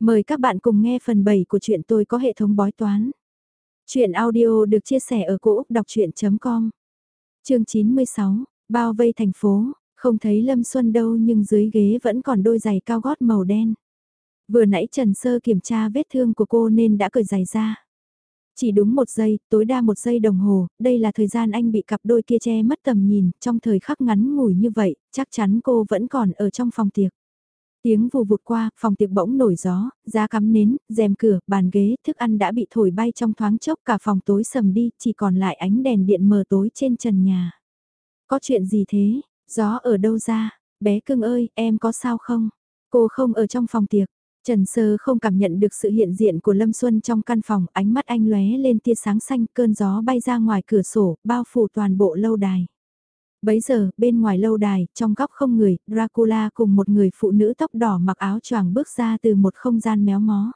Mời các bạn cùng nghe phần 7 của chuyện tôi có hệ thống bói toán. Chuyện audio được chia sẻ ở cỗ đọc chuyện.com Chương 96, bao vây thành phố, không thấy Lâm Xuân đâu nhưng dưới ghế vẫn còn đôi giày cao gót màu đen. Vừa nãy Trần Sơ kiểm tra vết thương của cô nên đã cởi giày ra. Chỉ đúng một giây, tối đa một giây đồng hồ, đây là thời gian anh bị cặp đôi kia che mất tầm nhìn, trong thời khắc ngắn ngủi như vậy, chắc chắn cô vẫn còn ở trong phòng tiệc. Tiếng vù vụt qua, phòng tiệc bỗng nổi gió, giá cắm nến, rèm cửa, bàn ghế, thức ăn đã bị thổi bay trong thoáng chốc cả phòng tối sầm đi, chỉ còn lại ánh đèn điện mờ tối trên trần nhà. Có chuyện gì thế? Gió ở đâu ra? Bé cưng ơi, em có sao không? Cô không ở trong phòng tiệc. Trần Sơ không cảm nhận được sự hiện diện của Lâm Xuân trong căn phòng, ánh mắt anh lóe lên tia sáng xanh, cơn gió bay ra ngoài cửa sổ, bao phủ toàn bộ lâu đài. Bấy giờ, bên ngoài lâu đài, trong góc không người, Dracula cùng một người phụ nữ tóc đỏ mặc áo choàng bước ra từ một không gian méo mó.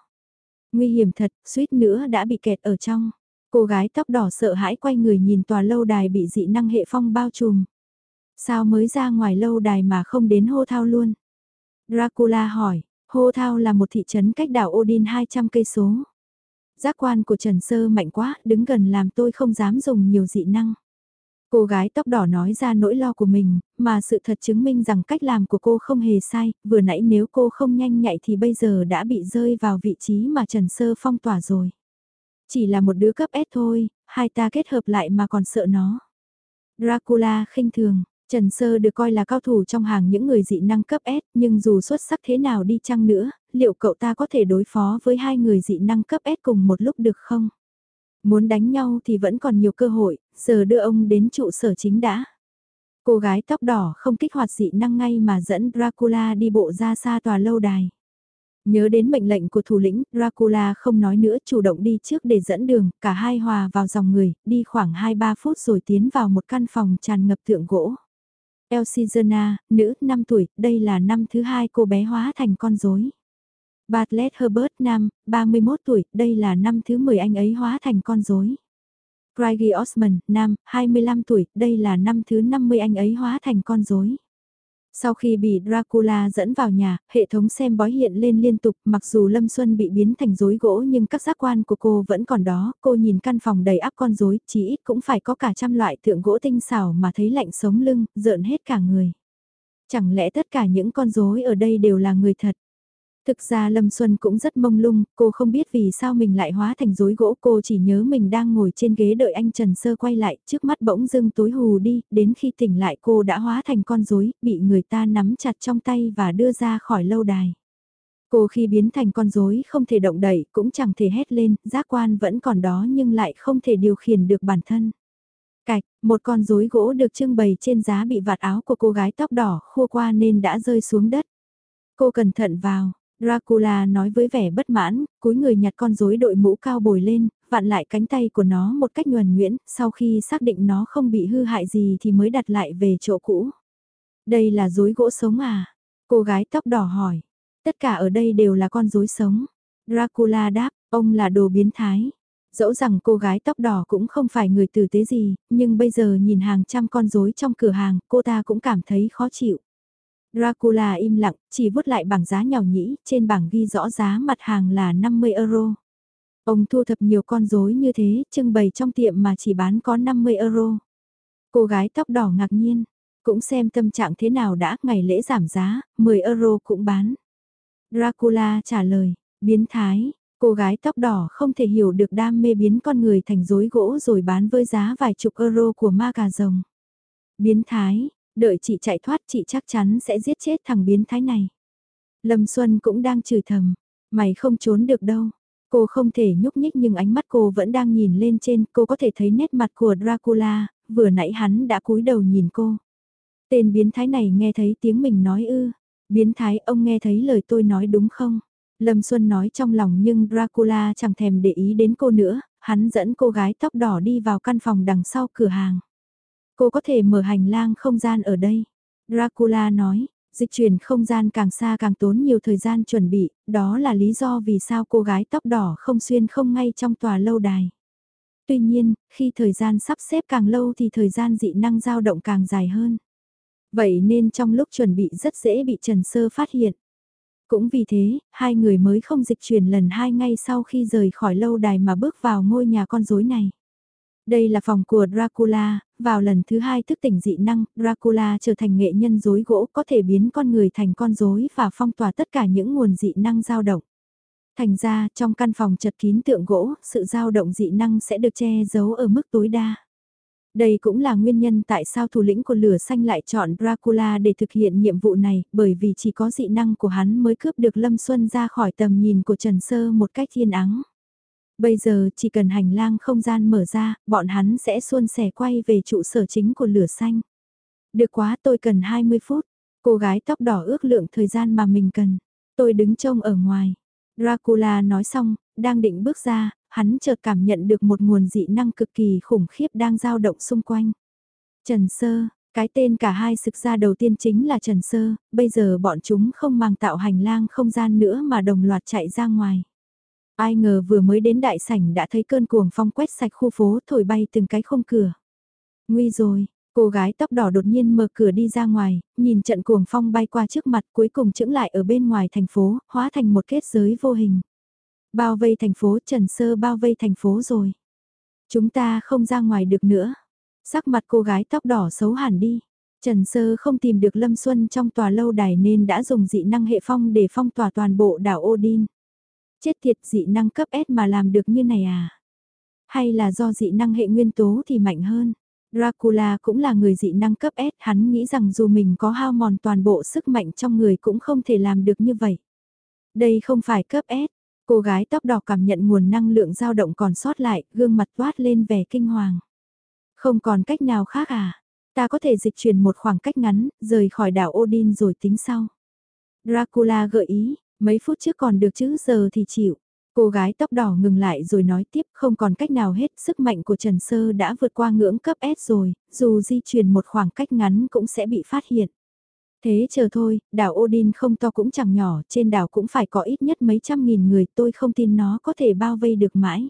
Nguy hiểm thật, suýt nữa đã bị kẹt ở trong. Cô gái tóc đỏ sợ hãi quay người nhìn tòa lâu đài bị dị năng hệ phong bao trùm. Sao mới ra ngoài lâu đài mà không đến hô thao luôn? Dracula hỏi, hô thao là một thị trấn cách đảo Odin 200 cây số. Giác quan của Trần Sơ mạnh quá, đứng gần làm tôi không dám dùng nhiều dị năng. Cô gái tóc đỏ nói ra nỗi lo của mình, mà sự thật chứng minh rằng cách làm của cô không hề sai, vừa nãy nếu cô không nhanh nhạy thì bây giờ đã bị rơi vào vị trí mà Trần Sơ phong tỏa rồi. Chỉ là một đứa cấp S thôi, hai ta kết hợp lại mà còn sợ nó. Dracula khinh thường, Trần Sơ được coi là cao thủ trong hàng những người dị năng cấp S, nhưng dù xuất sắc thế nào đi chăng nữa, liệu cậu ta có thể đối phó với hai người dị năng cấp S cùng một lúc được không? Muốn đánh nhau thì vẫn còn nhiều cơ hội, giờ đưa ông đến trụ sở chính đã. Cô gái tóc đỏ không kích hoạt dị năng ngay mà dẫn Dracula đi bộ ra xa tòa lâu đài. Nhớ đến mệnh lệnh của thủ lĩnh, Dracula không nói nữa chủ động đi trước để dẫn đường, cả hai hòa vào dòng người, đi khoảng 2-3 phút rồi tiến vào một căn phòng tràn ngập tượng gỗ. Elsizena, nữ, 5 tuổi, đây là năm thứ hai cô bé hóa thành con rối. Bartlett Herbert Nam, 31 tuổi, đây là năm thứ 10 anh ấy hóa thành con rối. Craigie Osman, Nam, 25 tuổi, đây là năm thứ 50 anh ấy hóa thành con rối. Sau khi bị Dracula dẫn vào nhà, hệ thống xem bói hiện lên liên tục, mặc dù Lâm Xuân bị biến thành rối gỗ nhưng các giác quan của cô vẫn còn đó, cô nhìn căn phòng đầy áp con rối, chỉ ít cũng phải có cả trăm loại tượng gỗ tinh xảo mà thấy lạnh sống lưng, rợn hết cả người. Chẳng lẽ tất cả những con rối ở đây đều là người thật? Thực ra Lâm Xuân cũng rất mông lung, cô không biết vì sao mình lại hóa thành rối gỗ, cô chỉ nhớ mình đang ngồi trên ghế đợi anh Trần Sơ quay lại, trước mắt bỗng dưng tối hù đi, đến khi tỉnh lại cô đã hóa thành con rối, bị người ta nắm chặt trong tay và đưa ra khỏi lâu đài. Cô khi biến thành con rối không thể động đậy, cũng chẳng thể hét lên, giác quan vẫn còn đó nhưng lại không thể điều khiển được bản thân. Cạch, một con rối gỗ được trưng bày trên giá bị vạt áo của cô gái tóc đỏ khua qua nên đã rơi xuống đất. Cô cẩn thận vào, Dracula nói với vẻ bất mãn, cúi người nhặt con rối đội mũ cao bồi lên, vặn lại cánh tay của nó một cách nhuần nhuyễn, sau khi xác định nó không bị hư hại gì thì mới đặt lại về chỗ cũ. Đây là rối gỗ sống à? Cô gái tóc đỏ hỏi. Tất cả ở đây đều là con rối sống. Dracula đáp, ông là đồ biến thái. Dẫu rằng cô gái tóc đỏ cũng không phải người tử tế gì, nhưng bây giờ nhìn hàng trăm con rối trong cửa hàng, cô ta cũng cảm thấy khó chịu. Dracula im lặng, chỉ vút lại bảng giá nhỏ nhĩ, trên bảng ghi rõ giá mặt hàng là 50 euro. Ông thu thập nhiều con rối như thế, trưng bày trong tiệm mà chỉ bán có 50 euro. Cô gái tóc đỏ ngạc nhiên, cũng xem tâm trạng thế nào đã, ngày lễ giảm giá, 10 euro cũng bán. Dracula trả lời, biến thái, cô gái tóc đỏ không thể hiểu được đam mê biến con người thành rối gỗ rồi bán với giá vài chục euro của ma cà rồng. Biến thái, Đợi chị chạy thoát chị chắc chắn sẽ giết chết thằng biến thái này. Lâm Xuân cũng đang chửi thầm. Mày không trốn được đâu. Cô không thể nhúc nhích nhưng ánh mắt cô vẫn đang nhìn lên trên. Cô có thể thấy nét mặt của Dracula. Vừa nãy hắn đã cúi đầu nhìn cô. Tên biến thái này nghe thấy tiếng mình nói ư. Biến thái ông nghe thấy lời tôi nói đúng không? Lâm Xuân nói trong lòng nhưng Dracula chẳng thèm để ý đến cô nữa, hắn dẫn cô gái tóc đỏ đi vào căn phòng đằng sau cửa hàng. Cô có thể mở hành lang không gian ở đây. Dracula nói, dịch chuyển không gian càng xa càng tốn nhiều thời gian chuẩn bị, đó là lý do vì sao cô gái tóc đỏ không xuyên không ngay trong tòa lâu đài. Tuy nhiên, khi thời gian sắp xếp càng lâu thì thời gian dị năng dao động càng dài hơn. Vậy nên trong lúc chuẩn bị rất dễ bị Trần Sơ phát hiện. Cũng vì thế, hai người mới không dịch chuyển lần hai ngay sau khi rời khỏi lâu đài mà bước vào ngôi nhà con rối này. Đây là phòng của Dracula, vào lần thứ hai thức tỉnh dị năng, Dracula trở thành nghệ nhân rối gỗ có thể biến con người thành con rối và phong tỏa tất cả những nguồn dị năng dao động. Thành ra, trong căn phòng chật kín tượng gỗ, sự dao động dị năng sẽ được che giấu ở mức tối đa. Đây cũng là nguyên nhân tại sao thủ lĩnh của lửa xanh lại chọn Dracula để thực hiện nhiệm vụ này, bởi vì chỉ có dị năng của hắn mới cướp được Lâm Xuân ra khỏi tầm nhìn của Trần Sơ một cách thiên áng. Bây giờ chỉ cần hành lang không gian mở ra, bọn hắn sẽ xuôn sẻ quay về trụ sở chính của lửa xanh. Được quá tôi cần 20 phút. Cô gái tóc đỏ ước lượng thời gian mà mình cần. Tôi đứng trông ở ngoài. Dracula nói xong, đang định bước ra, hắn chợt cảm nhận được một nguồn dị năng cực kỳ khủng khiếp đang dao động xung quanh. Trần Sơ, cái tên cả hai sực ra đầu tiên chính là Trần Sơ, bây giờ bọn chúng không mang tạo hành lang không gian nữa mà đồng loạt chạy ra ngoài. Ai ngờ vừa mới đến đại sảnh đã thấy cơn cuồng phong quét sạch khu phố thổi bay từng cái không cửa. Nguy rồi, cô gái tóc đỏ đột nhiên mở cửa đi ra ngoài, nhìn trận cuồng phong bay qua trước mặt cuối cùng chững lại ở bên ngoài thành phố, hóa thành một kết giới vô hình. Bao vây thành phố Trần Sơ bao vây thành phố rồi. Chúng ta không ra ngoài được nữa. Sắc mặt cô gái tóc đỏ xấu hẳn đi. Trần Sơ không tìm được Lâm Xuân trong tòa lâu đài nên đã dùng dị năng hệ phong để phong tỏa toàn bộ đảo Odin. Chết tiệt dị năng cấp S mà làm được như này à? Hay là do dị năng hệ nguyên tố thì mạnh hơn? Dracula cũng là người dị năng cấp S, hắn nghĩ rằng dù mình có hao mòn toàn bộ sức mạnh trong người cũng không thể làm được như vậy. Đây không phải cấp S, cô gái tóc đỏ cảm nhận nguồn năng lượng dao động còn sót lại, gương mặt toát lên vẻ kinh hoàng. Không còn cách nào khác à? Ta có thể dịch chuyển một khoảng cách ngắn, rời khỏi đảo Odin rồi tính sau. Dracula gợi ý, Mấy phút trước còn được chứ giờ thì chịu. Cô gái tóc đỏ ngừng lại rồi nói tiếp không còn cách nào hết, sức mạnh của Trần Sơ đã vượt qua ngưỡng cấp S rồi, dù di chuyển một khoảng cách ngắn cũng sẽ bị phát hiện. Thế chờ thôi, đảo Odin không to cũng chẳng nhỏ, trên đảo cũng phải có ít nhất mấy trăm nghìn người, tôi không tin nó có thể bao vây được mãi.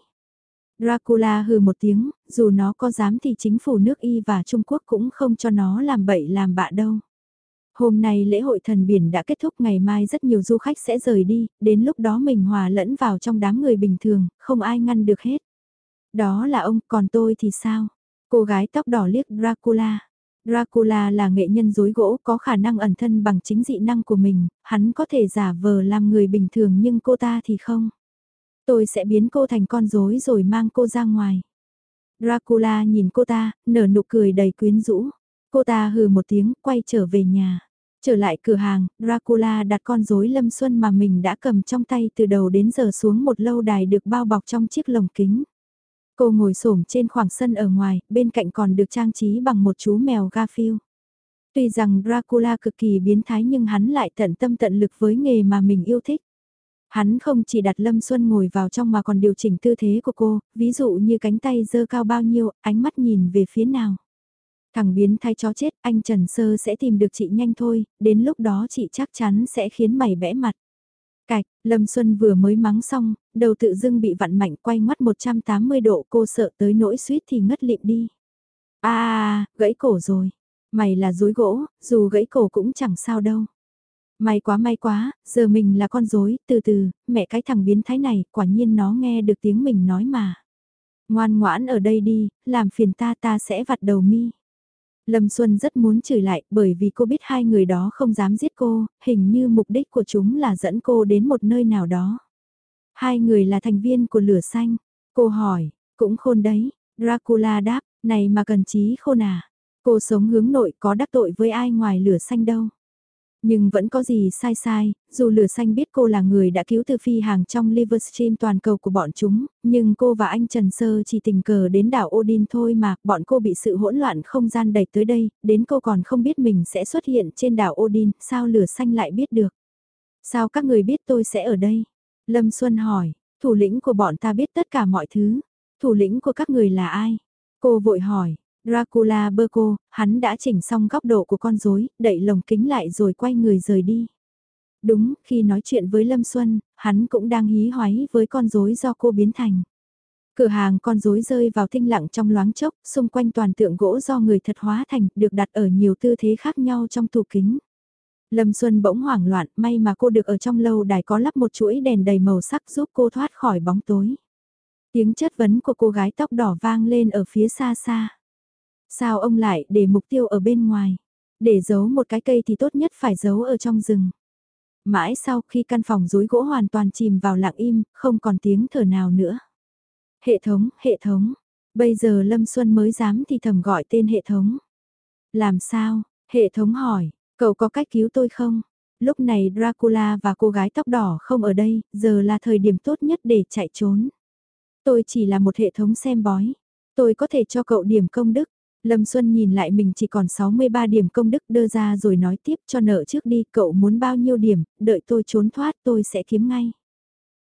Dracula hừ một tiếng, dù nó có dám thì chính phủ nước Y và Trung Quốc cũng không cho nó làm bậy làm bạ đâu. Hôm nay lễ hội thần biển đã kết thúc ngày mai rất nhiều du khách sẽ rời đi, đến lúc đó mình hòa lẫn vào trong đám người bình thường, không ai ngăn được hết. Đó là ông, còn tôi thì sao? Cô gái tóc đỏ liếc Dracula. Dracula là nghệ nhân dối gỗ có khả năng ẩn thân bằng chính dị năng của mình, hắn có thể giả vờ làm người bình thường nhưng cô ta thì không. Tôi sẽ biến cô thành con rối rồi mang cô ra ngoài. Dracula nhìn cô ta, nở nụ cười đầy quyến rũ. Cô ta hừ một tiếng, quay trở về nhà. Trở lại cửa hàng, Dracula đặt con rối lâm xuân mà mình đã cầm trong tay từ đầu đến giờ xuống một lâu đài được bao bọc trong chiếc lồng kính. Cô ngồi xổm trên khoảng sân ở ngoài, bên cạnh còn được trang trí bằng một chú mèo Garfield. Tuy rằng Dracula cực kỳ biến thái nhưng hắn lại tận tâm tận lực với nghề mà mình yêu thích. Hắn không chỉ đặt Lâm Xuân ngồi vào trong mà còn điều chỉnh tư thế của cô, ví dụ như cánh tay dơ cao bao nhiêu, ánh mắt nhìn về phía nào. Thằng biến thái chó chết, anh Trần Sơ sẽ tìm được chị nhanh thôi, đến lúc đó chị chắc chắn sẽ khiến mày bẽ mặt. Cạch, Lâm Xuân vừa mới mắng xong, đầu tự dưng bị vặn mạnh quay ngoắt 180 độ cô sợ tới nỗi suýt thì ngất lịm đi. À, gãy cổ rồi. Mày là dối gỗ, dù gãy cổ cũng chẳng sao đâu. May quá may quá, giờ mình là con dối, từ từ, mẹ cái thằng biến thái này, quả nhiên nó nghe được tiếng mình nói mà. Ngoan ngoãn ở đây đi, làm phiền ta ta sẽ vặt đầu mi. Lâm Xuân rất muốn chửi lại bởi vì cô biết hai người đó không dám giết cô, hình như mục đích của chúng là dẫn cô đến một nơi nào đó. Hai người là thành viên của lửa xanh. Cô hỏi, cũng khôn đấy, Dracula đáp, này mà cần trí khôn à. Cô sống hướng nội có đắc tội với ai ngoài lửa xanh đâu. Nhưng vẫn có gì sai sai, dù lửa xanh biết cô là người đã cứu từ phi hàng trong Livestream toàn cầu của bọn chúng, nhưng cô và anh Trần Sơ chỉ tình cờ đến đảo Odin thôi mà, bọn cô bị sự hỗn loạn không gian đẩy tới đây, đến cô còn không biết mình sẽ xuất hiện trên đảo Odin, sao lửa xanh lại biết được? Sao các người biết tôi sẽ ở đây? Lâm Xuân hỏi, thủ lĩnh của bọn ta biết tất cả mọi thứ, thủ lĩnh của các người là ai? Cô vội hỏi, Dracula bơ cô, hắn đã chỉnh xong góc độ của con rối, đậy lồng kính lại rồi quay người rời đi. Đúng, khi nói chuyện với Lâm Xuân, hắn cũng đang hí hoáy với con rối do cô biến thành. Cửa hàng con rối rơi vào thinh lặng trong loáng chốc, xung quanh toàn tượng gỗ do người thật hóa thành, được đặt ở nhiều tư thế khác nhau trong tủ kính. Lâm Xuân bỗng hoảng loạn, may mà cô được ở trong lâu đài có lắp một chuỗi đèn đầy màu sắc giúp cô thoát khỏi bóng tối. Tiếng chất vấn của cô gái tóc đỏ vang lên ở phía xa xa. Sao ông lại để mục tiêu ở bên ngoài? Để giấu một cái cây thì tốt nhất phải giấu ở trong rừng. Mãi sau khi căn phòng rối gỗ hoàn toàn chìm vào lặng im, không còn tiếng thở nào nữa. Hệ thống, hệ thống. Bây giờ Lâm Xuân mới dám thì thầm gọi tên hệ thống. Làm sao? Hệ thống hỏi, cậu có cách cứu tôi không? Lúc này Dracula và cô gái tóc đỏ không ở đây, giờ là thời điểm tốt nhất để chạy trốn. Tôi chỉ là một hệ thống xem bói. Tôi có thể cho cậu điểm công đức. Lâm Xuân nhìn lại mình chỉ còn 63 điểm công đức đưa ra rồi nói tiếp cho nợ trước đi, cậu muốn bao nhiêu điểm, đợi tôi trốn thoát tôi sẽ kiếm ngay.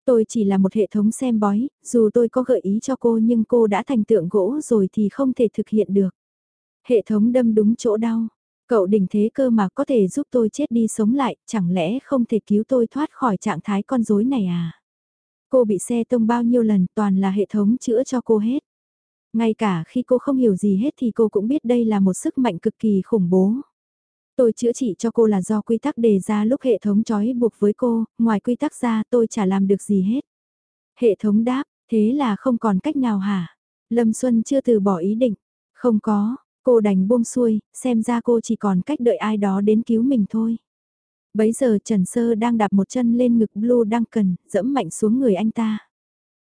Tôi chỉ là một hệ thống xem bói, dù tôi có gợi ý cho cô nhưng cô đã thành tượng gỗ rồi thì không thể thực hiện được. Hệ thống đâm đúng chỗ đau. Cậu đỉnh thế cơ mà có thể giúp tôi chết đi sống lại, chẳng lẽ không thể cứu tôi thoát khỏi trạng thái con rối này à? Cô bị xe tông bao nhiêu lần toàn là hệ thống chữa cho cô hết. Ngay cả khi cô không hiểu gì hết thì cô cũng biết đây là một sức mạnh cực kỳ khủng bố. Tôi chữa trị cho cô là do quy tắc đề ra lúc hệ thống trói buộc với cô, ngoài quy tắc ra tôi chả làm được gì hết. Hệ thống đáp, thế là không còn cách nào hả? Lâm Xuân chưa từ bỏ ý định. Không có, cô đành buông xuôi, xem ra cô chỉ còn cách đợi ai đó đến cứu mình thôi. Bấy giờ Trần Sơ đang đạp một chân lên ngực Blue Duncan, dẫm mạnh xuống người anh ta.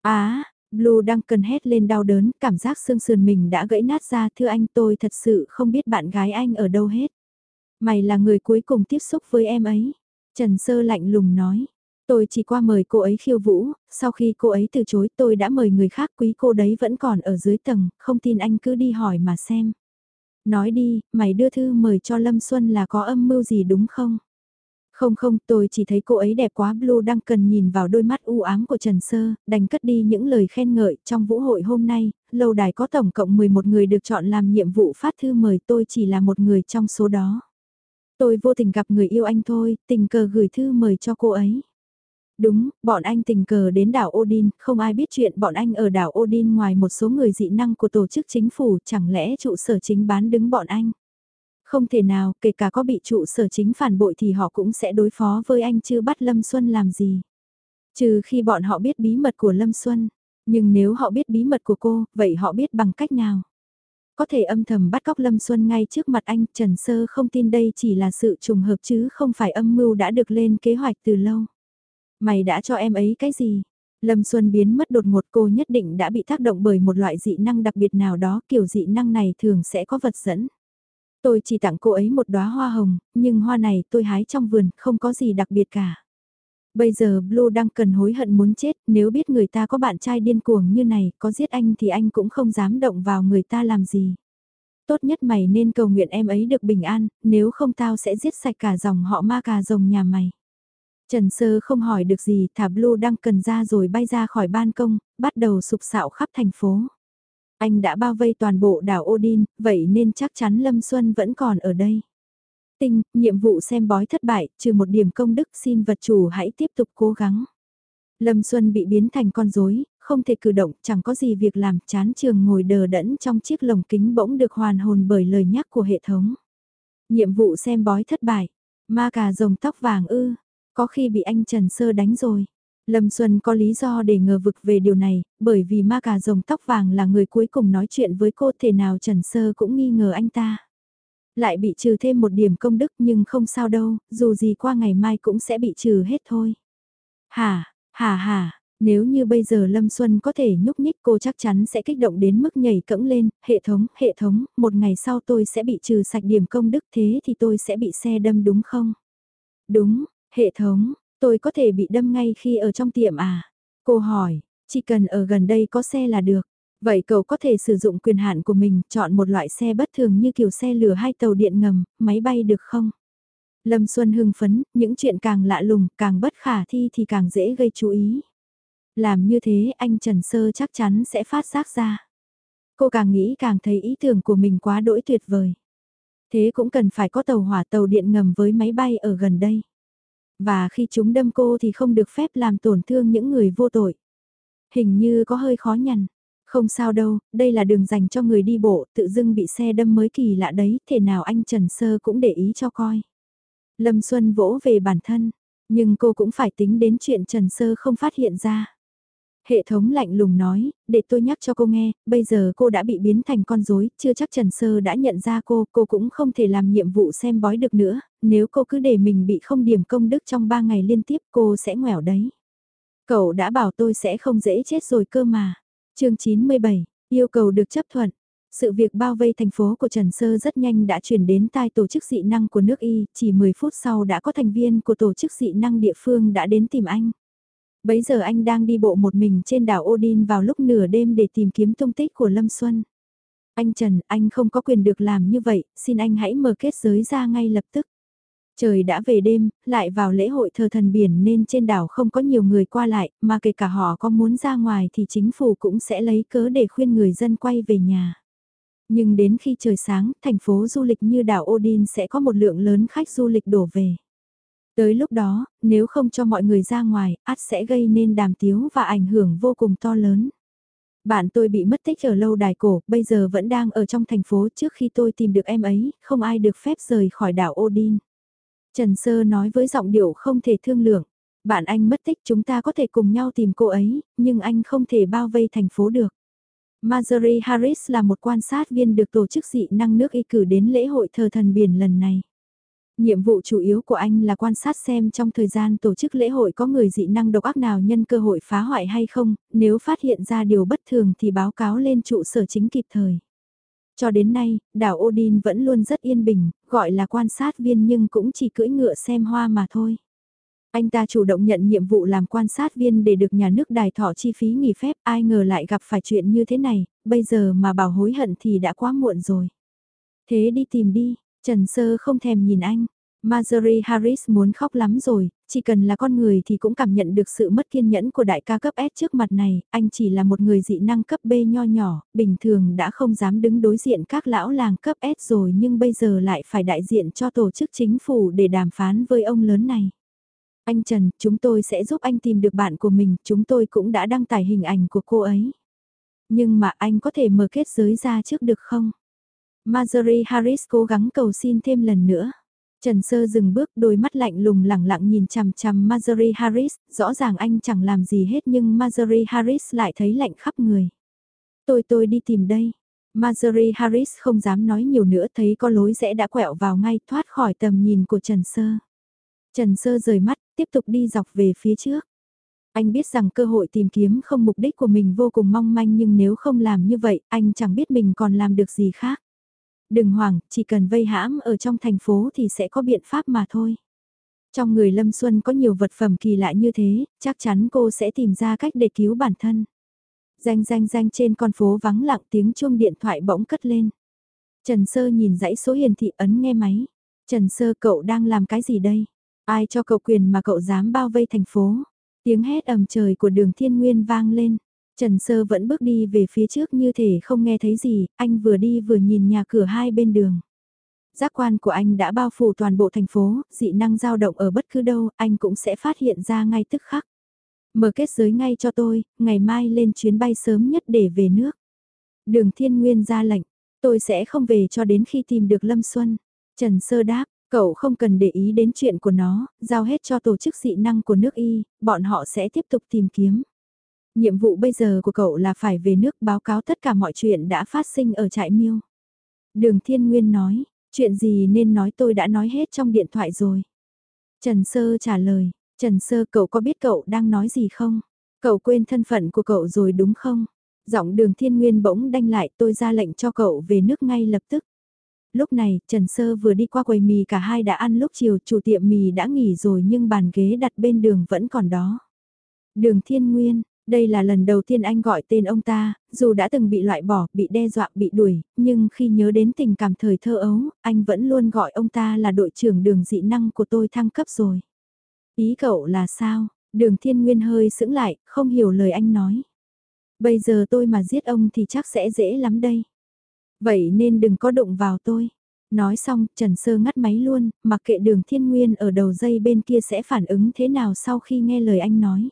Á, Blue cần hét lên đau đớn, cảm giác xương sườn mình đã gãy nát ra. Thưa anh tôi thật sự không biết bạn gái anh ở đâu hết. Mày là người cuối cùng tiếp xúc với em ấy. Trần Sơ lạnh lùng nói. Tôi chỉ qua mời cô ấy khiêu vũ, sau khi cô ấy từ chối tôi đã mời người khác quý cô đấy vẫn còn ở dưới tầng, không tin anh cứ đi hỏi mà xem. Nói đi, mày đưa thư mời cho Lâm Xuân là có âm mưu gì đúng không? Không không, tôi chỉ thấy cô ấy đẹp quá Blue đang cần nhìn vào đôi mắt u ám của Trần Sơ, đành cất đi những lời khen ngợi trong vũ hội hôm nay, lâu đài có tổng cộng 11 người được chọn làm nhiệm vụ phát thư mời tôi chỉ là một người trong số đó. Tôi vô tình gặp người yêu anh thôi, tình cờ gửi thư mời cho cô ấy. Đúng, bọn anh tình cờ đến đảo Odin, không ai biết chuyện bọn anh ở đảo Odin ngoài một số người dị năng của tổ chức chính phủ, chẳng lẽ trụ sở chính bán đứng bọn anh? Không thể nào, kể cả có bị trụ sở chính phản bội thì họ cũng sẽ đối phó với anh chứ bắt Lâm Xuân làm gì. Trừ khi bọn họ biết bí mật của Lâm Xuân, nhưng nếu họ biết bí mật của cô, vậy họ biết bằng cách nào? Có thể âm thầm bắt cóc Lâm Xuân ngay trước mặt anh, Trần Sơ không tin đây chỉ là sự trùng hợp chứ không phải âm mưu đã được lên kế hoạch từ lâu. Mày đã cho em ấy cái gì? Lâm Xuân biến mất đột ngột cô nhất định đã bị tác động bởi một loại dị năng đặc biệt nào đó, kiểu dị năng này thường sẽ có vật dẫn. Tôi chỉ tặng cô ấy một đóa hoa hồng, nhưng hoa này tôi hái trong vườn, không có gì đặc biệt cả. Bây giờ Blue đang cần hối hận muốn chết, nếu biết người ta có bạn trai điên cuồng như này, có giết anh thì anh cũng không dám động vào người ta làm gì. Tốt nhất mày nên cầu nguyện em ấy được bình an, nếu không tao sẽ giết sạch cả dòng họ ma cà rồng nhà mày. Trần Sơ không hỏi được gì, thả Blue đang cần ra rồi bay ra khỏi ban công, bắt đầu sụp sạo khắp thành phố. Anh đã bao vây toàn bộ đảo Odin, vậy nên chắc chắn Lâm Xuân vẫn còn ở đây. Tinh, nhiệm vụ xem bói thất bại, trừ một điểm công đức xin vật chủ hãy tiếp tục cố gắng. Lâm Xuân bị biến thành con rối, không thể cử động, chẳng có gì việc làm, chán trường ngồi đờ đẫn trong chiếc lồng kính bỗng được hoàn hồn bởi lời nhắc của hệ thống. Nhiệm vụ xem bói thất bại, ma cà rồng tóc vàng ư, có khi bị anh Trần Sơ đánh rồi. Lâm Xuân có lý do để ngờ vực về điều này, bởi vì ma cà rồng tóc vàng là người cuối cùng nói chuyện với cô thể nào Trần Sơ cũng nghi ngờ anh ta. Lại bị trừ thêm một điểm công đức nhưng không sao đâu, dù gì qua ngày mai cũng sẽ bị trừ hết thôi. Hà, hà hà, nếu như bây giờ Lâm Xuân có thể nhúc nhích cô chắc chắn sẽ kích động đến mức nhảy cẫng lên, hệ thống, hệ thống, một ngày sau tôi sẽ bị trừ sạch điểm công đức thế thì tôi sẽ bị xe đâm đúng không? Đúng, hệ thống, tôi có thể bị đâm ngay khi ở trong tiệm à? Cô hỏi, chỉ cần ở gần đây có xe là được. Vậy cậu có thể sử dụng quyền hạn của mình chọn một loại xe bất thường như kiểu xe lửa hay tàu điện ngầm, máy bay được không? Lâm Xuân hưng phấn, những chuyện càng lạ lùng, càng bất khả thi thì càng dễ gây chú ý. Làm như thế anh Trần Sơ chắc chắn sẽ phát giác ra. Cô càng nghĩ càng thấy ý tưởng của mình quá đỗi tuyệt vời. Thế cũng cần phải có tàu hỏa tàu điện ngầm với máy bay ở gần đây. Và khi chúng đâm cô thì không được phép làm tổn thương những người vô tội. Hình như có hơi khó nhằn. Không sao đâu, đây là đường dành cho người đi bộ, tự dưng bị xe đâm mới kỳ lạ đấy, thể nào anh Trần Sơ cũng để ý cho coi. Lâm Xuân vỗ về bản thân, nhưng cô cũng phải tính đến chuyện Trần Sơ không phát hiện ra. Hệ thống lạnh lùng nói, để tôi nhắc cho cô nghe, bây giờ cô đã bị biến thành con rối, chưa chắc Trần Sơ đã nhận ra cô, cô cũng không thể làm nhiệm vụ xem bói được nữa, nếu cô cứ để mình bị không điểm công đức trong 3 ngày liên tiếp cô sẽ nghèo đấy. Cậu đã bảo tôi sẽ không dễ chết rồi cơ mà. chương 97, yêu cầu được chấp thuận. Sự việc bao vây thành phố của Trần Sơ rất nhanh đã chuyển đến tai tổ chức dị năng của nước Y, chỉ 10 phút sau đã có thành viên của tổ chức dị năng địa phương đã đến tìm anh. Bấy giờ anh đang đi bộ một mình trên đảo Odin vào lúc nửa đêm để tìm kiếm tung tích của Lâm Xuân. Anh Trần, anh không có quyền được làm như vậy, xin anh hãy mở kết giới ra ngay lập tức. Trời đã về đêm, lại vào lễ hội thờ thần biển nên trên đảo không có nhiều người qua lại, mà kể cả họ có muốn ra ngoài thì chính phủ cũng sẽ lấy cớ để khuyên người dân quay về nhà. Nhưng đến khi trời sáng, thành phố du lịch như đảo Odin sẽ có một lượng lớn khách du lịch đổ về. Tới lúc đó, nếu không cho mọi người ra ngoài, át sẽ gây nên đàm tiếu và ảnh hưởng vô cùng to lớn. Bạn tôi bị mất tích ở lâu đài cổ, bây giờ vẫn đang ở trong thành phố trước khi tôi tìm được em ấy, không ai được phép rời khỏi đảo Odin. Trần Sơ nói với giọng điệu không thể thương lượng. Bạn anh mất tích chúng ta có thể cùng nhau tìm cô ấy, nhưng anh không thể bao vây thành phố được. Marjorie Harris là một quan sát viên được tổ chức dị năng nước y cử đến lễ hội thờ thần biển lần này. Nhiệm vụ chủ yếu của anh là quan sát xem trong thời gian tổ chức lễ hội có người dị năng độc ác nào nhân cơ hội phá hoại hay không, nếu phát hiện ra điều bất thường thì báo cáo lên trụ sở chính kịp thời. Cho đến nay, đảo Odin vẫn luôn rất yên bình, gọi là quan sát viên nhưng cũng chỉ cưỡi ngựa xem hoa mà thôi. Anh ta chủ động nhận nhiệm vụ làm quan sát viên để được nhà nước đài thọ chi phí nghỉ phép, ai ngờ lại gặp phải chuyện như thế này, bây giờ mà bảo hối hận thì đã quá muộn rồi. Thế đi tìm đi, Trần Sơ không thèm nhìn anh. Marjorie Harris muốn khóc lắm rồi, chỉ cần là con người thì cũng cảm nhận được sự mất kiên nhẫn của đại ca cấp S trước mặt này, anh chỉ là một người dị năng cấp B nho nhỏ, bình thường đã không dám đứng đối diện các lão làng cấp S rồi nhưng bây giờ lại phải đại diện cho tổ chức chính phủ để đàm phán với ông lớn này. Anh Trần, chúng tôi sẽ giúp anh tìm được bạn của mình, chúng tôi cũng đã đăng tải hình ảnh của cô ấy. Nhưng mà anh có thể mở kết giới ra trước được không? Marjorie Harris cố gắng cầu xin thêm lần nữa. Trần Sơ dừng bước đôi mắt lạnh lùng lẳng lặng nhìn chằm chằm Marjorie Harris, rõ ràng anh chẳng làm gì hết nhưng Marjorie Harris lại thấy lạnh khắp người. Tôi tôi đi tìm đây. Marjorie Harris không dám nói nhiều nữa thấy có lối rẽ đã quẹo vào ngay thoát khỏi tầm nhìn của Trần Sơ. Trần Sơ rời mắt, tiếp tục đi dọc về phía trước. Anh biết rằng cơ hội tìm kiếm không mục đích của mình vô cùng mong manh nhưng nếu không làm như vậy, anh chẳng biết mình còn làm được gì khác. Đừng hoảng, chỉ cần vây hãm ở trong thành phố thì sẽ có biện pháp mà thôi. Trong người Lâm Xuân có nhiều vật phẩm kỳ lạ như thế, chắc chắn cô sẽ tìm ra cách để cứu bản thân. Danh danh danh trên con phố vắng lặng tiếng chuông điện thoại bỗng cất lên. Trần Sơ nhìn dãy số hiển thị ấn nghe máy. Trần Sơ cậu đang làm cái gì đây? Ai cho cậu quyền mà cậu dám bao vây thành phố? Tiếng hét ầm trời của đường thiên nguyên vang lên. Trần Sơ vẫn bước đi về phía trước như thể không nghe thấy gì, anh vừa đi vừa nhìn nhà cửa hai bên đường. Giác quan của anh đã bao phủ toàn bộ thành phố, dị năng dao động ở bất cứ đâu, anh cũng sẽ phát hiện ra ngay tức khắc. Mở kết giới ngay cho tôi, ngày mai lên chuyến bay sớm nhất để về nước. Đường Thiên Nguyên ra lệnh, tôi sẽ không về cho đến khi tìm được Lâm Xuân. Trần Sơ đáp, cậu không cần để ý đến chuyện của nó, giao hết cho tổ chức dị năng của nước Y, bọn họ sẽ tiếp tục tìm kiếm. Nhiệm vụ bây giờ của cậu là phải về nước báo cáo tất cả mọi chuyện đã phát sinh ở trại miêu. Đường Thiên Nguyên nói, chuyện gì nên nói tôi đã nói hết trong điện thoại rồi. Trần Sơ trả lời, Trần Sơ cậu có biết cậu đang nói gì không? Cậu quên thân phận của cậu rồi đúng không? Giọng đường Thiên Nguyên bỗng đanh lại tôi ra lệnh cho cậu về nước ngay lập tức. Lúc này, Trần Sơ vừa đi qua quầy mì cả hai đã ăn lúc chiều chủ tiệm mì đã nghỉ rồi nhưng bàn ghế đặt bên đường vẫn còn đó. Đường Thiên Nguyên, đây là lần đầu tiên anh gọi tên ông ta, dù đã từng bị loại bỏ, bị đe dọa, bị đuổi, nhưng khi nhớ đến tình cảm thời thơ ấu, anh vẫn luôn gọi ông ta là đội trưởng đường dị năng của tôi thăng cấp rồi. Ý cậu là sao? Đường thiên nguyên hơi sững lại, không hiểu lời anh nói. Bây giờ tôi mà giết ông thì chắc sẽ dễ lắm đây. Vậy nên đừng có đụng vào tôi. Nói xong, Trần Sơ ngắt máy luôn, mặc kệ đường thiên nguyên ở đầu dây bên kia sẽ phản ứng thế nào sau khi nghe lời anh nói.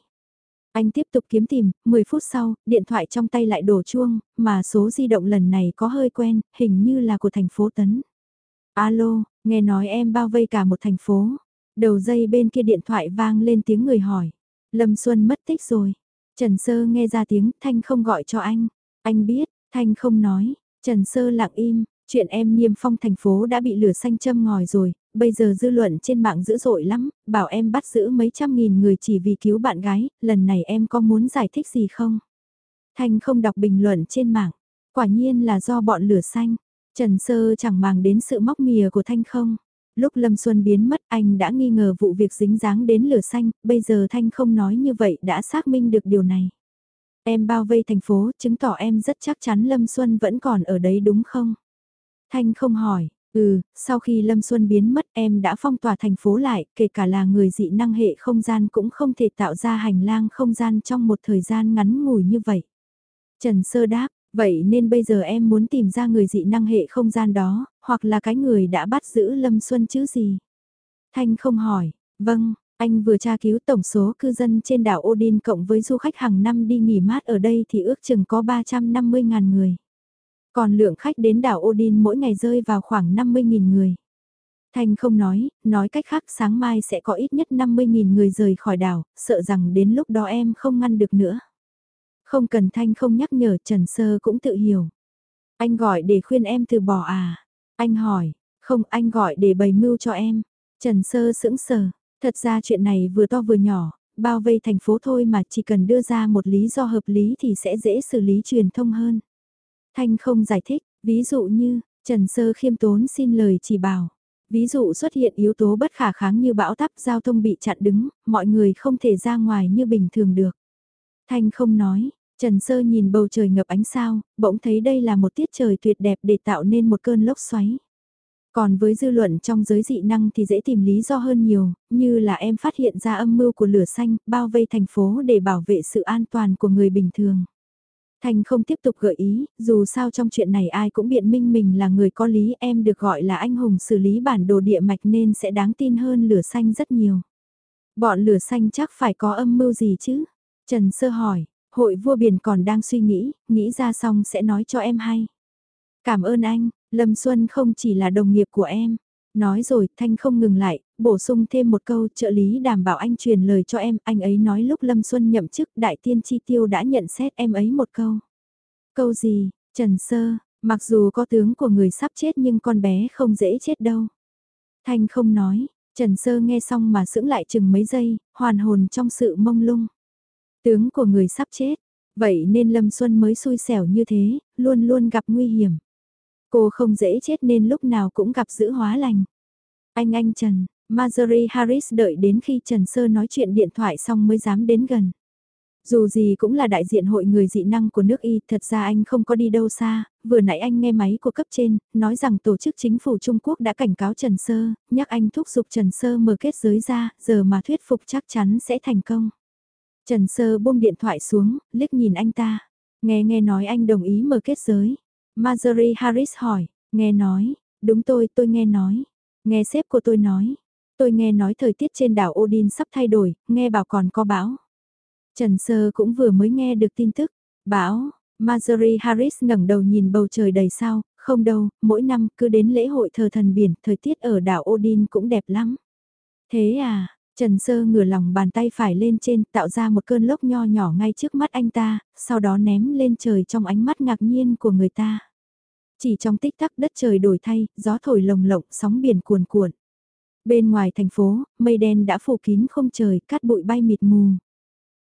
Anh tiếp tục kiếm tìm, 10 phút sau, điện thoại trong tay lại đổ chuông, mà số di động lần này có hơi quen, hình như là của thành phố Tấn. Alo, nghe nói em bao vây cả một thành phố. Đầu dây bên kia điện thoại vang lên tiếng người hỏi. Lâm Xuân mất tích rồi. Trần Sơ nghe ra tiếng Thanh không gọi cho anh. Anh biết, Thanh không nói. Trần Sơ lặng im, chuyện em niêm phong thành phố đã bị lửa xanh châm ngòi rồi, bây giờ dư luận trên mạng dữ dội lắm, bảo em bắt giữ mấy trăm nghìn người chỉ vì cứu bạn gái, lần này em có muốn giải thích gì không? Thanh không đọc bình luận trên mạng, quả nhiên là do bọn lửa xanh. Trần Sơ chẳng màng đến sự móc mìa của Thanh không. Lúc Lâm Xuân biến mất anh đã nghi ngờ vụ việc dính dáng đến lửa xanh, bây giờ Thanh không nói như vậy đã xác minh được điều này. Em bao vây thành phố, chứng tỏ em rất chắc chắn Lâm Xuân vẫn còn ở đấy đúng không? Thanh không hỏi, ừ, sau khi Lâm Xuân biến mất em đã phong tỏa thành phố lại, kể cả là người dị năng hệ không gian cũng không thể tạo ra hành lang không gian trong một thời gian ngắn ngủi như vậy. Trần Sơ đáp, vậy nên bây giờ em muốn tìm ra người dị năng hệ không gian đó, hoặc là cái người đã bắt giữ Lâm Xuân chứ gì? Thanh không hỏi, vâng, anh vừa tra cứu tổng số cư dân trên đảo Odin cộng với du khách hàng năm đi nghỉ mát ở đây thì ước chừng có 350.000 người. Còn lượng khách đến đảo Odin mỗi ngày rơi vào khoảng 50.000 người. Thanh không nói, nói cách khác sáng mai sẽ có ít nhất 50.000 người rời khỏi đảo, sợ rằng đến lúc đó em không ngăn được nữa. Không cần Thanh không nhắc nhở Trần Sơ cũng tự hiểu. Anh gọi để khuyên em từ bỏ à? Anh hỏi, không anh gọi để bày mưu cho em. Trần Sơ sững sờ, thật ra chuyện này vừa to vừa nhỏ, bao vây thành phố thôi mà chỉ cần đưa ra một lý do hợp lý thì sẽ dễ xử lý truyền thông hơn. Thanh không giải thích, ví dụ như, Trần Sơ khiêm tốn xin lời chỉ bảo. Ví dụ xuất hiện yếu tố bất khả kháng như bão táp giao thông bị chặn đứng, mọi người không thể ra ngoài như bình thường được. Thanh không nói, Trần Sơ nhìn bầu trời ngập ánh sao, bỗng thấy đây là một tiết trời tuyệt đẹp để tạo nên một cơn lốc xoáy. Còn với dư luận trong giới dị năng thì dễ tìm lý do hơn nhiều, như là em phát hiện ra âm mưu của lửa xanh, bao vây thành phố để bảo vệ sự an toàn của người bình thường. Thành không tiếp tục gợi ý, dù sao trong chuyện này ai cũng biện minh mình là người có lý em được gọi là anh hùng xử lý bản đồ địa mạch nên sẽ đáng tin hơn lửa xanh rất nhiều. Bọn lửa xanh chắc phải có âm mưu gì chứ? Trần Sơ hỏi, hội vua biển còn đang suy nghĩ, nghĩ ra xong sẽ nói cho em hay. Cảm ơn anh, Lâm Xuân không chỉ là đồng nghiệp của em. Nói rồi, Thanh không ngừng lại, bổ sung thêm một câu trợ lý đảm bảo anh truyền lời cho em, anh ấy nói lúc Lâm Xuân nhậm chức đại tiên chi tiêu đã nhận xét em ấy một câu. Câu gì, Trần Sơ, mặc dù có tướng của người sắp chết nhưng con bé không dễ chết đâu. Thanh không nói, Trần Sơ nghe xong mà sững lại chừng mấy giây, hoàn hồn trong sự mông lung. Tướng của người sắp chết, vậy nên Lâm Xuân mới xui xẻo như thế, luôn luôn gặp nguy hiểm. Cô không dễ chết nên lúc nào cũng gặp giữ hóa lành. Anh anh Trần, Marjorie Harris đợi đến khi Trần Sơ nói chuyện điện thoại xong mới dám đến gần. Dù gì cũng là đại diện hội người dị năng của nước Y, thật ra anh không có đi đâu xa, vừa nãy anh nghe máy của cấp trên, nói rằng tổ chức chính phủ Trung Quốc đã cảnh cáo Trần Sơ, nhắc anh thúc giục Trần Sơ mở kết giới ra, giờ mà thuyết phục chắc chắn sẽ thành công. Trần Sơ buông điện thoại xuống, liếc nhìn anh ta, nghe nghe nói anh đồng ý mở kết giới. Marjorie Harris hỏi, nghe nói, đúng tôi, tôi nghe nói, nghe sếp của tôi nói, tôi nghe nói thời tiết trên đảo Odin sắp thay đổi, nghe bảo còn có bão. Trần Sơ cũng vừa mới nghe được tin tức, bão, Marjorie Harris ngẩng đầu nhìn bầu trời đầy sao, không đâu, mỗi năm cứ đến lễ hội thờ thần biển, thời tiết ở đảo Odin cũng đẹp lắm. Thế à, Trần Sơ ngửa lòng bàn tay phải lên trên tạo ra một cơn lốc nho nhỏ ngay trước mắt anh ta, sau đó ném lên trời trong ánh mắt ngạc nhiên của người ta. Chỉ trong tích tắc đất trời đổi thay, gió thổi lồng lộng, sóng biển cuồn cuộn. Bên ngoài thành phố, mây đen đã phủ kín không trời, cát bụi bay mịt mù.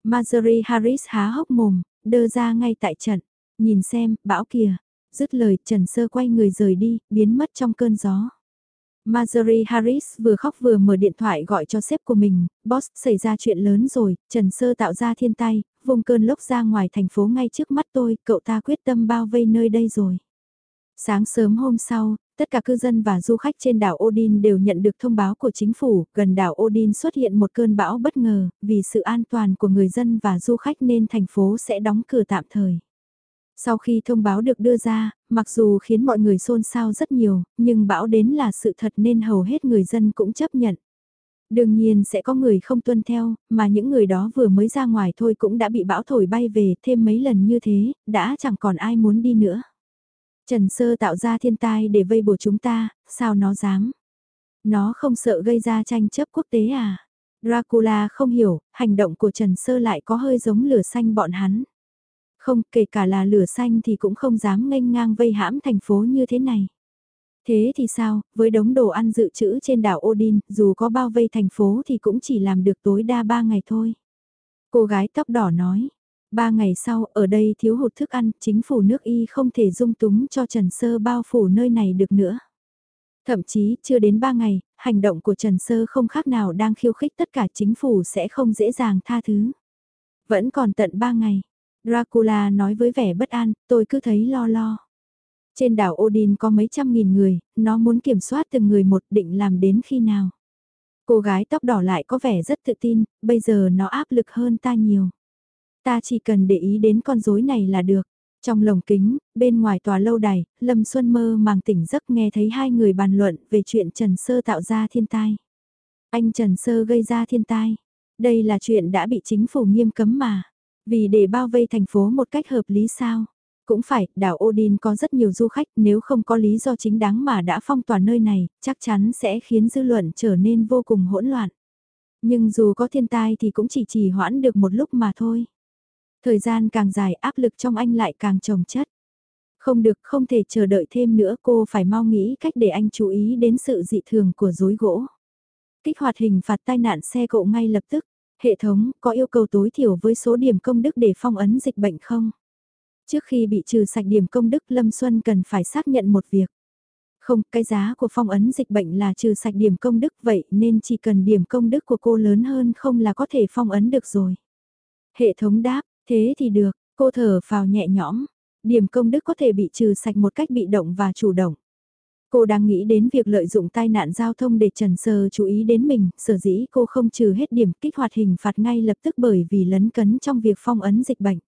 Marjorie Harris há hốc mồm, đơ ra ngay tại trận. Nhìn xem, bão kìa. Dứt lời, Trần Sơ quay người rời đi, biến mất trong cơn gió. Marjorie Harris vừa khóc vừa mở điện thoại gọi cho sếp của mình, boss xảy ra chuyện lớn rồi, Trần Sơ tạo ra thiên tai, vùng cơn lốc ra ngoài thành phố ngay trước mắt tôi, cậu ta quyết tâm bao vây nơi đây rồi. Sáng sớm hôm sau, tất cả cư dân và du khách trên đảo Odin đều nhận được thông báo của chính phủ, gần đảo Odin xuất hiện một cơn bão bất ngờ, vì sự an toàn của người dân và du khách nên thành phố sẽ đóng cửa tạm thời. Sau khi thông báo được đưa ra, mặc dù khiến mọi người xôn xao rất nhiều, nhưng bão đến là sự thật nên hầu hết người dân cũng chấp nhận. Đương nhiên sẽ có người không tuân theo, mà những người đó vừa mới ra ngoài thôi cũng đã bị bão thổi bay về thêm mấy lần như thế, đã chẳng còn ai muốn đi nữa. Trần Sơ tạo ra thiên tai để vây bổ chúng ta, sao nó dám? Nó không sợ gây ra tranh chấp quốc tế à? Dracula không hiểu, hành động của Trần Sơ lại có hơi giống lửa xanh bọn hắn. Không, kể cả là lửa xanh thì cũng không dám nghênh ngang vây hãm thành phố như thế này. Thế thì sao, với đống đồ ăn dự trữ trên đảo Odin, dù có bao vây thành phố thì cũng chỉ làm được tối đa ba ngày thôi. Cô gái tóc đỏ nói, ba ngày sau, ở đây thiếu hụt thức ăn, chính phủ nước y không thể dung túng cho Trần Sơ bao phủ nơi này được nữa. Thậm chí, chưa đến ba ngày, hành động của Trần Sơ không khác nào đang khiêu khích tất cả chính phủ sẽ không dễ dàng tha thứ. Vẫn còn tận ba ngày, Dracula nói với vẻ bất an, tôi cứ thấy lo lo. Trên đảo Odin có mấy trăm nghìn người, nó muốn kiểm soát từng người một định làm đến khi nào. Cô gái tóc đỏ lại có vẻ rất tự tin, bây giờ nó áp lực hơn ta nhiều. Ta chỉ cần để ý đến con rối này là được. Trong lồng kính, bên ngoài tòa lâu đài, Lâm Xuân mơ màng tỉnh giấc nghe thấy hai người bàn luận về chuyện Trần Sơ tạo ra thiên tai. Anh Trần Sơ gây ra thiên tai. Đây là chuyện đã bị chính phủ nghiêm cấm mà. Vì để bao vây thành phố một cách hợp lý sao? Cũng phải, đảo Odin có rất nhiều du khách nếu không có lý do chính đáng mà đã phong tỏa nơi này, chắc chắn sẽ khiến dư luận trở nên vô cùng hỗn loạn. Nhưng dù có thiên tai thì cũng chỉ trì hoãn được một lúc mà thôi. Thời gian càng dài áp lực trong anh lại càng trồng chất. Không được, không thể chờ đợi thêm nữa cô phải mau nghĩ cách để anh chú ý đến sự dị thường của dối gỗ. Kích hoạt hình phạt tai nạn xe cộ ngay lập tức. Hệ thống có yêu cầu tối thiểu với số điểm công đức để phong ấn dịch bệnh không? Trước khi bị trừ sạch điểm công đức Lâm Xuân cần phải xác nhận một việc. Không, cái giá của phong ấn dịch bệnh là trừ sạch điểm công đức vậy nên chỉ cần điểm công đức của cô lớn hơn không là có thể phong ấn được rồi. Hệ thống đáp, thế thì được, cô thở vào nhẹ nhõm. Điểm công đức có thể bị trừ sạch một cách bị động và chủ động. Cô đang nghĩ đến việc lợi dụng tai nạn giao thông để Trần Sơ chú ý đến mình, sở dĩ cô không trừ hết điểm kích hoạt hình phạt ngay lập tức bởi vì lấn cấn trong việc phong ấn dịch bệnh.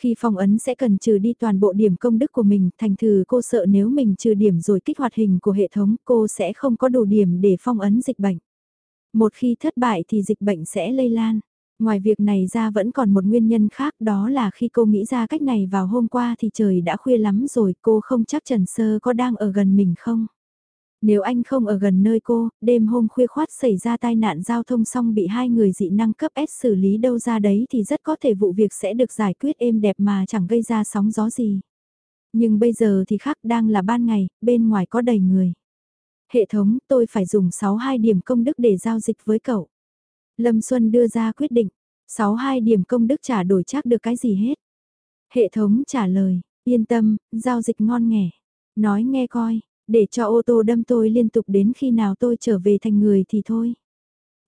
Khi phong ấn sẽ cần trừ đi toàn bộ điểm công đức của mình, thành thử cô sợ nếu mình trừ điểm rồi kích hoạt hình của hệ thống cô sẽ không có đủ điểm để phong ấn dịch bệnh. Một khi thất bại thì dịch bệnh sẽ lây lan. Ngoài việc này ra vẫn còn một nguyên nhân khác đó là khi cô nghĩ ra cách này vào hôm qua thì trời đã khuya lắm rồi cô không chắc Trần Sơ có đang ở gần mình không. Nếu anh không ở gần nơi cô, đêm hôm khuya khoát xảy ra tai nạn giao thông xong bị hai người dị năng cấp S xử lý đâu ra đấy thì rất có thể vụ việc sẽ được giải quyết êm đẹp mà chẳng gây ra sóng gió gì. Nhưng bây giờ thì khác đang là ban ngày, bên ngoài có đầy người. Hệ thống tôi phải dùng 62 điểm công đức để giao dịch với cậu. Lâm Xuân đưa ra quyết định, 62 điểm công đức trả đổi chắc được cái gì hết. Hệ thống trả lời, yên tâm, giao dịch ngon nghẻ. Nói nghe coi, để cho ô tô đâm tôi liên tục đến khi nào tôi trở về thành người thì thôi.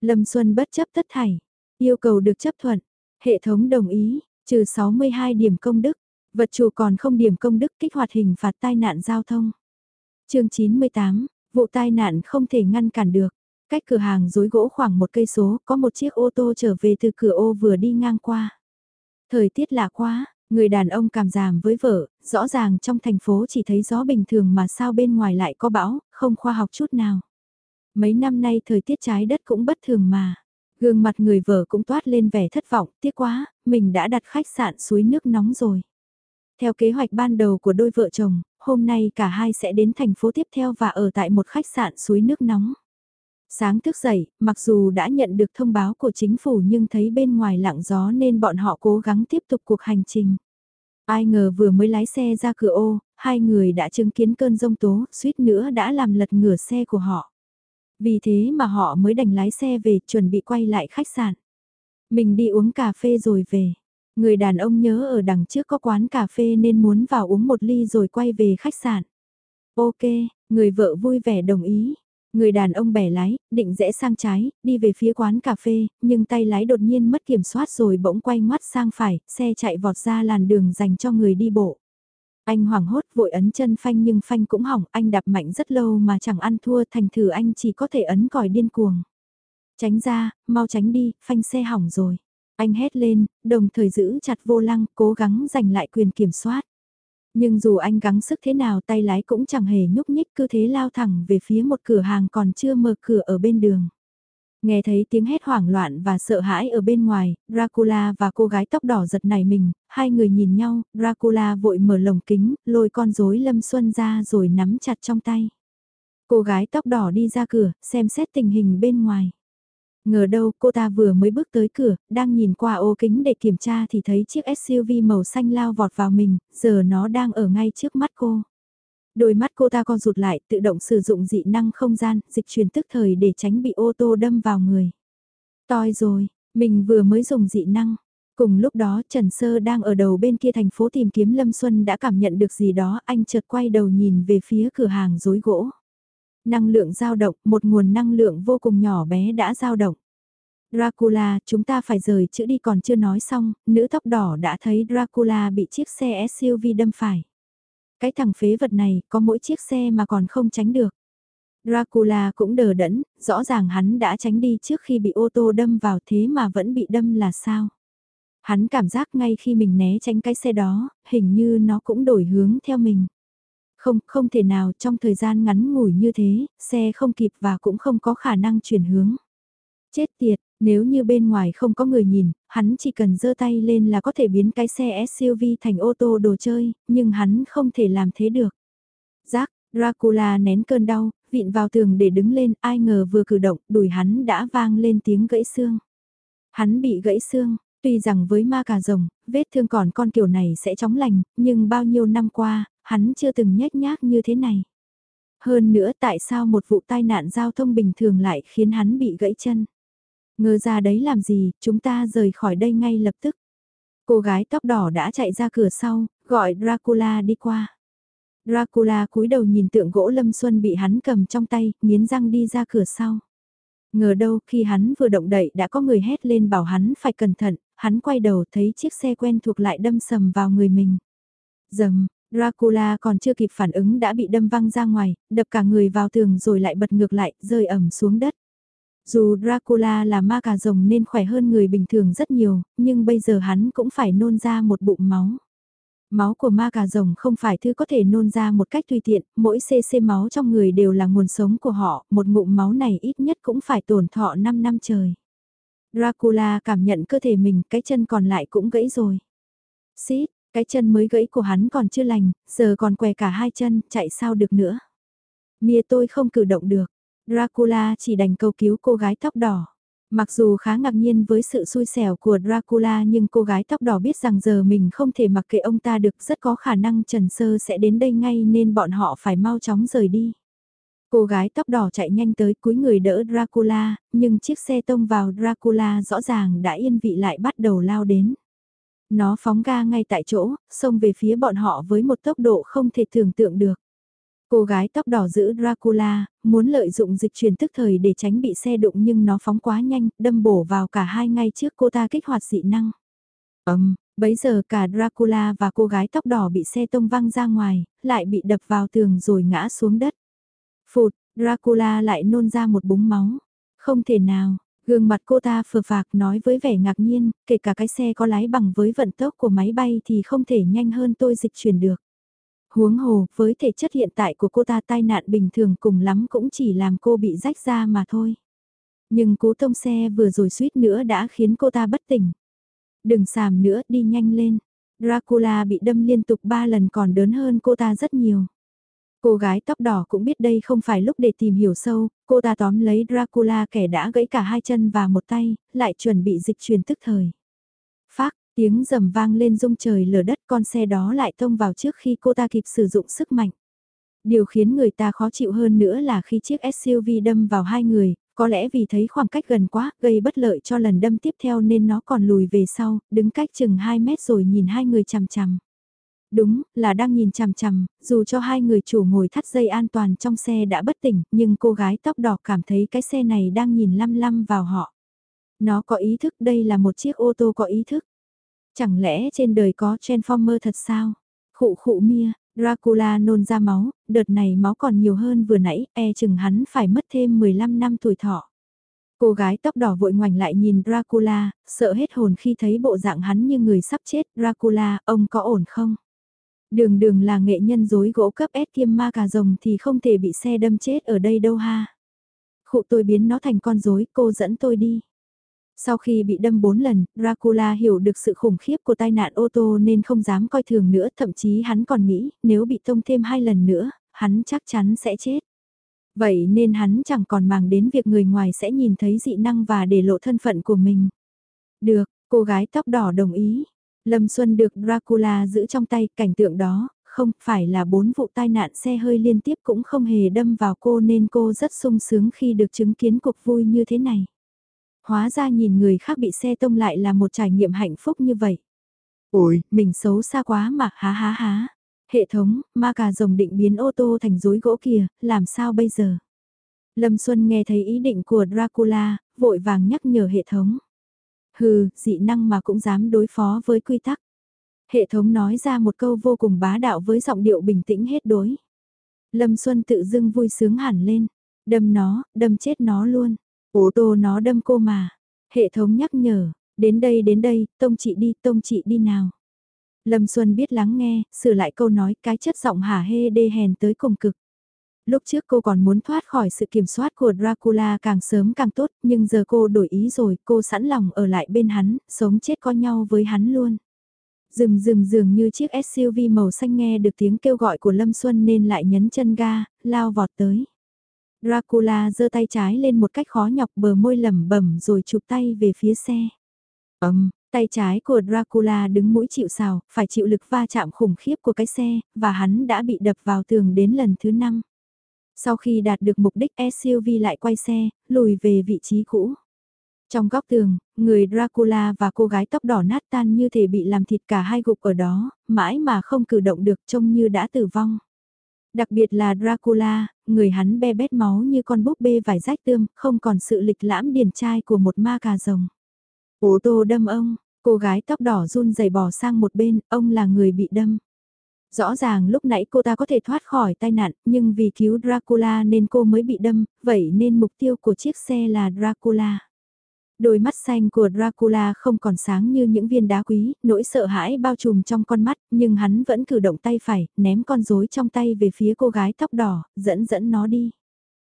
Lâm Xuân bất chấp tất thảy, yêu cầu được chấp thuận, hệ thống đồng ý, trừ 62 điểm công đức, vật chủ còn không điểm công đức kích hoạt hình phạt tai nạn giao thông. chương 98, vụ tai nạn không thể ngăn cản được. Cách cửa hàng dối gỗ khoảng một cây số, có một chiếc ô tô trở về từ cửa ô vừa đi ngang qua. Thời tiết lạ quá, Người đàn ông cảm giảm với vợ, rõ ràng trong thành phố chỉ thấy gió bình thường mà sao bên ngoài lại có bão, không khoa học chút nào. Mấy năm nay thời tiết trái đất cũng bất thường mà. Gương mặt người vợ cũng toát lên vẻ thất vọng, tiếc quá, mình đã đặt khách sạn suối nước nóng rồi. Theo kế hoạch ban đầu của đôi vợ chồng, hôm nay cả hai sẽ đến thành phố tiếp theo và ở tại một khách sạn suối nước nóng. Sáng thức dậy, mặc dù đã nhận được thông báo của chính phủ nhưng thấy bên ngoài lặng gió nên bọn họ cố gắng tiếp tục cuộc hành trình. Ai ngờ vừa mới lái xe ra cửa ô, hai người đã chứng kiến cơn rông tố, suýt nữa đã làm lật ngửa xe của họ. Vì thế mà họ mới đành lái xe về chuẩn bị quay lại khách sạn. Mình đi uống cà phê rồi về. Người đàn ông nhớ ở đằng trước có quán cà phê nên muốn vào uống một ly rồi quay về khách sạn. Ok, người vợ vui vẻ đồng ý. Người đàn ông bẻ lái, định rẽ sang trái, đi về phía quán cà phê, nhưng tay lái đột nhiên mất kiểm soát rồi bỗng quay ngoắt sang phải, xe chạy vọt ra làn đường dành cho người đi bộ. Anh hoảng hốt vội ấn chân phanh nhưng phanh cũng hỏng, anh đạp mạnh rất lâu mà chẳng ăn thua thành thử anh chỉ có thể ấn còi điên cuồng. Tránh ra, mau tránh đi, phanh xe hỏng rồi. Anh hét lên, đồng thời giữ chặt vô lăng, cố gắng giành lại quyền kiểm soát. Nhưng dù anh gắng sức thế nào tay lái cũng chẳng hề nhúc nhích cứ thế lao thẳng về phía một cửa hàng còn chưa mở cửa ở bên đường. Nghe thấy tiếng hét hoảng loạn và sợ hãi ở bên ngoài, Dracula và cô gái tóc đỏ giật nảy mình, hai người nhìn nhau, Dracula vội mở lồng kính, lôi con rối Lâm Xuân ra rồi nắm chặt trong tay. Cô gái tóc đỏ đi ra cửa, xem xét tình hình bên ngoài. Ngờ đâu cô ta vừa mới bước tới cửa, đang nhìn qua ô kính để kiểm tra thì thấy chiếc SUV màu xanh lao vọt vào mình, giờ nó đang ở ngay trước mắt cô. Đôi mắt cô ta co rụt lại, tự động sử dụng dị năng không gian, dịch chuyển tức thời để tránh bị ô tô đâm vào người. Toi rồi, mình vừa mới dùng dị năng. Cùng lúc đó Trần Sơ đang ở đầu bên kia thành phố tìm kiếm Lâm Xuân đã cảm nhận được gì đó, anh chợt quay đầu nhìn về phía cửa hàng dối gỗ. Năng lượng dao động, một nguồn năng lượng vô cùng nhỏ bé đã dao động. Dracula, chúng ta phải rời chữ đi còn chưa nói xong, nữ tóc đỏ đã thấy Dracula bị chiếc xe SUV đâm phải. Cái thằng phế vật này, có mỗi chiếc xe mà còn không tránh được. Dracula cũng đờ đẫn, rõ ràng hắn đã tránh đi trước khi bị ô tô đâm vào thế mà vẫn bị đâm là sao? Hắn cảm giác ngay khi mình né tránh cái xe đó, hình như nó cũng đổi hướng theo mình. Không, không thể nào trong thời gian ngắn ngủi như thế, xe không kịp và cũng không có khả năng chuyển hướng. Chết tiệt, nếu như bên ngoài không có người nhìn, hắn chỉ cần giơ tay lên là có thể biến cái xe SUV thành ô tô đồ chơi, nhưng hắn không thể làm thế được. Giác, Dracula nén cơn đau, vịn vào tường để đứng lên, ai ngờ vừa cử động, đùi hắn đã vang lên tiếng gãy xương. Hắn bị gãy xương, tuy rằng với ma cà rồng, vết thương còn con kiểu này sẽ chóng lành, nhưng bao nhiêu năm qua, hắn chưa từng nhếch nhác như thế này. Hơn nữa tại sao một vụ tai nạn giao thông bình thường lại khiến hắn bị gãy chân? Ngờ ra đấy làm gì, chúng ta rời khỏi đây ngay lập tức. Cô gái tóc đỏ đã chạy ra cửa sau, gọi Dracula đi qua. Dracula cúi đầu nhìn tượng gỗ Lâm Xuân bị hắn cầm trong tay, nghiến răng đi ra cửa sau. Ngờ đâu khi hắn vừa động đậy đã có người hét lên bảo hắn phải cẩn thận, hắn quay đầu thấy chiếc xe quen thuộc lại đâm sầm vào người mình. Dầm, Dracula còn chưa kịp phản ứng đã bị đâm văng ra ngoài, đập cả người vào tường rồi lại bật ngược lại, rơi ẩm xuống đất. Dù Dracula là ma cà rồng nên khỏe hơn người bình thường rất nhiều, nhưng bây giờ hắn cũng phải nôn ra một bụng máu. Máu của ma cà rồng không phải thứ có thể nôn ra một cách tùy tiện, mỗi cc máu trong người đều là nguồn sống của họ, một ngụm máu này ít nhất cũng phải tổn thọ 5 năm trời. Dracula cảm nhận cơ thể mình, cái chân còn lại cũng gãy rồi. Xít, cái chân mới gãy của hắn còn chưa lành, giờ còn què cả hai chân, chạy sao được nữa. Mia tôi không cử động được. Dracula chỉ đành cầu cứu cô gái tóc đỏ. Mặc dù khá ngạc nhiên với sự xui xẻo của Dracula nhưng cô gái tóc đỏ biết rằng giờ mình không thể mặc kệ ông ta được rất có khả năng Trần Sơ sẽ đến đây ngay nên bọn họ phải mau chóng rời đi. Cô gái tóc đỏ chạy nhanh tới cuối người đỡ Dracula, nhưng chiếc xe tông vào Dracula rõ ràng đã yên vị lại bắt đầu lao đến. Nó phóng ga ngay tại chỗ, xông về phía bọn họ với một tốc độ không thể tưởng tượng được. Cô gái tóc đỏ giữ Dracula, muốn lợi dụng dịch chuyển tức thời để tránh bị xe đụng nhưng nó phóng quá nhanh, đâm bổ vào cả hai ngay trước cô ta kích hoạt dị năng. Ấm, um, bấy giờ cả Dracula và cô gái tóc đỏ bị xe tông văng ra ngoài, lại bị đập vào tường rồi ngã xuống đất. Phụt, Dracula lại nôn ra một búng máu. Không thể nào, gương mặt cô ta phờ phạc nói với vẻ ngạc nhiên, kể cả cái xe có lái bằng với vận tốc của máy bay thì không thể nhanh hơn tôi dịch chuyển được. Huống hồ, với thể chất hiện tại của cô ta tai nạn bình thường cùng lắm cũng chỉ làm cô bị rách ra mà thôi. Nhưng cú tông xe vừa rồi suýt nữa đã khiến cô ta bất tỉnh. Đừng xàm nữa, đi nhanh lên. Dracula bị đâm liên tục 3 lần còn đớn hơn cô ta rất nhiều. Cô gái tóc đỏ cũng biết đây không phải lúc để tìm hiểu sâu, cô ta tóm lấy Dracula kẻ đã gãy cả hai chân và một tay, lại chuẩn bị dịch truyền tức thời. Phác, Tiếng rầm vang lên rung trời lở đất con xe đó lại tông vào trước khi cô ta kịp sử dụng sức mạnh. Điều khiến người ta khó chịu hơn nữa là khi chiếc SUV đâm vào hai người, có lẽ vì thấy khoảng cách gần quá, gây bất lợi cho lần đâm tiếp theo nên nó còn lùi về sau, đứng cách chừng 2 mét rồi nhìn hai người chằm chằm. Đúng, là đang nhìn chằm chằm, dù cho hai người chủ ngồi thắt dây an toàn trong xe đã bất tỉnh, nhưng cô gái tóc đỏ cảm thấy cái xe này đang nhìn lăm lăm vào họ. Nó có ý thức đây là một chiếc ô tô có ý thức. Chẳng lẽ trên đời có Transformer thật sao? Khụ khụ mia, Dracula nôn ra máu, đợt này máu còn nhiều hơn vừa nãy, e chừng hắn phải mất thêm 15 năm tuổi thọ. Cô gái tóc đỏ vội ngoảnh lại nhìn Dracula, sợ hết hồn khi thấy bộ dạng hắn như người sắp chết. Dracula, ông có ổn không? Đường đường là nghệ nhân dối gỗ cấp S tiêm ma cà rồng thì không thể bị xe đâm chết ở đây đâu ha. Khụ tôi biến nó thành con rối, cô dẫn tôi đi. Sau khi bị đâm 4 lần, Dracula hiểu được sự khủng khiếp của tai nạn ô tô nên không dám coi thường nữa, thậm chí hắn còn nghĩ, nếu bị tông thêm hai lần nữa, hắn chắc chắn sẽ chết. Vậy nên hắn chẳng còn màng đến việc người ngoài sẽ nhìn thấy dị năng và để lộ thân phận của mình. Được, cô gái tóc đỏ đồng ý. Lâm Xuân được Dracula giữ trong tay cảnh tượng đó, không phải là bốn vụ tai nạn xe hơi liên tiếp cũng không hề đâm vào cô nên cô rất sung sướng khi được chứng kiến cuộc vui như thế này. Hóa ra nhìn người khác bị xe tông lại là một trải nghiệm hạnh phúc như vậy. Ôi, mình xấu xa quá mà, há há há. Hệ thống, ma cà rồng định biến ô tô thành rối gỗ kìa, làm sao bây giờ? Lâm Xuân nghe thấy ý định của Dracula, vội vàng nhắc nhở hệ thống. Hừ, dị năng mà cũng dám đối phó với quy tắc. Hệ thống nói ra một câu vô cùng bá đạo với giọng điệu bình tĩnh hết đối. Lâm Xuân tự dưng vui sướng hẳn lên. Đâm nó, đâm chết nó luôn. Ô tô nó đâm cô mà. Hệ thống nhắc nhở, đến đây đến đây, tông chị đi, tông chị đi nào. Lâm Xuân biết lắng nghe, sửa lại câu nói cái chất giọng hả hê đê hèn tới cùng cực. Lúc trước cô còn muốn thoát khỏi sự kiểm soát của Dracula càng sớm càng tốt, nhưng giờ cô đổi ý rồi, cô sẵn lòng ở lại bên hắn, sống chết có nhau với hắn luôn. Dừng dừng dường như chiếc SUV màu xanh nghe được tiếng kêu gọi của Lâm Xuân nên lại nhấn chân ga, lao vọt tới. Dracula giơ tay trái lên một cách khó nhọc bờ môi lẩm bẩm rồi chụp tay về phía xe. Ấm, tay trái của Dracula đứng mũi chịu sào, phải chịu lực va chạm khủng khiếp của cái xe, và hắn đã bị đập vào tường đến lần thứ năm. Sau khi đạt được mục đích SUV lại quay xe, lùi về vị trí cũ. Trong góc tường, người Dracula và cô gái tóc đỏ nát tan như thể bị làm thịt cả hai gục ở đó, mãi mà không cử động được trông như đã tử vong. Đặc biệt là Dracula, người hắn be bét máu như con búp bê vải rách tươm, không còn sự lịch lãm điển trai của một ma cà rồng. Ô tô đâm ông, cô gái tóc đỏ run rẩy bỏ sang một bên, ông là người bị đâm. Rõ ràng lúc nãy cô ta có thể thoát khỏi tai nạn, nhưng vì cứu Dracula nên cô mới bị đâm, vậy nên mục tiêu của chiếc xe là Dracula. Đôi mắt xanh của Dracula không còn sáng như những viên đá quý, nỗi sợ hãi bao trùm trong con mắt, nhưng hắn vẫn cử động tay phải, ném con rối trong tay về phía cô gái tóc đỏ, dẫn dẫn nó đi.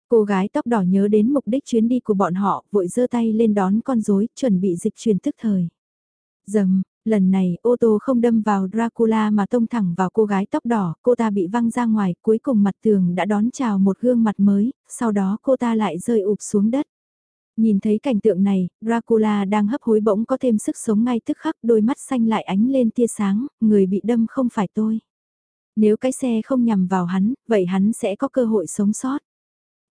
Cô gái tóc đỏ nhớ đến mục đích chuyến đi của bọn họ, vội giơ tay lên đón con rối, chuẩn bị dịch chuyển tức thời. Dầm, lần này ô tô không đâm vào Dracula mà tông thẳng vào cô gái tóc đỏ, cô ta bị văng ra ngoài, cuối cùng mặt tường đã đón chào một gương mặt mới, sau đó cô ta lại rơi ụp xuống đất. Nhìn thấy cảnh tượng này, Dracula đang hấp hối bỗng có thêm sức sống ngay tức khắc đôi mắt xanh lại ánh lên tia sáng, người bị đâm không phải tôi. Nếu cái xe không nhằm vào hắn, vậy hắn sẽ có cơ hội sống sót.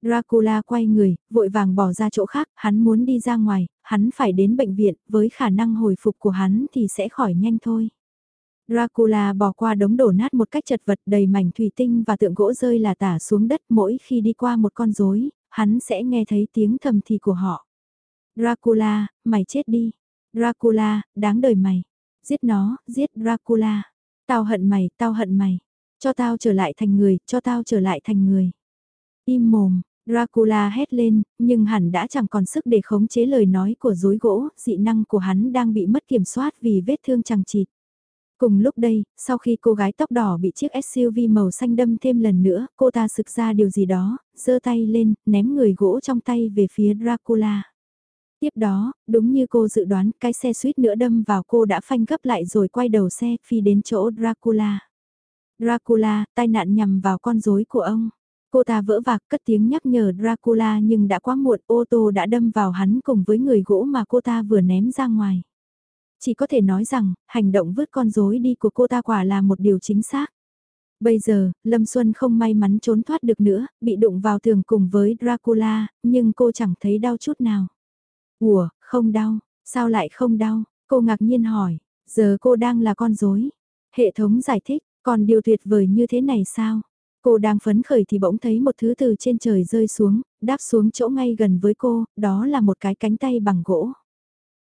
Dracula quay người, vội vàng bỏ ra chỗ khác, hắn muốn đi ra ngoài, hắn phải đến bệnh viện, với khả năng hồi phục của hắn thì sẽ khỏi nhanh thôi. Dracula bỏ qua đống đổ nát một cách chật vật đầy mảnh thủy tinh và tượng gỗ rơi là tả xuống đất mỗi khi đi qua một con rối, hắn sẽ nghe thấy tiếng thầm thì của họ. Dracula, mày chết đi. Dracula, đáng đời mày. Giết nó, giết Dracula. Tao hận mày, tao hận mày. Cho tao trở lại thành người, cho tao trở lại thành người. Im mồm, Dracula hét lên, nhưng hẳn đã chẳng còn sức để khống chế lời nói của dối gỗ, dị năng của hắn đang bị mất kiểm soát vì vết thương chẳng chịt. Cùng lúc đây, sau khi cô gái tóc đỏ bị chiếc SUV màu xanh đâm thêm lần nữa, cô ta sực ra điều gì đó, giơ tay lên, ném người gỗ trong tay về phía Dracula. Tiếp đó, đúng như cô dự đoán, cái xe suýt nữa đâm vào cô đã phanh gấp lại rồi quay đầu xe phi đến chỗ Dracula. Dracula, tai nạn nhằm vào con rối của ông. Cô ta vỡ vạc cất tiếng nhắc nhở Dracula nhưng đã quá muộn ô tô đã đâm vào hắn cùng với người gỗ mà cô ta vừa ném ra ngoài. Chỉ có thể nói rằng, hành động vứt con rối đi của cô ta quả là một điều chính xác. Bây giờ, Lâm Xuân không may mắn trốn thoát được nữa, bị đụng vào tường cùng với Dracula, nhưng cô chẳng thấy đau chút nào. Ủa, không đau, sao lại không đau? Cô ngạc nhiên hỏi, giờ cô đang là con rối. Hệ thống giải thích, còn điều tuyệt vời như thế này sao? Cô đang phấn khởi thì bỗng thấy một thứ từ trên trời rơi xuống, đáp xuống chỗ ngay gần với cô, đó là một cái cánh tay bằng gỗ.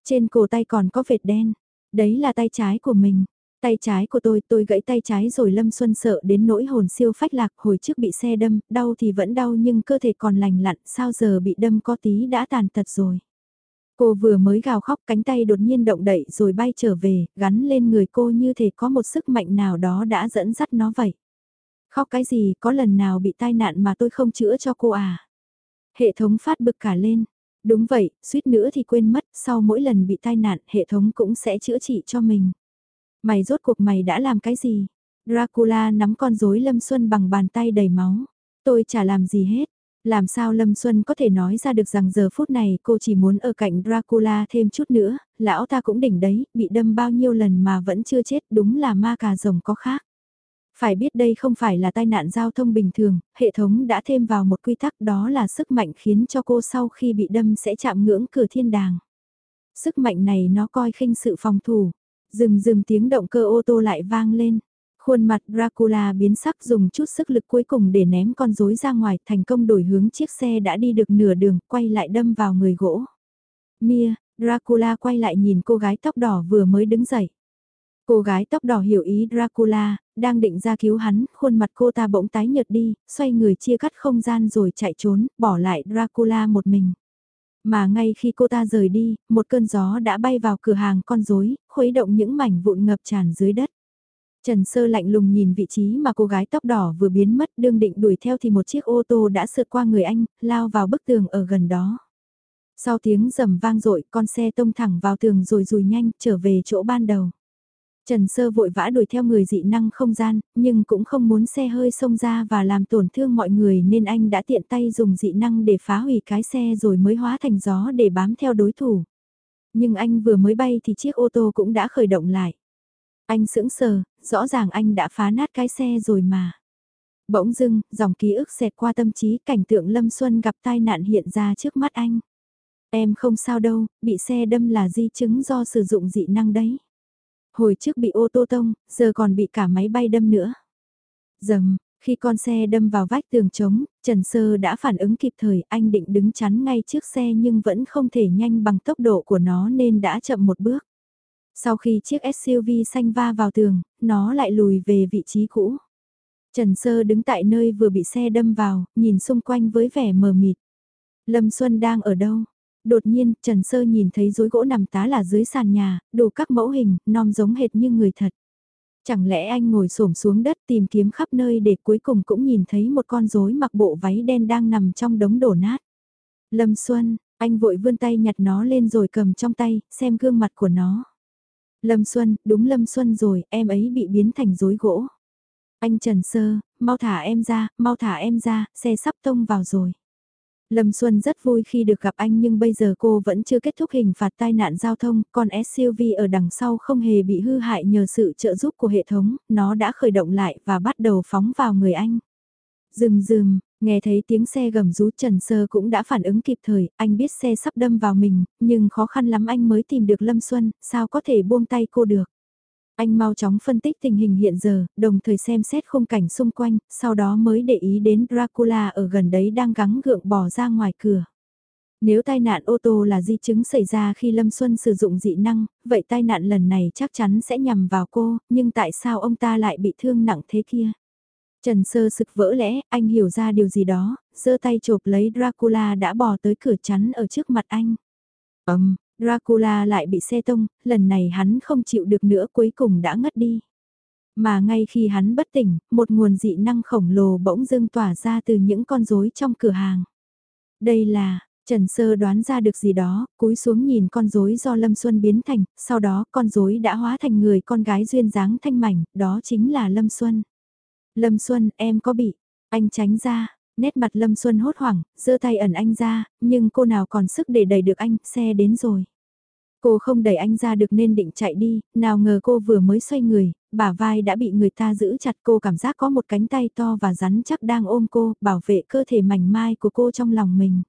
Trên cổ tay còn có vệt đen, đấy là tay trái của mình. Tay trái của tôi, tôi gãy tay trái rồi Lâm Xuân sợ đến nỗi hồn siêu phách lạc hồi trước bị xe đâm, đau thì vẫn đau nhưng cơ thể còn lành lặn, sao giờ bị đâm có tí đã tàn tật rồi. Cô vừa mới gào khóc cánh tay đột nhiên động đậy rồi bay trở về, gắn lên người cô như thể có một sức mạnh nào đó đã dẫn dắt nó vậy. Khóc cái gì, có lần nào bị tai nạn mà tôi không chữa cho cô à? Hệ thống phát bực cả lên. Đúng vậy, suýt nữa thì quên mất, sau mỗi lần bị tai nạn, hệ thống cũng sẽ chữa trị cho mình. Mày rốt cuộc mày đã làm cái gì? Dracula nắm con rối Lâm Xuân bằng bàn tay đầy máu. Tôi chả làm gì hết. Làm sao Lâm Xuân có thể nói ra được rằng giờ phút này cô chỉ muốn ở cạnh Dracula thêm chút nữa, lão ta cũng đỉnh đấy, bị đâm bao nhiêu lần mà vẫn chưa chết đúng là ma cà rồng có khác. Phải biết đây không phải là tai nạn giao thông bình thường, hệ thống đã thêm vào một quy tắc đó là sức mạnh khiến cho cô sau khi bị đâm sẽ chạm ngưỡng cửa thiên đàng. Sức mạnh này nó coi khinh sự phòng thủ. Dừng dừng tiếng động cơ ô tô lại vang lên. Khuôn mặt Dracula biến sắc dùng chút sức lực cuối cùng để ném con rối ra ngoài thành công đổi hướng chiếc xe đã đi được nửa đường quay lại đâm vào người gỗ. Mia, Dracula quay lại nhìn cô gái tóc đỏ vừa mới đứng dậy. Cô gái tóc đỏ hiểu ý Dracula, đang định ra cứu hắn, khuôn mặt cô ta bỗng tái nhợt đi, xoay người chia cắt không gian rồi chạy trốn, bỏ lại Dracula một mình. Mà ngay khi cô ta rời đi, một cơn gió đã bay vào cửa hàng con rối, khuấy động những mảnh vụn ngập tràn dưới đất. Trần Sơ lạnh lùng nhìn vị trí mà cô gái tóc đỏ vừa biến mất đương định đuổi theo thì một chiếc ô tô đã sượt qua người anh, lao vào bức tường ở gần đó. Sau tiếng rầm vang dội con xe tông thẳng vào tường rồi rùi nhanh trở về chỗ ban đầu. Trần Sơ vội vã đuổi theo người dị năng không gian, nhưng cũng không muốn xe hơi xông ra và làm tổn thương mọi người nên anh đã tiện tay dùng dị năng để phá hủy cái xe rồi mới hóa thành gió để bám theo đối thủ. Nhưng anh vừa mới bay thì chiếc ô tô cũng đã khởi động lại. Anh sững sờ, rõ ràng anh đã phá nát cái xe rồi mà. Bỗng dưng, dòng ký ức xẹt qua tâm trí cảnh tượng Lâm Xuân gặp tai nạn hiện ra trước mắt anh. Em không sao đâu, bị xe đâm là di chứng do sử dụng dị năng đấy. Hồi trước bị ô tô tông, giờ còn bị cả máy bay đâm nữa. Dầm, khi con xe đâm vào vách tường trống, Trần Sơ đã phản ứng kịp thời, anh định đứng chắn ngay trước xe nhưng vẫn không thể nhanh bằng tốc độ của nó nên đã chậm một bước. Sau khi chiếc SUV xanh va vào tường, nó lại lùi về vị trí cũ. Trần Sơ đứng tại nơi vừa bị xe đâm vào, nhìn xung quanh với vẻ mờ mịt. Lâm Xuân đang ở đâu? Đột nhiên, Trần Sơ nhìn thấy rối gỗ nằm tá là dưới sàn nhà, đủ các mẫu hình, non giống hệt như người thật. Chẳng lẽ anh ngồi xổm xuống đất tìm kiếm khắp nơi để cuối cùng cũng nhìn thấy một con rối mặc bộ váy đen đang nằm trong đống đổ nát. Lâm Xuân, anh vội vươn tay nhặt nó lên rồi cầm trong tay, xem gương mặt của nó. Lâm Xuân, đúng Lâm Xuân rồi, em ấy bị biến thành rối gỗ. Anh Trần Sơ, mau thả em ra, mau thả em ra, xe sắp tông vào rồi. Lâm Xuân rất vui khi được gặp anh nhưng bây giờ cô vẫn chưa kết thúc hình phạt tai nạn giao thông, còn SUV ở đằng sau không hề bị hư hại nhờ sự trợ giúp của hệ thống, nó đã khởi động lại và bắt đầu phóng vào người anh. Dừng dừng, nghe thấy tiếng xe gầm rú Trần Sơ cũng đã phản ứng kịp thời, anh biết xe sắp đâm vào mình, nhưng khó khăn lắm anh mới tìm được Lâm Xuân, sao có thể buông tay cô được. Anh mau chóng phân tích tình hình hiện giờ, đồng thời xem xét khung cảnh xung quanh, sau đó mới để ý đến Dracula ở gần đấy đang gắng gượng bỏ ra ngoài cửa. Nếu tai nạn ô tô là di chứng xảy ra khi Lâm Xuân sử dụng dị năng, vậy tai nạn lần này chắc chắn sẽ nhằm vào cô, nhưng tại sao ông ta lại bị thương nặng thế kia? Trần Sơ sực vỡ lẽ, anh hiểu ra điều gì đó, giơ tay chộp lấy Dracula đã bò tới cửa chắn ở trước mặt anh. Ấm, Dracula lại bị xe tông, lần này hắn không chịu được nữa cuối cùng đã ngất đi. Mà ngay khi hắn bất tỉnh, một nguồn dị năng khổng lồ bỗng dưng tỏa ra từ những con rối trong cửa hàng. Đây là, Trần Sơ đoán ra được gì đó, cúi xuống nhìn con rối do Lâm Xuân biến thành, sau đó con rối đã hóa thành người con gái duyên dáng thanh mảnh, đó chính là Lâm Xuân. Lâm Xuân, em có bị, anh tránh ra, Nét mặt Lâm Xuân hốt hoảng, giơ tay ẩn anh ra, nhưng cô nào còn sức để đẩy được anh, xe đến rồi. Cô không đẩy anh ra được nên định chạy đi, nào ngờ cô vừa mới xoay người, bả vai đã bị người ta giữ chặt cô cảm giác có một cánh tay to và rắn chắc đang ôm cô, bảo vệ cơ thể mảnh mai của cô trong lòng mình.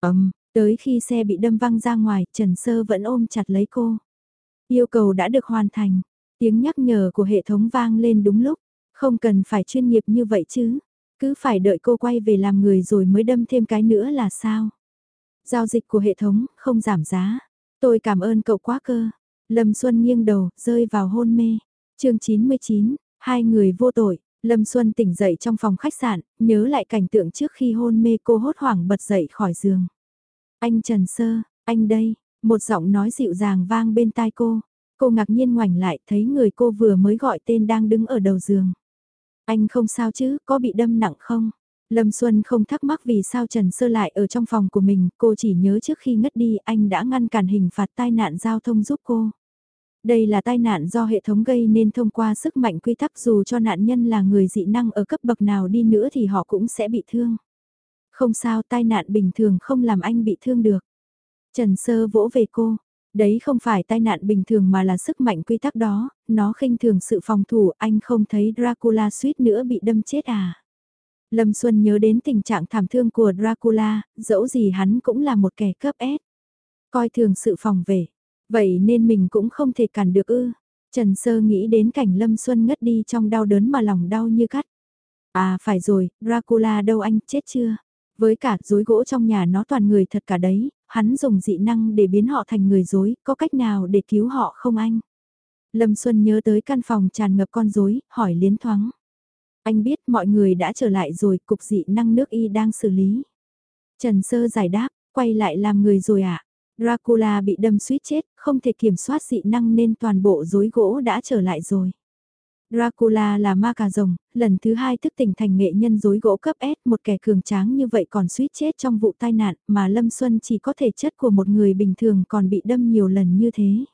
Ấm, tới khi xe bị đâm văng ra ngoài, Trần Sơ vẫn ôm chặt lấy cô. Yêu cầu đã được hoàn thành, tiếng nhắc nhở của hệ thống vang lên đúng lúc, không cần phải chuyên nghiệp như vậy chứ. Cứ phải đợi cô quay về làm người rồi mới đâm thêm cái nữa là sao? Giao dịch của hệ thống, không giảm giá. Tôi cảm ơn cậu quá cơ. Lâm Xuân nghiêng đầu, rơi vào hôn mê. chương 99, hai người vô tội. Lâm Xuân tỉnh dậy trong phòng khách sạn, nhớ lại cảnh tượng trước khi hôn mê cô hốt hoảng bật dậy khỏi giường. Anh Trần Sơ, anh đây, một giọng nói dịu dàng vang bên tai cô. Cô ngạc nhiên ngoảnh lại thấy người cô vừa mới gọi tên đang đứng ở đầu giường. Anh không sao chứ, có bị đâm nặng không? Lâm Xuân không thắc mắc vì sao Trần Sơ lại ở trong phòng của mình, cô chỉ nhớ trước khi ngất đi anh đã ngăn cản hình phạt tai nạn giao thông giúp cô. Đây là tai nạn do hệ thống gây nên thông qua sức mạnh quy tắc dù cho nạn nhân là người dị năng ở cấp bậc nào đi nữa thì họ cũng sẽ bị thương. Không sao tai nạn bình thường không làm anh bị thương được. Trần Sơ vỗ về cô, đấy không phải tai nạn bình thường mà là sức mạnh quy tắc đó, nó khinh thường sự phòng thủ, anh không thấy Dracula suýt nữa bị đâm chết à. Lâm Xuân nhớ đến tình trạng thảm thương của Dracula, dẫu gì hắn cũng là một kẻ cấp S. Coi thường sự phòng vệ, vậy nên mình cũng không thể cản được ư. Trần Sơ nghĩ đến cảnh Lâm Xuân ngất đi trong đau đớn mà lòng đau như cắt. À phải rồi, Dracula đâu anh, chết chưa? Với cả rối gỗ trong nhà nó toàn người thật cả đấy, hắn dùng dị năng để biến họ thành người dối, có cách nào để cứu họ không anh? Lâm Xuân nhớ tới căn phòng tràn ngập con rối, hỏi liến thoáng. Anh biết mọi người đã trở lại rồi, cục dị năng nước y đang xử lý. Trần Sơ giải đáp, quay lại làm người rồi ạ. À? Dracula bị đâm suýt chết, không thể kiểm soát dị năng nên toàn bộ rối gỗ đã trở lại rồi. Dracula là ma cà rồng, lần thứ hai thức tỉnh thành nghệ nhân dối gỗ cấp S, một kẻ cường tráng như vậy còn suýt chết trong vụ tai nạn, mà Lâm Xuân chỉ có thể chất của một người bình thường còn bị đâm nhiều lần như thế.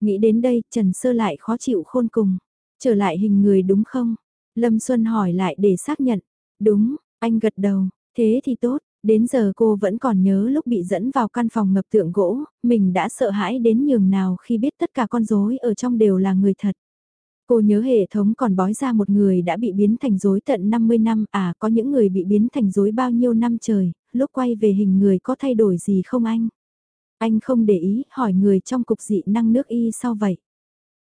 Nghĩ đến đây, Trần Sơ lại khó chịu khôn cùng. Trở lại hình người đúng không? Lâm Xuân hỏi lại để xác nhận. Đúng, anh gật đầu, thế thì tốt, đến giờ cô vẫn còn nhớ lúc bị dẫn vào căn phòng ngập tượng gỗ, mình đã sợ hãi đến nhường nào khi biết tất cả con rối ở trong đều là người thật. Cô nhớ hệ thống còn bói ra một người đã bị biến thành rối tận 50 năm, à có những người bị biến thành rối bao nhiêu năm trời, lúc quay về hình người có thay đổi gì không anh? Anh không để ý, hỏi người trong cục dị năng nước y sao vậy?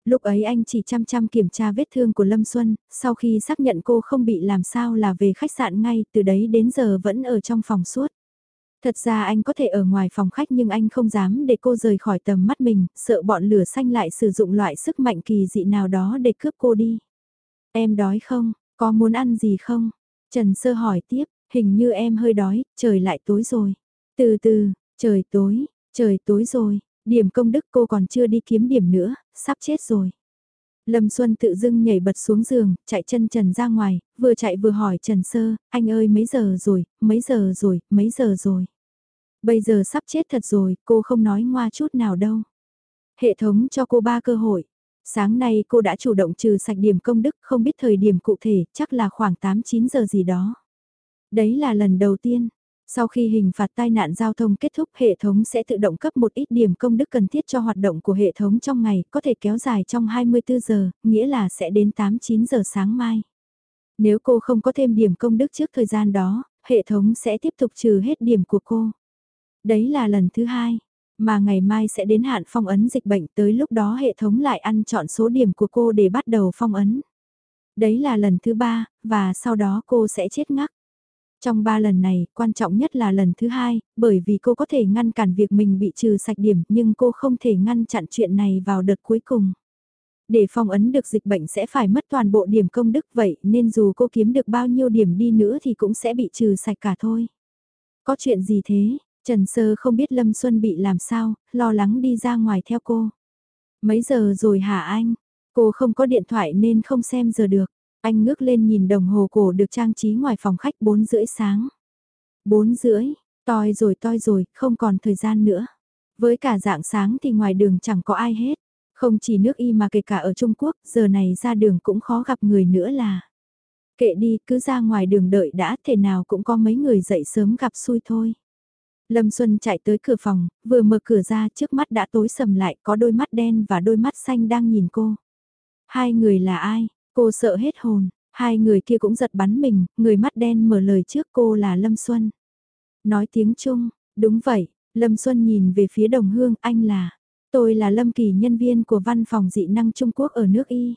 Lúc ấy anh chỉ chăm chăm kiểm tra vết thương của Lâm Xuân, sau khi xác nhận cô không bị làm sao là về khách sạn ngay, từ đấy đến giờ vẫn ở trong phòng suốt. Thật ra anh có thể ở ngoài phòng khách nhưng anh không dám để cô rời khỏi tầm mắt mình, sợ bọn lửa xanh lại sử dụng loại sức mạnh kỳ dị nào đó để cướp cô đi. Em đói không? Có muốn ăn gì không? Trần Sơ hỏi tiếp, hình như em hơi đói, trời lại tối rồi. Từ từ, trời tối, trời tối rồi, điểm công đức cô còn chưa đi kiếm điểm nữa, sắp chết rồi. Lâm Xuân tự dưng nhảy bật xuống giường, chạy chân trần ra ngoài, vừa chạy vừa hỏi Trần Sơ, anh ơi mấy giờ rồi, mấy giờ rồi, mấy giờ rồi. Bây giờ sắp chết thật rồi, cô không nói ngoa chút nào đâu. Hệ thống cho cô ba cơ hội. Sáng nay cô đã chủ động trừ sạch điểm công đức, không biết thời điểm cụ thể, chắc là khoảng 8-9 giờ gì đó. Đấy là lần đầu tiên. Sau khi hình phạt tai nạn giao thông kết thúc, hệ thống sẽ tự động cấp một ít điểm công đức cần thiết cho hoạt động của hệ thống trong ngày, có thể kéo dài trong 24 giờ, nghĩa là sẽ đến 8-9 giờ sáng mai. Nếu cô không có thêm điểm công đức trước thời gian đó, hệ thống sẽ tiếp tục trừ hết điểm của cô. Đấy là lần thứ hai, mà ngày mai sẽ đến hạn phong ấn dịch bệnh tới lúc đó hệ thống lại ăn chọn số điểm của cô để bắt đầu phong ấn. Đấy là lần thứ ba, và sau đó cô sẽ chết ngắc. Trong ba lần này, quan trọng nhất là lần thứ hai, bởi vì cô có thể ngăn cản việc mình bị trừ sạch điểm nhưng cô không thể ngăn chặn chuyện này vào đợt cuối cùng. Để phong ấn được dịch bệnh sẽ phải mất toàn bộ điểm công đức vậy nên dù cô kiếm được bao nhiêu điểm đi nữa thì cũng sẽ bị trừ sạch cả thôi. Có chuyện gì thế? Trần Sơ không biết Lâm Xuân bị làm sao, lo lắng đi ra ngoài theo cô. Mấy giờ rồi hả anh? Cô không có điện thoại nên không xem giờ được. Anh ngước lên nhìn đồng hồ cổ được trang trí ngoài phòng khách 4 rưỡi sáng. 4 rưỡi, toi rồi toi rồi, không còn thời gian nữa. Với cả dạng sáng thì ngoài đường chẳng có ai hết. Không chỉ nước y mà kể cả ở Trung Quốc, giờ này ra đường cũng khó gặp người nữa là. Kệ đi, cứ ra ngoài đường đợi đã, thể nào cũng có mấy người dậy sớm gặp xui thôi. Lâm Xuân chạy tới cửa phòng, vừa mở cửa ra trước mắt đã tối sầm lại, có đôi mắt đen và đôi mắt xanh đang nhìn cô. Hai người là ai? Cô sợ hết hồn, hai người kia cũng giật bắn mình, người mắt đen mở lời trước cô là Lâm Xuân. Nói tiếng Trung, đúng vậy, Lâm Xuân nhìn về phía đồng hương, anh là, tôi là Lâm Kỳ nhân viên của văn phòng dị năng Trung Quốc ở nước Y.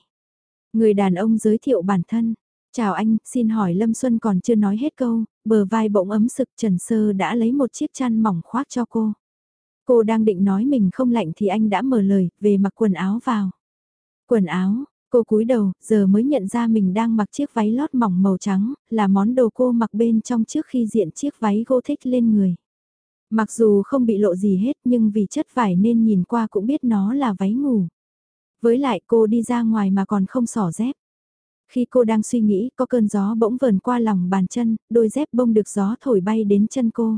Người đàn ông giới thiệu bản thân, chào anh, xin hỏi Lâm Xuân còn chưa nói hết câu, bờ vai bỗng ấm sực Trần Sơ đã lấy một chiếc chăn mỏng khoác cho cô. Cô đang định nói mình không lạnh thì anh đã mở lời, về mặc quần áo vào. Quần áo, Cô cúi đầu, giờ mới nhận ra mình đang mặc chiếc váy lót mỏng màu trắng, là món đồ cô mặc bên trong trước khi diện chiếc váy gô thích lên người. Mặc dù không bị lộ gì hết nhưng vì chất vải nên nhìn qua cũng biết nó là váy ngủ. Với lại cô đi ra ngoài mà còn không xỏ dép. Khi cô đang suy nghĩ có cơn gió bỗng vờn qua lòng bàn chân, đôi dép bông được gió thổi bay đến chân cô.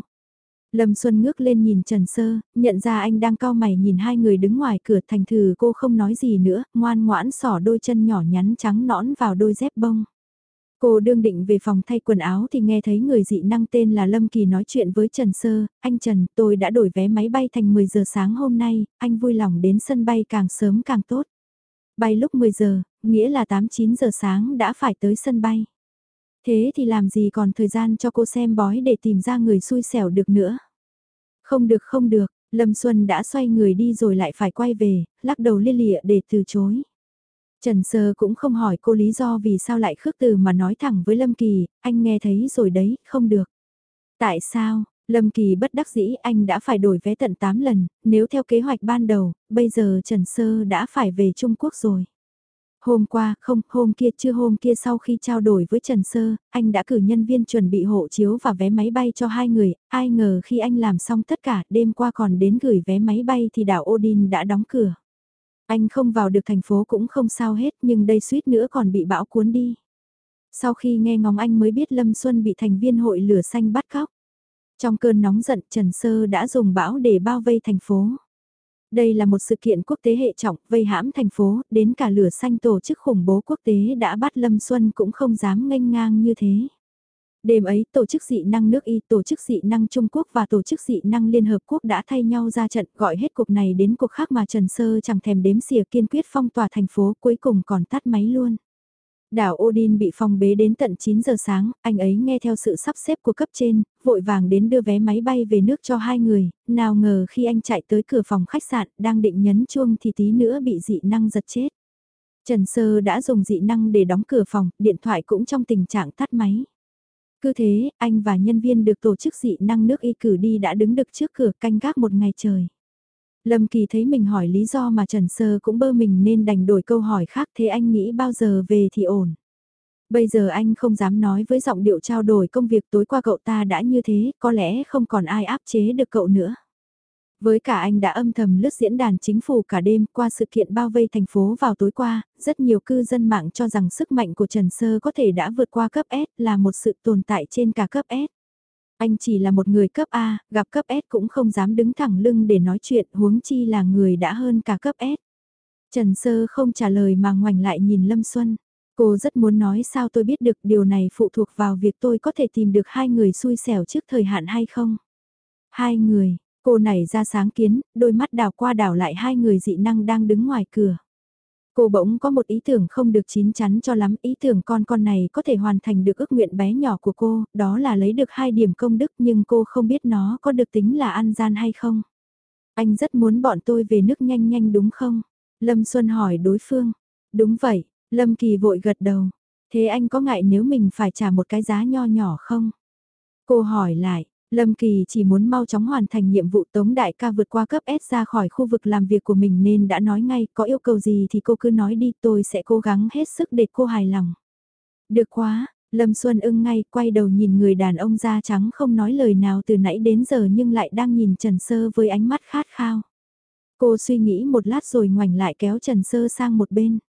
Lâm Xuân ngước lên nhìn Trần Sơ, nhận ra anh đang cao mày nhìn hai người đứng ngoài cửa thành thử cô không nói gì nữa, ngoan ngoãn sỏ đôi chân nhỏ nhắn trắng nõn vào đôi dép bông. Cô đương định về phòng thay quần áo thì nghe thấy người dị năng tên là Lâm Kỳ nói chuyện với Trần Sơ, anh Trần, tôi đã đổi vé máy bay thành 10 giờ sáng hôm nay, anh vui lòng đến sân bay càng sớm càng tốt. Bay lúc 10 giờ, nghĩa là 8-9 giờ sáng đã phải tới sân bay. Thế thì làm gì còn thời gian cho cô xem bói để tìm ra người xui xẻo được nữa. Không được không được, Lâm Xuân đã xoay người đi rồi lại phải quay về, lắc đầu lia lịa để từ chối. Trần Sơ cũng không hỏi cô lý do vì sao lại khước từ mà nói thẳng với Lâm Kỳ, anh nghe thấy rồi đấy, không được. Tại sao, Lâm Kỳ bất đắc dĩ anh đã phải đổi vé tận 8 lần, nếu theo kế hoạch ban đầu, bây giờ Trần Sơ đã phải về Trung Quốc rồi. Hôm qua, không, hôm kia chưa hôm kia sau khi trao đổi với Trần Sơ, anh đã cử nhân viên chuẩn bị hộ chiếu và vé máy bay cho hai người, ai ngờ khi anh làm xong tất cả, đêm qua còn đến gửi vé máy bay thì đảo Odin đã đóng cửa. Anh không vào được thành phố cũng không sao hết nhưng đây suýt nữa còn bị bão cuốn đi. Sau khi nghe ngóng anh mới biết Lâm Xuân bị thành viên hội lửa xanh bắt cóc. Trong cơn nóng giận Trần Sơ đã dùng bão để bao vây thành phố. Đây là một sự kiện quốc tế hệ trọng, vây hãm thành phố, đến cả lửa xanh tổ chức khủng bố quốc tế đã bắt Lâm Xuân cũng không dám nghênh ngang như thế. Đêm ấy, tổ chức dị năng nước Y, tổ chức dị năng Trung Quốc và tổ chức dị năng Liên Hợp Quốc đã thay nhau ra trận gọi hết cuộc này đến cuộc khác mà Trần Sơ chẳng thèm đếm xỉa kiên quyết phong tỏa thành phố cuối cùng còn tắt máy luôn. Đảo Odin bị phong bế đến tận 9 giờ sáng, anh ấy nghe theo sự sắp xếp của cấp trên, vội vàng đến đưa vé máy bay về nước cho hai người, nào ngờ khi anh chạy tới cửa phòng khách sạn, đang định nhấn chuông thì tí nữa bị dị năng giật chết. Trần Sơ đã dùng dị năng để đóng cửa phòng, điện thoại cũng trong tình trạng tắt máy. Cứ thế, anh và nhân viên được tổ chức dị năng nước y cử đi đã đứng được trước cửa canh gác một ngày trời. Lâm Kỳ thấy mình hỏi lý do mà Trần Sơ cũng bơ mình nên đành đổi câu hỏi khác thế anh nghĩ bao giờ về thì ổn. Bây giờ anh không dám nói với giọng điệu trao đổi công việc tối qua cậu ta đã như thế, có lẽ không còn ai áp chế được cậu nữa. Với cả anh đã âm thầm lướt diễn đàn chính phủ cả đêm qua sự kiện bao vây thành phố vào tối qua, rất nhiều cư dân mạng cho rằng sức mạnh của Trần Sơ có thể đã vượt qua cấp S là một sự tồn tại trên cả cấp S. Anh chỉ là một người cấp A, gặp cấp S cũng không dám đứng thẳng lưng để nói chuyện huống chi là người đã hơn cả cấp S. Trần Sơ không trả lời mà ngoảnh lại nhìn Lâm Xuân. Cô rất muốn nói sao tôi biết được điều này phụ thuộc vào việc tôi có thể tìm được hai người xui xẻo trước thời hạn hay không. Hai người, cô này ra sáng kiến, đôi mắt đào qua đảo lại hai người dị năng đang đứng ngoài cửa. Cô bỗng có một ý tưởng không được chín chắn cho lắm, ý tưởng con con này có thể hoàn thành được ước nguyện bé nhỏ của cô, đó là lấy được hai điểm công đức nhưng cô không biết nó có được tính là ăn gian hay không. Anh rất muốn bọn tôi về nước nhanh nhanh đúng không? Lâm Xuân hỏi đối phương. Đúng vậy, Lâm Kỳ vội gật đầu. Thế anh có ngại nếu mình phải trả một cái giá nho nhỏ không? Cô hỏi lại, Lâm Kỳ chỉ muốn mau chóng hoàn thành nhiệm vụ Tống Đại ca vượt qua cấp S ra khỏi khu vực làm việc của mình nên đã nói ngay có yêu cầu gì thì cô cứ nói đi tôi sẽ cố gắng hết sức để cô hài lòng. Được quá, Lâm Xuân ưng ngay quay đầu nhìn người đàn ông da trắng không nói lời nào từ nãy đến giờ nhưng lại đang nhìn Trần Sơ với ánh mắt khát khao. Cô suy nghĩ một lát rồi ngoảnh lại kéo Trần Sơ sang một bên.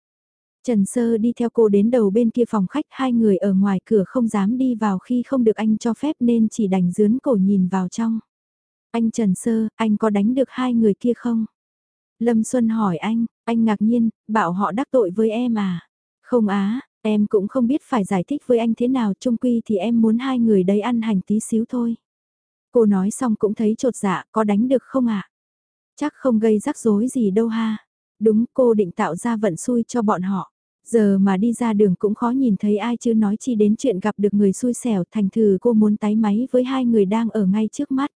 Trần Sơ đi theo cô đến đầu bên kia phòng khách hai người ở ngoài cửa không dám đi vào khi không được anh cho phép nên chỉ đành dướn cổ nhìn vào trong. Anh Trần Sơ, anh có đánh được hai người kia không? Lâm Xuân hỏi anh, anh ngạc nhiên, bảo họ đắc tội với em à? Không á, em cũng không biết phải giải thích với anh thế nào chung quy thì em muốn hai người đấy ăn hành tí xíu thôi. Cô nói xong cũng thấy trột dạ, có đánh được không ạ? À? Chắc không gây rắc rối gì đâu ha. Đúng cô định tạo ra vận xui cho bọn họ. Giờ mà đi ra đường cũng khó nhìn thấy ai chứ nói chi đến chuyện gặp được người xui xẻo thành thử cô muốn tái máy với hai người đang ở ngay trước mắt.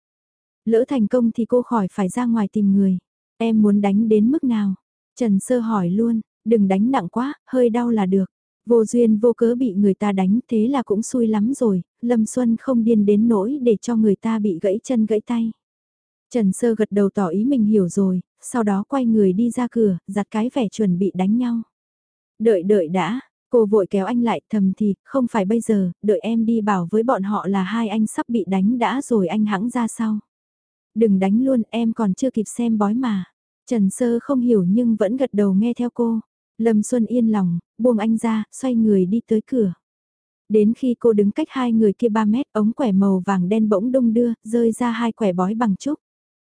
Lỡ thành công thì cô khỏi phải ra ngoài tìm người. Em muốn đánh đến mức nào? Trần Sơ hỏi luôn, đừng đánh nặng quá, hơi đau là được. Vô duyên vô cớ bị người ta đánh thế là cũng xui lắm rồi, Lâm Xuân không điên đến nỗi để cho người ta bị gãy chân gãy tay. Trần Sơ gật đầu tỏ ý mình hiểu rồi, sau đó quay người đi ra cửa, giặt cái vẻ chuẩn bị đánh nhau. Đợi đợi đã, cô vội kéo anh lại thầm thì, không phải bây giờ, đợi em đi bảo với bọn họ là hai anh sắp bị đánh đã rồi anh hãng ra sau. Đừng đánh luôn, em còn chưa kịp xem bói mà. Trần Sơ không hiểu nhưng vẫn gật đầu nghe theo cô. Lâm Xuân yên lòng, buông anh ra, xoay người đi tới cửa. Đến khi cô đứng cách hai người kia 3 mét, ống quẻ màu vàng đen bỗng đông đưa, rơi ra hai quẻ bói bằng trúc.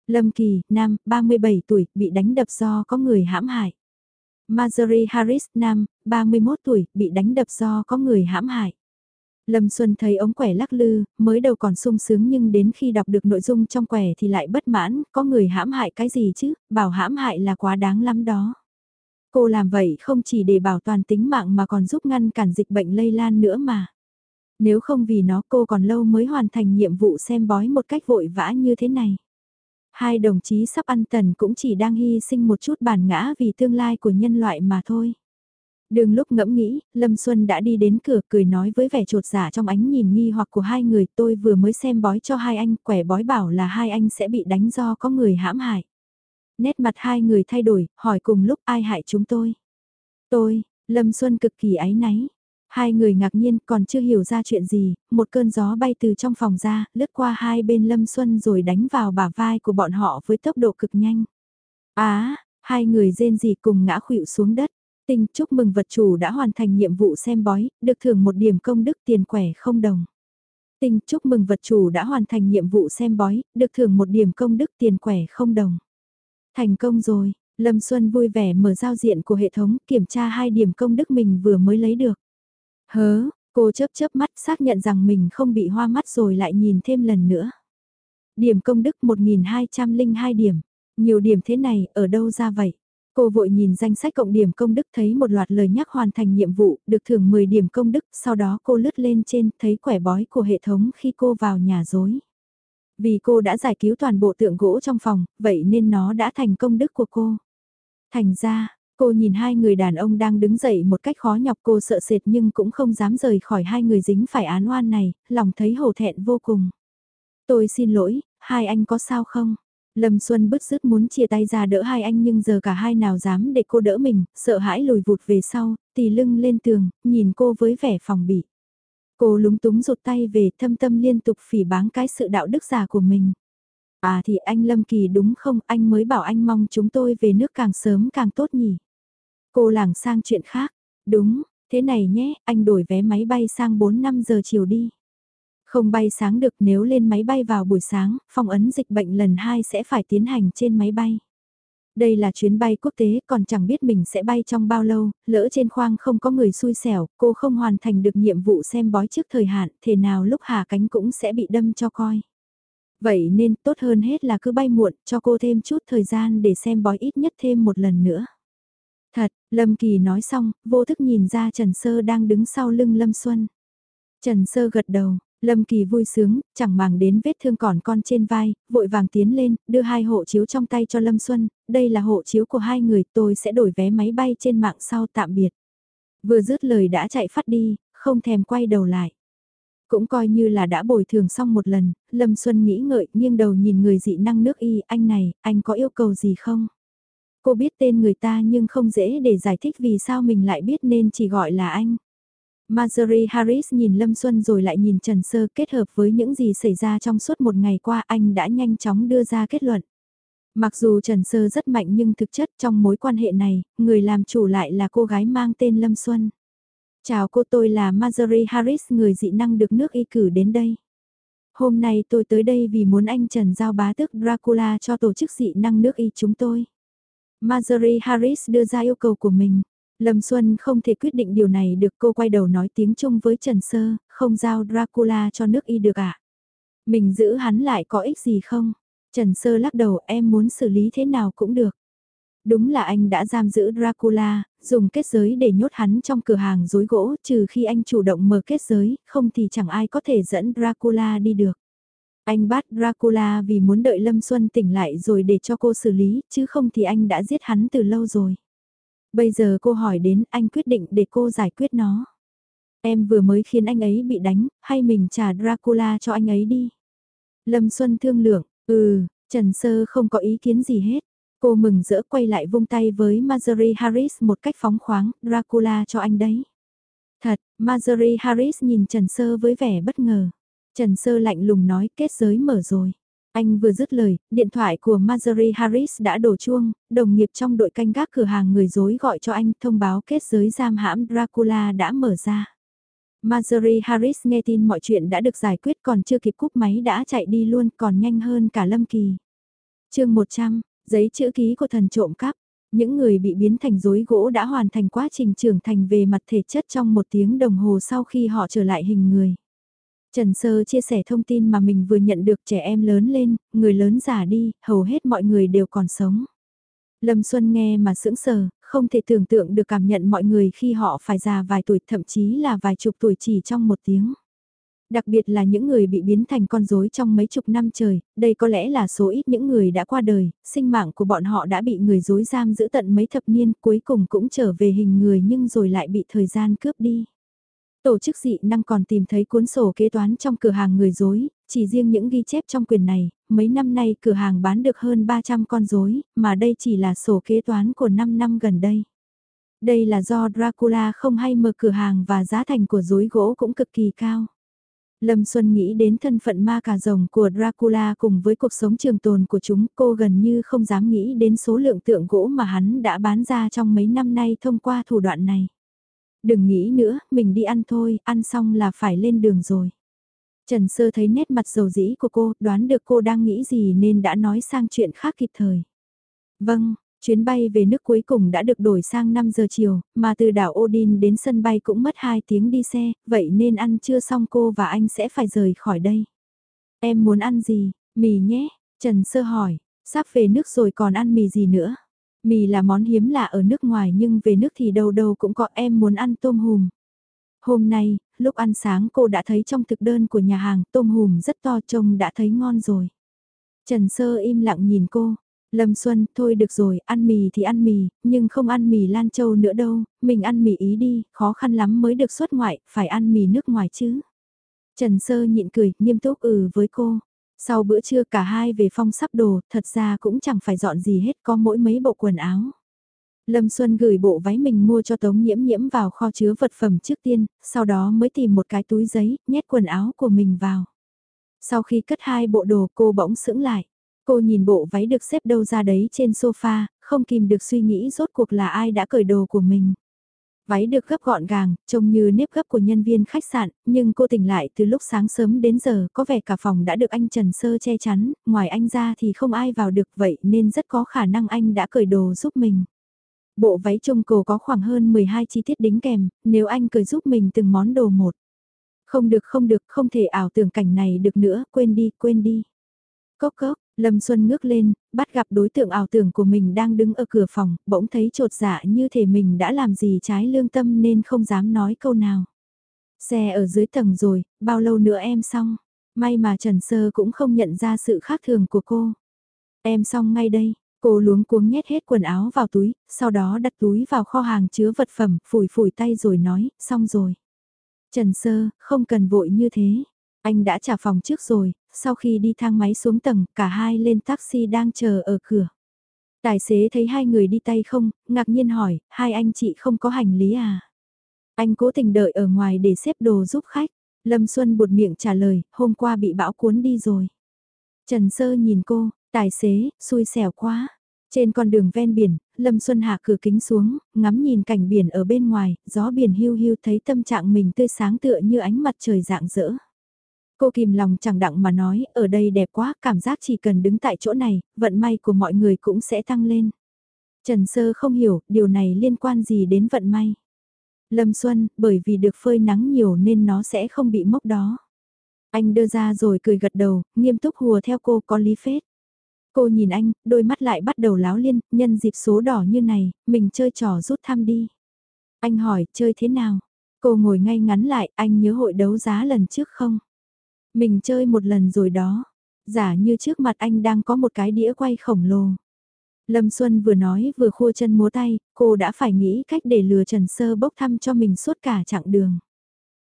Lâm Kỳ, nam, 37 tuổi, bị đánh đập do có người hãm hại. Marjorie Harris, nam, 31 tuổi, bị đánh đập do có người hãm hại. Lâm Xuân thấy ống quẻ lắc lư, mới đầu còn sung sướng nhưng đến khi đọc được nội dung trong quẻ thì lại bất mãn, có người hãm hại cái gì chứ, bảo hãm hại là quá đáng lắm đó. Cô làm vậy không chỉ để bảo toàn tính mạng mà còn giúp ngăn cản dịch bệnh lây lan nữa mà. Nếu không vì nó cô còn lâu mới hoàn thành nhiệm vụ xem bói một cách vội vã như thế này. Hai đồng chí sắp ăn tần cũng chỉ đang hy sinh một chút bản ngã vì tương lai của nhân loại mà thôi. Đường lúc ngẫm nghĩ, Lâm Xuân đã đi đến cửa cười nói với vẻ trột giả trong ánh nhìn nghi hoặc của hai người tôi vừa mới xem bói cho hai anh, quẻ bói bảo là hai anh sẽ bị đánh do có người hãm hại. Nét mặt hai người thay đổi, hỏi cùng lúc ai hại chúng tôi. Tôi, Lâm Xuân cực kỳ áy náy. Hai người ngạc nhiên còn chưa hiểu ra chuyện gì, một cơn gió bay từ trong phòng ra, lướt qua hai bên Lâm Xuân rồi đánh vào bả vai của bọn họ với tốc độ cực nhanh. Á, hai người rên gì cùng ngã khuỵu xuống đất. Tinh chúc mừng vật chủ đã hoàn thành nhiệm vụ xem bói, được thưởng một điểm công đức tiền quẻ không đồng. Tinh chúc mừng vật chủ đã hoàn thành nhiệm vụ xem bói, được thưởng một điểm công đức tiền quẻ không đồng. Thành công rồi, Lâm Xuân vui vẻ mở giao diện của hệ thống kiểm tra hai điểm công đức mình vừa mới lấy được. Hớ, cô chớp chớp mắt xác nhận rằng mình không bị hoa mắt rồi lại nhìn thêm lần nữa. Điểm công đức 1202 điểm. Nhiều điểm thế này, ở đâu ra vậy? Cô vội nhìn danh sách cộng điểm công đức thấy một loạt lời nhắc hoàn thành nhiệm vụ, được thưởng 10 điểm công đức, sau đó cô lướt lên trên thấy quẻ bói của hệ thống khi cô vào nhà dối. Vì cô đã giải cứu toàn bộ tượng gỗ trong phòng, vậy nên nó đã thành công đức của cô. Thành ra, cô nhìn hai người đàn ông đang đứng dậy một cách khó nhọc cô sợ sệt nhưng cũng không dám rời khỏi hai người dính phải án oan này, lòng thấy hổ thẹn vô cùng. Tôi xin lỗi, hai anh có sao không? Lâm Xuân bứt rứt muốn chia tay ra đỡ hai anh nhưng giờ cả hai nào dám để cô đỡ mình, sợ hãi lùi vụt về sau, tì lưng lên tường, nhìn cô với vẻ phòng bị. Cô lúng túng rụt tay về thâm tâm liên tục phỉ báng cái sự đạo đức giả của mình. À thì anh Lâm Kỳ đúng không, anh mới bảo anh mong chúng tôi về nước càng sớm càng tốt nhỉ. Cô làng sang chuyện khác, đúng, thế này nhé, anh đổi vé máy bay sang 4-5 giờ chiều đi. Không bay sáng được nếu lên máy bay vào buổi sáng, phong ấn dịch bệnh lần 2 sẽ phải tiến hành trên máy bay. Đây là chuyến bay quốc tế còn chẳng biết mình sẽ bay trong bao lâu, lỡ trên khoang không có người xui xẻo, cô không hoàn thành được nhiệm vụ xem bói trước thời hạn, thế nào lúc hạ cánh cũng sẽ bị đâm cho coi. Vậy nên tốt hơn hết là cứ bay muộn, cho cô thêm chút thời gian để xem bói ít nhất thêm một lần nữa. Thật, Lâm Kỳ nói xong, vô thức nhìn ra Trần Sơ đang đứng sau lưng Lâm Xuân. Trần Sơ gật đầu, Lâm Kỳ vui sướng, chẳng màng đến vết thương còn con trên vai, vội vàng tiến lên, đưa hai hộ chiếu trong tay cho Lâm Xuân, đây là hộ chiếu của hai người, tôi sẽ đổi vé máy bay trên mạng sau tạm biệt. Vừa dứt lời đã chạy phát đi, không thèm quay đầu lại. Cũng coi như là đã bồi thường xong một lần, Lâm Xuân nghĩ ngợi, nghiêng đầu nhìn người dị năng nước y, anh này, anh có yêu cầu gì không? Cô biết tên người ta nhưng không dễ để giải thích vì sao mình lại biết nên chỉ gọi là anh. Marjorie Harris nhìn Lâm Xuân rồi lại nhìn Trần Sơ kết hợp với những gì xảy ra trong suốt một ngày qua anh đã nhanh chóng đưa ra kết luận. Mặc dù Trần Sơ rất mạnh nhưng thực chất trong mối quan hệ này, người làm chủ lại là cô gái mang tên Lâm Xuân. Chào cô tôi là Marjorie Harris người dị năng được nước y cử đến đây. Hôm nay tôi tới đây vì muốn anh Trần giao bá tước Dracula cho tổ chức dị năng nước y chúng tôi. Marjorie Harris đưa ra yêu cầu của mình. Lâm Xuân không thể quyết định điều này được cô quay đầu nói tiếng Trung với Trần Sơ, không giao Dracula cho nước y được ạ. À? Mình giữ hắn lại có ích gì không? Trần Sơ lắc đầu em muốn xử lý thế nào cũng được. Đúng là anh đã giam giữ Dracula, dùng kết giới để nhốt hắn trong cửa hàng dối gỗ trừ khi anh chủ động mở kết giới, không thì chẳng ai có thể dẫn Dracula đi được. Anh bắt Dracula vì muốn đợi Lâm Xuân tỉnh lại rồi để cho cô xử lý, chứ không thì anh đã giết hắn từ lâu rồi. Bây giờ cô hỏi đến anh quyết định để cô giải quyết nó. Em vừa mới khiến anh ấy bị đánh, hay mình trả Dracula cho anh ấy đi. Lâm Xuân thương lượng, ừ, Trần Sơ không có ý kiến gì hết. Cô mừng rỡ quay lại vung tay với Marjorie Harris một cách phóng khoáng, Dracula cho anh đấy. Thật, Marjorie Harris nhìn Trần Sơ với vẻ bất ngờ. Trần Sơ lạnh lùng nói kết giới mở rồi. Anh vừa dứt lời, điện thoại của Marjorie Harris đã đổ chuông, đồng nghiệp trong đội canh gác cửa hàng người dối gọi cho anh thông báo kết giới giam hãm Dracula đã mở ra. Marjorie Harris nghe tin mọi chuyện đã được giải quyết còn chưa kịp cúp máy đã chạy đi luôn còn nhanh hơn cả Lâm Kỳ. chương 100, giấy chữ ký của thần trộm cắp. Những người bị biến thành rối gỗ đã hoàn thành quá trình trưởng thành về mặt thể chất trong một tiếng đồng hồ sau khi họ trở lại hình người. Trần Sơ chia sẻ thông tin mà mình vừa nhận được trẻ em lớn lên, người lớn già đi, hầu hết mọi người đều còn sống. Lâm Xuân nghe mà sững sờ, không thể tưởng tượng được cảm nhận mọi người khi họ phải già vài tuổi thậm chí là vài chục tuổi chỉ trong một tiếng. Đặc biệt là những người bị biến thành con rối trong mấy chục năm trời, đây có lẽ là số ít những người đã qua đời, sinh mạng của bọn họ đã bị người dối giam giữ tận mấy thập niên cuối cùng cũng trở về hình người nhưng rồi lại bị thời gian cướp đi. Tổ chức dị năng còn tìm thấy cuốn sổ kế toán trong cửa hàng người dối, chỉ riêng những ghi chép trong quyền này, mấy năm nay cửa hàng bán được hơn 300 con rối, mà đây chỉ là sổ kế toán của 5 năm gần đây. Đây là do Dracula không hay mở cửa hàng và giá thành của rối gỗ cũng cực kỳ cao. Lâm Xuân nghĩ đến thân phận ma cà rồng của Dracula cùng với cuộc sống trường tồn của chúng cô gần như không dám nghĩ đến số lượng tượng gỗ mà hắn đã bán ra trong mấy năm nay thông qua thủ đoạn này. Đừng nghĩ nữa, mình đi ăn thôi, ăn xong là phải lên đường rồi. Trần Sơ thấy nét mặt dầu dĩ của cô, đoán được cô đang nghĩ gì nên đã nói sang chuyện khác kịp thời. Vâng, chuyến bay về nước cuối cùng đã được đổi sang 5 giờ chiều, mà từ đảo Odin đến sân bay cũng mất 2 tiếng đi xe, vậy nên ăn trưa xong cô và anh sẽ phải rời khỏi đây. Em muốn ăn gì, mì nhé, Trần Sơ hỏi, sắp về nước rồi còn ăn mì gì nữa? Mì là món hiếm lạ ở nước ngoài nhưng về nước thì đâu đâu cũng có em muốn ăn tôm hùm. Hôm nay, lúc ăn sáng cô đã thấy trong thực đơn của nhà hàng tôm hùm rất to trông đã thấy ngon rồi. Trần Sơ im lặng nhìn cô. Lâm Xuân, thôi được rồi, ăn mì thì ăn mì, nhưng không ăn mì Lan Châu nữa đâu, mình ăn mì ý đi, khó khăn lắm mới được xuất ngoại, phải ăn mì nước ngoài chứ. Trần Sơ nhịn cười, nghiêm túc ừ với cô. Sau bữa trưa cả hai về phong sắp đồ, thật ra cũng chẳng phải dọn gì hết có mỗi mấy bộ quần áo. Lâm Xuân gửi bộ váy mình mua cho Tống Nhiễm Nhiễm vào kho chứa vật phẩm trước tiên, sau đó mới tìm một cái túi giấy, nhét quần áo của mình vào. Sau khi cất hai bộ đồ cô bỗng sững lại. Cô nhìn bộ váy được xếp đâu ra đấy trên sofa, không kìm được suy nghĩ rốt cuộc là ai đã cởi đồ của mình. Váy được gấp gọn gàng, trông như nếp gấp của nhân viên khách sạn, nhưng cô tỉnh lại từ lúc sáng sớm đến giờ có vẻ cả phòng đã được anh Trần Sơ che chắn, ngoài anh ra thì không ai vào được vậy nên rất có khả năng anh đã cởi đồ giúp mình. Bộ váy trông cổ có khoảng hơn 12 chi tiết đính kèm, nếu anh cởi giúp mình từng món đồ một. Không được không được, không thể ảo tưởng cảnh này được nữa, quên đi, quên đi. Cốc cốc, Lâm Xuân ngước lên, bắt gặp đối tượng ảo tưởng của mình đang đứng ở cửa phòng, bỗng thấy trột dạ như thể mình đã làm gì trái lương tâm nên không dám nói câu nào. Xe ở dưới tầng rồi, bao lâu nữa em xong? May mà Trần Sơ cũng không nhận ra sự khác thường của cô. Em xong ngay đây, cô luống cuống nhét hết quần áo vào túi, sau đó đặt túi vào kho hàng chứa vật phẩm, phủi phủi tay rồi nói, xong rồi. Trần Sơ, không cần vội như thế. Anh đã trả phòng trước rồi, sau khi đi thang máy xuống tầng, cả hai lên taxi đang chờ ở cửa. Tài xế thấy hai người đi tay không, ngạc nhiên hỏi, hai anh chị không có hành lý à? Anh cố tình đợi ở ngoài để xếp đồ giúp khách. Lâm Xuân buột miệng trả lời, hôm qua bị bão cuốn đi rồi. Trần Sơ nhìn cô, tài xế, xui xẻo quá. Trên con đường ven biển, Lâm Xuân hạ cửa kính xuống, ngắm nhìn cảnh biển ở bên ngoài, gió biển hưu hưu thấy tâm trạng mình tươi sáng tựa như ánh mặt trời rạng rỡ Cô kìm lòng chẳng đặng mà nói, ở đây đẹp quá, cảm giác chỉ cần đứng tại chỗ này, vận may của mọi người cũng sẽ tăng lên. Trần Sơ không hiểu, điều này liên quan gì đến vận may. Lâm Xuân, bởi vì được phơi nắng nhiều nên nó sẽ không bị mốc đó. Anh đưa ra rồi cười gật đầu, nghiêm túc hùa theo cô có lý phết. Cô nhìn anh, đôi mắt lại bắt đầu láo liên, nhân dịp số đỏ như này, mình chơi trò rút thăm đi. Anh hỏi, chơi thế nào? Cô ngồi ngay ngắn lại, anh nhớ hội đấu giá lần trước không? Mình chơi một lần rồi đó. Giả như trước mặt anh đang có một cái đĩa quay khổng lồ. Lâm Xuân vừa nói vừa khua chân múa tay, cô đã phải nghĩ cách để lừa Trần Sơ bốc thăm cho mình suốt cả chặng đường.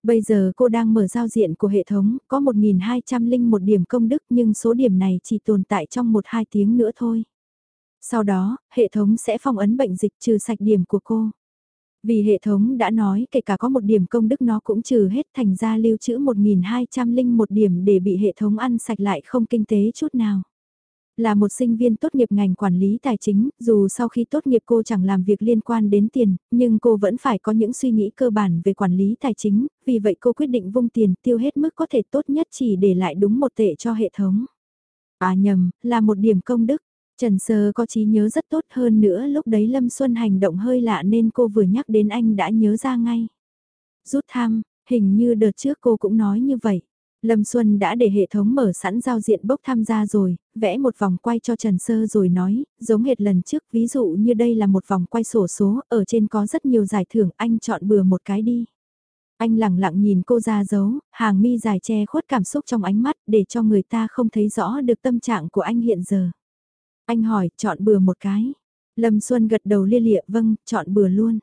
Bây giờ cô đang mở giao diện của hệ thống, có 1.200 linh một điểm công đức nhưng số điểm này chỉ tồn tại trong 1-2 tiếng nữa thôi. Sau đó, hệ thống sẽ phong ấn bệnh dịch trừ sạch điểm của cô. Vì hệ thống đã nói kể cả có một điểm công đức nó cũng trừ hết thành ra lưu trữ 1.200 linh một điểm để bị hệ thống ăn sạch lại không kinh tế chút nào. Là một sinh viên tốt nghiệp ngành quản lý tài chính, dù sau khi tốt nghiệp cô chẳng làm việc liên quan đến tiền, nhưng cô vẫn phải có những suy nghĩ cơ bản về quản lý tài chính, vì vậy cô quyết định vung tiền tiêu hết mức có thể tốt nhất chỉ để lại đúng một tệ cho hệ thống. À nhầm, là một điểm công đức. Trần Sơ có trí nhớ rất tốt hơn nữa lúc đấy Lâm Xuân hành động hơi lạ nên cô vừa nhắc đến anh đã nhớ ra ngay. Rút thăm, hình như đợt trước cô cũng nói như vậy. Lâm Xuân đã để hệ thống mở sẵn giao diện bốc tham gia rồi, vẽ một vòng quay cho Trần Sơ rồi nói, giống hệt lần trước, ví dụ như đây là một vòng quay sổ số, ở trên có rất nhiều giải thưởng, anh chọn bừa một cái đi. Anh lặng lặng nhìn cô ra dấu, hàng mi dài che khuất cảm xúc trong ánh mắt để cho người ta không thấy rõ được tâm trạng của anh hiện giờ. Anh hỏi, chọn bừa một cái. Lâm Xuân gật đầu lia lịa, vâng, chọn bừa luôn.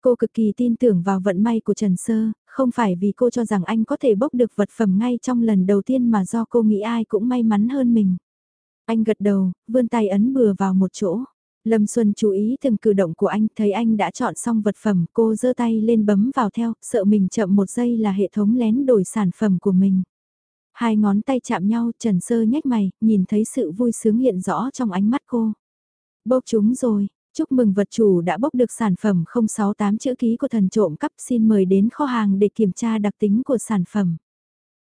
Cô cực kỳ tin tưởng vào vận may của Trần Sơ, không phải vì cô cho rằng anh có thể bốc được vật phẩm ngay trong lần đầu tiên mà do cô nghĩ ai cũng may mắn hơn mình. Anh gật đầu, vươn tay ấn bừa vào một chỗ. Lâm Xuân chú ý từng cử động của anh, thấy anh đã chọn xong vật phẩm, cô giơ tay lên bấm vào theo, sợ mình chậm một giây là hệ thống lén đổi sản phẩm của mình. Hai ngón tay chạm nhau, Trần Sơ nhếch mày, nhìn thấy sự vui sướng hiện rõ trong ánh mắt cô. Bốc chúng rồi, chúc mừng vật chủ đã bốc được sản phẩm 068 chữ ký của thần trộm cắp xin mời đến kho hàng để kiểm tra đặc tính của sản phẩm.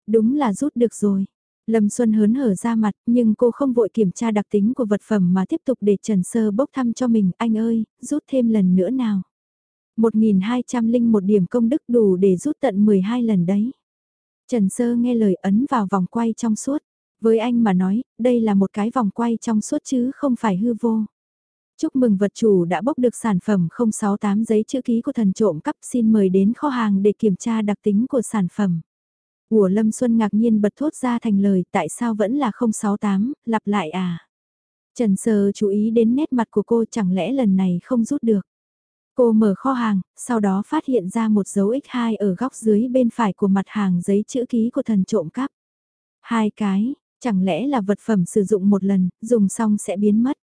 Đúng là rút được rồi. Lâm Xuân hớn hở ra mặt, nhưng cô không vội kiểm tra đặc tính của vật phẩm mà tiếp tục để Trần Sơ bốc thăm cho mình. Anh ơi, rút thêm lần nữa nào. 1.201 điểm công đức đủ để rút tận 12 lần đấy. Trần Sơ nghe lời ấn vào vòng quay trong suốt. Với anh mà nói, đây là một cái vòng quay trong suốt chứ không phải hư vô. Chúc mừng vật chủ đã bốc được sản phẩm 068 giấy chữ ký của thần trộm cắp xin mời đến kho hàng để kiểm tra đặc tính của sản phẩm. Ủa Lâm Xuân ngạc nhiên bật thốt ra thành lời tại sao vẫn là 068, lặp lại à? Trần Sơ chú ý đến nét mặt của cô chẳng lẽ lần này không rút được. Cô mở kho hàng, sau đó phát hiện ra một dấu X2 ở góc dưới bên phải của mặt hàng giấy chữ ký của thần trộm cắp. Hai cái, chẳng lẽ là vật phẩm sử dụng một lần, dùng xong sẽ biến mất.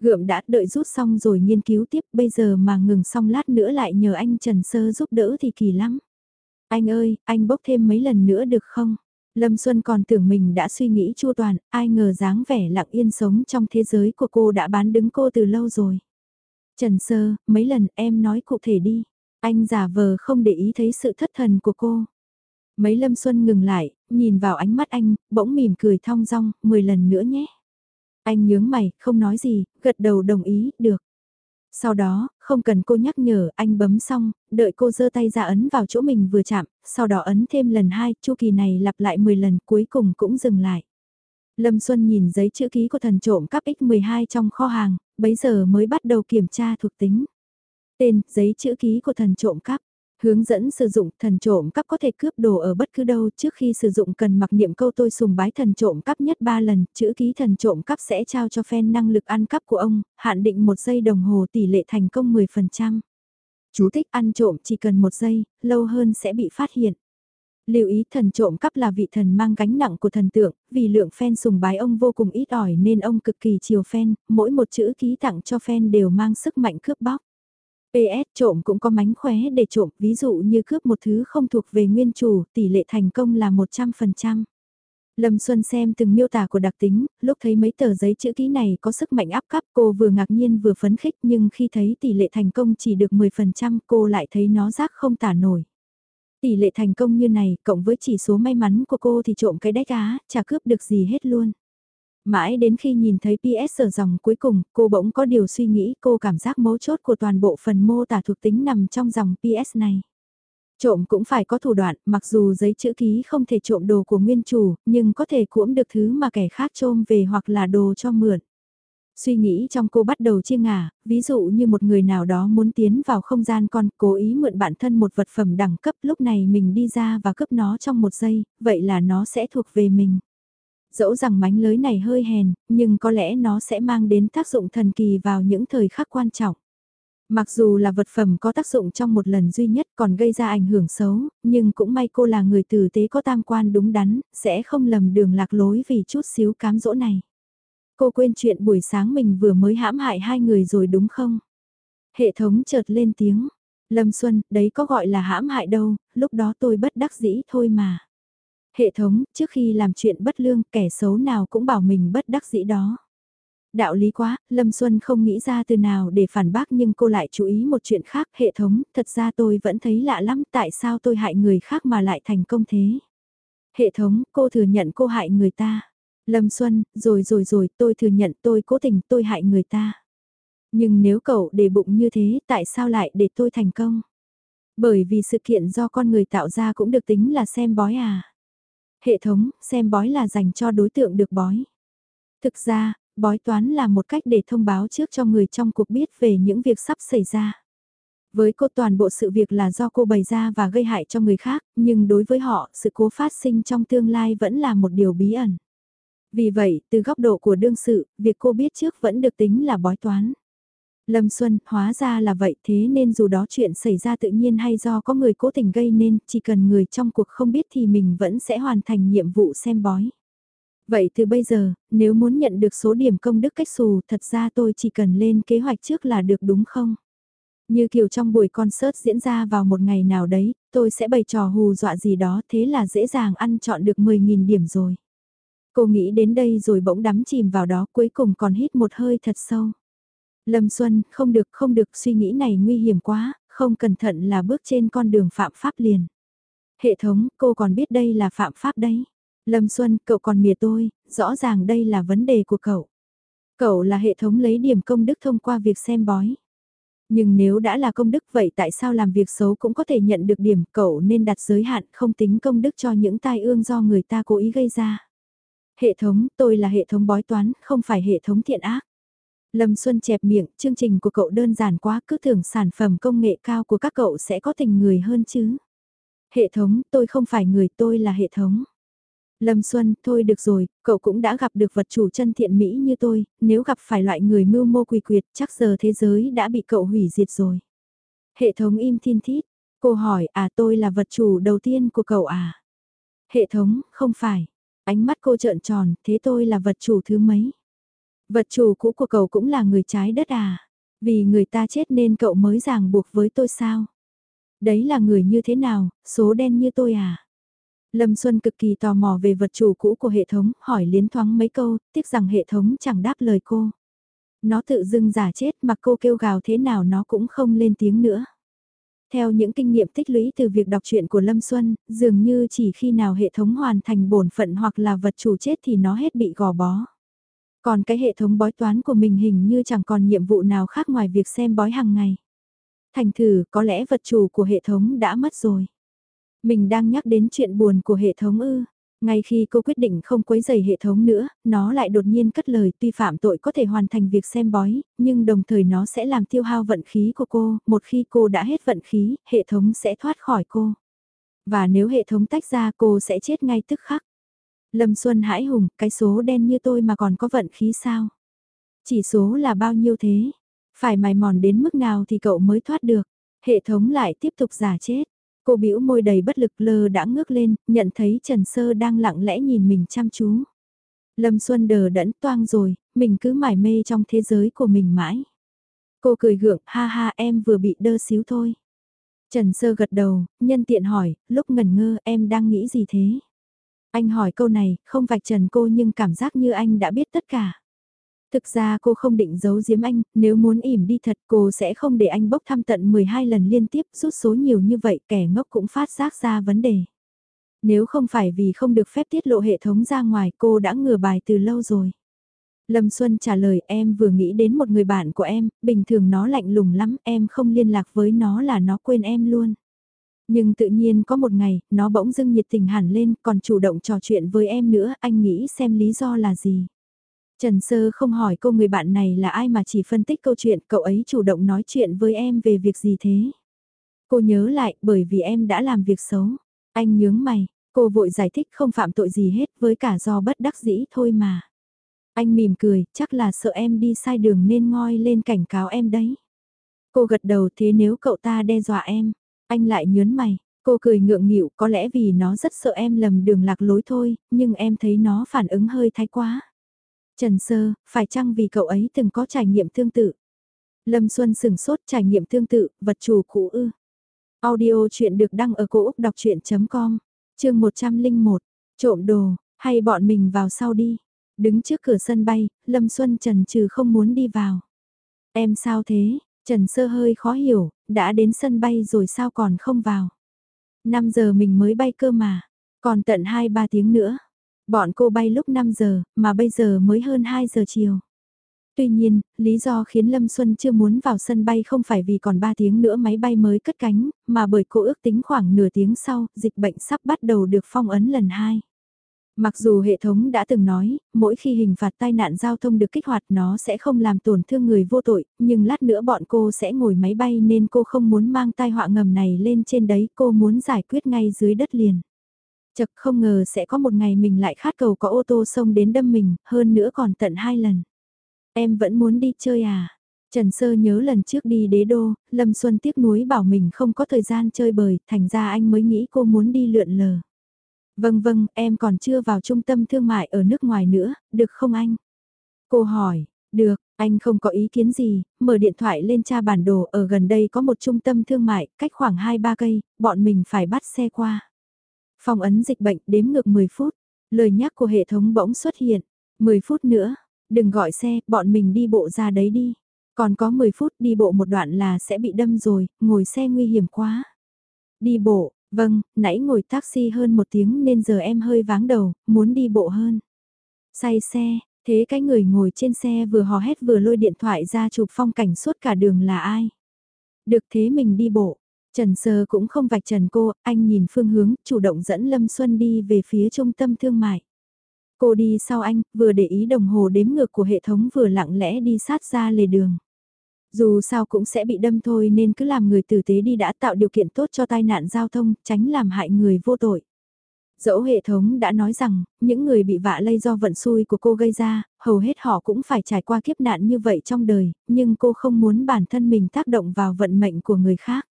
Gượm đã đợi rút xong rồi nghiên cứu tiếp, bây giờ mà ngừng xong lát nữa lại nhờ anh Trần Sơ giúp đỡ thì kỳ lắm. Anh ơi, anh bốc thêm mấy lần nữa được không? Lâm Xuân còn tưởng mình đã suy nghĩ chu toàn, ai ngờ dáng vẻ lặng yên sống trong thế giới của cô đã bán đứng cô từ lâu rồi. Trần Sơ, mấy lần em nói cụ thể đi. Anh giả vờ không để ý thấy sự thất thần của cô. Mấy Lâm Xuân ngừng lại, nhìn vào ánh mắt anh, bỗng mỉm cười thong dong, 10 lần nữa nhé. Anh nhướng mày, không nói gì, gật đầu đồng ý, được. Sau đó, không cần cô nhắc nhở, anh bấm xong, đợi cô giơ tay ra ấn vào chỗ mình vừa chạm, sau đó ấn thêm lần hai, chu kỳ này lặp lại 10 lần cuối cùng cũng dừng lại. Lâm Xuân nhìn giấy chữ ký của thần trộm cắp X12 trong kho hàng, bấy giờ mới bắt đầu kiểm tra thuộc tính. Tên, giấy chữ ký của thần trộm cắp. Hướng dẫn sử dụng thần trộm cắp có thể cướp đồ ở bất cứ đâu trước khi sử dụng cần mặc niệm câu tôi sùng bái thần trộm cắp nhất 3 lần, chữ ký thần trộm cắp sẽ trao cho fan năng lực ăn cắp của ông, hạn định một giây đồng hồ tỷ lệ thành công 10%. Chú thích ăn trộm chỉ cần một giây, lâu hơn sẽ bị phát hiện. Lưu ý thần trộm cắp là vị thần mang gánh nặng của thần tượng, vì lượng fan sùng bái ông vô cùng ít ỏi nên ông cực kỳ chiều fan, mỗi một chữ ký tặng cho fan đều mang sức mạnh cướp bóc. PS trộm cũng có mánh khóe để trộm, ví dụ như cướp một thứ không thuộc về nguyên chủ, tỷ lệ thành công là 100%. Lâm Xuân xem từng miêu tả của đặc tính, lúc thấy mấy tờ giấy chữ ký này có sức mạnh áp cắp cô vừa ngạc nhiên vừa phấn khích nhưng khi thấy tỷ lệ thành công chỉ được 10% cô lại thấy nó rác không tả nổi. Tỷ lệ thành công như này cộng với chỉ số may mắn của cô thì trộm cái đách á, chả cướp được gì hết luôn. Mãi đến khi nhìn thấy PS ở dòng cuối cùng, cô bỗng có điều suy nghĩ cô cảm giác mấu chốt của toàn bộ phần mô tả thuộc tính nằm trong dòng PS này. Trộm cũng phải có thủ đoạn, mặc dù giấy chữ ký không thể trộm đồ của nguyên chủ, nhưng có thể cuỗm được thứ mà kẻ khác trôm về hoặc là đồ cho mượn. Suy nghĩ trong cô bắt đầu chia ngả, ví dụ như một người nào đó muốn tiến vào không gian con, cố ý mượn bản thân một vật phẩm đẳng cấp lúc này mình đi ra và cướp nó trong một giây, vậy là nó sẽ thuộc về mình. Dẫu rằng mánh lới này hơi hèn, nhưng có lẽ nó sẽ mang đến tác dụng thần kỳ vào những thời khắc quan trọng. Mặc dù là vật phẩm có tác dụng trong một lần duy nhất còn gây ra ảnh hưởng xấu, nhưng cũng may cô là người tử tế có tam quan đúng đắn, sẽ không lầm đường lạc lối vì chút xíu cám dỗ này. Cô quên chuyện buổi sáng mình vừa mới hãm hại hai người rồi đúng không? Hệ thống chợt lên tiếng. Lâm Xuân, đấy có gọi là hãm hại đâu, lúc đó tôi bất đắc dĩ thôi mà. Hệ thống, trước khi làm chuyện bất lương, kẻ xấu nào cũng bảo mình bất đắc dĩ đó. Đạo lý quá, Lâm Xuân không nghĩ ra từ nào để phản bác nhưng cô lại chú ý một chuyện khác. Hệ thống, thật ra tôi vẫn thấy lạ lắm tại sao tôi hại người khác mà lại thành công thế. Hệ thống, cô thừa nhận cô hại người ta. Lâm Xuân, rồi rồi rồi, tôi thừa nhận tôi cố tình tôi hại người ta. Nhưng nếu cậu để bụng như thế, tại sao lại để tôi thành công? Bởi vì sự kiện do con người tạo ra cũng được tính là xem bói à. Hệ thống, xem bói là dành cho đối tượng được bói. Thực ra, bói toán là một cách để thông báo trước cho người trong cuộc biết về những việc sắp xảy ra. Với cô toàn bộ sự việc là do cô bày ra và gây hại cho người khác, nhưng đối với họ, sự cố phát sinh trong tương lai vẫn là một điều bí ẩn. Vì vậy, từ góc độ của đương sự, việc cô biết trước vẫn được tính là bói toán. Lâm Xuân, hóa ra là vậy thế nên dù đó chuyện xảy ra tự nhiên hay do có người cố tình gây nên, chỉ cần người trong cuộc không biết thì mình vẫn sẽ hoàn thành nhiệm vụ xem bói. Vậy từ bây giờ, nếu muốn nhận được số điểm công đức cách xù thật ra tôi chỉ cần lên kế hoạch trước là được đúng không? Như kiểu trong buổi concert diễn ra vào một ngày nào đấy, tôi sẽ bày trò hù dọa gì đó thế là dễ dàng ăn chọn được 10.000 điểm rồi. Cô nghĩ đến đây rồi bỗng đắm chìm vào đó cuối cùng còn hít một hơi thật sâu. Lâm Xuân, không được không được suy nghĩ này nguy hiểm quá, không cẩn thận là bước trên con đường phạm pháp liền. Hệ thống, cô còn biết đây là phạm pháp đấy. Lâm Xuân, cậu còn mìa tôi, rõ ràng đây là vấn đề của cậu. Cậu là hệ thống lấy điểm công đức thông qua việc xem bói. Nhưng nếu đã là công đức vậy tại sao làm việc xấu cũng có thể nhận được điểm cậu nên đặt giới hạn không tính công đức cho những tai ương do người ta cố ý gây ra. Hệ thống, tôi là hệ thống bói toán, không phải hệ thống thiện ác. Lâm Xuân chẹp miệng, chương trình của cậu đơn giản quá, cứ tưởng sản phẩm công nghệ cao của các cậu sẽ có tình người hơn chứ. Hệ thống, tôi không phải người, tôi là hệ thống. Lâm Xuân, thôi được rồi, cậu cũng đã gặp được vật chủ chân thiện mỹ như tôi, nếu gặp phải loại người mưu mô quỳ quyệt, chắc giờ thế giới đã bị cậu hủy diệt rồi. Hệ thống im thiên thít, cô hỏi, à tôi là vật chủ đầu tiên của cậu à? Hệ thống, không phải. Ánh mắt cô trợn tròn, thế tôi là vật chủ thứ mấy? Vật chủ cũ của cậu cũng là người trái đất à? Vì người ta chết nên cậu mới ràng buộc với tôi sao? Đấy là người như thế nào, số đen như tôi à? Lâm Xuân cực kỳ tò mò về vật chủ cũ của hệ thống, hỏi liến thoáng mấy câu, tiếc rằng hệ thống chẳng đáp lời cô. Nó tự dưng giả chết mà cô kêu gào thế nào nó cũng không lên tiếng nữa. Theo những kinh nghiệm tích lũy từ việc đọc truyện của Lâm Xuân, dường như chỉ khi nào hệ thống hoàn thành bổn phận hoặc là vật chủ chết thì nó hết bị gò bó. Còn cái hệ thống bói toán của mình hình như chẳng còn nhiệm vụ nào khác ngoài việc xem bói hàng ngày. Thành thử có lẽ vật chủ của hệ thống đã mất rồi. Mình đang nhắc đến chuyện buồn của hệ thống ư. Ngay khi cô quyết định không quấy giày hệ thống nữa, nó lại đột nhiên cất lời tuy phạm tội có thể hoàn thành việc xem bói, nhưng đồng thời nó sẽ làm tiêu hao vận khí của cô, một khi cô đã hết vận khí, hệ thống sẽ thoát khỏi cô. Và nếu hệ thống tách ra cô sẽ chết ngay tức khắc. Lâm Xuân hãi hùng, cái số đen như tôi mà còn có vận khí sao? Chỉ số là bao nhiêu thế? Phải mài mòn đến mức nào thì cậu mới thoát được? Hệ thống lại tiếp tục giả chết. Cô bĩu môi đầy bất lực lơ đã ngước lên, nhận thấy Trần Sơ đang lặng lẽ nhìn mình chăm chú. Lâm Xuân đờ đẫn toang rồi, mình cứ mải mê trong thế giới của mình mãi. Cô cười gượng, ha ha em vừa bị đơ xíu thôi. Trần Sơ gật đầu, nhân tiện hỏi, lúc ngẩn ngơ em đang nghĩ gì thế? Anh hỏi câu này, không vạch trần cô nhưng cảm giác như anh đã biết tất cả. Thực ra cô không định giấu giếm anh, nếu muốn ỉm đi thật cô sẽ không để anh bốc thăm tận 12 lần liên tiếp rút số nhiều như vậy kẻ ngốc cũng phát giác ra vấn đề. Nếu không phải vì không được phép tiết lộ hệ thống ra ngoài cô đã ngừa bài từ lâu rồi. Lâm Xuân trả lời em vừa nghĩ đến một người bạn của em, bình thường nó lạnh lùng lắm, em không liên lạc với nó là nó quên em luôn. Nhưng tự nhiên có một ngày, nó bỗng dưng nhiệt tình hẳn lên, còn chủ động trò chuyện với em nữa, anh nghĩ xem lý do là gì. Trần Sơ không hỏi cô người bạn này là ai mà chỉ phân tích câu chuyện cậu ấy chủ động nói chuyện với em về việc gì thế. Cô nhớ lại bởi vì em đã làm việc xấu. Anh nhướng mày, cô vội giải thích không phạm tội gì hết với cả do bất đắc dĩ thôi mà. Anh mỉm cười, chắc là sợ em đi sai đường nên ngoi lên cảnh cáo em đấy. Cô gật đầu thế nếu cậu ta đe dọa em, anh lại nhớn mày, cô cười ngượng nghịu có lẽ vì nó rất sợ em lầm đường lạc lối thôi, nhưng em thấy nó phản ứng hơi thái quá. Trần Sơ, phải chăng vì cậu ấy từng có trải nghiệm tương tự? Lâm Xuân sừng sốt trải nghiệm tương tự, vật chủ cũ ư. Audio chuyện được đăng ở cổ Úc đọc chuyện.com, chương 101, trộm đồ, hay bọn mình vào sau đi. Đứng trước cửa sân bay, Lâm Xuân trần trừ không muốn đi vào. Em sao thế? Trần Sơ hơi khó hiểu, đã đến sân bay rồi sao còn không vào? 5 giờ mình mới bay cơ mà, còn tận 2-3 tiếng nữa. Bọn cô bay lúc 5 giờ, mà bây giờ mới hơn 2 giờ chiều. Tuy nhiên, lý do khiến Lâm Xuân chưa muốn vào sân bay không phải vì còn 3 tiếng nữa máy bay mới cất cánh, mà bởi cô ước tính khoảng nửa tiếng sau, dịch bệnh sắp bắt đầu được phong ấn lần 2. Mặc dù hệ thống đã từng nói, mỗi khi hình phạt tai nạn giao thông được kích hoạt nó sẽ không làm tổn thương người vô tội, nhưng lát nữa bọn cô sẽ ngồi máy bay nên cô không muốn mang tai họa ngầm này lên trên đấy, cô muốn giải quyết ngay dưới đất liền. Chật không ngờ sẽ có một ngày mình lại khát cầu có ô tô xông đến đâm mình, hơn nữa còn tận hai lần. Em vẫn muốn đi chơi à? Trần Sơ nhớ lần trước đi đế đô, Lâm Xuân tiếc nuối bảo mình không có thời gian chơi bời, thành ra anh mới nghĩ cô muốn đi lượn lờ. Vâng vâng, em còn chưa vào trung tâm thương mại ở nước ngoài nữa, được không anh? Cô hỏi, được, anh không có ý kiến gì, mở điện thoại lên tra bản đồ ở gần đây có một trung tâm thương mại, cách khoảng 2-3 cây, bọn mình phải bắt xe qua. Phòng ấn dịch bệnh đếm ngược 10 phút, lời nhắc của hệ thống bỗng xuất hiện, 10 phút nữa, đừng gọi xe, bọn mình đi bộ ra đấy đi. Còn có 10 phút đi bộ một đoạn là sẽ bị đâm rồi, ngồi xe nguy hiểm quá. Đi bộ, vâng, nãy ngồi taxi hơn một tiếng nên giờ em hơi váng đầu, muốn đi bộ hơn. Say xe, thế cái người ngồi trên xe vừa hò hét vừa lôi điện thoại ra chụp phong cảnh suốt cả đường là ai? Được thế mình đi bộ. Trần Sơ cũng không vạch trần cô, anh nhìn phương hướng, chủ động dẫn Lâm Xuân đi về phía trung tâm thương mại. Cô đi sau anh, vừa để ý đồng hồ đếm ngược của hệ thống vừa lặng lẽ đi sát ra lề đường. Dù sao cũng sẽ bị đâm thôi nên cứ làm người tử tế đi đã tạo điều kiện tốt cho tai nạn giao thông, tránh làm hại người vô tội. Dẫu hệ thống đã nói rằng, những người bị vạ lây do vận xui của cô gây ra, hầu hết họ cũng phải trải qua kiếp nạn như vậy trong đời, nhưng cô không muốn bản thân mình tác động vào vận mệnh của người khác.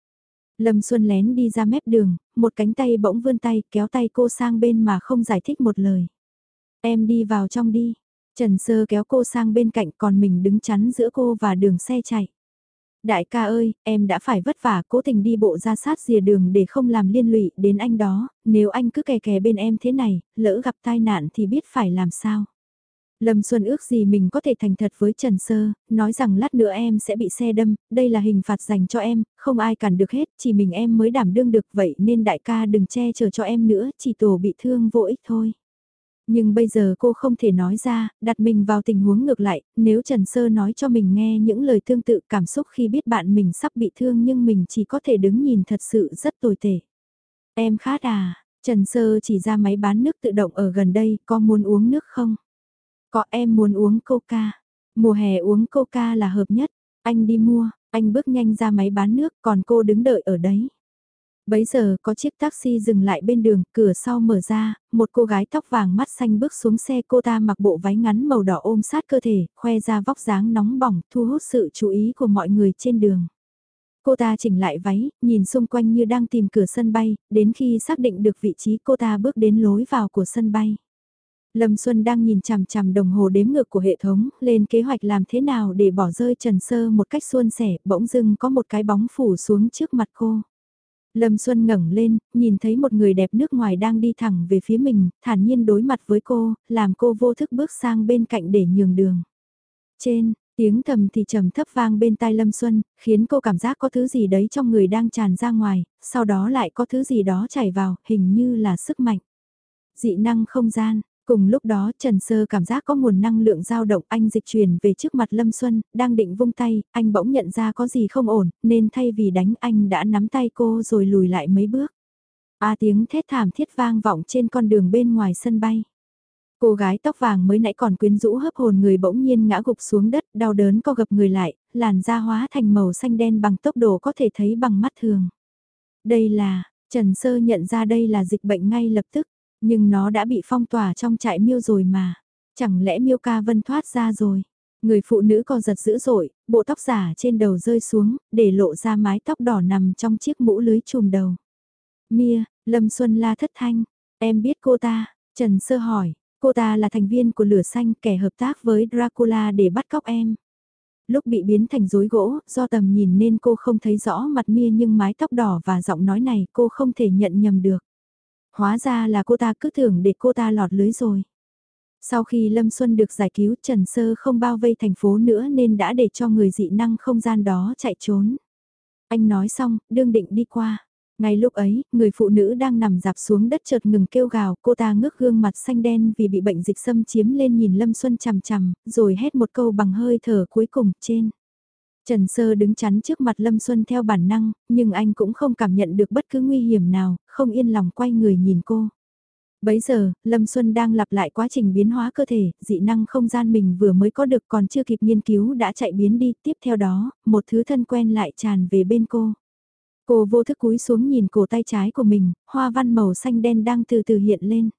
Lâm Xuân lén đi ra mép đường, một cánh tay bỗng vươn tay kéo tay cô sang bên mà không giải thích một lời. Em đi vào trong đi. Trần Sơ kéo cô sang bên cạnh còn mình đứng chắn giữa cô và đường xe chạy. Đại ca ơi, em đã phải vất vả cố tình đi bộ ra sát rìa đường để không làm liên lụy đến anh đó, nếu anh cứ kè kè bên em thế này, lỡ gặp tai nạn thì biết phải làm sao. Lâm Xuân ước gì mình có thể thành thật với Trần Sơ, nói rằng lát nữa em sẽ bị xe đâm, đây là hình phạt dành cho em, không ai cản được hết, chỉ mình em mới đảm đương được vậy nên đại ca đừng che chở cho em nữa, chỉ tổ bị thương vô ích thôi. Nhưng bây giờ cô không thể nói ra, đặt mình vào tình huống ngược lại, nếu Trần Sơ nói cho mình nghe những lời tương tự cảm xúc khi biết bạn mình sắp bị thương nhưng mình chỉ có thể đứng nhìn thật sự rất tồi tệ. Em khát à, Trần Sơ chỉ ra máy bán nước tự động ở gần đây, có muốn uống nước không? Có em muốn uống coca. Mùa hè uống coca là hợp nhất. Anh đi mua, anh bước nhanh ra máy bán nước còn cô đứng đợi ở đấy. Bấy giờ có chiếc taxi dừng lại bên đường, cửa sau mở ra, một cô gái tóc vàng mắt xanh bước xuống xe cô ta mặc bộ váy ngắn màu đỏ ôm sát cơ thể, khoe ra vóc dáng nóng bỏng, thu hút sự chú ý của mọi người trên đường. Cô ta chỉnh lại váy, nhìn xung quanh như đang tìm cửa sân bay, đến khi xác định được vị trí cô ta bước đến lối vào của sân bay. Lâm Xuân đang nhìn chằm chằm đồng hồ đếm ngược của hệ thống, lên kế hoạch làm thế nào để bỏ rơi Trần Sơ một cách suôn sẻ, bỗng dưng có một cái bóng phủ xuống trước mặt cô. Lâm Xuân ngẩng lên, nhìn thấy một người đẹp nước ngoài đang đi thẳng về phía mình, thản nhiên đối mặt với cô, làm cô vô thức bước sang bên cạnh để nhường đường. Trên, tiếng thầm thì trầm thấp vang bên tai Lâm Xuân, khiến cô cảm giác có thứ gì đấy trong người đang tràn ra ngoài, sau đó lại có thứ gì đó chảy vào, hình như là sức mạnh. Dị năng không gian, Cùng lúc đó Trần Sơ cảm giác có nguồn năng lượng dao động anh dịch chuyển về trước mặt Lâm Xuân, đang định vung tay, anh bỗng nhận ra có gì không ổn, nên thay vì đánh anh đã nắm tay cô rồi lùi lại mấy bước. A tiếng thét thảm thiết vang vọng trên con đường bên ngoài sân bay. Cô gái tóc vàng mới nãy còn quyến rũ hấp hồn người bỗng nhiên ngã gục xuống đất, đau đớn co gập người lại, làn da hóa thành màu xanh đen bằng tốc độ có thể thấy bằng mắt thường. Đây là, Trần Sơ nhận ra đây là dịch bệnh ngay lập tức. Nhưng nó đã bị phong tỏa trong trại miêu rồi mà. Chẳng lẽ miêu ca vân thoát ra rồi. Người phụ nữ co giật dữ dội, bộ tóc giả trên đầu rơi xuống, để lộ ra mái tóc đỏ nằm trong chiếc mũ lưới trùm đầu. Mia, Lâm Xuân La thất thanh. Em biết cô ta, Trần Sơ hỏi, cô ta là thành viên của lửa xanh kẻ hợp tác với Dracula để bắt cóc em. Lúc bị biến thành rối gỗ, do tầm nhìn nên cô không thấy rõ mặt Mia nhưng mái tóc đỏ và giọng nói này cô không thể nhận nhầm được. Hóa ra là cô ta cứ tưởng để cô ta lọt lưới rồi. Sau khi Lâm Xuân được giải cứu Trần Sơ không bao vây thành phố nữa nên đã để cho người dị năng không gian đó chạy trốn. Anh nói xong, đương định đi qua. Ngay lúc ấy, người phụ nữ đang nằm dạp xuống đất chợt ngừng kêu gào, cô ta ngước gương mặt xanh đen vì bị bệnh dịch xâm chiếm lên nhìn Lâm Xuân chằm chằm, rồi hét một câu bằng hơi thở cuối cùng, trên. Trần Sơ đứng chắn trước mặt Lâm Xuân theo bản năng, nhưng anh cũng không cảm nhận được bất cứ nguy hiểm nào, không yên lòng quay người nhìn cô. Bấy giờ, Lâm Xuân đang lặp lại quá trình biến hóa cơ thể, dị năng không gian mình vừa mới có được còn chưa kịp nghiên cứu đã chạy biến đi, tiếp theo đó, một thứ thân quen lại tràn về bên cô. Cô vô thức cúi xuống nhìn cổ tay trái của mình, hoa văn màu xanh đen đang từ từ hiện lên.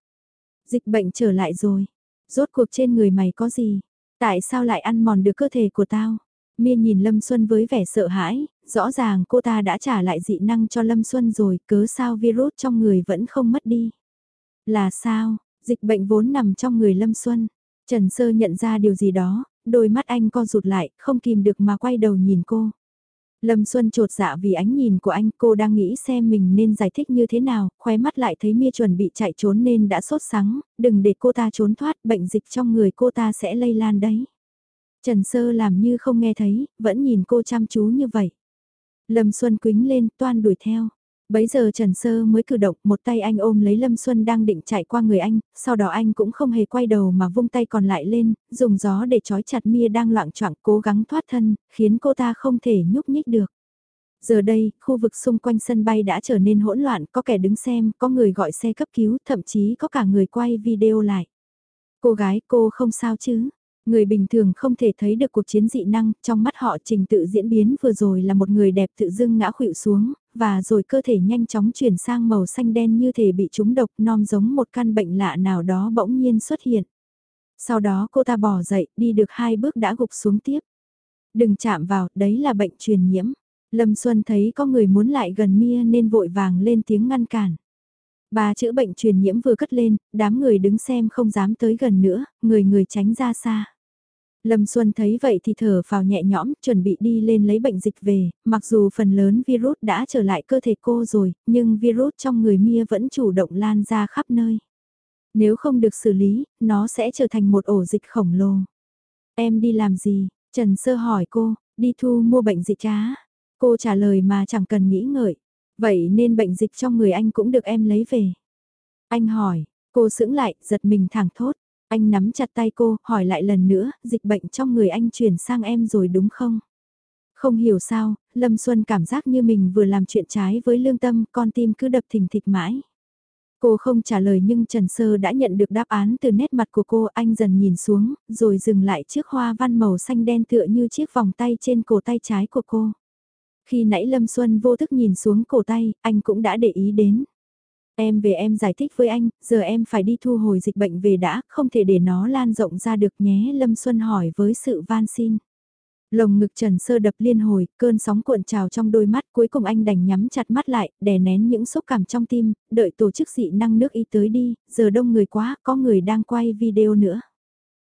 Dịch bệnh trở lại rồi. Rốt cuộc trên người mày có gì? Tại sao lại ăn mòn được cơ thể của tao? Mia nhìn Lâm Xuân với vẻ sợ hãi, rõ ràng cô ta đã trả lại dị năng cho Lâm Xuân rồi, cớ sao virus trong người vẫn không mất đi. Là sao, dịch bệnh vốn nằm trong người Lâm Xuân. Trần Sơ nhận ra điều gì đó, đôi mắt anh co rụt lại, không kìm được mà quay đầu nhìn cô. Lâm Xuân trột dạ vì ánh nhìn của anh cô đang nghĩ xem mình nên giải thích như thế nào, khóe mắt lại thấy Mia chuẩn bị chạy trốn nên đã sốt sắng, đừng để cô ta trốn thoát, bệnh dịch trong người cô ta sẽ lây lan đấy. Trần Sơ làm như không nghe thấy, vẫn nhìn cô chăm chú như vậy. Lâm Xuân quính lên, toan đuổi theo. Bấy giờ Trần Sơ mới cử động, một tay anh ôm lấy Lâm Xuân đang định chạy qua người anh, sau đó anh cũng không hề quay đầu mà vung tay còn lại lên, dùng gió để trói chặt Mia đang loạn choạng cố gắng thoát thân, khiến cô ta không thể nhúc nhích được. Giờ đây, khu vực xung quanh sân bay đã trở nên hỗn loạn, có kẻ đứng xem, có người gọi xe cấp cứu, thậm chí có cả người quay video lại. Cô gái cô không sao chứ? Người bình thường không thể thấy được cuộc chiến dị năng, trong mắt họ trình tự diễn biến vừa rồi là một người đẹp tự dưng ngã khuỵu xuống, và rồi cơ thể nhanh chóng chuyển sang màu xanh đen như thể bị trúng độc non giống một căn bệnh lạ nào đó bỗng nhiên xuất hiện. Sau đó cô ta bỏ dậy, đi được hai bước đã gục xuống tiếp. Đừng chạm vào, đấy là bệnh truyền nhiễm. Lâm Xuân thấy có người muốn lại gần Mia nên vội vàng lên tiếng ngăn cản. Ba chữ bệnh truyền nhiễm vừa cất lên, đám người đứng xem không dám tới gần nữa, người người tránh ra xa. Lâm Xuân thấy vậy thì thở vào nhẹ nhõm, chuẩn bị đi lên lấy bệnh dịch về, mặc dù phần lớn virus đã trở lại cơ thể cô rồi, nhưng virus trong người Mia vẫn chủ động lan ra khắp nơi. Nếu không được xử lý, nó sẽ trở thành một ổ dịch khổng lồ. Em đi làm gì? Trần Sơ hỏi cô, đi thu mua bệnh dịch chá. Cô trả lời mà chẳng cần nghĩ ngợi. Vậy nên bệnh dịch trong người anh cũng được em lấy về. Anh hỏi, cô sững lại, giật mình thẳng thốt. Anh nắm chặt tay cô, hỏi lại lần nữa, dịch bệnh trong người anh chuyển sang em rồi đúng không? Không hiểu sao, Lâm Xuân cảm giác như mình vừa làm chuyện trái với lương tâm, con tim cứ đập thình thịch mãi. Cô không trả lời nhưng Trần Sơ đã nhận được đáp án từ nét mặt của cô, anh dần nhìn xuống, rồi dừng lại trước hoa văn màu xanh đen tựa như chiếc vòng tay trên cổ tay trái của cô. Khi nãy Lâm Xuân vô thức nhìn xuống cổ tay, anh cũng đã để ý đến. Em về em giải thích với anh, giờ em phải đi thu hồi dịch bệnh về đã, không thể để nó lan rộng ra được nhé, Lâm Xuân hỏi với sự van xin. Lồng ngực Trần Sơ đập liên hồi, cơn sóng cuộn trào trong đôi mắt, cuối cùng anh đành nhắm chặt mắt lại, đè nén những xúc cảm trong tim, đợi tổ chức dị năng nước y tới đi, giờ đông người quá, có người đang quay video nữa.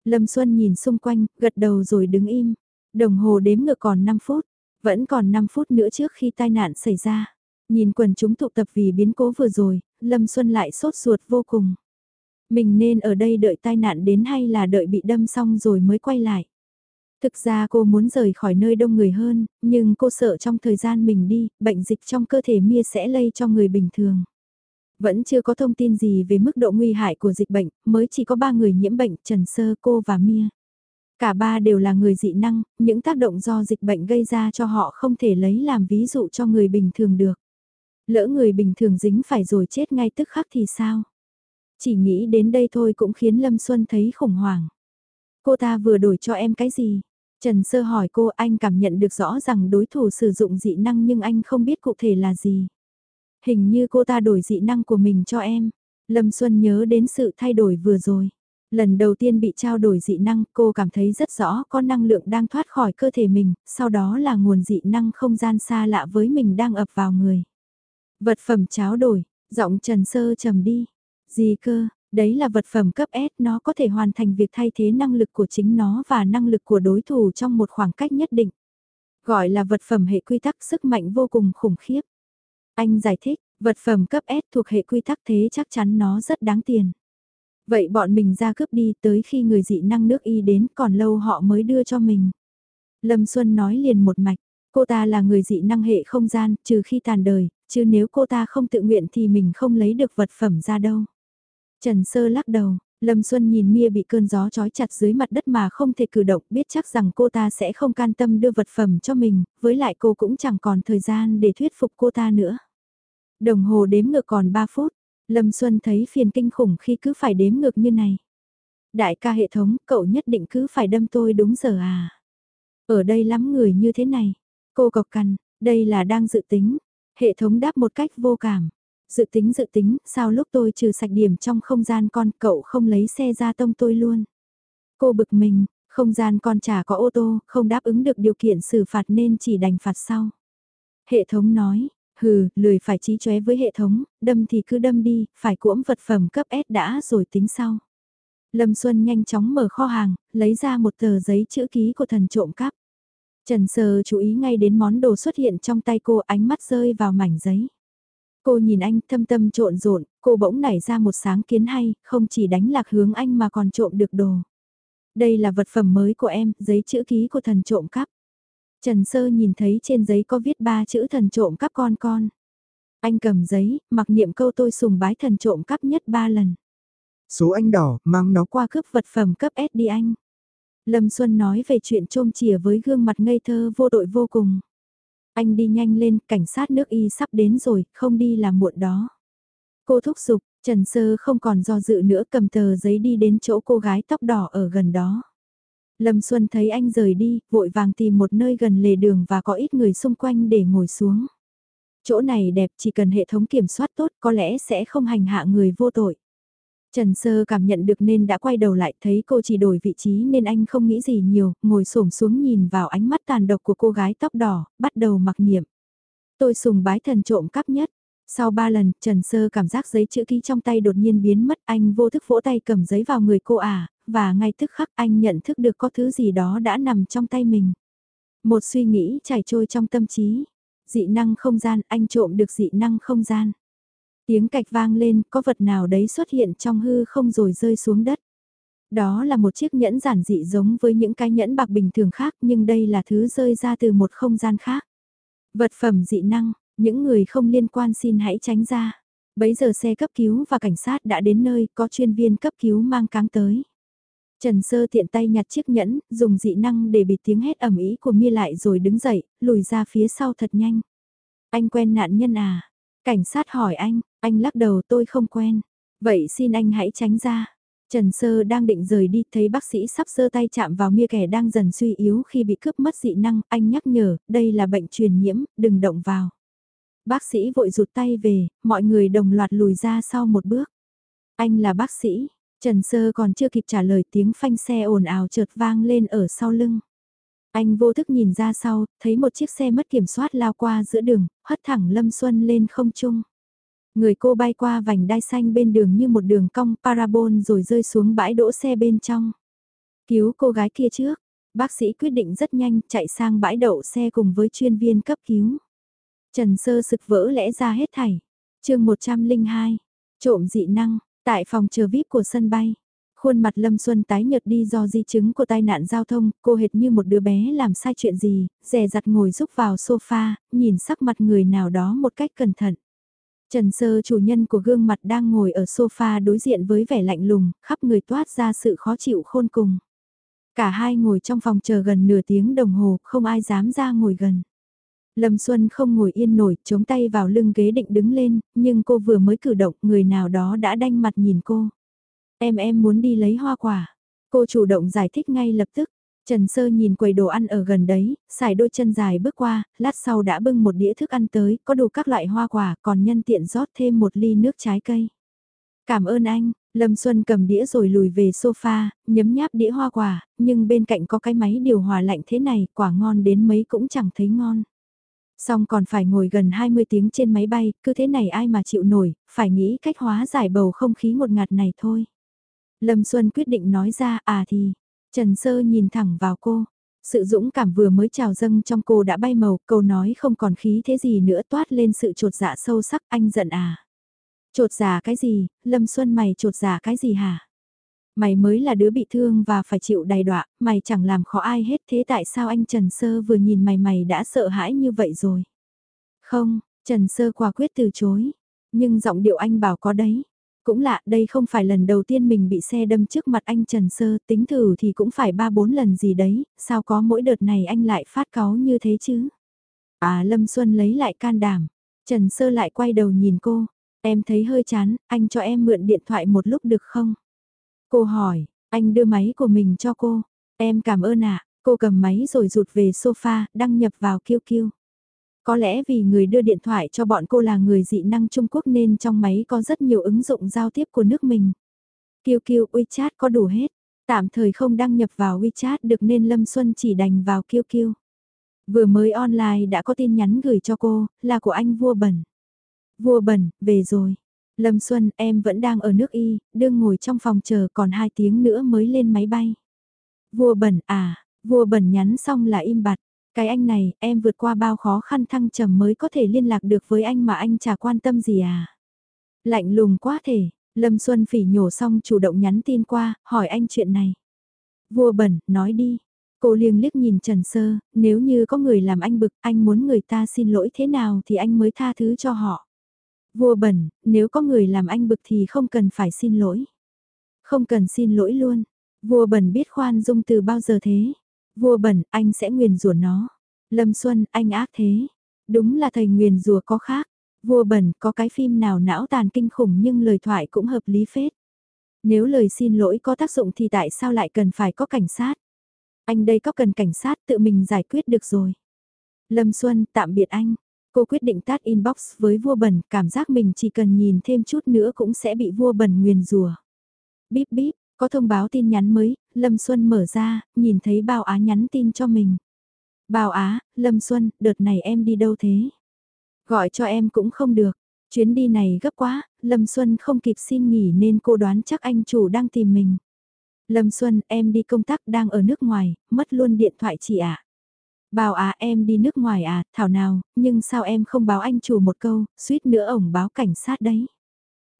Lâm Xuân nhìn xung quanh, gật đầu rồi đứng im. Đồng hồ đếm ngược còn 5 phút, vẫn còn 5 phút nữa trước khi tai nạn xảy ra. Nhìn quần chúng tụ tập vì biến cố vừa rồi, Lâm Xuân lại sốt ruột vô cùng. Mình nên ở đây đợi tai nạn đến hay là đợi bị đâm xong rồi mới quay lại. Thực ra cô muốn rời khỏi nơi đông người hơn, nhưng cô sợ trong thời gian mình đi, bệnh dịch trong cơ thể Mia sẽ lây cho người bình thường. Vẫn chưa có thông tin gì về mức độ nguy hại của dịch bệnh, mới chỉ có 3 người nhiễm bệnh, Trần Sơ, cô và Mia. Cả ba đều là người dị năng, những tác động do dịch bệnh gây ra cho họ không thể lấy làm ví dụ cho người bình thường được. Lỡ người bình thường dính phải rồi chết ngay tức khắc thì sao? Chỉ nghĩ đến đây thôi cũng khiến Lâm Xuân thấy khủng hoảng. Cô ta vừa đổi cho em cái gì? Trần Sơ hỏi cô anh cảm nhận được rõ rằng đối thủ sử dụng dị năng nhưng anh không biết cụ thể là gì. Hình như cô ta đổi dị năng của mình cho em. Lâm Xuân nhớ đến sự thay đổi vừa rồi. Lần đầu tiên bị trao đổi dị năng cô cảm thấy rất rõ có năng lượng đang thoát khỏi cơ thể mình, sau đó là nguồn dị năng không gian xa lạ với mình đang ập vào người. Vật phẩm cháo đổi, giọng Trần Sơ trầm đi. Gì cơ, đấy là vật phẩm cấp S nó có thể hoàn thành việc thay thế năng lực của chính nó và năng lực của đối thủ trong một khoảng cách nhất định. Gọi là vật phẩm hệ quy tắc sức mạnh vô cùng khủng khiếp. Anh giải thích, vật phẩm cấp S thuộc hệ quy tắc thế chắc chắn nó rất đáng tiền. Vậy bọn mình ra cướp đi tới khi người dị năng nước y đến còn lâu họ mới đưa cho mình. Lâm Xuân nói liền một mạch, Cô ta là người dị năng hệ không gian, trừ khi tàn đời, chứ nếu cô ta không tự nguyện thì mình không lấy được vật phẩm ra đâu. Trần Sơ lắc đầu, Lâm Xuân nhìn Mia bị cơn gió trói chặt dưới mặt đất mà không thể cử động biết chắc rằng cô ta sẽ không can tâm đưa vật phẩm cho mình, với lại cô cũng chẳng còn thời gian để thuyết phục cô ta nữa. Đồng hồ đếm ngược còn 3 phút, Lâm Xuân thấy phiền kinh khủng khi cứ phải đếm ngược như này. Đại ca hệ thống, cậu nhất định cứ phải đâm tôi đúng giờ à? Ở đây lắm người như thế này. Cô cọc cằn, đây là đang dự tính. Hệ thống đáp một cách vô cảm. Dự tính dự tính, sao lúc tôi trừ sạch điểm trong không gian con cậu không lấy xe ra tông tôi luôn. Cô bực mình, không gian con chả có ô tô, không đáp ứng được điều kiện xử phạt nên chỉ đành phạt sau. Hệ thống nói, hừ, lười phải trí chóe với hệ thống, đâm thì cứ đâm đi, phải cuỗm vật phẩm cấp S đã rồi tính sau. Lâm Xuân nhanh chóng mở kho hàng, lấy ra một tờ giấy chữ ký của thần trộm cắp. Trần Sơ chú ý ngay đến món đồ xuất hiện trong tay cô ánh mắt rơi vào mảnh giấy. Cô nhìn anh thâm tâm trộn rộn, cô bỗng nảy ra một sáng kiến hay, không chỉ đánh lạc hướng anh mà còn trộm được đồ. Đây là vật phẩm mới của em, giấy chữ ký của thần trộm cắp. Trần Sơ nhìn thấy trên giấy có viết ba chữ thần trộm cắp con con. Anh cầm giấy, mặc niệm câu tôi sùng bái thần trộm cắp nhất ba lần. Số anh đỏ, mang nó qua cướp vật phẩm cấp S đi anh. Lâm Xuân nói về chuyện trôm chìa với gương mặt ngây thơ vô đội vô cùng. Anh đi nhanh lên, cảnh sát nước y sắp đến rồi, không đi là muộn đó. Cô thúc giục, Trần Sơ không còn do dự nữa cầm tờ giấy đi đến chỗ cô gái tóc đỏ ở gần đó. Lâm Xuân thấy anh rời đi, vội vàng tìm một nơi gần lề đường và có ít người xung quanh để ngồi xuống. Chỗ này đẹp chỉ cần hệ thống kiểm soát tốt có lẽ sẽ không hành hạ người vô tội. Trần Sơ cảm nhận được nên đã quay đầu lại thấy cô chỉ đổi vị trí nên anh không nghĩ gì nhiều, ngồi xổm xuống nhìn vào ánh mắt tàn độc của cô gái tóc đỏ, bắt đầu mặc niệm. Tôi sùng bái thần trộm cắp nhất. Sau ba lần, Trần Sơ cảm giác giấy chữ ký trong tay đột nhiên biến mất, anh vô thức vỗ tay cầm giấy vào người cô à, và ngay tức khắc anh nhận thức được có thứ gì đó đã nằm trong tay mình. Một suy nghĩ chảy trôi trong tâm trí. Dị năng không gian, anh trộm được dị năng không gian. Tiếng cạch vang lên, có vật nào đấy xuất hiện trong hư không rồi rơi xuống đất. Đó là một chiếc nhẫn giản dị giống với những cái nhẫn bạc bình thường khác nhưng đây là thứ rơi ra từ một không gian khác. Vật phẩm dị năng, những người không liên quan xin hãy tránh ra. Bấy giờ xe cấp cứu và cảnh sát đã đến nơi có chuyên viên cấp cứu mang cáng tới. Trần Sơ tiện tay nhặt chiếc nhẫn, dùng dị năng để bịt tiếng hét ẩm ý của Mia lại rồi đứng dậy, lùi ra phía sau thật nhanh. Anh quen nạn nhân à? Cảnh sát hỏi anh, anh lắc đầu tôi không quen. Vậy xin anh hãy tránh ra. Trần Sơ đang định rời đi thấy bác sĩ sắp sơ tay chạm vào mia kẻ đang dần suy yếu khi bị cướp mất dị năng, anh nhắc nhở, đây là bệnh truyền nhiễm, đừng động vào. Bác sĩ vội rụt tay về, mọi người đồng loạt lùi ra sau một bước. Anh là bác sĩ, Trần Sơ còn chưa kịp trả lời tiếng phanh xe ồn ào chợt vang lên ở sau lưng. Anh vô thức nhìn ra sau, thấy một chiếc xe mất kiểm soát lao qua giữa đường, hất thẳng Lâm Xuân lên không trung. Người cô bay qua vành đai xanh bên đường như một đường cong parabol rồi rơi xuống bãi đỗ xe bên trong. Cứu cô gái kia trước, bác sĩ quyết định rất nhanh chạy sang bãi đậu xe cùng với chuyên viên cấp cứu. Trần Sơ sực vỡ lẽ ra hết thảy. chương 102, trộm dị năng, tại phòng chờ VIP của sân bay. Khuôn mặt Lâm Xuân tái nhợt đi do di chứng của tai nạn giao thông, cô hệt như một đứa bé làm sai chuyện gì, rè rặt ngồi rúc vào sofa, nhìn sắc mặt người nào đó một cách cẩn thận. Trần Sơ chủ nhân của gương mặt đang ngồi ở sofa đối diện với vẻ lạnh lùng, khắp người toát ra sự khó chịu khôn cùng. Cả hai ngồi trong phòng chờ gần nửa tiếng đồng hồ, không ai dám ra ngồi gần. Lâm Xuân không ngồi yên nổi, chống tay vào lưng ghế định đứng lên, nhưng cô vừa mới cử động, người nào đó đã đanh mặt nhìn cô. Em em muốn đi lấy hoa quả. Cô chủ động giải thích ngay lập tức. Trần Sơ nhìn quầy đồ ăn ở gần đấy, xài đôi chân dài bước qua, lát sau đã bưng một đĩa thức ăn tới, có đủ các loại hoa quả, còn nhân tiện rót thêm một ly nước trái cây. Cảm ơn anh, Lâm Xuân cầm đĩa rồi lùi về sofa, nhấm nháp đĩa hoa quả, nhưng bên cạnh có cái máy điều hòa lạnh thế này, quả ngon đến mấy cũng chẳng thấy ngon. Xong còn phải ngồi gần 20 tiếng trên máy bay, cứ thế này ai mà chịu nổi, phải nghĩ cách hóa giải bầu không khí ngột ngạt này thôi. Lâm Xuân quyết định nói ra à thì, Trần Sơ nhìn thẳng vào cô. Sự dũng cảm vừa mới trào dâng trong cô đã bay màu, câu nói không còn khí thế gì nữa toát lên sự trột dạ sâu sắc, anh giận à. Trột dạ cái gì, Lâm Xuân mày trột dạ cái gì hả? Mày mới là đứa bị thương và phải chịu đầy đọa, mày chẳng làm khó ai hết thế tại sao anh Trần Sơ vừa nhìn mày mày đã sợ hãi như vậy rồi? Không, Trần Sơ quả quyết từ chối, nhưng giọng điệu anh bảo có đấy. Cũng lạ, đây không phải lần đầu tiên mình bị xe đâm trước mặt anh Trần Sơ, tính thử thì cũng phải 3-4 lần gì đấy, sao có mỗi đợt này anh lại phát cáu như thế chứ? À Lâm Xuân lấy lại can đảm, Trần Sơ lại quay đầu nhìn cô, em thấy hơi chán, anh cho em mượn điện thoại một lúc được không? Cô hỏi, anh đưa máy của mình cho cô, em cảm ơn ạ, cô cầm máy rồi rụt về sofa, đăng nhập vào QQ. Có lẽ vì người đưa điện thoại cho bọn cô là người dị năng Trung Quốc nên trong máy có rất nhiều ứng dụng giao tiếp của nước mình. QQ WeChat có đủ hết, tạm thời không đăng nhập vào WeChat được nên Lâm Xuân chỉ đành vào QQ. Vừa mới online đã có tin nhắn gửi cho cô, là của anh vua bẩn. Vua bẩn, về rồi. Lâm Xuân, em vẫn đang ở nước Y, đương ngồi trong phòng chờ còn 2 tiếng nữa mới lên máy bay. Vua bẩn à, vua bẩn nhắn xong là im bặt. Cái anh này, em vượt qua bao khó khăn thăng trầm mới có thể liên lạc được với anh mà anh chả quan tâm gì à. Lạnh lùng quá thể, Lâm Xuân phỉ nhổ xong chủ động nhắn tin qua, hỏi anh chuyện này. Vua bẩn, nói đi. Cô liêng liếc nhìn Trần Sơ, nếu như có người làm anh bực, anh muốn người ta xin lỗi thế nào thì anh mới tha thứ cho họ. Vua bẩn, nếu có người làm anh bực thì không cần phải xin lỗi. Không cần xin lỗi luôn. Vua bẩn biết khoan dung từ bao giờ thế. Vua bẩn, anh sẽ nguyền rủa nó. Lâm Xuân, anh ác thế. Đúng là thầy nguyền rủa có khác. Vua bẩn, có cái phim nào não tàn kinh khủng nhưng lời thoại cũng hợp lý phết. Nếu lời xin lỗi có tác dụng thì tại sao lại cần phải có cảnh sát? Anh đây có cần cảnh sát tự mình giải quyết được rồi. Lâm Xuân, tạm biệt anh. Cô quyết định tắt inbox với vua bẩn, cảm giác mình chỉ cần nhìn thêm chút nữa cũng sẽ bị vua bẩn nguyền rủa. Bíp bíp, có thông báo tin nhắn mới, Lâm Xuân mở ra, nhìn thấy Bao Á nhắn tin cho mình. Bao Á, Lâm Xuân, đợt này em đi đâu thế? Gọi cho em cũng không được. Chuyến đi này gấp quá, Lâm Xuân không kịp xin nghỉ nên cô đoán chắc anh chủ đang tìm mình. Lâm Xuân, em đi công tác đang ở nước ngoài, mất luôn điện thoại chị ạ. À? Bảo à em đi nước ngoài à, thảo nào, nhưng sao em không báo anh chủ một câu, suýt nữa ổng báo cảnh sát đấy.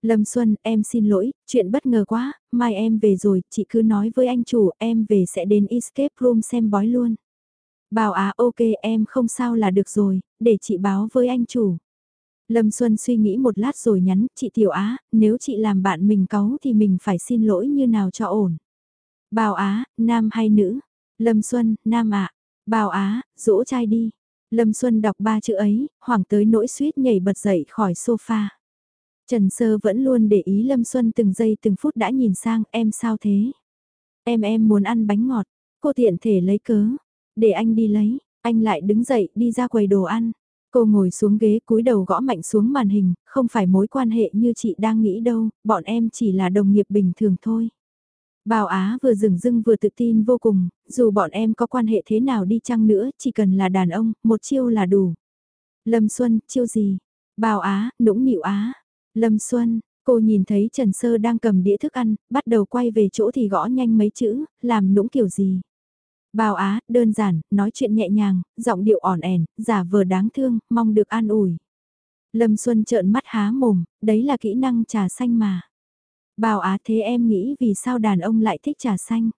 Lâm Xuân, em xin lỗi, chuyện bất ngờ quá, mai em về rồi, chị cứ nói với anh chủ, em về sẽ đến escape room xem bói luôn. Bảo à ok em không sao là được rồi, để chị báo với anh chủ. Lâm Xuân suy nghĩ một lát rồi nhắn, chị Tiểu Á, nếu chị làm bạn mình cáu thì mình phải xin lỗi như nào cho ổn. Bảo Á, nam hay nữ? Lâm Xuân, nam ạ. À. Bảo Á, dỗ trai đi. Lâm Xuân đọc ba chữ ấy, hoảng tới nỗi suýt nhảy bật dậy khỏi sofa. Trần Sơ vẫn luôn để ý Lâm Xuân từng giây từng phút đã nhìn sang em sao thế. Em em muốn ăn bánh ngọt, cô tiện thể lấy cớ, để anh đi lấy, anh lại đứng dậy đi ra quầy đồ ăn. Cô ngồi xuống ghế cúi đầu gõ mạnh xuống màn hình, không phải mối quan hệ như chị đang nghĩ đâu, bọn em chỉ là đồng nghiệp bình thường thôi. Bào Á vừa rừng dưng vừa tự tin vô cùng, dù bọn em có quan hệ thế nào đi chăng nữa, chỉ cần là đàn ông, một chiêu là đủ. Lâm Xuân, chiêu gì? Bào Á, nũng nịu Á. Lâm Xuân, cô nhìn thấy Trần Sơ đang cầm đĩa thức ăn, bắt đầu quay về chỗ thì gõ nhanh mấy chữ, làm nũng kiểu gì? Bào Á, đơn giản, nói chuyện nhẹ nhàng, giọng điệu ỏn ẻn, giả vờ đáng thương, mong được an ủi. Lâm Xuân trợn mắt há mồm, đấy là kỹ năng trà xanh mà. Bào Á thế em nghĩ vì sao đàn ông lại thích trà xanh?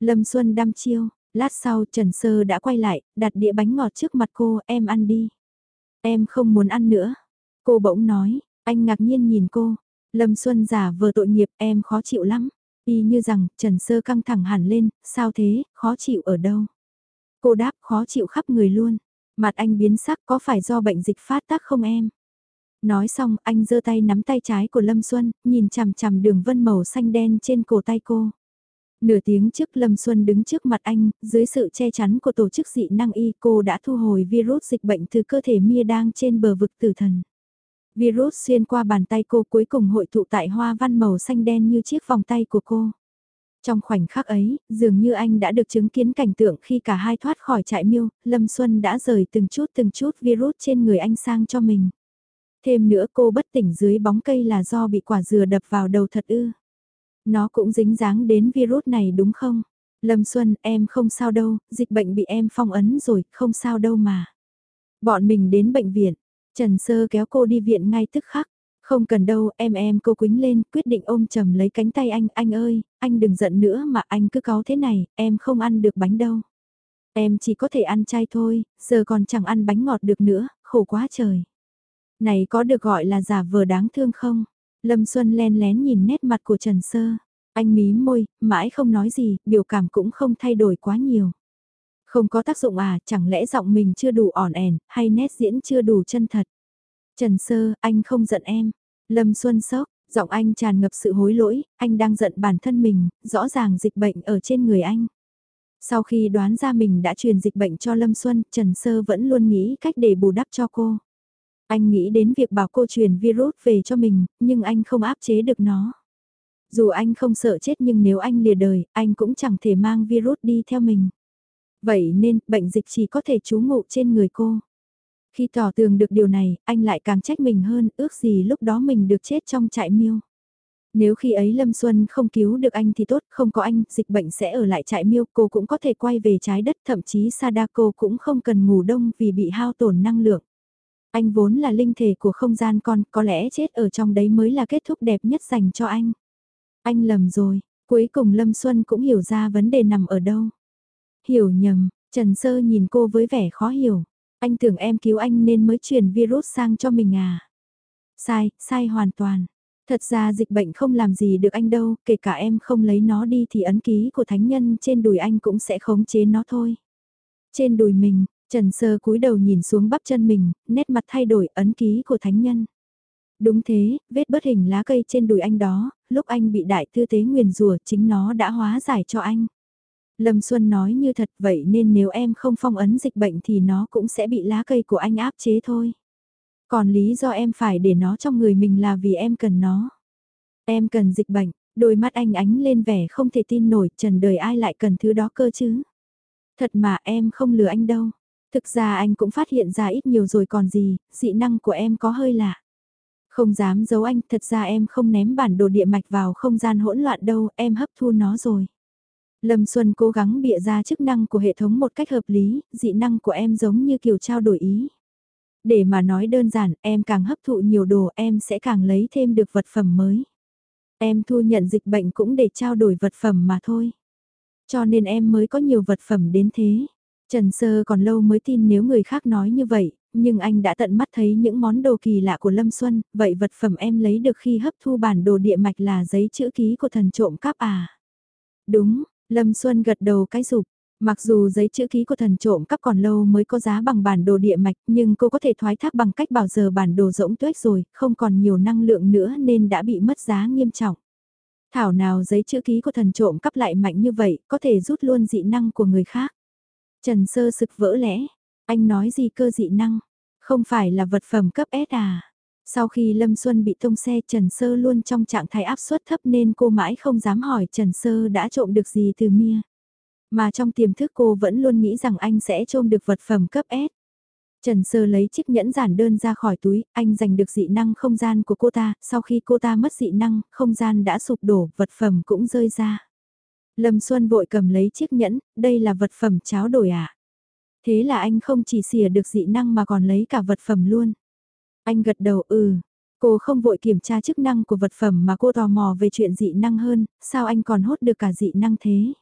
Lâm Xuân đăm chiêu, lát sau Trần Sơ đã quay lại, đặt đĩa bánh ngọt trước mặt cô, em ăn đi. Em không muốn ăn nữa. Cô bỗng nói, anh ngạc nhiên nhìn cô. Lâm Xuân giả vờ tội nghiệp, em khó chịu lắm. Y như rằng, Trần Sơ căng thẳng hẳn lên, sao thế, khó chịu ở đâu? Cô đáp khó chịu khắp người luôn. Mặt anh biến sắc có phải do bệnh dịch phát tác không em? Nói xong, anh giơ tay nắm tay trái của Lâm Xuân, nhìn chằm chằm đường vân màu xanh đen trên cổ tay cô. Nửa tiếng trước Lâm Xuân đứng trước mặt anh, dưới sự che chắn của tổ chức dị năng y cô đã thu hồi virus dịch bệnh từ cơ thể Mia đang trên bờ vực tử thần. Virus xuyên qua bàn tay cô cuối cùng hội tụ tại hoa văn màu xanh đen như chiếc vòng tay của cô. Trong khoảnh khắc ấy, dường như anh đã được chứng kiến cảnh tượng khi cả hai thoát khỏi trại miêu, Lâm Xuân đã rời từng chút từng chút virus trên người anh sang cho mình. Thêm nữa cô bất tỉnh dưới bóng cây là do bị quả dừa đập vào đầu thật ư. Nó cũng dính dáng đến virus này đúng không? Lâm Xuân, em không sao đâu, dịch bệnh bị em phong ấn rồi, không sao đâu mà. Bọn mình đến bệnh viện, Trần Sơ kéo cô đi viện ngay tức khắc. Không cần đâu, em em cô quính lên, quyết định ôm chầm lấy cánh tay anh, anh ơi, anh đừng giận nữa mà anh cứ có thế này, em không ăn được bánh đâu. Em chỉ có thể ăn chay thôi, giờ còn chẳng ăn bánh ngọt được nữa, khổ quá trời. Này có được gọi là giả vờ đáng thương không? Lâm Xuân len lén nhìn nét mặt của Trần Sơ. Anh mí môi, mãi không nói gì, biểu cảm cũng không thay đổi quá nhiều. Không có tác dụng à, chẳng lẽ giọng mình chưa đủ ỏn ẻn, hay nét diễn chưa đủ chân thật? Trần Sơ, anh không giận em. Lâm Xuân sốc, giọng anh tràn ngập sự hối lỗi, anh đang giận bản thân mình, rõ ràng dịch bệnh ở trên người anh. Sau khi đoán ra mình đã truyền dịch bệnh cho Lâm Xuân, Trần Sơ vẫn luôn nghĩ cách để bù đắp cho cô. Anh nghĩ đến việc bảo cô truyền virus về cho mình, nhưng anh không áp chế được nó. Dù anh không sợ chết nhưng nếu anh lìa đời, anh cũng chẳng thể mang virus đi theo mình. Vậy nên, bệnh dịch chỉ có thể trú ngụ trên người cô. Khi tỏ tường được điều này, anh lại càng trách mình hơn, ước gì lúc đó mình được chết trong trại miêu. Nếu khi ấy Lâm Xuân không cứu được anh thì tốt, không có anh, dịch bệnh sẽ ở lại trại miêu, cô cũng có thể quay về trái đất, thậm chí Sadako cũng không cần ngủ đông vì bị hao tổn năng lượng. Anh vốn là linh thể của không gian con, có lẽ chết ở trong đấy mới là kết thúc đẹp nhất dành cho anh. Anh lầm rồi, cuối cùng Lâm Xuân cũng hiểu ra vấn đề nằm ở đâu. Hiểu nhầm, Trần Sơ nhìn cô với vẻ khó hiểu. Anh tưởng em cứu anh nên mới truyền virus sang cho mình à. Sai, sai hoàn toàn. Thật ra dịch bệnh không làm gì được anh đâu, kể cả em không lấy nó đi thì ấn ký của thánh nhân trên đùi anh cũng sẽ khống chế nó thôi. Trên đùi mình, Trần Sơ cúi đầu nhìn xuống bắp chân mình, nét mặt thay đổi ấn ký của thánh nhân. Đúng thế, vết bớt hình lá cây trên đùi anh đó, lúc anh bị đại thư tế nguyền rủa chính nó đã hóa giải cho anh. Lâm Xuân nói như thật vậy nên nếu em không phong ấn dịch bệnh thì nó cũng sẽ bị lá cây của anh áp chế thôi. Còn lý do em phải để nó trong người mình là vì em cần nó. Em cần dịch bệnh, đôi mắt anh ánh lên vẻ không thể tin nổi trần đời ai lại cần thứ đó cơ chứ. Thật mà em không lừa anh đâu. Thực ra anh cũng phát hiện ra ít nhiều rồi còn gì, dị năng của em có hơi lạ. Không dám giấu anh, thật ra em không ném bản đồ địa mạch vào không gian hỗn loạn đâu, em hấp thu nó rồi. Lâm Xuân cố gắng bịa ra chức năng của hệ thống một cách hợp lý, dị năng của em giống như kiểu trao đổi ý. Để mà nói đơn giản, em càng hấp thụ nhiều đồ em sẽ càng lấy thêm được vật phẩm mới. Em thu nhận dịch bệnh cũng để trao đổi vật phẩm mà thôi. Cho nên em mới có nhiều vật phẩm đến thế. Trần Sơ còn lâu mới tin nếu người khác nói như vậy, nhưng anh đã tận mắt thấy những món đồ kỳ lạ của Lâm Xuân, vậy vật phẩm em lấy được khi hấp thu bản đồ địa mạch là giấy chữ ký của thần trộm cắp à? Đúng, Lâm Xuân gật đầu cái rụp. Mặc dù giấy chữ ký của thần trộm cắp còn lâu mới có giá bằng bản đồ địa mạch nhưng cô có thể thoái thác bằng cách bảo giờ bản đồ rỗng tuếch rồi, không còn nhiều năng lượng nữa nên đã bị mất giá nghiêm trọng. Thảo nào giấy chữ ký của thần trộm cắp lại mạnh như vậy, có thể rút luôn dị năng của người khác. Trần Sơ sực vỡ lẽ, anh nói gì cơ dị năng, không phải là vật phẩm cấp S à. Sau khi Lâm Xuân bị tông xe Trần Sơ luôn trong trạng thái áp suất thấp nên cô mãi không dám hỏi Trần Sơ đã trộm được gì từ Mia. Mà trong tiềm thức cô vẫn luôn nghĩ rằng anh sẽ trộm được vật phẩm cấp S. Trần Sơ lấy chiếc nhẫn giản đơn ra khỏi túi, anh giành được dị năng không gian của cô ta, sau khi cô ta mất dị năng, không gian đã sụp đổ, vật phẩm cũng rơi ra. Lâm Xuân vội cầm lấy chiếc nhẫn, đây là vật phẩm cháo đổi à? Thế là anh không chỉ xỉa được dị năng mà còn lấy cả vật phẩm luôn. Anh gật đầu ừ. Cô không vội kiểm tra chức năng của vật phẩm mà cô tò mò về chuyện dị năng hơn, sao anh còn hốt được cả dị năng thế?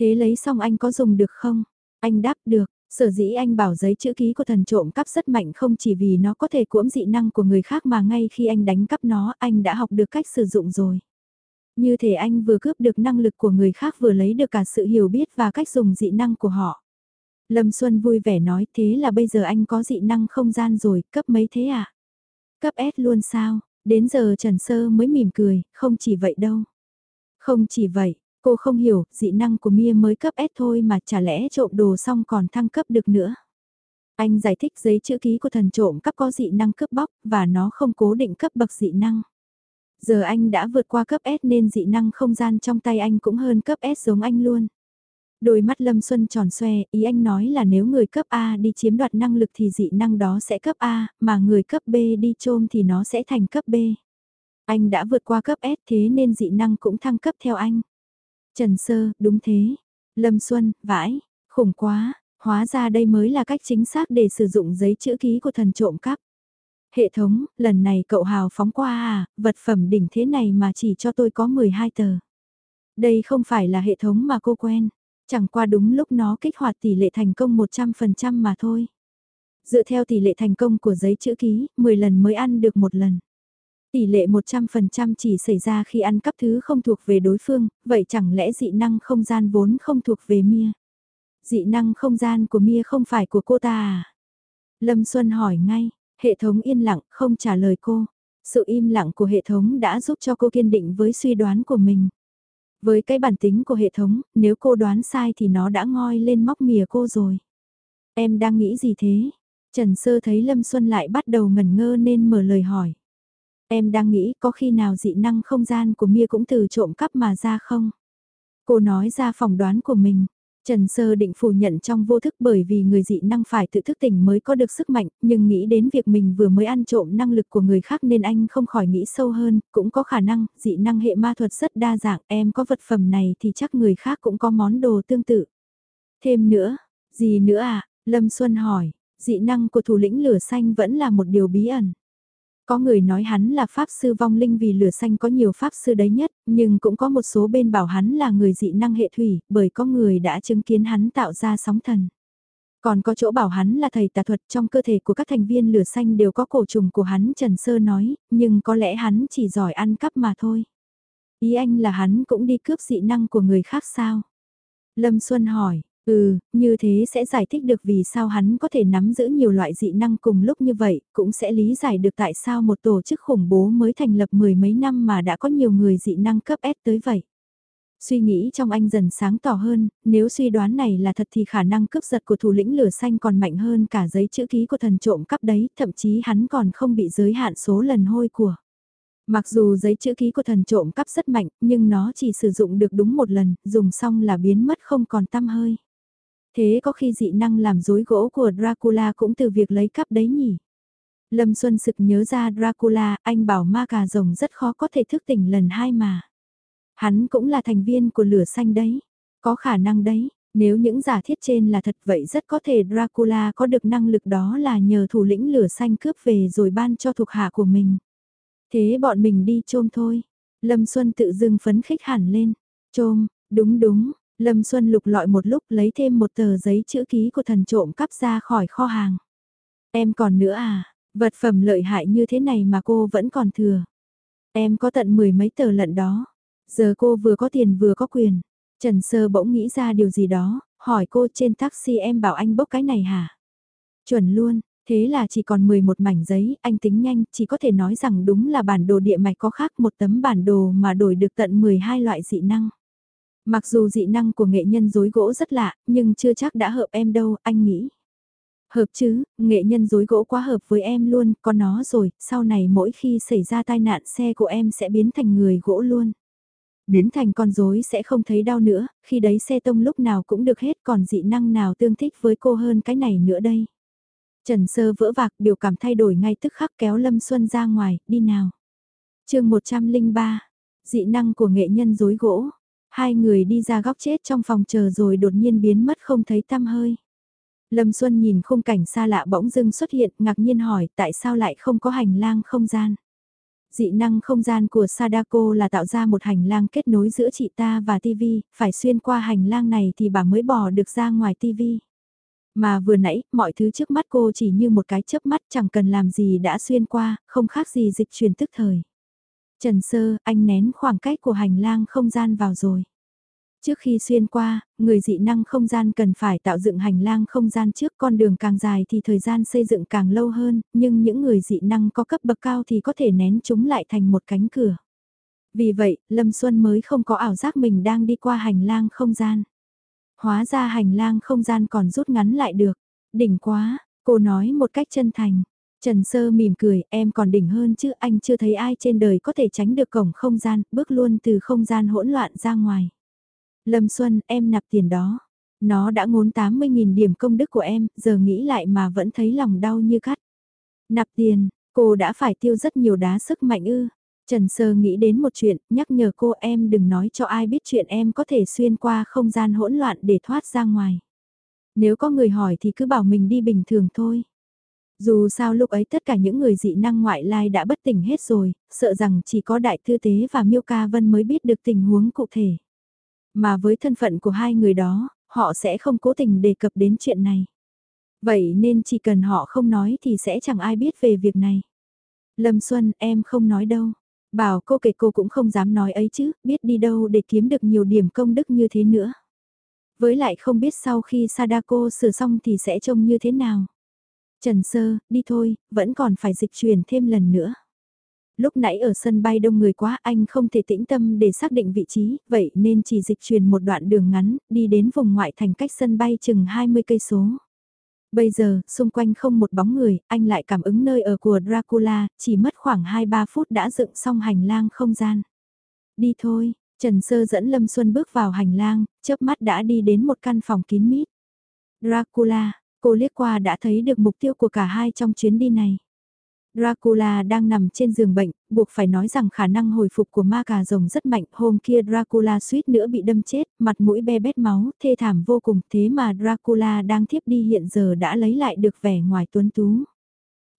Thế lấy xong anh có dùng được không? Anh đáp được, sở dĩ anh bảo giấy chữ ký của thần trộm cắp rất mạnh không chỉ vì nó có thể cuỗm dị năng của người khác mà ngay khi anh đánh cắp nó anh đã học được cách sử dụng rồi. Như thể anh vừa cướp được năng lực của người khác vừa lấy được cả sự hiểu biết và cách dùng dị năng của họ. Lâm Xuân vui vẻ nói thế là bây giờ anh có dị năng không gian rồi, cấp mấy thế à? Cấp S luôn sao? Đến giờ Trần Sơ mới mỉm cười, không chỉ vậy đâu. Không chỉ vậy, cô không hiểu, dị năng của Mia mới cấp S thôi mà chả lẽ trộm đồ xong còn thăng cấp được nữa. Anh giải thích giấy chữ ký của thần trộm cấp có dị năng cướp bóc và nó không cố định cấp bậc dị năng. Giờ anh đã vượt qua cấp S nên dị năng không gian trong tay anh cũng hơn cấp S giống anh luôn. Đôi mắt Lâm Xuân tròn xoe, ý anh nói là nếu người cấp A đi chiếm đoạt năng lực thì dị năng đó sẽ cấp A, mà người cấp B đi trôm thì nó sẽ thành cấp B. Anh đã vượt qua cấp S thế nên dị năng cũng thăng cấp theo anh. Trần Sơ, đúng thế. Lâm Xuân, vãi, khủng quá, hóa ra đây mới là cách chính xác để sử dụng giấy chữ ký của thần trộm cắp. Hệ thống, lần này cậu hào phóng qua à, vật phẩm đỉnh thế này mà chỉ cho tôi có 12 tờ. Đây không phải là hệ thống mà cô quen, chẳng qua đúng lúc nó kích hoạt tỷ lệ thành công 100% mà thôi. Dựa theo tỷ lệ thành công của giấy chữ ký, 10 lần mới ăn được một lần. Tỷ lệ 100% chỉ xảy ra khi ăn cắp thứ không thuộc về đối phương, vậy chẳng lẽ dị năng không gian vốn không thuộc về Mia? Dị năng không gian của Mia không phải của cô ta à? Lâm Xuân hỏi ngay, hệ thống yên lặng không trả lời cô. Sự im lặng của hệ thống đã giúp cho cô kiên định với suy đoán của mình. Với cái bản tính của hệ thống, nếu cô đoán sai thì nó đã ngoi lên móc mìa cô rồi. Em đang nghĩ gì thế? Trần Sơ thấy Lâm Xuân lại bắt đầu ngẩn ngơ nên mở lời hỏi. Em đang nghĩ có khi nào dị năng không gian của Mia cũng từ trộm cắp mà ra không? Cô nói ra phỏng đoán của mình. Trần Sơ định phủ nhận trong vô thức bởi vì người dị năng phải tự thức tỉnh mới có được sức mạnh, nhưng nghĩ đến việc mình vừa mới ăn trộm năng lực của người khác nên anh không khỏi nghĩ sâu hơn, cũng có khả năng, dị năng hệ ma thuật rất đa dạng, em có vật phẩm này thì chắc người khác cũng có món đồ tương tự. Thêm nữa, gì nữa à? Lâm Xuân hỏi, dị năng của thủ lĩnh lửa xanh vẫn là một điều bí ẩn. Có người nói hắn là pháp sư vong linh vì lửa xanh có nhiều pháp sư đấy nhất, nhưng cũng có một số bên bảo hắn là người dị năng hệ thủy, bởi có người đã chứng kiến hắn tạo ra sóng thần. Còn có chỗ bảo hắn là thầy tà thuật trong cơ thể của các thành viên lửa xanh đều có cổ trùng của hắn Trần Sơ nói, nhưng có lẽ hắn chỉ giỏi ăn cắp mà thôi. Ý anh là hắn cũng đi cướp dị năng của người khác sao? Lâm Xuân hỏi, Ừ, như thế sẽ giải thích được vì sao hắn có thể nắm giữ nhiều loại dị năng cùng lúc như vậy, cũng sẽ lý giải được tại sao một tổ chức khủng bố mới thành lập mười mấy năm mà đã có nhiều người dị năng cấp S tới vậy. Suy nghĩ trong anh dần sáng tỏ hơn, nếu suy đoán này là thật thì khả năng cướp giật của thủ lĩnh lửa xanh còn mạnh hơn cả giấy chữ ký của thần trộm cắp đấy, thậm chí hắn còn không bị giới hạn số lần hôi của. Mặc dù giấy chữ ký của thần trộm cắp rất mạnh, nhưng nó chỉ sử dụng được đúng một lần, dùng xong là biến mất không còn tăm hơi. Thế có khi dị năng làm dối gỗ của Dracula cũng từ việc lấy cắp đấy nhỉ? Lâm Xuân sực nhớ ra Dracula, anh bảo ma cà rồng rất khó có thể thức tỉnh lần hai mà. Hắn cũng là thành viên của lửa xanh đấy. Có khả năng đấy, nếu những giả thiết trên là thật vậy rất có thể Dracula có được năng lực đó là nhờ thủ lĩnh lửa xanh cướp về rồi ban cho thuộc hạ của mình. Thế bọn mình đi chôm thôi. Lâm Xuân tự dưng phấn khích hẳn lên. Chôm, đúng đúng, Lâm Xuân lục lọi một lúc lấy thêm một tờ giấy chữ ký của thần trộm cắp ra khỏi kho hàng. Em còn nữa à, vật phẩm lợi hại như thế này mà cô vẫn còn thừa. Em có tận mười mấy tờ lận đó. Giờ cô vừa có tiền vừa có quyền. Trần Sơ bỗng nghĩ ra điều gì đó, hỏi cô trên taxi em bảo anh bốc cái này hả? Chuẩn luôn, thế là chỉ còn 11 mảnh giấy, anh tính nhanh, chỉ có thể nói rằng đúng là bản đồ địa mạch có khác một tấm bản đồ mà đổi được tận 12 loại dị năng. Mặc dù dị năng của nghệ nhân dối gỗ rất lạ, nhưng chưa chắc đã hợp em đâu, anh nghĩ. Hợp chứ, nghệ nhân dối gỗ quá hợp với em luôn, có nó rồi, sau này mỗi khi xảy ra tai nạn xe của em sẽ biến thành người gỗ luôn. Biến thành con rối sẽ không thấy đau nữa, khi đấy xe tông lúc nào cũng được hết còn dị năng nào tương thích với cô hơn cái này nữa đây. Trần Sơ vỡ vạc biểu cảm thay đổi ngay tức khắc kéo Lâm Xuân ra ngoài, đi nào. chương 103, dị năng của nghệ nhân dối gỗ. Hai người đi ra góc chết trong phòng chờ rồi đột nhiên biến mất không thấy tăm hơi. Lâm Xuân nhìn khung cảnh xa lạ bỗng dưng xuất hiện ngạc nhiên hỏi tại sao lại không có hành lang không gian. Dị năng không gian của Sadako là tạo ra một hành lang kết nối giữa chị ta và TV, phải xuyên qua hành lang này thì bà mới bỏ được ra ngoài TV. Mà vừa nãy, mọi thứ trước mắt cô chỉ như một cái chớp mắt chẳng cần làm gì đã xuyên qua, không khác gì dịch truyền tức thời. Trần Sơ, anh nén khoảng cách của hành lang không gian vào rồi. Trước khi xuyên qua, người dị năng không gian cần phải tạo dựng hành lang không gian trước con đường càng dài thì thời gian xây dựng càng lâu hơn, nhưng những người dị năng có cấp bậc cao thì có thể nén chúng lại thành một cánh cửa. Vì vậy, Lâm Xuân mới không có ảo giác mình đang đi qua hành lang không gian. Hóa ra hành lang không gian còn rút ngắn lại được. Đỉnh quá, cô nói một cách chân thành. Trần Sơ mỉm cười, em còn đỉnh hơn chứ anh chưa thấy ai trên đời có thể tránh được cổng không gian, bước luôn từ không gian hỗn loạn ra ngoài. Lâm Xuân, em nạp tiền đó. Nó đã ngốn 80.000 điểm công đức của em, giờ nghĩ lại mà vẫn thấy lòng đau như cắt. Nạp tiền, cô đã phải tiêu rất nhiều đá sức mạnh ư. Trần Sơ nghĩ đến một chuyện, nhắc nhở cô em đừng nói cho ai biết chuyện em có thể xuyên qua không gian hỗn loạn để thoát ra ngoài. Nếu có người hỏi thì cứ bảo mình đi bình thường thôi. Dù sao lúc ấy tất cả những người dị năng ngoại lai đã bất tỉnh hết rồi, sợ rằng chỉ có Đại Thư Tế và Miêu Ca Vân mới biết được tình huống cụ thể. Mà với thân phận của hai người đó, họ sẽ không cố tình đề cập đến chuyện này. Vậy nên chỉ cần họ không nói thì sẽ chẳng ai biết về việc này. Lâm Xuân, em không nói đâu. Bảo cô kể cô cũng không dám nói ấy chứ, biết đi đâu để kiếm được nhiều điểm công đức như thế nữa. Với lại không biết sau khi Sadako sửa xong thì sẽ trông như thế nào. Trần Sơ, đi thôi, vẫn còn phải dịch chuyển thêm lần nữa. Lúc nãy ở sân bay đông người quá anh không thể tĩnh tâm để xác định vị trí, vậy nên chỉ dịch chuyển một đoạn đường ngắn, đi đến vùng ngoại thành cách sân bay chừng 20 cây số. Bây giờ, xung quanh không một bóng người, anh lại cảm ứng nơi ở của Dracula, chỉ mất khoảng 2-3 phút đã dựng xong hành lang không gian. Đi thôi, Trần Sơ dẫn Lâm Xuân bước vào hành lang, chớp mắt đã đi đến một căn phòng kín mít. Dracula, cô liếc qua đã thấy được mục tiêu của cả hai trong chuyến đi này. Dracula đang nằm trên giường bệnh, buộc phải nói rằng khả năng hồi phục của ma cà rồng rất mạnh. Hôm kia Dracula suýt nữa bị đâm chết, mặt mũi be bét máu, thê thảm vô cùng. Thế mà Dracula đang thiếp đi hiện giờ đã lấy lại được vẻ ngoài tuấn tú.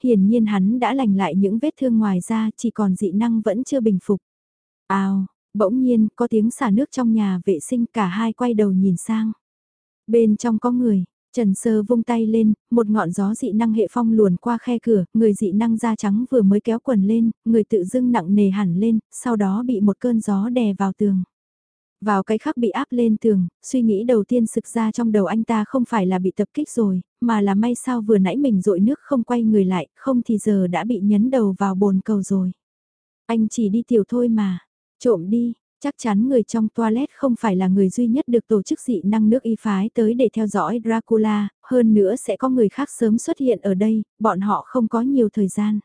Hiển nhiên hắn đã lành lại những vết thương ngoài ra, chỉ còn dị năng vẫn chưa bình phục. Ào, bỗng nhiên có tiếng xả nước trong nhà vệ sinh cả hai quay đầu nhìn sang. Bên trong có người, Trần Sơ vung tay lên, một ngọn gió dị năng hệ phong luồn qua khe cửa, người dị năng da trắng vừa mới kéo quần lên, người tự dưng nặng nề hẳn lên, sau đó bị một cơn gió đè vào tường. Vào cái khắc bị áp lên tường, suy nghĩ đầu tiên sực ra trong đầu anh ta không phải là bị tập kích rồi, mà là may sao vừa nãy mình rội nước không quay người lại, không thì giờ đã bị nhấn đầu vào bồn cầu rồi. Anh chỉ đi tiểu thôi mà, trộm đi, Chắc chắn người trong toilet không phải là người duy nhất được tổ chức dị năng nước y phái tới để theo dõi Dracula, hơn nữa sẽ có người khác sớm xuất hiện ở đây, bọn họ không có nhiều thời gian.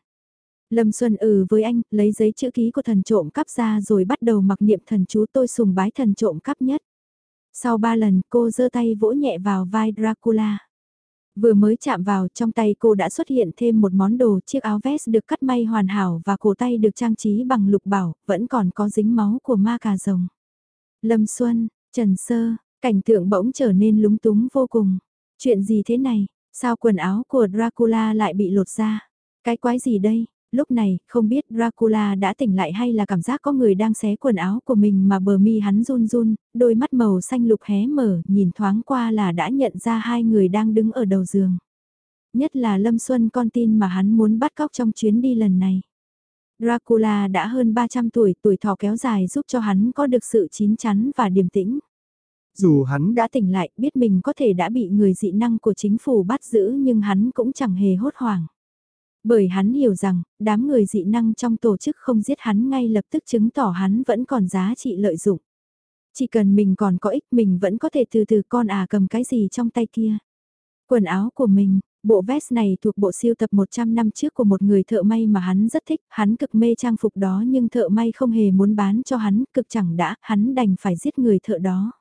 Lâm Xuân ừ với anh, lấy giấy chữ ký của thần trộm cắp ra rồi bắt đầu mặc niệm thần chú tôi sùng bái thần trộm cắp nhất. Sau ba lần cô giơ tay vỗ nhẹ vào vai Dracula. Vừa mới chạm vào trong tay cô đã xuất hiện thêm một món đồ chiếc áo vest được cắt may hoàn hảo và cổ tay được trang trí bằng lục bảo, vẫn còn có dính máu của ma cà rồng. Lâm Xuân, Trần Sơ, cảnh tượng bỗng trở nên lúng túng vô cùng. Chuyện gì thế này, sao quần áo của Dracula lại bị lột ra? Cái quái gì đây? Lúc này, không biết Dracula đã tỉnh lại hay là cảm giác có người đang xé quần áo của mình mà bờ mi hắn run run, đôi mắt màu xanh lục hé mở, nhìn thoáng qua là đã nhận ra hai người đang đứng ở đầu giường. Nhất là Lâm Xuân con tin mà hắn muốn bắt cóc trong chuyến đi lần này. Dracula đã hơn 300 tuổi, tuổi thọ kéo dài giúp cho hắn có được sự chín chắn và điềm tĩnh. Dù hắn đã tỉnh lại, biết mình có thể đã bị người dị năng của chính phủ bắt giữ nhưng hắn cũng chẳng hề hốt hoảng. Bởi hắn hiểu rằng, đám người dị năng trong tổ chức không giết hắn ngay lập tức chứng tỏ hắn vẫn còn giá trị lợi dụng. Chỉ cần mình còn có ích mình vẫn có thể từ từ con à cầm cái gì trong tay kia. Quần áo của mình, bộ vest này thuộc bộ siêu tập 100 năm trước của một người thợ may mà hắn rất thích, hắn cực mê trang phục đó nhưng thợ may không hề muốn bán cho hắn, cực chẳng đã, hắn đành phải giết người thợ đó.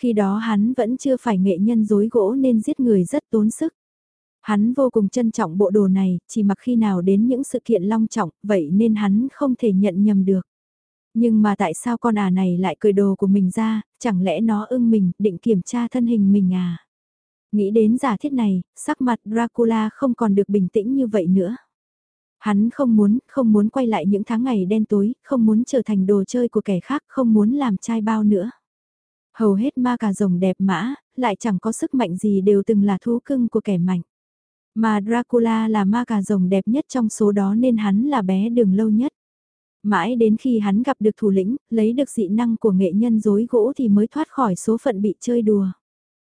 Khi đó hắn vẫn chưa phải nghệ nhân dối gỗ nên giết người rất tốn sức. Hắn vô cùng trân trọng bộ đồ này, chỉ mặc khi nào đến những sự kiện long trọng, vậy nên hắn không thể nhận nhầm được. Nhưng mà tại sao con à này lại cười đồ của mình ra, chẳng lẽ nó ưng mình, định kiểm tra thân hình mình à? Nghĩ đến giả thiết này, sắc mặt Dracula không còn được bình tĩnh như vậy nữa. Hắn không muốn, không muốn quay lại những tháng ngày đen tối, không muốn trở thành đồ chơi của kẻ khác, không muốn làm trai bao nữa. Hầu hết ma cà rồng đẹp mã, lại chẳng có sức mạnh gì đều từng là thú cưng của kẻ mạnh. Mà Dracula là ma cà rồng đẹp nhất trong số đó nên hắn là bé đường lâu nhất. Mãi đến khi hắn gặp được thủ lĩnh, lấy được dị năng của nghệ nhân dối gỗ thì mới thoát khỏi số phận bị chơi đùa.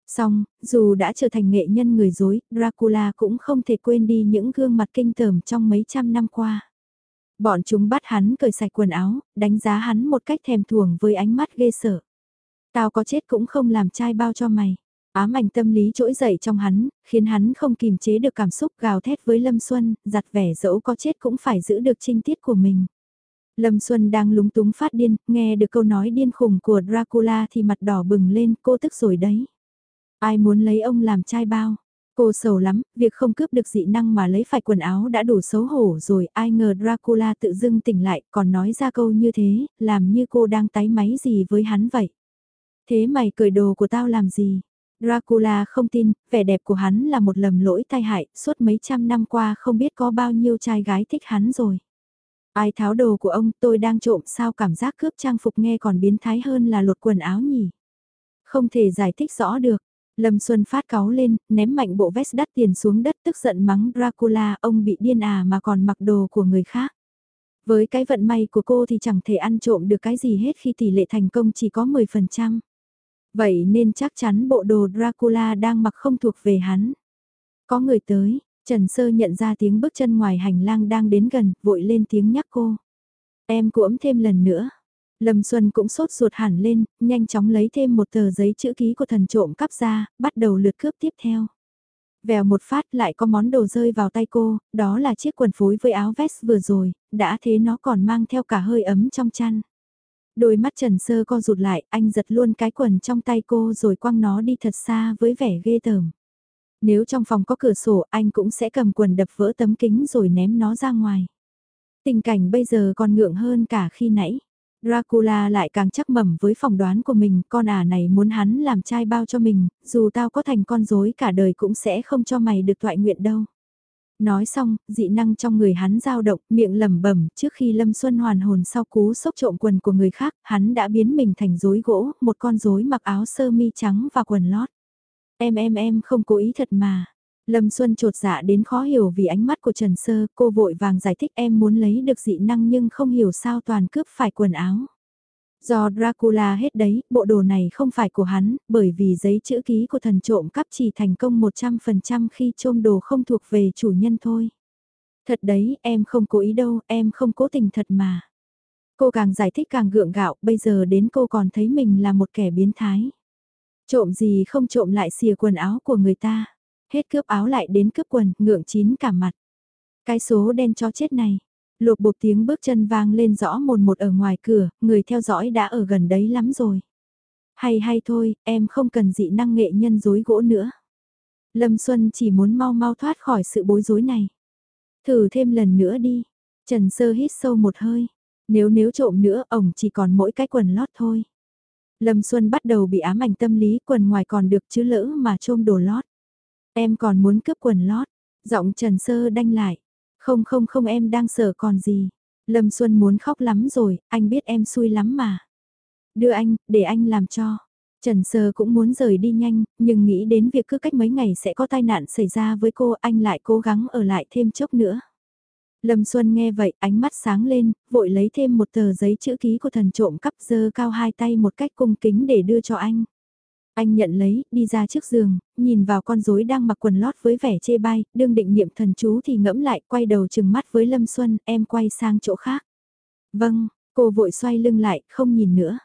Xong, dù đã trở thành nghệ nhân người dối, Dracula cũng không thể quên đi những gương mặt kinh tởm trong mấy trăm năm qua. Bọn chúng bắt hắn cởi sạch quần áo, đánh giá hắn một cách thèm thuồng với ánh mắt ghê sợ. Tao có chết cũng không làm trai bao cho mày. Ám ảnh tâm lý trỗi dậy trong hắn, khiến hắn không kìm chế được cảm xúc gào thét với Lâm Xuân, giặt vẻ dẫu có chết cũng phải giữ được trinh tiết của mình. Lâm Xuân đang lúng túng phát điên, nghe được câu nói điên khùng của Dracula thì mặt đỏ bừng lên, cô tức rồi đấy. Ai muốn lấy ông làm trai bao? Cô sầu lắm, việc không cướp được dị năng mà lấy phải quần áo đã đủ xấu hổ rồi, ai ngờ Dracula tự dưng tỉnh lại còn nói ra câu như thế, làm như cô đang tái máy gì với hắn vậy. Thế mày cởi đồ của tao làm gì? Dracula không tin, vẻ đẹp của hắn là một lầm lỗi tai hại, suốt mấy trăm năm qua không biết có bao nhiêu trai gái thích hắn rồi. Ai tháo đồ của ông tôi đang trộm sao cảm giác cướp trang phục nghe còn biến thái hơn là lột quần áo nhỉ. Không thể giải thích rõ được, Lâm Xuân phát cáu lên, ném mạnh bộ vest đắt tiền xuống đất tức giận mắng Dracula, ông bị điên à mà còn mặc đồ của người khác. Với cái vận may của cô thì chẳng thể ăn trộm được cái gì hết khi tỷ lệ thành công chỉ có 10%. Vậy nên chắc chắn bộ đồ Dracula đang mặc không thuộc về hắn. Có người tới, Trần Sơ nhận ra tiếng bước chân ngoài hành lang đang đến gần, vội lên tiếng nhắc cô. Em cuỗm thêm lần nữa. Lâm Xuân cũng sốt ruột hẳn lên, nhanh chóng lấy thêm một tờ giấy chữ ký của thần trộm cắp ra, bắt đầu lượt cướp tiếp theo. Vèo một phát lại có món đồ rơi vào tay cô, đó là chiếc quần phối với áo vest vừa rồi, đã thế nó còn mang theo cả hơi ấm trong chăn. Đôi mắt Trần Sơ co rụt lại, anh giật luôn cái quần trong tay cô rồi quăng nó đi thật xa với vẻ ghê tởm. Nếu trong phòng có cửa sổ anh cũng sẽ cầm quần đập vỡ tấm kính rồi ném nó ra ngoài. Tình cảnh bây giờ còn ngượng hơn cả khi nãy. Dracula lại càng chắc mẩm với phỏng đoán của mình, con ả này muốn hắn làm trai bao cho mình, dù tao có thành con rối cả đời cũng sẽ không cho mày được thoại nguyện đâu. Nói xong, dị năng trong người hắn dao động, miệng lẩm bẩm, trước khi Lâm Xuân hoàn hồn sau cú sốc trộm quần của người khác, hắn đã biến mình thành rối gỗ, một con rối mặc áo sơ mi trắng và quần lót. Em em em không cố ý thật mà. Lâm Xuân trột dạ đến khó hiểu vì ánh mắt của Trần Sơ, cô vội vàng giải thích em muốn lấy được dị năng nhưng không hiểu sao toàn cướp phải quần áo. Do Dracula hết đấy, bộ đồ này không phải của hắn, bởi vì giấy chữ ký của thần trộm cắp chỉ thành công 100% khi trôm đồ không thuộc về chủ nhân thôi. Thật đấy, em không cố ý đâu, em không cố tình thật mà. Cô càng giải thích càng gượng gạo, bây giờ đến cô còn thấy mình là một kẻ biến thái. Trộm gì không trộm lại xìa quần áo của người ta. Hết cướp áo lại đến cướp quần, ngượng chín cả mặt. Cái số đen cho chết này. Lột bột tiếng bước chân vang lên rõ mồn một ở ngoài cửa, người theo dõi đã ở gần đấy lắm rồi. Hay hay thôi, em không cần dị năng nghệ nhân dối gỗ nữa. Lâm Xuân chỉ muốn mau mau thoát khỏi sự bối rối này. Thử thêm lần nữa đi. Trần Sơ hít sâu một hơi. Nếu nếu trộm nữa, ổng chỉ còn mỗi cái quần lót thôi. Lâm Xuân bắt đầu bị ám ảnh tâm lý quần ngoài còn được chứ lỡ mà trôm đồ lót. Em còn muốn cướp quần lót. Giọng Trần Sơ đanh lại. Không không không em đang sợ còn gì. Lâm Xuân muốn khóc lắm rồi, anh biết em xui lắm mà. Đưa anh, để anh làm cho. Trần Sơ cũng muốn rời đi nhanh, nhưng nghĩ đến việc cứ cách mấy ngày sẽ có tai nạn xảy ra với cô, anh lại cố gắng ở lại thêm chốc nữa. Lâm Xuân nghe vậy, ánh mắt sáng lên, vội lấy thêm một tờ giấy chữ ký của thần trộm cắp dơ cao hai tay một cách cung kính để đưa cho anh. Anh nhận lấy, đi ra trước giường, nhìn vào con rối đang mặc quần lót với vẻ chê bai, đương định niệm thần chú thì ngẫm lại, quay đầu chừng mắt với Lâm Xuân, em quay sang chỗ khác. Vâng, cô vội xoay lưng lại, không nhìn nữa.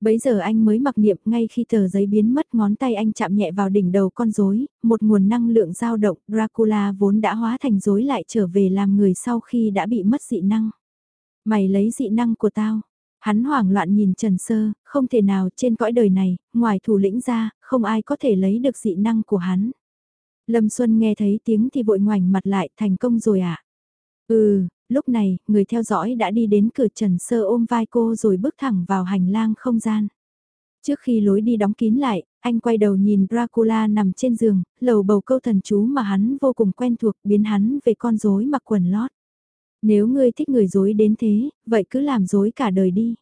Bấy giờ anh mới mặc niệm ngay khi tờ giấy biến mất ngón tay anh chạm nhẹ vào đỉnh đầu con rối, một nguồn năng lượng dao động, Dracula vốn đã hóa thành rối lại trở về làm người sau khi đã bị mất dị năng. Mày lấy dị năng của tao. Hắn hoảng loạn nhìn Trần Sơ, không thể nào trên cõi đời này, ngoài thủ lĩnh ra, không ai có thể lấy được dị năng của hắn. Lâm Xuân nghe thấy tiếng thì vội ngoảnh mặt lại thành công rồi ạ. À? Ừ, lúc này, người theo dõi đã đi đến cửa Trần Sơ ôm vai cô rồi bước thẳng vào hành lang không gian. Trước khi lối đi đóng kín lại, anh quay đầu nhìn Dracula nằm trên giường, lầu bầu câu thần chú mà hắn vô cùng quen thuộc biến hắn về con rối mặc quần lót. Nếu ngươi thích người dối đến thế, vậy cứ làm dối cả đời đi.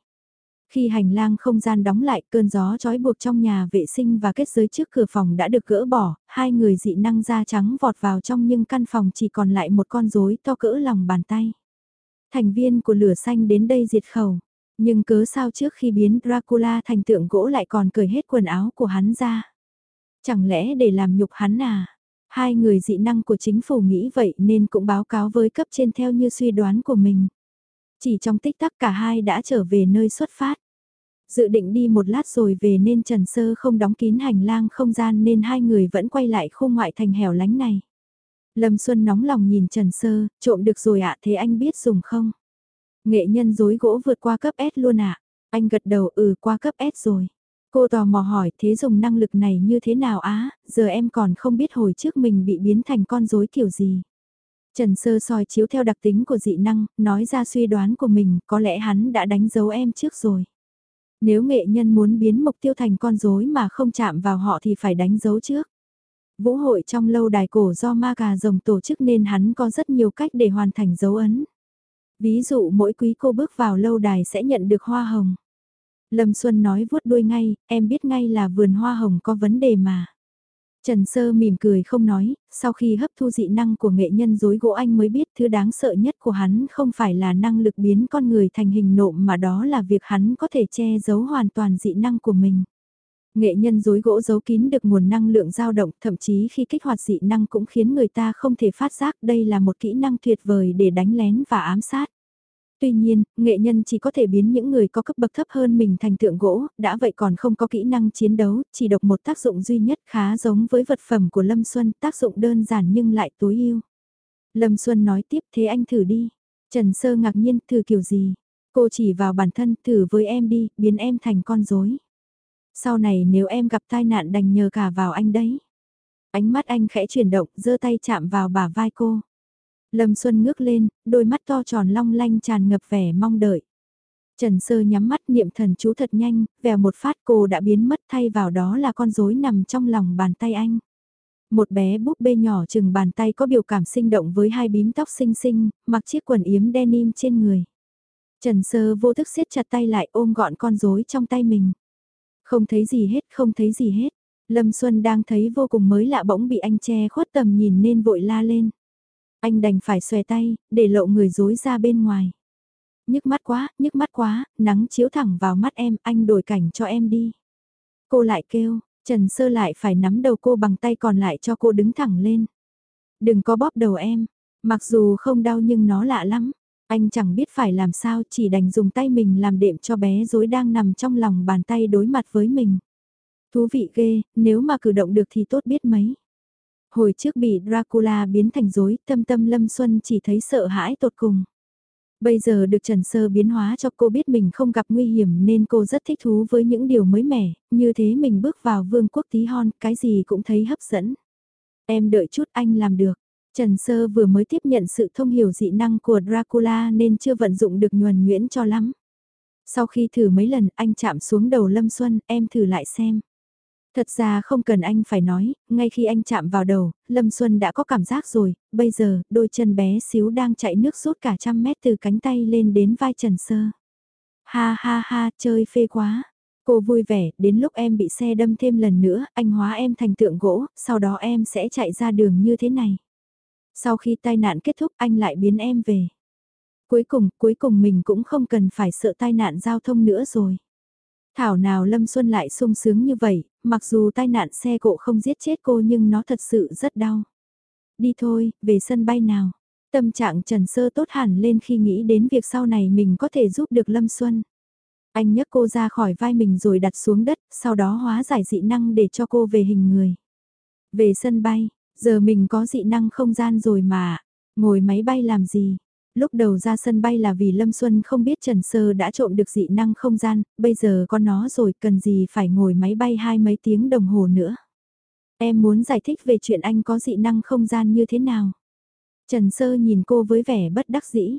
Khi hành lang không gian đóng lại, cơn gió trói buộc trong nhà vệ sinh và kết giới trước cửa phòng đã được gỡ bỏ, hai người dị năng da trắng vọt vào trong nhưng căn phòng chỉ còn lại một con rối to cỡ lòng bàn tay. Thành viên của lửa xanh đến đây diệt khẩu, nhưng cớ sao trước khi biến Dracula thành tượng gỗ lại còn cởi hết quần áo của hắn ra. Chẳng lẽ để làm nhục hắn à? Hai người dị năng của chính phủ nghĩ vậy nên cũng báo cáo với cấp trên theo như suy đoán của mình. Chỉ trong tích tắc cả hai đã trở về nơi xuất phát. Dự định đi một lát rồi về nên Trần Sơ không đóng kín hành lang không gian nên hai người vẫn quay lại khu ngoại thành hẻo lánh này. Lâm Xuân nóng lòng nhìn Trần Sơ, trộm được rồi ạ thế anh biết dùng không? Nghệ nhân dối gỗ vượt qua cấp S luôn ạ. Anh gật đầu ừ qua cấp S rồi. Cô tò mò hỏi thế dùng năng lực này như thế nào á, giờ em còn không biết hồi trước mình bị biến thành con rối kiểu gì. Trần Sơ soi chiếu theo đặc tính của dị năng, nói ra suy đoán của mình, có lẽ hắn đã đánh dấu em trước rồi. Nếu nghệ nhân muốn biến mục tiêu thành con rối mà không chạm vào họ thì phải đánh dấu trước. Vũ hội trong lâu đài cổ do ma gà rồng tổ chức nên hắn có rất nhiều cách để hoàn thành dấu ấn. Ví dụ mỗi quý cô bước vào lâu đài sẽ nhận được hoa hồng. Lâm Xuân nói vuốt đuôi ngay, em biết ngay là vườn hoa hồng có vấn đề mà. Trần Sơ mỉm cười không nói, sau khi hấp thu dị năng của nghệ nhân dối gỗ anh mới biết thứ đáng sợ nhất của hắn không phải là năng lực biến con người thành hình nộm mà đó là việc hắn có thể che giấu hoàn toàn dị năng của mình. Nghệ nhân dối gỗ giấu kín được nguồn năng lượng dao động, thậm chí khi kích hoạt dị năng cũng khiến người ta không thể phát giác đây là một kỹ năng tuyệt vời để đánh lén và ám sát. Tuy nhiên, nghệ nhân chỉ có thể biến những người có cấp bậc thấp hơn mình thành tượng gỗ, đã vậy còn không có kỹ năng chiến đấu, chỉ độc một tác dụng duy nhất khá giống với vật phẩm của Lâm Xuân, tác dụng đơn giản nhưng lại tối ưu. Lâm Xuân nói tiếp thế anh thử đi. Trần Sơ ngạc nhiên thử kiểu gì? Cô chỉ vào bản thân thử với em đi, biến em thành con rối. Sau này nếu em gặp tai nạn đành nhờ cả vào anh đấy. Ánh mắt anh khẽ chuyển động, giơ tay chạm vào bả vai cô. Lâm Xuân ngước lên, đôi mắt to tròn long lanh tràn ngập vẻ mong đợi. Trần Sơ nhắm mắt niệm thần chú thật nhanh, vèo một phát cô đã biến mất thay vào đó là con rối nằm trong lòng bàn tay anh. Một bé búp bê nhỏ chừng bàn tay có biểu cảm sinh động với hai bím tóc xinh xinh, mặc chiếc quần yếm denim trên người. Trần Sơ vô thức siết chặt tay lại ôm gọn con rối trong tay mình. Không thấy gì hết, không thấy gì hết. Lâm Xuân đang thấy vô cùng mới lạ bỗng bị anh che khuất tầm nhìn nên vội la lên. Anh đành phải xòe tay, để lộ người dối ra bên ngoài. Nhức mắt quá, nhức mắt quá, nắng chiếu thẳng vào mắt em, anh đổi cảnh cho em đi. Cô lại kêu, Trần Sơ lại phải nắm đầu cô bằng tay còn lại cho cô đứng thẳng lên. Đừng có bóp đầu em, mặc dù không đau nhưng nó lạ lắm. Anh chẳng biết phải làm sao chỉ đành dùng tay mình làm đệm cho bé dối đang nằm trong lòng bàn tay đối mặt với mình. Thú vị ghê, nếu mà cử động được thì tốt biết mấy. Hồi trước bị Dracula biến thành rối tâm tâm Lâm Xuân chỉ thấy sợ hãi tột cùng. Bây giờ được Trần Sơ biến hóa cho cô biết mình không gặp nguy hiểm nên cô rất thích thú với những điều mới mẻ, như thế mình bước vào vương quốc tí hon, cái gì cũng thấy hấp dẫn. Em đợi chút anh làm được. Trần Sơ vừa mới tiếp nhận sự thông hiểu dị năng của Dracula nên chưa vận dụng được nhuần nhuyễn cho lắm. Sau khi thử mấy lần anh chạm xuống đầu Lâm Xuân, em thử lại xem. Thật ra không cần anh phải nói, ngay khi anh chạm vào đầu, Lâm Xuân đã có cảm giác rồi, bây giờ, đôi chân bé xíu đang chạy nước suốt cả trăm mét từ cánh tay lên đến vai Trần Sơ. Ha ha ha, chơi phê quá. Cô vui vẻ, đến lúc em bị xe đâm thêm lần nữa, anh hóa em thành tượng gỗ, sau đó em sẽ chạy ra đường như thế này. Sau khi tai nạn kết thúc anh lại biến em về. Cuối cùng, cuối cùng mình cũng không cần phải sợ tai nạn giao thông nữa rồi. Thảo nào Lâm Xuân lại sung sướng như vậy, mặc dù tai nạn xe cộ không giết chết cô nhưng nó thật sự rất đau. Đi thôi, về sân bay nào. Tâm trạng Trần Sơ tốt hẳn lên khi nghĩ đến việc sau này mình có thể giúp được Lâm Xuân. Anh nhấc cô ra khỏi vai mình rồi đặt xuống đất, sau đó hóa giải dị năng để cho cô về hình người. Về sân bay, giờ mình có dị năng không gian rồi mà, ngồi máy bay làm gì? Lúc đầu ra sân bay là vì Lâm Xuân không biết Trần Sơ đã trộm được dị năng không gian, bây giờ có nó rồi cần gì phải ngồi máy bay hai mấy tiếng đồng hồ nữa. Em muốn giải thích về chuyện anh có dị năng không gian như thế nào? Trần Sơ nhìn cô với vẻ bất đắc dĩ,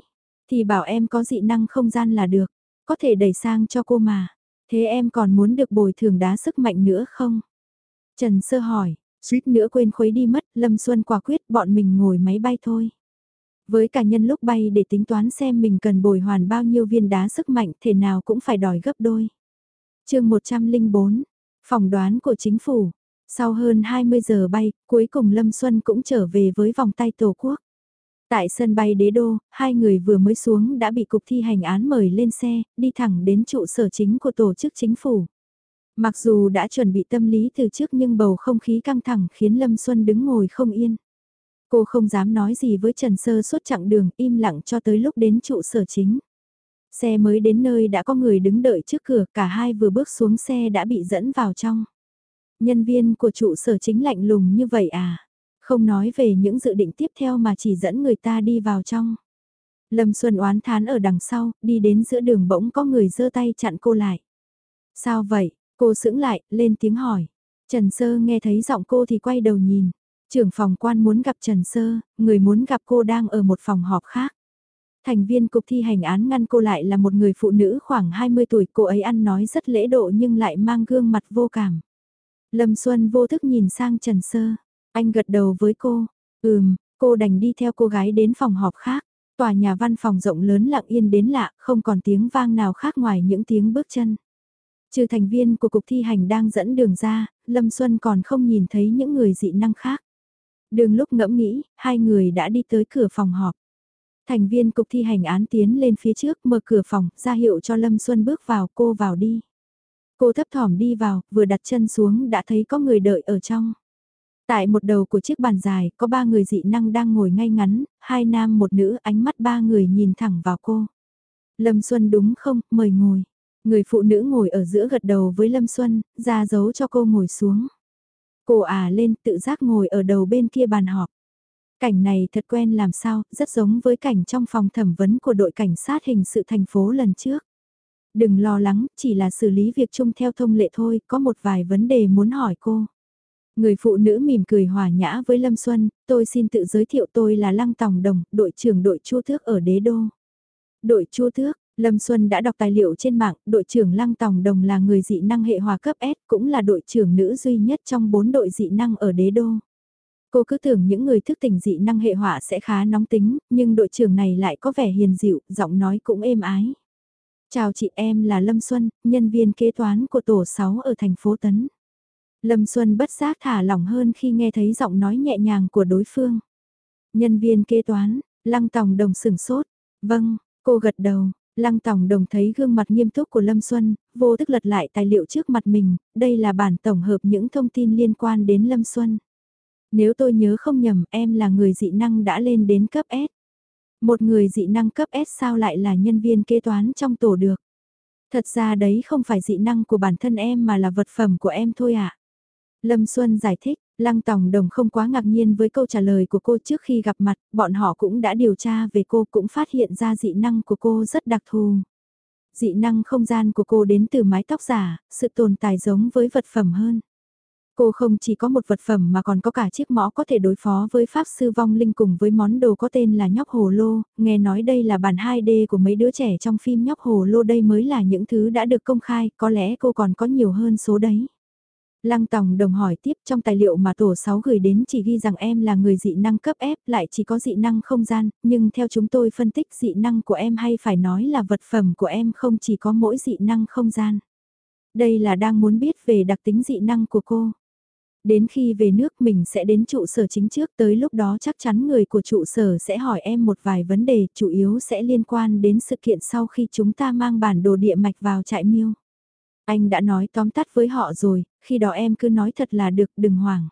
thì bảo em có dị năng không gian là được, có thể đẩy sang cho cô mà. Thế em còn muốn được bồi thường đá sức mạnh nữa không? Trần Sơ hỏi, suýt nữa quên khuấy đi mất, Lâm Xuân quả quyết bọn mình ngồi máy bay thôi. Với cả nhân lúc bay để tính toán xem mình cần bồi hoàn bao nhiêu viên đá sức mạnh thể nào cũng phải đòi gấp đôi. chương 104, phòng đoán của chính phủ. Sau hơn 20 giờ bay, cuối cùng Lâm Xuân cũng trở về với vòng tay Tổ quốc. Tại sân bay đế đô, hai người vừa mới xuống đã bị cục thi hành án mời lên xe, đi thẳng đến trụ sở chính của tổ chức chính phủ. Mặc dù đã chuẩn bị tâm lý từ trước nhưng bầu không khí căng thẳng khiến Lâm Xuân đứng ngồi không yên. Cô không dám nói gì với Trần Sơ suốt chặng đường im lặng cho tới lúc đến trụ sở chính. Xe mới đến nơi đã có người đứng đợi trước cửa, cả hai vừa bước xuống xe đã bị dẫn vào trong. Nhân viên của trụ sở chính lạnh lùng như vậy à? Không nói về những dự định tiếp theo mà chỉ dẫn người ta đi vào trong. Lâm Xuân oán thán ở đằng sau, đi đến giữa đường bỗng có người giơ tay chặn cô lại. Sao vậy? Cô sững lại, lên tiếng hỏi. Trần Sơ nghe thấy giọng cô thì quay đầu nhìn. Trưởng phòng quan muốn gặp Trần Sơ, người muốn gặp cô đang ở một phòng họp khác. Thành viên cục thi hành án ngăn cô lại là một người phụ nữ khoảng 20 tuổi, cô ấy ăn nói rất lễ độ nhưng lại mang gương mặt vô cảm. Lâm Xuân vô thức nhìn sang Trần Sơ, anh gật đầu với cô, ừm, cô đành đi theo cô gái đến phòng họp khác. Tòa nhà văn phòng rộng lớn lặng yên đến lạ, không còn tiếng vang nào khác ngoài những tiếng bước chân. Trừ thành viên của cục thi hành đang dẫn đường ra, Lâm Xuân còn không nhìn thấy những người dị năng khác. Đường lúc ngẫm nghĩ, hai người đã đi tới cửa phòng họp. Thành viên cục thi hành án tiến lên phía trước mở cửa phòng, ra hiệu cho Lâm Xuân bước vào cô vào đi. Cô thấp thỏm đi vào, vừa đặt chân xuống đã thấy có người đợi ở trong. Tại một đầu của chiếc bàn dài, có ba người dị năng đang ngồi ngay ngắn, hai nam một nữ, ánh mắt ba người nhìn thẳng vào cô. Lâm Xuân đúng không, mời ngồi. Người phụ nữ ngồi ở giữa gật đầu với Lâm Xuân, ra dấu cho cô ngồi xuống. Cô à lên tự giác ngồi ở đầu bên kia bàn họp. Cảnh này thật quen làm sao, rất giống với cảnh trong phòng thẩm vấn của đội cảnh sát hình sự thành phố lần trước. Đừng lo lắng, chỉ là xử lý việc chung theo thông lệ thôi, có một vài vấn đề muốn hỏi cô. Người phụ nữ mỉm cười hòa nhã với Lâm Xuân, tôi xin tự giới thiệu tôi là Lăng Tòng Đồng, đội trưởng đội Chu Thước ở Đế Đô. Đội Chu Thước, Lâm Xuân đã đọc tài liệu trên mạng, đội trưởng Lăng Tòng Đồng là người dị năng hệ hòa cấp S, cũng là đội trưởng nữ duy nhất trong bốn đội dị năng ở Đế Đô. Cô cứ tưởng những người thức tỉnh dị năng hệ hỏa sẽ khá nóng tính, nhưng đội trưởng này lại có vẻ hiền dịu, giọng nói cũng êm ái. Chào chị em là Lâm Xuân, nhân viên kế toán của tổ 6 ở thành phố Tấn. Lâm Xuân bất giác thả lỏng hơn khi nghe thấy giọng nói nhẹ nhàng của đối phương. Nhân viên kế toán, Lăng Tòng Đồng sửng sốt. Vâng, cô gật đầu, Lăng tổng Đồng thấy gương mặt nghiêm túc của Lâm Xuân, vô thức lật lại tài liệu trước mặt mình, đây là bản tổng hợp những thông tin liên quan đến Lâm Xuân. Nếu tôi nhớ không nhầm, em là người dị năng đã lên đến cấp S. Một người dị năng cấp S sao lại là nhân viên kế toán trong tổ được? Thật ra đấy không phải dị năng của bản thân em mà là vật phẩm của em thôi ạ. À? Lâm Xuân giải thích, Lăng Tòng Đồng không quá ngạc nhiên với câu trả lời của cô trước khi gặp mặt, bọn họ cũng đã điều tra về cô cũng phát hiện ra dị năng của cô rất đặc thù. Dị năng không gian của cô đến từ mái tóc giả, sự tồn tại giống với vật phẩm hơn. Cô không chỉ có một vật phẩm mà còn có cả chiếc mõ có thể đối phó với pháp sư vong linh cùng với món đồ có tên là nhóc hồ lô, nghe nói đây là bản 2D của mấy đứa trẻ trong phim nhóc hồ lô đây mới là những thứ đã được công khai, có lẽ cô còn có nhiều hơn số đấy. Lăng Tòng Đồng hỏi tiếp trong tài liệu mà tổ 6 gửi đến chỉ ghi rằng em là người dị năng cấp F lại chỉ có dị năng không gian, nhưng theo chúng tôi phân tích dị năng của em hay phải nói là vật phẩm của em không chỉ có mỗi dị năng không gian. Đây là đang muốn biết về đặc tính dị năng của cô. Đến khi về nước mình sẽ đến trụ sở chính trước tới lúc đó chắc chắn người của trụ sở sẽ hỏi em một vài vấn đề chủ yếu sẽ liên quan đến sự kiện sau khi chúng ta mang bản đồ địa mạch vào trại miêu. Anh đã nói tóm tắt với họ rồi, khi đó em cứ nói thật là được đừng hoảng.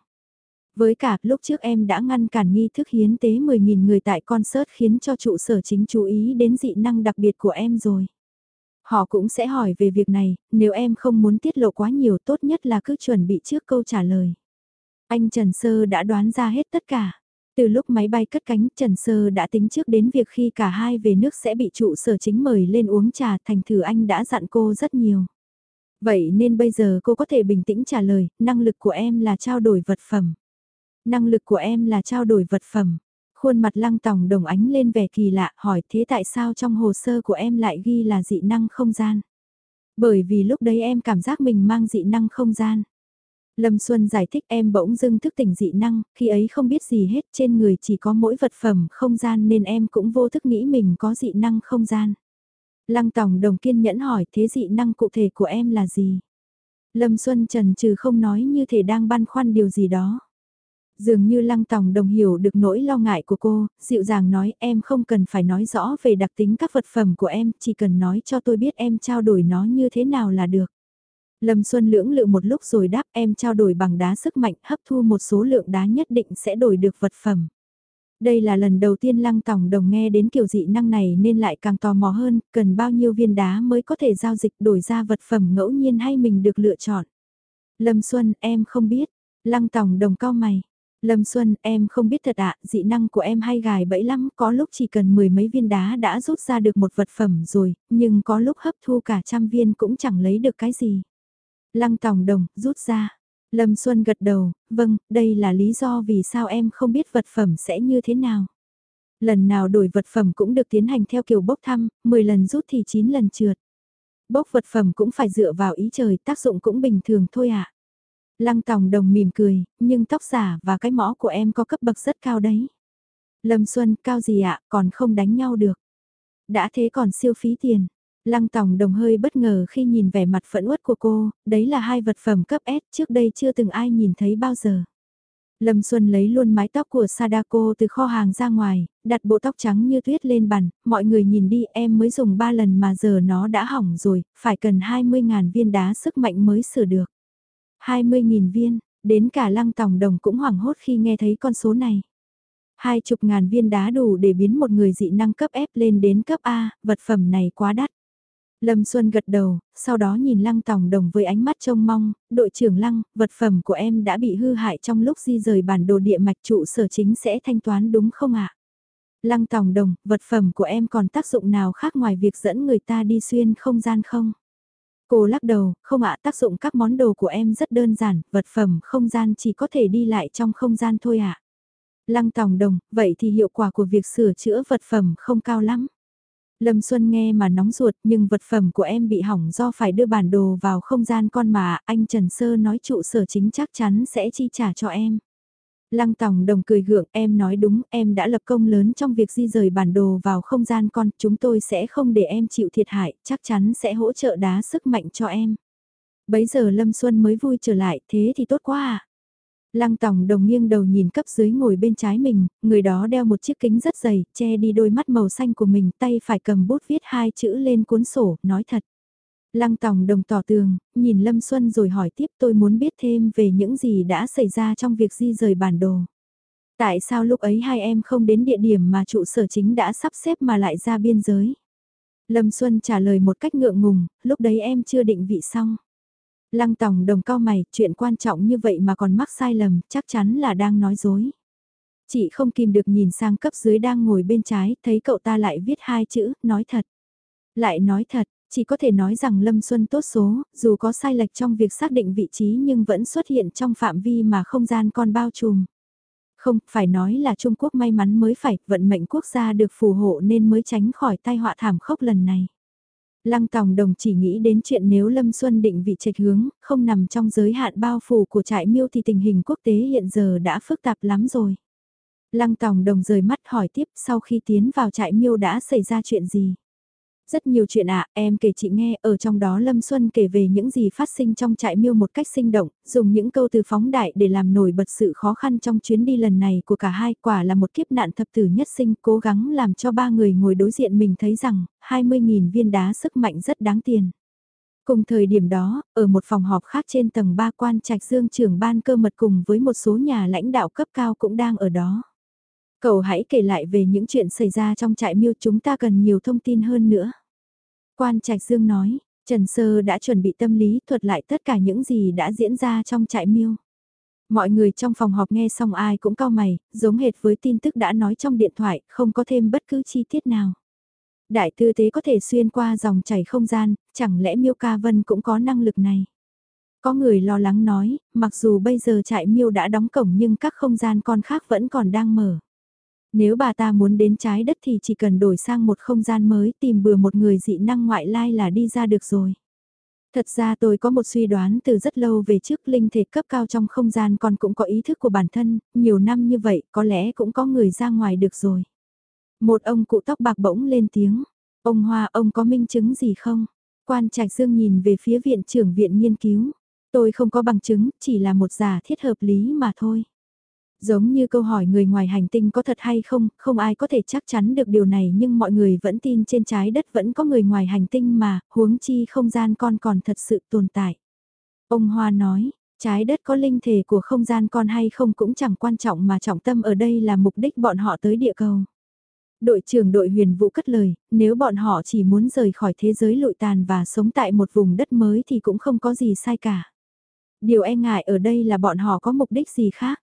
Với cả lúc trước em đã ngăn cản nghi thức hiến tế 10.000 người tại concert khiến cho trụ sở chính chú ý đến dị năng đặc biệt của em rồi. Họ cũng sẽ hỏi về việc này, nếu em không muốn tiết lộ quá nhiều tốt nhất là cứ chuẩn bị trước câu trả lời. Anh Trần Sơ đã đoán ra hết tất cả. Từ lúc máy bay cất cánh, Trần Sơ đã tính trước đến việc khi cả hai về nước sẽ bị trụ sở chính mời lên uống trà thành thử anh đã dặn cô rất nhiều. Vậy nên bây giờ cô có thể bình tĩnh trả lời, năng lực của em là trao đổi vật phẩm. Năng lực của em là trao đổi vật phẩm. Khuôn mặt lăng tòng đồng ánh lên vẻ kỳ lạ hỏi thế tại sao trong hồ sơ của em lại ghi là dị năng không gian. Bởi vì lúc đấy em cảm giác mình mang dị năng không gian. Lâm Xuân giải thích em bỗng dưng thức tỉnh dị năng, khi ấy không biết gì hết trên người chỉ có mỗi vật phẩm không gian nên em cũng vô thức nghĩ mình có dị năng không gian. Lăng Tòng Đồng kiên nhẫn hỏi thế dị năng cụ thể của em là gì? Lâm Xuân Trần trừ không nói như thể đang băn khoăn điều gì đó. Dường như Lăng Tòng Đồng hiểu được nỗi lo ngại của cô, dịu dàng nói em không cần phải nói rõ về đặc tính các vật phẩm của em, chỉ cần nói cho tôi biết em trao đổi nó như thế nào là được. Lâm Xuân lưỡng lự một lúc rồi đáp em trao đổi bằng đá sức mạnh hấp thu một số lượng đá nhất định sẽ đổi được vật phẩm. Đây là lần đầu tiên Lăng tổng Đồng nghe đến kiểu dị năng này nên lại càng tò mò hơn, cần bao nhiêu viên đá mới có thể giao dịch đổi ra vật phẩm ngẫu nhiên hay mình được lựa chọn. Lâm Xuân, em không biết. Lăng tổng Đồng cao mày. Lâm Xuân, em không biết thật ạ, dị năng của em hay gài bẫy lắm, có lúc chỉ cần mười mấy viên đá đã rút ra được một vật phẩm rồi, nhưng có lúc hấp thu cả trăm viên cũng chẳng lấy được cái gì. Lăng tổng Đồng, rút ra. Lâm Xuân gật đầu, vâng, đây là lý do vì sao em không biết vật phẩm sẽ như thế nào. Lần nào đổi vật phẩm cũng được tiến hành theo kiểu bốc thăm, 10 lần rút thì 9 lần trượt. Bốc vật phẩm cũng phải dựa vào ý trời, tác dụng cũng bình thường thôi ạ. À. Lăng Tòng Đồng mỉm cười, nhưng tóc giả và cái mõ của em có cấp bậc rất cao đấy. Lâm Xuân, cao gì ạ, còn không đánh nhau được. Đã thế còn siêu phí tiền. Lăng Tòng Đồng hơi bất ngờ khi nhìn vẻ mặt phẫn uất của cô, đấy là hai vật phẩm cấp S trước đây chưa từng ai nhìn thấy bao giờ. Lâm Xuân lấy luôn mái tóc của Sadako từ kho hàng ra ngoài, đặt bộ tóc trắng như tuyết lên bàn, mọi người nhìn đi em mới dùng 3 lần mà giờ nó đã hỏng rồi, phải cần 20.000 viên đá sức mạnh mới sửa được. 20.000 viên, đến cả lăng tòng đồng cũng hoảng hốt khi nghe thấy con số này. Hai chục ngàn viên đá đủ để biến một người dị năng cấp F lên đến cấp A, vật phẩm này quá đắt. Lâm Xuân gật đầu, sau đó nhìn Lăng Tòng Đồng với ánh mắt trông mong, đội trưởng Lăng, vật phẩm của em đã bị hư hại trong lúc di rời bản đồ địa mạch trụ sở chính sẽ thanh toán đúng không ạ? Lăng Tòng Đồng, vật phẩm của em còn tác dụng nào khác ngoài việc dẫn người ta đi xuyên không gian không? Cô lắc đầu, không ạ tác dụng các món đồ của em rất đơn giản, vật phẩm không gian chỉ có thể đi lại trong không gian thôi ạ. Lăng Tòng Đồng, vậy thì hiệu quả của việc sửa chữa vật phẩm không cao lắm. Lâm Xuân nghe mà nóng ruột, nhưng vật phẩm của em bị hỏng do phải đưa bản đồ vào không gian con mà, anh Trần Sơ nói trụ sở chính chắc chắn sẽ chi trả cho em. Lăng Tòng Đồng cười gượng, em nói đúng, em đã lập công lớn trong việc di rời bản đồ vào không gian con, chúng tôi sẽ không để em chịu thiệt hại, chắc chắn sẽ hỗ trợ đá sức mạnh cho em. Bấy giờ Lâm Xuân mới vui trở lại, thế thì tốt quá à. Lăng Tòng Đồng nghiêng đầu nhìn cấp dưới ngồi bên trái mình, người đó đeo một chiếc kính rất dày, che đi đôi mắt màu xanh của mình, tay phải cầm bút viết hai chữ lên cuốn sổ, nói thật. Lăng Tòng Đồng tỏ tường, nhìn Lâm Xuân rồi hỏi tiếp tôi muốn biết thêm về những gì đã xảy ra trong việc di rời bản đồ. Tại sao lúc ấy hai em không đến địa điểm mà trụ sở chính đã sắp xếp mà lại ra biên giới? Lâm Xuân trả lời một cách ngượng ngùng, lúc đấy em chưa định vị xong. Lăng tòng đồng cao mày, chuyện quan trọng như vậy mà còn mắc sai lầm, chắc chắn là đang nói dối. Chị không kìm được nhìn sang cấp dưới đang ngồi bên trái, thấy cậu ta lại viết hai chữ, nói thật. Lại nói thật, chỉ có thể nói rằng Lâm Xuân tốt số, dù có sai lệch trong việc xác định vị trí nhưng vẫn xuất hiện trong phạm vi mà không gian còn bao trùm. Không, phải nói là Trung Quốc may mắn mới phải, vận mệnh quốc gia được phù hộ nên mới tránh khỏi tai họa thảm khốc lần này. Lăng Tòng Đồng chỉ nghĩ đến chuyện nếu Lâm Xuân định vị trạch hướng, không nằm trong giới hạn bao phủ của trại miêu thì tình hình quốc tế hiện giờ đã phức tạp lắm rồi. Lăng Tòng Đồng rời mắt hỏi tiếp sau khi tiến vào trại miêu đã xảy ra chuyện gì. Rất nhiều chuyện ạ, em kể chị nghe, ở trong đó Lâm Xuân kể về những gì phát sinh trong trại miêu một cách sinh động, dùng những câu từ phóng đại để làm nổi bật sự khó khăn trong chuyến đi lần này của cả hai, quả là một kiếp nạn thập tử nhất sinh, cố gắng làm cho ba người ngồi đối diện mình thấy rằng, 20.000 viên đá sức mạnh rất đáng tiền. Cùng thời điểm đó, ở một phòng họp khác trên tầng 3 quan trạch dương trưởng ban cơ mật cùng với một số nhà lãnh đạo cấp cao cũng đang ở đó. Cậu hãy kể lại về những chuyện xảy ra trong trại miêu chúng ta cần nhiều thông tin hơn nữa. Quan Trạch Dương nói, Trần Sơ đã chuẩn bị tâm lý thuật lại tất cả những gì đã diễn ra trong trại miêu. Mọi người trong phòng họp nghe xong ai cũng cao mày, giống hệt với tin tức đã nói trong điện thoại, không có thêm bất cứ chi tiết nào. Đại tư tế có thể xuyên qua dòng chảy không gian, chẳng lẽ miêu ca vân cũng có năng lực này? Có người lo lắng nói, mặc dù bây giờ trại miêu đã đóng cổng nhưng các không gian con khác vẫn còn đang mở. Nếu bà ta muốn đến trái đất thì chỉ cần đổi sang một không gian mới tìm bừa một người dị năng ngoại lai là đi ra được rồi. Thật ra tôi có một suy đoán từ rất lâu về trước linh thể cấp cao trong không gian còn cũng có ý thức của bản thân, nhiều năm như vậy có lẽ cũng có người ra ngoài được rồi. Một ông cụ tóc bạc bỗng lên tiếng, ông Hoa ông có minh chứng gì không? Quan Trạch Dương nhìn về phía viện trưởng viện nghiên cứu, tôi không có bằng chứng, chỉ là một giả thiết hợp lý mà thôi. Giống như câu hỏi người ngoài hành tinh có thật hay không, không ai có thể chắc chắn được điều này nhưng mọi người vẫn tin trên trái đất vẫn có người ngoài hành tinh mà, huống chi không gian con còn thật sự tồn tại. Ông Hoa nói, trái đất có linh thể của không gian con hay không cũng chẳng quan trọng mà trọng tâm ở đây là mục đích bọn họ tới địa cầu. Đội trưởng đội huyền vũ cất lời, nếu bọn họ chỉ muốn rời khỏi thế giới lụi tàn và sống tại một vùng đất mới thì cũng không có gì sai cả. Điều e ngại ở đây là bọn họ có mục đích gì khác.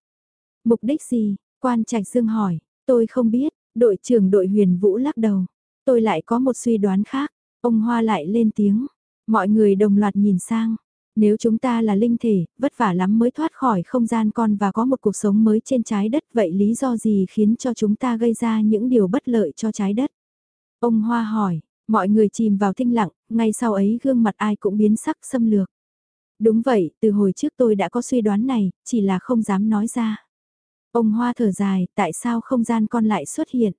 Mục đích gì? Quan Trạch Dương hỏi, tôi không biết, đội trưởng đội huyền vũ lắc đầu. Tôi lại có một suy đoán khác, ông Hoa lại lên tiếng. Mọi người đồng loạt nhìn sang. Nếu chúng ta là linh thể, vất vả lắm mới thoát khỏi không gian con và có một cuộc sống mới trên trái đất, vậy lý do gì khiến cho chúng ta gây ra những điều bất lợi cho trái đất? Ông Hoa hỏi, mọi người chìm vào thinh lặng, ngay sau ấy gương mặt ai cũng biến sắc xâm lược. Đúng vậy, từ hồi trước tôi đã có suy đoán này, chỉ là không dám nói ra. Ông Hoa thở dài, tại sao không gian con lại xuất hiện?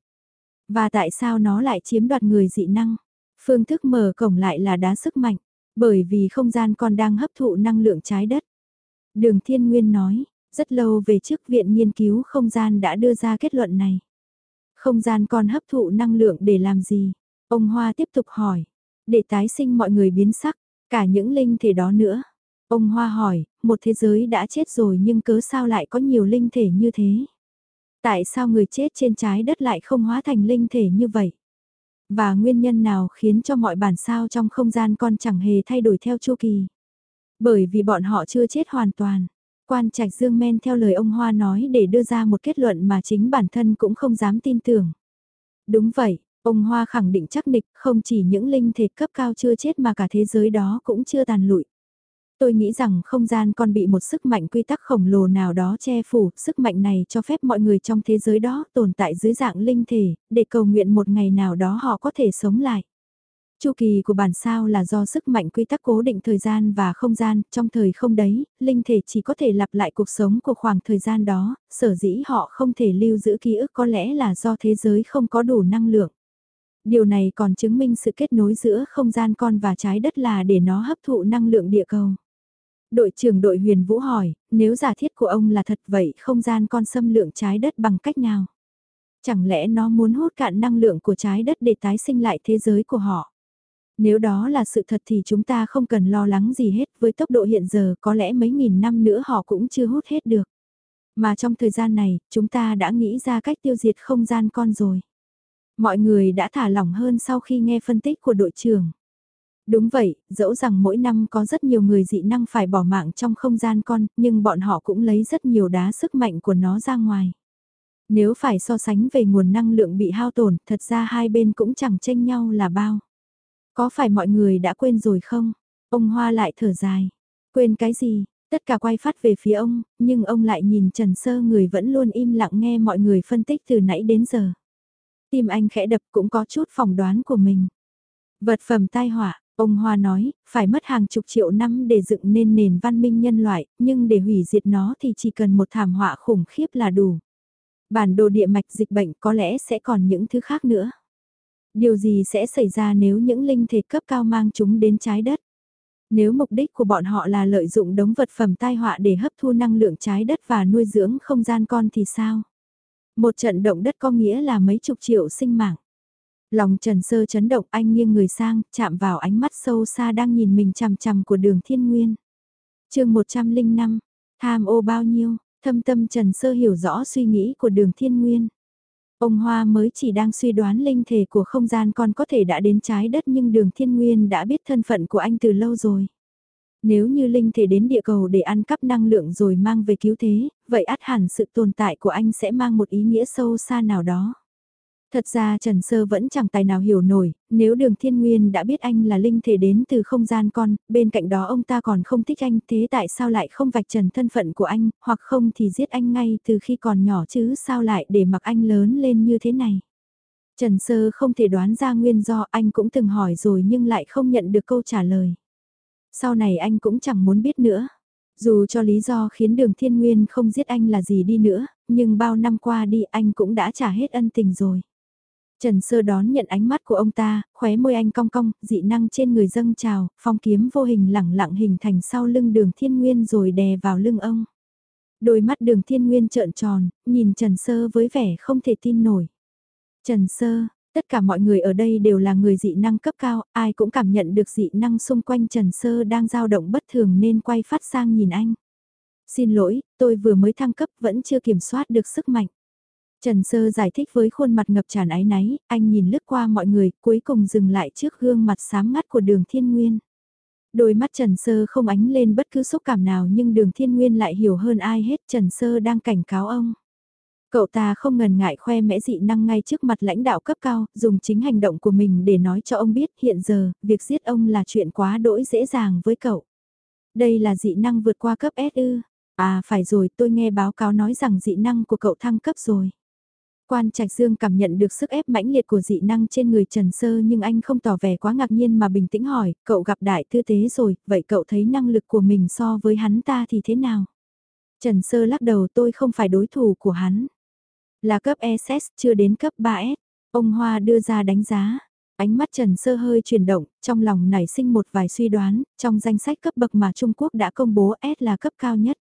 Và tại sao nó lại chiếm đoạt người dị năng? Phương thức mở cổng lại là đá sức mạnh, bởi vì không gian còn đang hấp thụ năng lượng trái đất. Đường Thiên Nguyên nói, rất lâu về trước viện nghiên cứu không gian đã đưa ra kết luận này. Không gian còn hấp thụ năng lượng để làm gì? Ông Hoa tiếp tục hỏi, để tái sinh mọi người biến sắc, cả những linh thể đó nữa. Ông Hoa hỏi, một thế giới đã chết rồi nhưng cớ sao lại có nhiều linh thể như thế? Tại sao người chết trên trái đất lại không hóa thành linh thể như vậy? Và nguyên nhân nào khiến cho mọi bản sao trong không gian con chẳng hề thay đổi theo chu kỳ? Bởi vì bọn họ chưa chết hoàn toàn. Quan trạch dương men theo lời ông Hoa nói để đưa ra một kết luận mà chính bản thân cũng không dám tin tưởng. Đúng vậy, ông Hoa khẳng định chắc nịch không chỉ những linh thể cấp cao chưa chết mà cả thế giới đó cũng chưa tàn lụi. Tôi nghĩ rằng không gian còn bị một sức mạnh quy tắc khổng lồ nào đó che phủ, sức mạnh này cho phép mọi người trong thế giới đó tồn tại dưới dạng linh thể, để cầu nguyện một ngày nào đó họ có thể sống lại. Chu kỳ của bản sao là do sức mạnh quy tắc cố định thời gian và không gian, trong thời không đấy, linh thể chỉ có thể lặp lại cuộc sống của khoảng thời gian đó, sở dĩ họ không thể lưu giữ ký ức có lẽ là do thế giới không có đủ năng lượng. Điều này còn chứng minh sự kết nối giữa không gian con và trái đất là để nó hấp thụ năng lượng địa cầu. Đội trưởng đội huyền vũ hỏi, nếu giả thiết của ông là thật vậy không gian con xâm lượng trái đất bằng cách nào? Chẳng lẽ nó muốn hút cạn năng lượng của trái đất để tái sinh lại thế giới của họ? Nếu đó là sự thật thì chúng ta không cần lo lắng gì hết, với tốc độ hiện giờ có lẽ mấy nghìn năm nữa họ cũng chưa hút hết được. Mà trong thời gian này, chúng ta đã nghĩ ra cách tiêu diệt không gian con rồi. Mọi người đã thả lỏng hơn sau khi nghe phân tích của đội trưởng. Đúng vậy, dẫu rằng mỗi năm có rất nhiều người dị năng phải bỏ mạng trong không gian con, nhưng bọn họ cũng lấy rất nhiều đá sức mạnh của nó ra ngoài. Nếu phải so sánh về nguồn năng lượng bị hao tổn, thật ra hai bên cũng chẳng tranh nhau là bao. Có phải mọi người đã quên rồi không? Ông Hoa lại thở dài. Quên cái gì? Tất cả quay phát về phía ông, nhưng ông lại nhìn Trần Sơ người vẫn luôn im lặng nghe mọi người phân tích từ nãy đến giờ. Tim anh khẽ đập cũng có chút phỏng đoán của mình. Vật phẩm tai họa, ông Hoa nói, phải mất hàng chục triệu năm để dựng nên nền văn minh nhân loại, nhưng để hủy diệt nó thì chỉ cần một thảm họa khủng khiếp là đủ. Bản đồ địa mạch dịch bệnh có lẽ sẽ còn những thứ khác nữa. Điều gì sẽ xảy ra nếu những linh thể cấp cao mang chúng đến trái đất? Nếu mục đích của bọn họ là lợi dụng đống vật phẩm tai họa để hấp thu năng lượng trái đất và nuôi dưỡng không gian con thì sao? Một trận động đất có nghĩa là mấy chục triệu sinh mạng. Lòng Trần Sơ chấn động anh nghiêng người sang, chạm vào ánh mắt sâu xa đang nhìn mình chằm chằm của đường thiên nguyên. chương 105, tham ô bao nhiêu, thâm tâm Trần Sơ hiểu rõ suy nghĩ của đường thiên nguyên. Ông Hoa mới chỉ đang suy đoán linh thể của không gian còn có thể đã đến trái đất nhưng đường thiên nguyên đã biết thân phận của anh từ lâu rồi. Nếu như linh thể đến địa cầu để ăn cắp năng lượng rồi mang về cứu thế, vậy át hẳn sự tồn tại của anh sẽ mang một ý nghĩa sâu xa nào đó. Thật ra Trần Sơ vẫn chẳng tài nào hiểu nổi, nếu đường thiên nguyên đã biết anh là linh thể đến từ không gian con, bên cạnh đó ông ta còn không thích anh, thế tại sao lại không vạch trần thân phận của anh, hoặc không thì giết anh ngay từ khi còn nhỏ chứ sao lại để mặc anh lớn lên như thế này. Trần Sơ không thể đoán ra nguyên do anh cũng từng hỏi rồi nhưng lại không nhận được câu trả lời. Sau này anh cũng chẳng muốn biết nữa. Dù cho lý do khiến đường thiên nguyên không giết anh là gì đi nữa, nhưng bao năm qua đi anh cũng đã trả hết ân tình rồi. Trần Sơ đón nhận ánh mắt của ông ta, khóe môi anh cong cong, dị năng trên người dâng trào, phong kiếm vô hình lẳng lặng hình thành sau lưng đường thiên nguyên rồi đè vào lưng ông. Đôi mắt đường thiên nguyên trợn tròn, nhìn Trần Sơ với vẻ không thể tin nổi. Trần Sơ, tất cả mọi người ở đây đều là người dị năng cấp cao, ai cũng cảm nhận được dị năng xung quanh Trần Sơ đang dao động bất thường nên quay phát sang nhìn anh. Xin lỗi, tôi vừa mới thăng cấp vẫn chưa kiểm soát được sức mạnh. Trần Sơ giải thích với khuôn mặt ngập tràn áy náy, anh nhìn lướt qua mọi người, cuối cùng dừng lại trước gương mặt sáng ngắt của đường thiên nguyên. Đôi mắt Trần Sơ không ánh lên bất cứ xúc cảm nào nhưng đường thiên nguyên lại hiểu hơn ai hết Trần Sơ đang cảnh cáo ông. Cậu ta không ngần ngại khoe mẽ dị năng ngay trước mặt lãnh đạo cấp cao, dùng chính hành động của mình để nói cho ông biết hiện giờ, việc giết ông là chuyện quá đỗi dễ dàng với cậu. Đây là dị năng vượt qua cấp S ư. À phải rồi tôi nghe báo cáo nói rằng dị năng của cậu thăng cấp rồi. Quan Trạch Dương cảm nhận được sức ép mãnh liệt của dị năng trên người Trần Sơ nhưng anh không tỏ vẻ quá ngạc nhiên mà bình tĩnh hỏi, cậu gặp đại tư tế rồi, vậy cậu thấy năng lực của mình so với hắn ta thì thế nào? Trần Sơ lắc đầu tôi không phải đối thủ của hắn. Là cấp SS chưa đến cấp 3S, ông Hoa đưa ra đánh giá. Ánh mắt Trần Sơ hơi chuyển động, trong lòng nảy sinh một vài suy đoán, trong danh sách cấp bậc mà Trung Quốc đã công bố S là cấp cao nhất.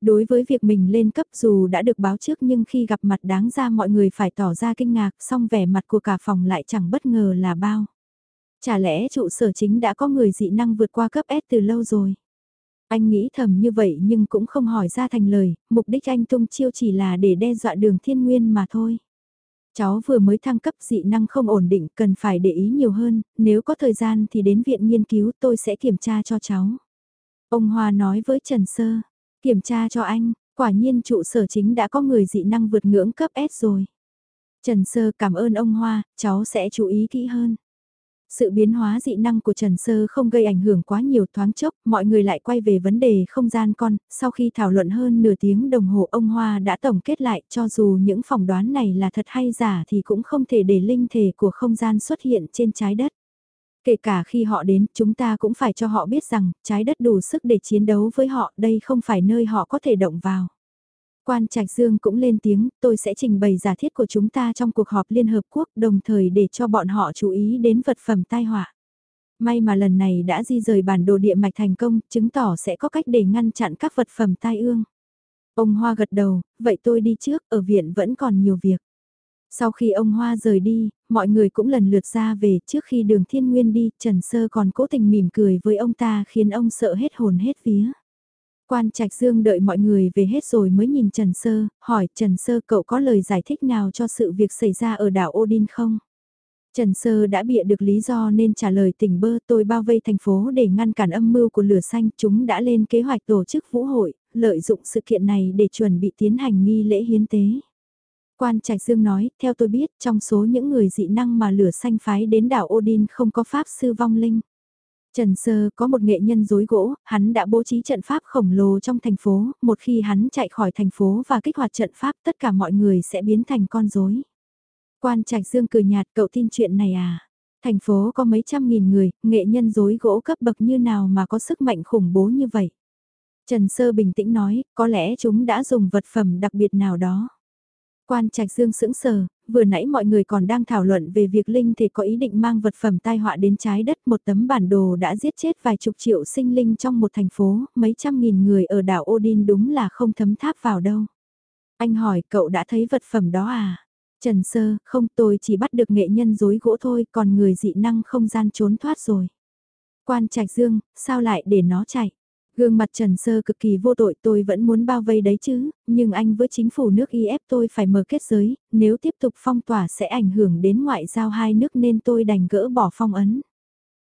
Đối với việc mình lên cấp dù đã được báo trước nhưng khi gặp mặt đáng ra mọi người phải tỏ ra kinh ngạc, song vẻ mặt của cả phòng lại chẳng bất ngờ là bao. Chả lẽ trụ sở chính đã có người dị năng vượt qua cấp S từ lâu rồi? Anh nghĩ thầm như vậy nhưng cũng không hỏi ra thành lời, mục đích anh tung chiêu chỉ là để đe dọa đường thiên nguyên mà thôi. Cháu vừa mới thăng cấp dị năng không ổn định cần phải để ý nhiều hơn, nếu có thời gian thì đến viện nghiên cứu tôi sẽ kiểm tra cho cháu. Ông Hoa nói với Trần Sơ, kiểm tra cho anh, quả nhiên trụ sở chính đã có người dị năng vượt ngưỡng cấp S rồi. Trần Sơ cảm ơn ông Hoa, cháu sẽ chú ý kỹ hơn. Sự biến hóa dị năng của Trần Sơ không gây ảnh hưởng quá nhiều thoáng chốc, mọi người lại quay về vấn đề không gian con, sau khi thảo luận hơn nửa tiếng đồng hồ ông Hoa đã tổng kết lại cho dù những phỏng đoán này là thật hay giả thì cũng không thể để linh thể của không gian xuất hiện trên trái đất. Kể cả khi họ đến, chúng ta cũng phải cho họ biết rằng, trái đất đủ sức để chiến đấu với họ, đây không phải nơi họ có thể động vào. Quan Trạch Dương cũng lên tiếng, tôi sẽ trình bày giả thiết của chúng ta trong cuộc họp Liên Hợp Quốc đồng thời để cho bọn họ chú ý đến vật phẩm tai họa. May mà lần này đã di rời bản đồ địa mạch thành công, chứng tỏ sẽ có cách để ngăn chặn các vật phẩm tai ương. Ông Hoa gật đầu, vậy tôi đi trước, ở viện vẫn còn nhiều việc. Sau khi ông Hoa rời đi, mọi người cũng lần lượt ra về trước khi đường thiên nguyên đi, Trần Sơ còn cố tình mỉm cười với ông ta khiến ông sợ hết hồn hết vía. Quan Trạch Dương đợi mọi người về hết rồi mới nhìn Trần Sơ, hỏi Trần Sơ cậu có lời giải thích nào cho sự việc xảy ra ở đảo Odin không? Trần Sơ đã bịa được lý do nên trả lời tỉnh bơ tôi bao vây thành phố để ngăn cản âm mưu của lửa xanh chúng đã lên kế hoạch tổ chức vũ hội, lợi dụng sự kiện này để chuẩn bị tiến hành nghi lễ hiến tế. Quan Trạch Dương nói, theo tôi biết, trong số những người dị năng mà lửa xanh phái đến đảo Odin không có pháp sư vong linh. Trần Sơ có một nghệ nhân dối gỗ, hắn đã bố trí trận pháp khổng lồ trong thành phố, một khi hắn chạy khỏi thành phố và kích hoạt trận pháp tất cả mọi người sẽ biến thành con rối. Quan Trạch Dương cười nhạt cậu tin chuyện này à? Thành phố có mấy trăm nghìn người, nghệ nhân dối gỗ cấp bậc như nào mà có sức mạnh khủng bố như vậy? Trần Sơ bình tĩnh nói, có lẽ chúng đã dùng vật phẩm đặc biệt nào đó. Quan Trạch Dương sững sờ, vừa nãy mọi người còn đang thảo luận về việc Linh thể có ý định mang vật phẩm tai họa đến trái đất một tấm bản đồ đã giết chết vài chục triệu sinh linh trong một thành phố, mấy trăm nghìn người ở đảo Odin đúng là không thấm tháp vào đâu. Anh hỏi cậu đã thấy vật phẩm đó à? Trần Sơ, không tôi chỉ bắt được nghệ nhân dối gỗ thôi còn người dị năng không gian trốn thoát rồi. Quan Trạch Dương, sao lại để nó chạy? Gương mặt Trần Sơ cực kỳ vô tội tôi vẫn muốn bao vây đấy chứ, nhưng anh với chính phủ nước y ép tôi phải mở kết giới, nếu tiếp tục phong tỏa sẽ ảnh hưởng đến ngoại giao hai nước nên tôi đành gỡ bỏ phong ấn.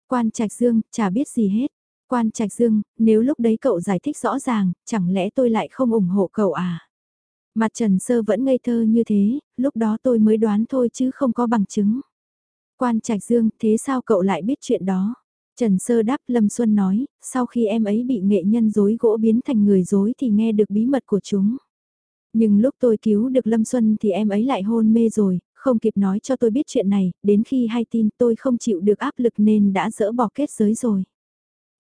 Quan Trạch Dương, chả biết gì hết. Quan Trạch Dương, nếu lúc đấy cậu giải thích rõ ràng, chẳng lẽ tôi lại không ủng hộ cậu à? Mặt Trần Sơ vẫn ngây thơ như thế, lúc đó tôi mới đoán thôi chứ không có bằng chứng. Quan Trạch Dương, thế sao cậu lại biết chuyện đó? Trần Sơ đáp Lâm Xuân nói, sau khi em ấy bị nghệ nhân dối gỗ biến thành người dối thì nghe được bí mật của chúng. Nhưng lúc tôi cứu được Lâm Xuân thì em ấy lại hôn mê rồi, không kịp nói cho tôi biết chuyện này, đến khi hay tin tôi không chịu được áp lực nên đã dỡ bỏ kết giới rồi.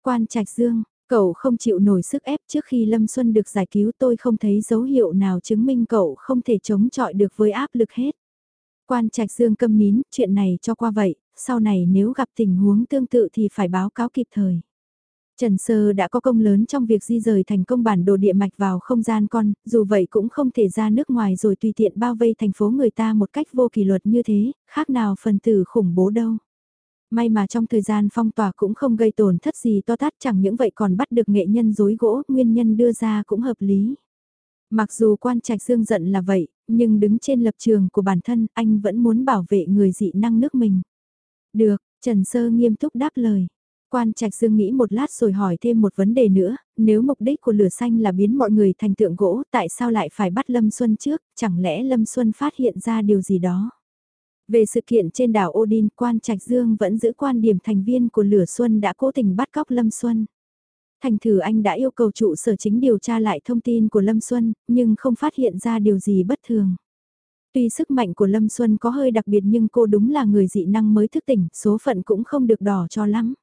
Quan Trạch Dương, cậu không chịu nổi sức ép trước khi Lâm Xuân được giải cứu tôi không thấy dấu hiệu nào chứng minh cậu không thể chống chọi được với áp lực hết. Quan Trạch Dương câm nín, chuyện này cho qua vậy, sau này nếu gặp tình huống tương tự thì phải báo cáo kịp thời. Trần Sơ đã có công lớn trong việc di rời thành công bản đồ địa mạch vào không gian con, dù vậy cũng không thể ra nước ngoài rồi tùy tiện bao vây thành phố người ta một cách vô kỷ luật như thế, khác nào phần tử khủng bố đâu. May mà trong thời gian phong tỏa cũng không gây tổn thất gì to tát chẳng những vậy còn bắt được nghệ nhân dối gỗ, nguyên nhân đưa ra cũng hợp lý. Mặc dù quan trạch dương giận là vậy, nhưng đứng trên lập trường của bản thân, anh vẫn muốn bảo vệ người dị năng nước mình. Được, Trần Sơ nghiêm túc đáp lời. Quan Trạch Dương nghĩ một lát rồi hỏi thêm một vấn đề nữa, nếu mục đích của lửa xanh là biến mọi người thành tượng gỗ, tại sao lại phải bắt Lâm Xuân trước, chẳng lẽ Lâm Xuân phát hiện ra điều gì đó? Về sự kiện trên đảo Odin, Quan Trạch Dương vẫn giữ quan điểm thành viên của lửa Xuân đã cố tình bắt cóc Lâm Xuân. Thành thử anh đã yêu cầu trụ sở chính điều tra lại thông tin của Lâm Xuân, nhưng không phát hiện ra điều gì bất thường. Tuy sức mạnh của Lâm Xuân có hơi đặc biệt nhưng cô đúng là người dị năng mới thức tỉnh, số phận cũng không được đỏ cho lắm.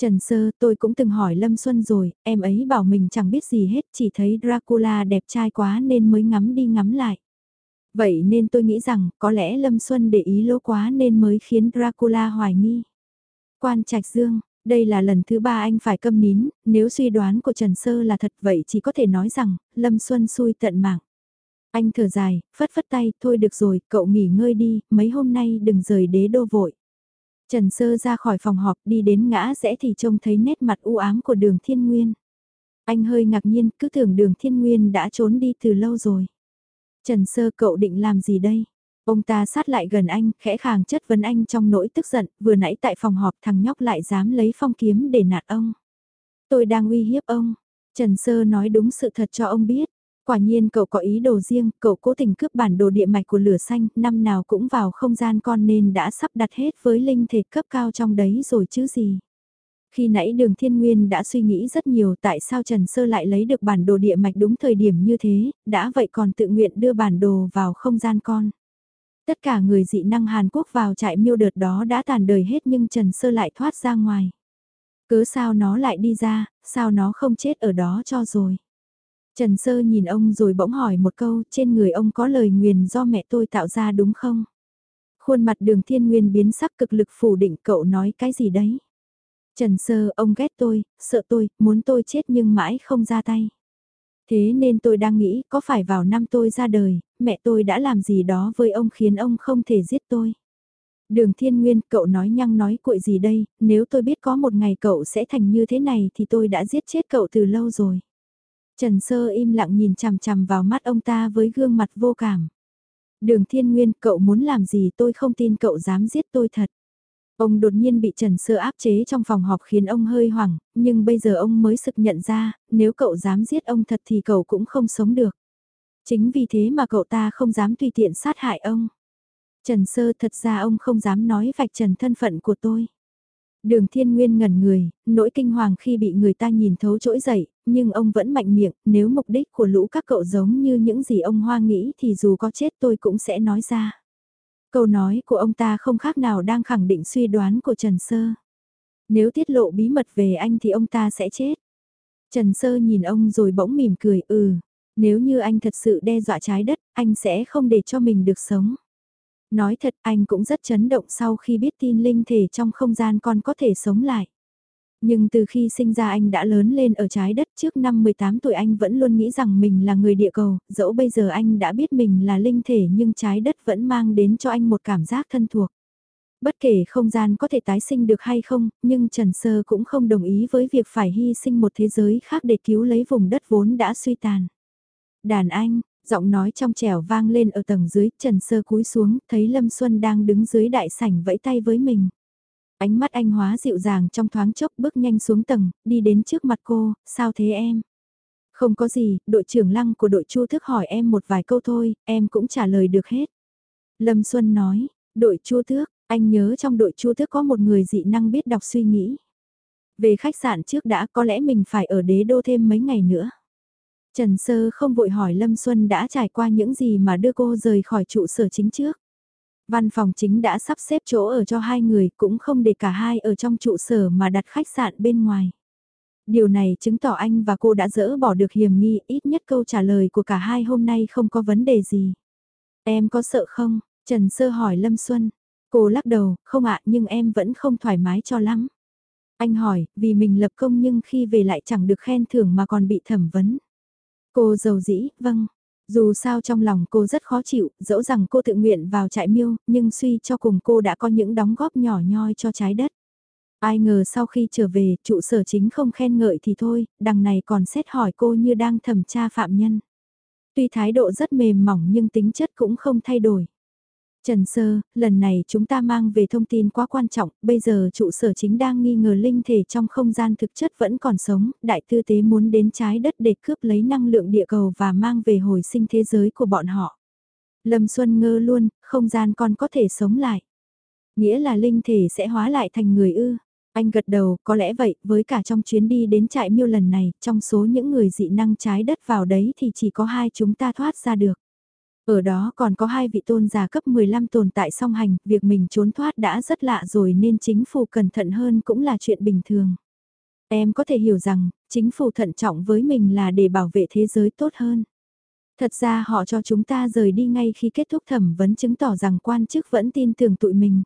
Trần Sơ, tôi cũng từng hỏi Lâm Xuân rồi, em ấy bảo mình chẳng biết gì hết, chỉ thấy Dracula đẹp trai quá nên mới ngắm đi ngắm lại. Vậy nên tôi nghĩ rằng có lẽ Lâm Xuân để ý lỗ quá nên mới khiến Dracula hoài nghi. Quan Trạch Dương, đây là lần thứ ba anh phải câm nín, nếu suy đoán của Trần Sơ là thật vậy chỉ có thể nói rằng, Lâm Xuân xui tận mạng. Anh thở dài, phất phất tay, thôi được rồi, cậu nghỉ ngơi đi, mấy hôm nay đừng rời đế đô vội. Trần Sơ ra khỏi phòng họp đi đến ngã rẽ thì trông thấy nét mặt u ám của đường thiên nguyên. Anh hơi ngạc nhiên, cứ tưởng đường thiên nguyên đã trốn đi từ lâu rồi. Trần Sơ cậu định làm gì đây? Ông ta sát lại gần anh, khẽ khàng chất vấn anh trong nỗi tức giận, vừa nãy tại phòng họp thằng nhóc lại dám lấy phong kiếm để nạt ông. Tôi đang uy hiếp ông. Trần Sơ nói đúng sự thật cho ông biết. Quả nhiên cậu có ý đồ riêng, cậu cố tình cướp bản đồ địa mạch của lửa xanh, năm nào cũng vào không gian con nên đã sắp đặt hết với linh thể cấp cao trong đấy rồi chứ gì. Khi nãy đường thiên nguyên đã suy nghĩ rất nhiều tại sao Trần Sơ lại lấy được bản đồ địa mạch đúng thời điểm như thế, đã vậy còn tự nguyện đưa bản đồ vào không gian con. Tất cả người dị năng Hàn Quốc vào trại miêu đợt đó đã tàn đời hết nhưng Trần Sơ lại thoát ra ngoài. Cứ sao nó lại đi ra, sao nó không chết ở đó cho rồi. Trần Sơ nhìn ông rồi bỗng hỏi một câu, trên người ông có lời nguyền do mẹ tôi tạo ra đúng không? Khuôn mặt đường thiên nguyên biến sắc cực lực phủ định cậu nói cái gì đấy? Trần Sơ, ông ghét tôi, sợ tôi, muốn tôi chết nhưng mãi không ra tay. Thế nên tôi đang nghĩ có phải vào năm tôi ra đời, mẹ tôi đã làm gì đó với ông khiến ông không thể giết tôi. Đường Thiên Nguyên, cậu nói nhăng nói cuội gì đây, nếu tôi biết có một ngày cậu sẽ thành như thế này thì tôi đã giết chết cậu từ lâu rồi. Trần Sơ im lặng nhìn chằm chằm vào mắt ông ta với gương mặt vô cảm. Đường Thiên Nguyên, cậu muốn làm gì tôi không tin cậu dám giết tôi thật. Ông đột nhiên bị Trần Sơ áp chế trong phòng họp khiến ông hơi hoảng, nhưng bây giờ ông mới sực nhận ra, nếu cậu dám giết ông thật thì cậu cũng không sống được. Chính vì thế mà cậu ta không dám tùy tiện sát hại ông. Trần Sơ thật ra ông không dám nói vạch trần thân phận của tôi. Đường Thiên Nguyên ngẩn người, nỗi kinh hoàng khi bị người ta nhìn thấu trỗi dậy, nhưng ông vẫn mạnh miệng, nếu mục đích của lũ các cậu giống như những gì ông Hoa nghĩ thì dù có chết tôi cũng sẽ nói ra. Câu nói của ông ta không khác nào đang khẳng định suy đoán của Trần Sơ. Nếu tiết lộ bí mật về anh thì ông ta sẽ chết. Trần Sơ nhìn ông rồi bỗng mỉm cười, ừ, nếu như anh thật sự đe dọa trái đất, anh sẽ không để cho mình được sống. Nói thật anh cũng rất chấn động sau khi biết tin linh thể trong không gian con có thể sống lại. Nhưng từ khi sinh ra anh đã lớn lên ở trái đất trước năm 18 tuổi anh vẫn luôn nghĩ rằng mình là người địa cầu, dẫu bây giờ anh đã biết mình là linh thể nhưng trái đất vẫn mang đến cho anh một cảm giác thân thuộc. Bất kể không gian có thể tái sinh được hay không, nhưng Trần Sơ cũng không đồng ý với việc phải hy sinh một thế giới khác để cứu lấy vùng đất vốn đã suy tàn. Đàn anh, giọng nói trong trẻo vang lên ở tầng dưới, Trần Sơ cúi xuống, thấy Lâm Xuân đang đứng dưới đại sảnh vẫy tay với mình. Ánh mắt anh hóa dịu dàng trong thoáng chốc bước nhanh xuống tầng, đi đến trước mặt cô, sao thế em? Không có gì, đội trưởng lăng của đội chu thức hỏi em một vài câu thôi, em cũng trả lời được hết. Lâm Xuân nói, đội chu thước, anh nhớ trong đội chu thước có một người dị năng biết đọc suy nghĩ. Về khách sạn trước đã có lẽ mình phải ở đế đô thêm mấy ngày nữa. Trần Sơ không vội hỏi Lâm Xuân đã trải qua những gì mà đưa cô rời khỏi trụ sở chính trước. Văn phòng chính đã sắp xếp chỗ ở cho hai người cũng không để cả hai ở trong trụ sở mà đặt khách sạn bên ngoài. Điều này chứng tỏ anh và cô đã dỡ bỏ được hiểm nghi, ít nhất câu trả lời của cả hai hôm nay không có vấn đề gì. Em có sợ không? Trần Sơ hỏi Lâm Xuân. Cô lắc đầu, không ạ nhưng em vẫn không thoải mái cho lắm. Anh hỏi, vì mình lập công nhưng khi về lại chẳng được khen thưởng mà còn bị thẩm vấn. Cô giàu dĩ, vâng, dù sao trong lòng cô rất khó chịu, dẫu rằng cô tự nguyện vào trại miêu, nhưng suy cho cùng cô đã có những đóng góp nhỏ nhoi cho trái đất. Ai ngờ sau khi trở về, trụ sở chính không khen ngợi thì thôi, đằng này còn xét hỏi cô như đang thẩm tra phạm nhân. Tuy thái độ rất mềm mỏng nhưng tính chất cũng không thay đổi. Trần Sơ, lần này chúng ta mang về thông tin quá quan trọng, bây giờ trụ sở chính đang nghi ngờ linh thể trong không gian thực chất vẫn còn sống, đại tư tế muốn đến trái đất để cướp lấy năng lượng địa cầu và mang về hồi sinh thế giới của bọn họ. Lâm Xuân ngơ luôn, không gian còn có thể sống lại. Nghĩa là linh thể sẽ hóa lại thành người ư. Anh gật đầu, có lẽ vậy, với cả trong chuyến đi đến trại miêu lần này, trong số những người dị năng trái đất vào đấy thì chỉ có hai chúng ta thoát ra được. Ở đó còn có hai vị tôn giả cấp 15 tồn tại song hành, việc mình trốn thoát đã rất lạ rồi nên chính phủ cẩn thận hơn cũng là chuyện bình thường. Em có thể hiểu rằng, chính phủ thận trọng với mình là để bảo vệ thế giới tốt hơn. Thật ra họ cho chúng ta rời đi ngay khi kết thúc thẩm vấn chứng tỏ rằng quan chức vẫn tin tưởng tụi mình.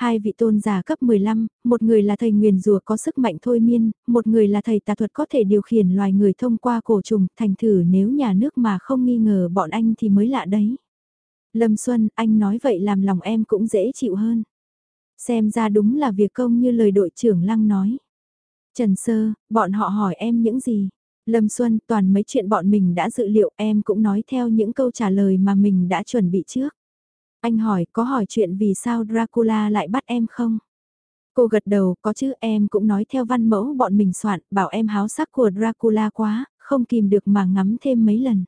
Hai vị tôn giả cấp 15, một người là thầy nguyền rùa có sức mạnh thôi miên, một người là thầy tà thuật có thể điều khiển loài người thông qua cổ trùng, thành thử nếu nhà nước mà không nghi ngờ bọn anh thì mới lạ đấy. Lâm Xuân, anh nói vậy làm lòng em cũng dễ chịu hơn. Xem ra đúng là việc công như lời đội trưởng Lăng nói. Trần Sơ, bọn họ hỏi em những gì? Lâm Xuân, toàn mấy chuyện bọn mình đã dự liệu em cũng nói theo những câu trả lời mà mình đã chuẩn bị trước. Anh hỏi có hỏi chuyện vì sao Dracula lại bắt em không? Cô gật đầu, có chứ em cũng nói theo văn mẫu bọn mình soạn, bảo em háo sắc của Dracula quá, không kìm được mà ngắm thêm mấy lần.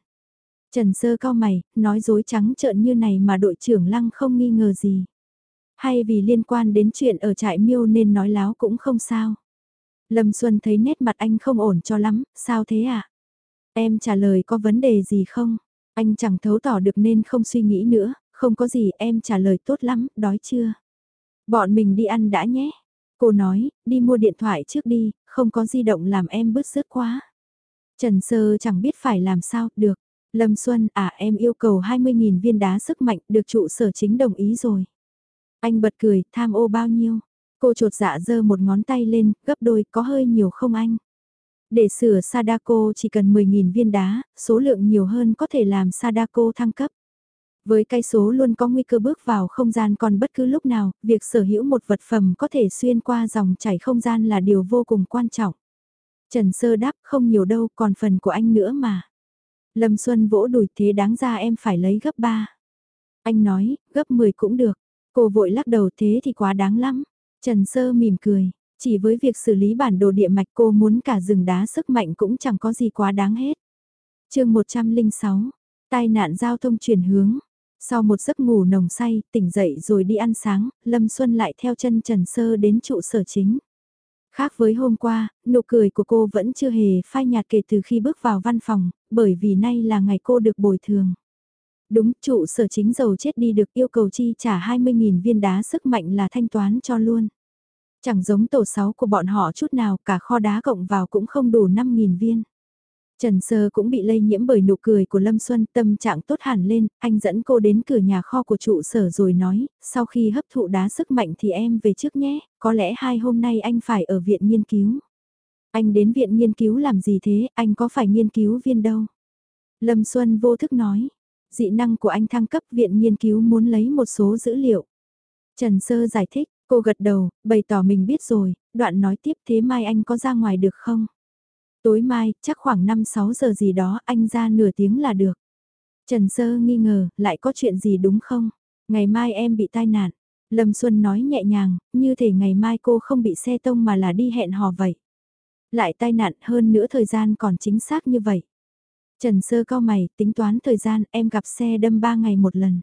Trần Sơ cao mày, nói dối trắng trợn như này mà đội trưởng Lăng không nghi ngờ gì. Hay vì liên quan đến chuyện ở trại miêu nên nói láo cũng không sao. Lâm Xuân thấy nét mặt anh không ổn cho lắm, sao thế à? Em trả lời có vấn đề gì không? Anh chẳng thấu tỏ được nên không suy nghĩ nữa, không có gì em trả lời tốt lắm, đói chưa? Bọn mình đi ăn đã nhé. Cô nói, đi mua điện thoại trước đi, không có di động làm em bứt rứt quá. Trần Sơ chẳng biết phải làm sao, được. Lâm Xuân, à em yêu cầu 20.000 viên đá sức mạnh, được trụ sở chính đồng ý rồi. Anh bật cười, tham ô bao nhiêu? Cô trột dạ giơ một ngón tay lên, gấp đôi, có hơi nhiều không anh? Để sửa Sadako chỉ cần 10.000 viên đá, số lượng nhiều hơn có thể làm Sadako thăng cấp. Với cái số luôn có nguy cơ bước vào không gian còn bất cứ lúc nào, việc sở hữu một vật phẩm có thể xuyên qua dòng chảy không gian là điều vô cùng quan trọng. Trần Sơ đáp không nhiều đâu, còn phần của anh nữa mà. Lâm Xuân vỗ đùi thế đáng ra em phải lấy gấp 3. Anh nói, gấp 10 cũng được. Cô vội lắc đầu thế thì quá đáng lắm. Trần Sơ mỉm cười, chỉ với việc xử lý bản đồ địa mạch cô muốn cả rừng đá sức mạnh cũng chẳng có gì quá đáng hết. chương 106, tai nạn giao thông chuyển hướng. Sau một giấc ngủ nồng say, tỉnh dậy rồi đi ăn sáng, Lâm Xuân lại theo chân Trần Sơ đến trụ sở chính. Khác với hôm qua, nụ cười của cô vẫn chưa hề phai nhạt kể từ khi bước vào văn phòng, bởi vì nay là ngày cô được bồi thường. Đúng, trụ sở chính giàu chết đi được yêu cầu chi trả 20.000 viên đá sức mạnh là thanh toán cho luôn. Chẳng giống tổ 6 của bọn họ chút nào, cả kho đá cộng vào cũng không đủ 5.000 viên. Trần Sơ cũng bị lây nhiễm bởi nụ cười của Lâm Xuân, tâm trạng tốt hẳn lên, anh dẫn cô đến cửa nhà kho của trụ sở rồi nói, sau khi hấp thụ đá sức mạnh thì em về trước nhé, có lẽ hai hôm nay anh phải ở viện nghiên cứu. Anh đến viện nghiên cứu làm gì thế, anh có phải nghiên cứu viên đâu? Lâm Xuân vô thức nói, dị năng của anh thăng cấp viện nghiên cứu muốn lấy một số dữ liệu. Trần Sơ giải thích, cô gật đầu, bày tỏ mình biết rồi, đoạn nói tiếp thế mai anh có ra ngoài được không? Tối mai, chắc khoảng 5-6 giờ gì đó anh ra nửa tiếng là được. Trần Sơ nghi ngờ, lại có chuyện gì đúng không? Ngày mai em bị tai nạn. Lâm Xuân nói nhẹ nhàng, như thể ngày mai cô không bị xe tông mà là đi hẹn hò vậy. Lại tai nạn hơn nữa thời gian còn chính xác như vậy. Trần Sơ cao mày, tính toán thời gian em gặp xe đâm 3 ngày một lần.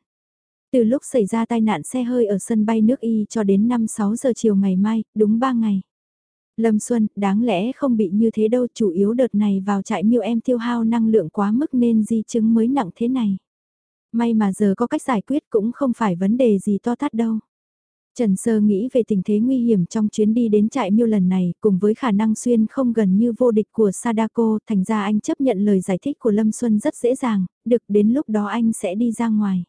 Từ lúc xảy ra tai nạn xe hơi ở sân bay nước Y cho đến 5-6 giờ chiều ngày mai, đúng 3 ngày. Lâm Xuân, đáng lẽ không bị như thế đâu, chủ yếu đợt này vào trại miêu em tiêu hao năng lượng quá mức nên di chứng mới nặng thế này. May mà giờ có cách giải quyết cũng không phải vấn đề gì to tát đâu. Trần Sơ nghĩ về tình thế nguy hiểm trong chuyến đi đến trại miêu lần này, cùng với khả năng xuyên không gần như vô địch của Sadako, thành ra anh chấp nhận lời giải thích của Lâm Xuân rất dễ dàng, được đến lúc đó anh sẽ đi ra ngoài.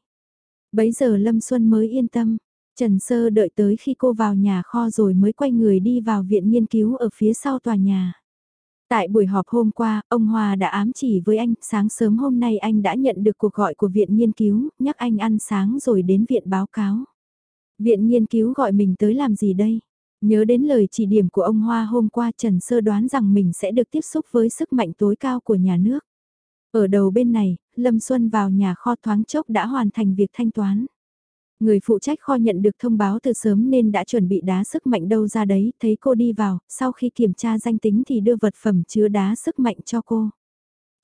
Bấy giờ Lâm Xuân mới yên tâm, Trần Sơ đợi tới khi cô vào nhà kho rồi mới quay người đi vào viện nghiên cứu ở phía sau tòa nhà. Tại buổi họp hôm qua, ông Hòa đã ám chỉ với anh, sáng sớm hôm nay anh đã nhận được cuộc gọi của viện nghiên cứu, nhắc anh ăn sáng rồi đến viện báo cáo. Viện nghiên cứu gọi mình tới làm gì đây? Nhớ đến lời chỉ điểm của ông Hoa hôm qua Trần Sơ đoán rằng mình sẽ được tiếp xúc với sức mạnh tối cao của nhà nước. Ở đầu bên này, Lâm Xuân vào nhà kho thoáng chốc đã hoàn thành việc thanh toán. Người phụ trách kho nhận được thông báo từ sớm nên đã chuẩn bị đá sức mạnh đâu ra đấy, thấy cô đi vào, sau khi kiểm tra danh tính thì đưa vật phẩm chứa đá sức mạnh cho cô.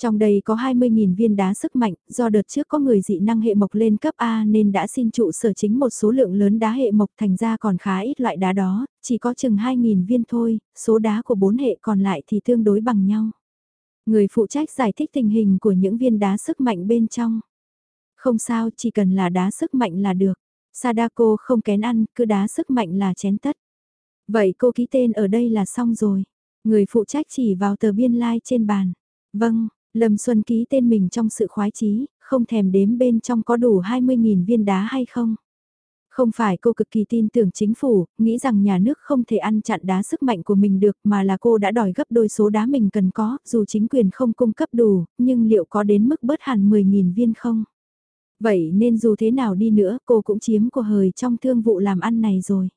Trong đây có 20.000 viên đá sức mạnh, do đợt trước có người dị năng hệ mộc lên cấp A nên đã xin trụ sở chính một số lượng lớn đá hệ mộc thành ra còn khá ít loại đá đó, chỉ có chừng 2.000 viên thôi, số đá của bốn hệ còn lại thì tương đối bằng nhau. Người phụ trách giải thích tình hình của những viên đá sức mạnh bên trong. Không sao, chỉ cần là đá sức mạnh là được. Sadako không kén ăn, cứ đá sức mạnh là chén tất. Vậy cô ký tên ở đây là xong rồi. Người phụ trách chỉ vào tờ biên lai like trên bàn. Vâng, Lâm Xuân ký tên mình trong sự khoái chí, không thèm đếm bên trong có đủ 20.000 viên đá hay không. Không phải cô cực kỳ tin tưởng chính phủ, nghĩ rằng nhà nước không thể ăn chặn đá sức mạnh của mình được mà là cô đã đòi gấp đôi số đá mình cần có, dù chính quyền không cung cấp đủ, nhưng liệu có đến mức bớt hẳn 10.000 viên không? Vậy nên dù thế nào đi nữa cô cũng chiếm của hời trong thương vụ làm ăn này rồi.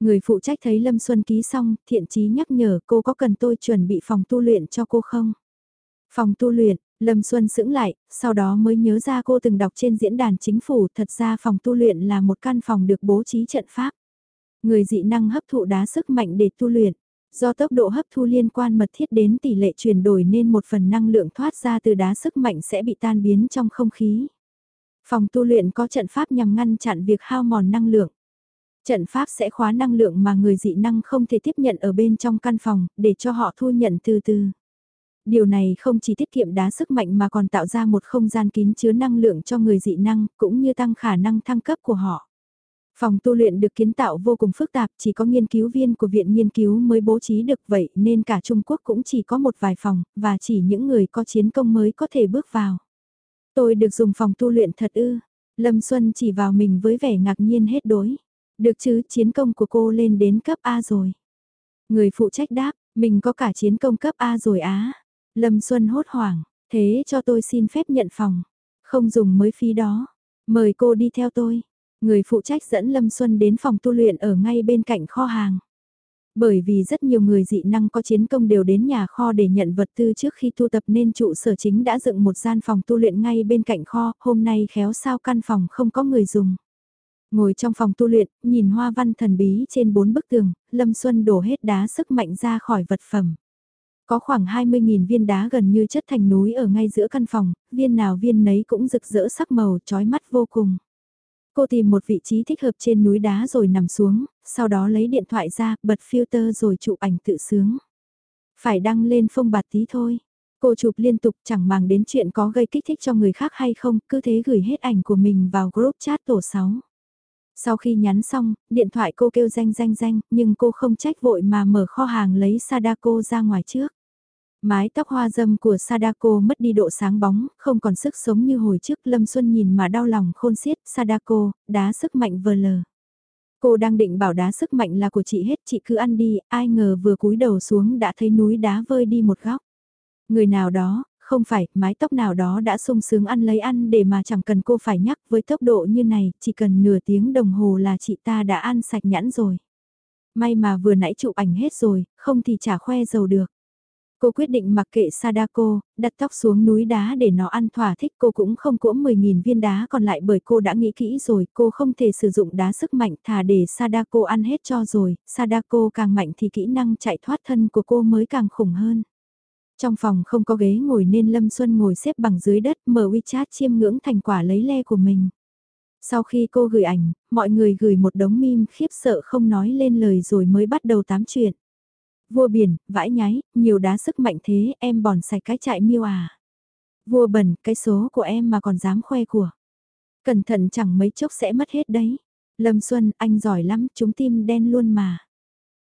Người phụ trách thấy Lâm Xuân ký xong, thiện chí nhắc nhở cô có cần tôi chuẩn bị phòng tu luyện cho cô không? Phòng tu luyện, Lâm Xuân sững lại, sau đó mới nhớ ra cô từng đọc trên diễn đàn chính phủ thật ra phòng tu luyện là một căn phòng được bố trí trận pháp. Người dị năng hấp thụ đá sức mạnh để tu luyện. Do tốc độ hấp thu liên quan mật thiết đến tỷ lệ chuyển đổi nên một phần năng lượng thoát ra từ đá sức mạnh sẽ bị tan biến trong không khí. Phòng tu luyện có trận pháp nhằm ngăn chặn việc hao mòn năng lượng. Trận pháp sẽ khóa năng lượng mà người dị năng không thể tiếp nhận ở bên trong căn phòng, để cho họ thu nhận từ từ. Điều này không chỉ tiết kiệm đá sức mạnh mà còn tạo ra một không gian kín chứa năng lượng cho người dị năng, cũng như tăng khả năng thăng cấp của họ. Phòng tu luyện được kiến tạo vô cùng phức tạp, chỉ có nghiên cứu viên của viện nghiên cứu mới bố trí được vậy nên cả Trung Quốc cũng chỉ có một vài phòng, và chỉ những người có chiến công mới có thể bước vào. Tôi được dùng phòng tu luyện thật ư, Lâm Xuân chỉ vào mình với vẻ ngạc nhiên hết đối. Được chứ, chiến công của cô lên đến cấp A rồi. Người phụ trách đáp, mình có cả chiến công cấp A rồi á. Lâm Xuân hốt hoảng, thế cho tôi xin phép nhận phòng. Không dùng mới phí đó. Mời cô đi theo tôi. Người phụ trách dẫn Lâm Xuân đến phòng tu luyện ở ngay bên cạnh kho hàng. Bởi vì rất nhiều người dị năng có chiến công đều đến nhà kho để nhận vật tư trước khi tu tập nên trụ sở chính đã dựng một gian phòng tu luyện ngay bên cạnh kho, hôm nay khéo sao căn phòng không có người dùng. Ngồi trong phòng tu luyện, nhìn hoa văn thần bí trên bốn bức tường, Lâm Xuân đổ hết đá sức mạnh ra khỏi vật phẩm. Có khoảng 20.000 viên đá gần như chất thành núi ở ngay giữa căn phòng, viên nào viên nấy cũng rực rỡ sắc màu chói mắt vô cùng. Cô tìm một vị trí thích hợp trên núi đá rồi nằm xuống, sau đó lấy điện thoại ra, bật filter rồi chụp ảnh tự sướng. Phải đăng lên phong bạt tí thôi. Cô chụp liên tục chẳng màng đến chuyện có gây kích thích cho người khác hay không, cứ thế gửi hết ảnh của mình vào group chat tổ 6. Sau khi nhắn xong, điện thoại cô kêu danh danh danh, nhưng cô không trách vội mà mở kho hàng lấy Sadako ra ngoài trước. Mái tóc hoa dâm của Sadako mất đi độ sáng bóng, không còn sức sống như hồi trước Lâm Xuân nhìn mà đau lòng khôn xiết, Sadako, đá sức mạnh vờ lờ. Cô đang định bảo đá sức mạnh là của chị hết, chị cứ ăn đi, ai ngờ vừa cúi đầu xuống đã thấy núi đá vơi đi một góc. Người nào đó, không phải, mái tóc nào đó đã sung sướng ăn lấy ăn để mà chẳng cần cô phải nhắc với tốc độ như này, chỉ cần nửa tiếng đồng hồ là chị ta đã ăn sạch nhãn rồi. May mà vừa nãy chụp ảnh hết rồi, không thì chả khoe giàu được. Cô quyết định mặc kệ Sadako, đặt tóc xuống núi đá để nó ăn thỏa thích cô cũng không cuỗm 10.000 viên đá còn lại bởi cô đã nghĩ kỹ rồi cô không thể sử dụng đá sức mạnh thà để Sadako ăn hết cho rồi, Sadako càng mạnh thì kỹ năng chạy thoát thân của cô mới càng khủng hơn. Trong phòng không có ghế ngồi nên Lâm Xuân ngồi xếp bằng dưới đất mở WeChat chiêm ngưỡng thành quả lấy le của mình. Sau khi cô gửi ảnh, mọi người gửi một đống meme khiếp sợ không nói lên lời rồi mới bắt đầu tám chuyện. Vua biển, vãi nháy, nhiều đá sức mạnh thế, em bòn sạch cái trại miêu à. Vua bẩn, cái số của em mà còn dám khoe của. Cẩn thận chẳng mấy chốc sẽ mất hết đấy. Lâm Xuân, anh giỏi lắm, chúng tim đen luôn mà.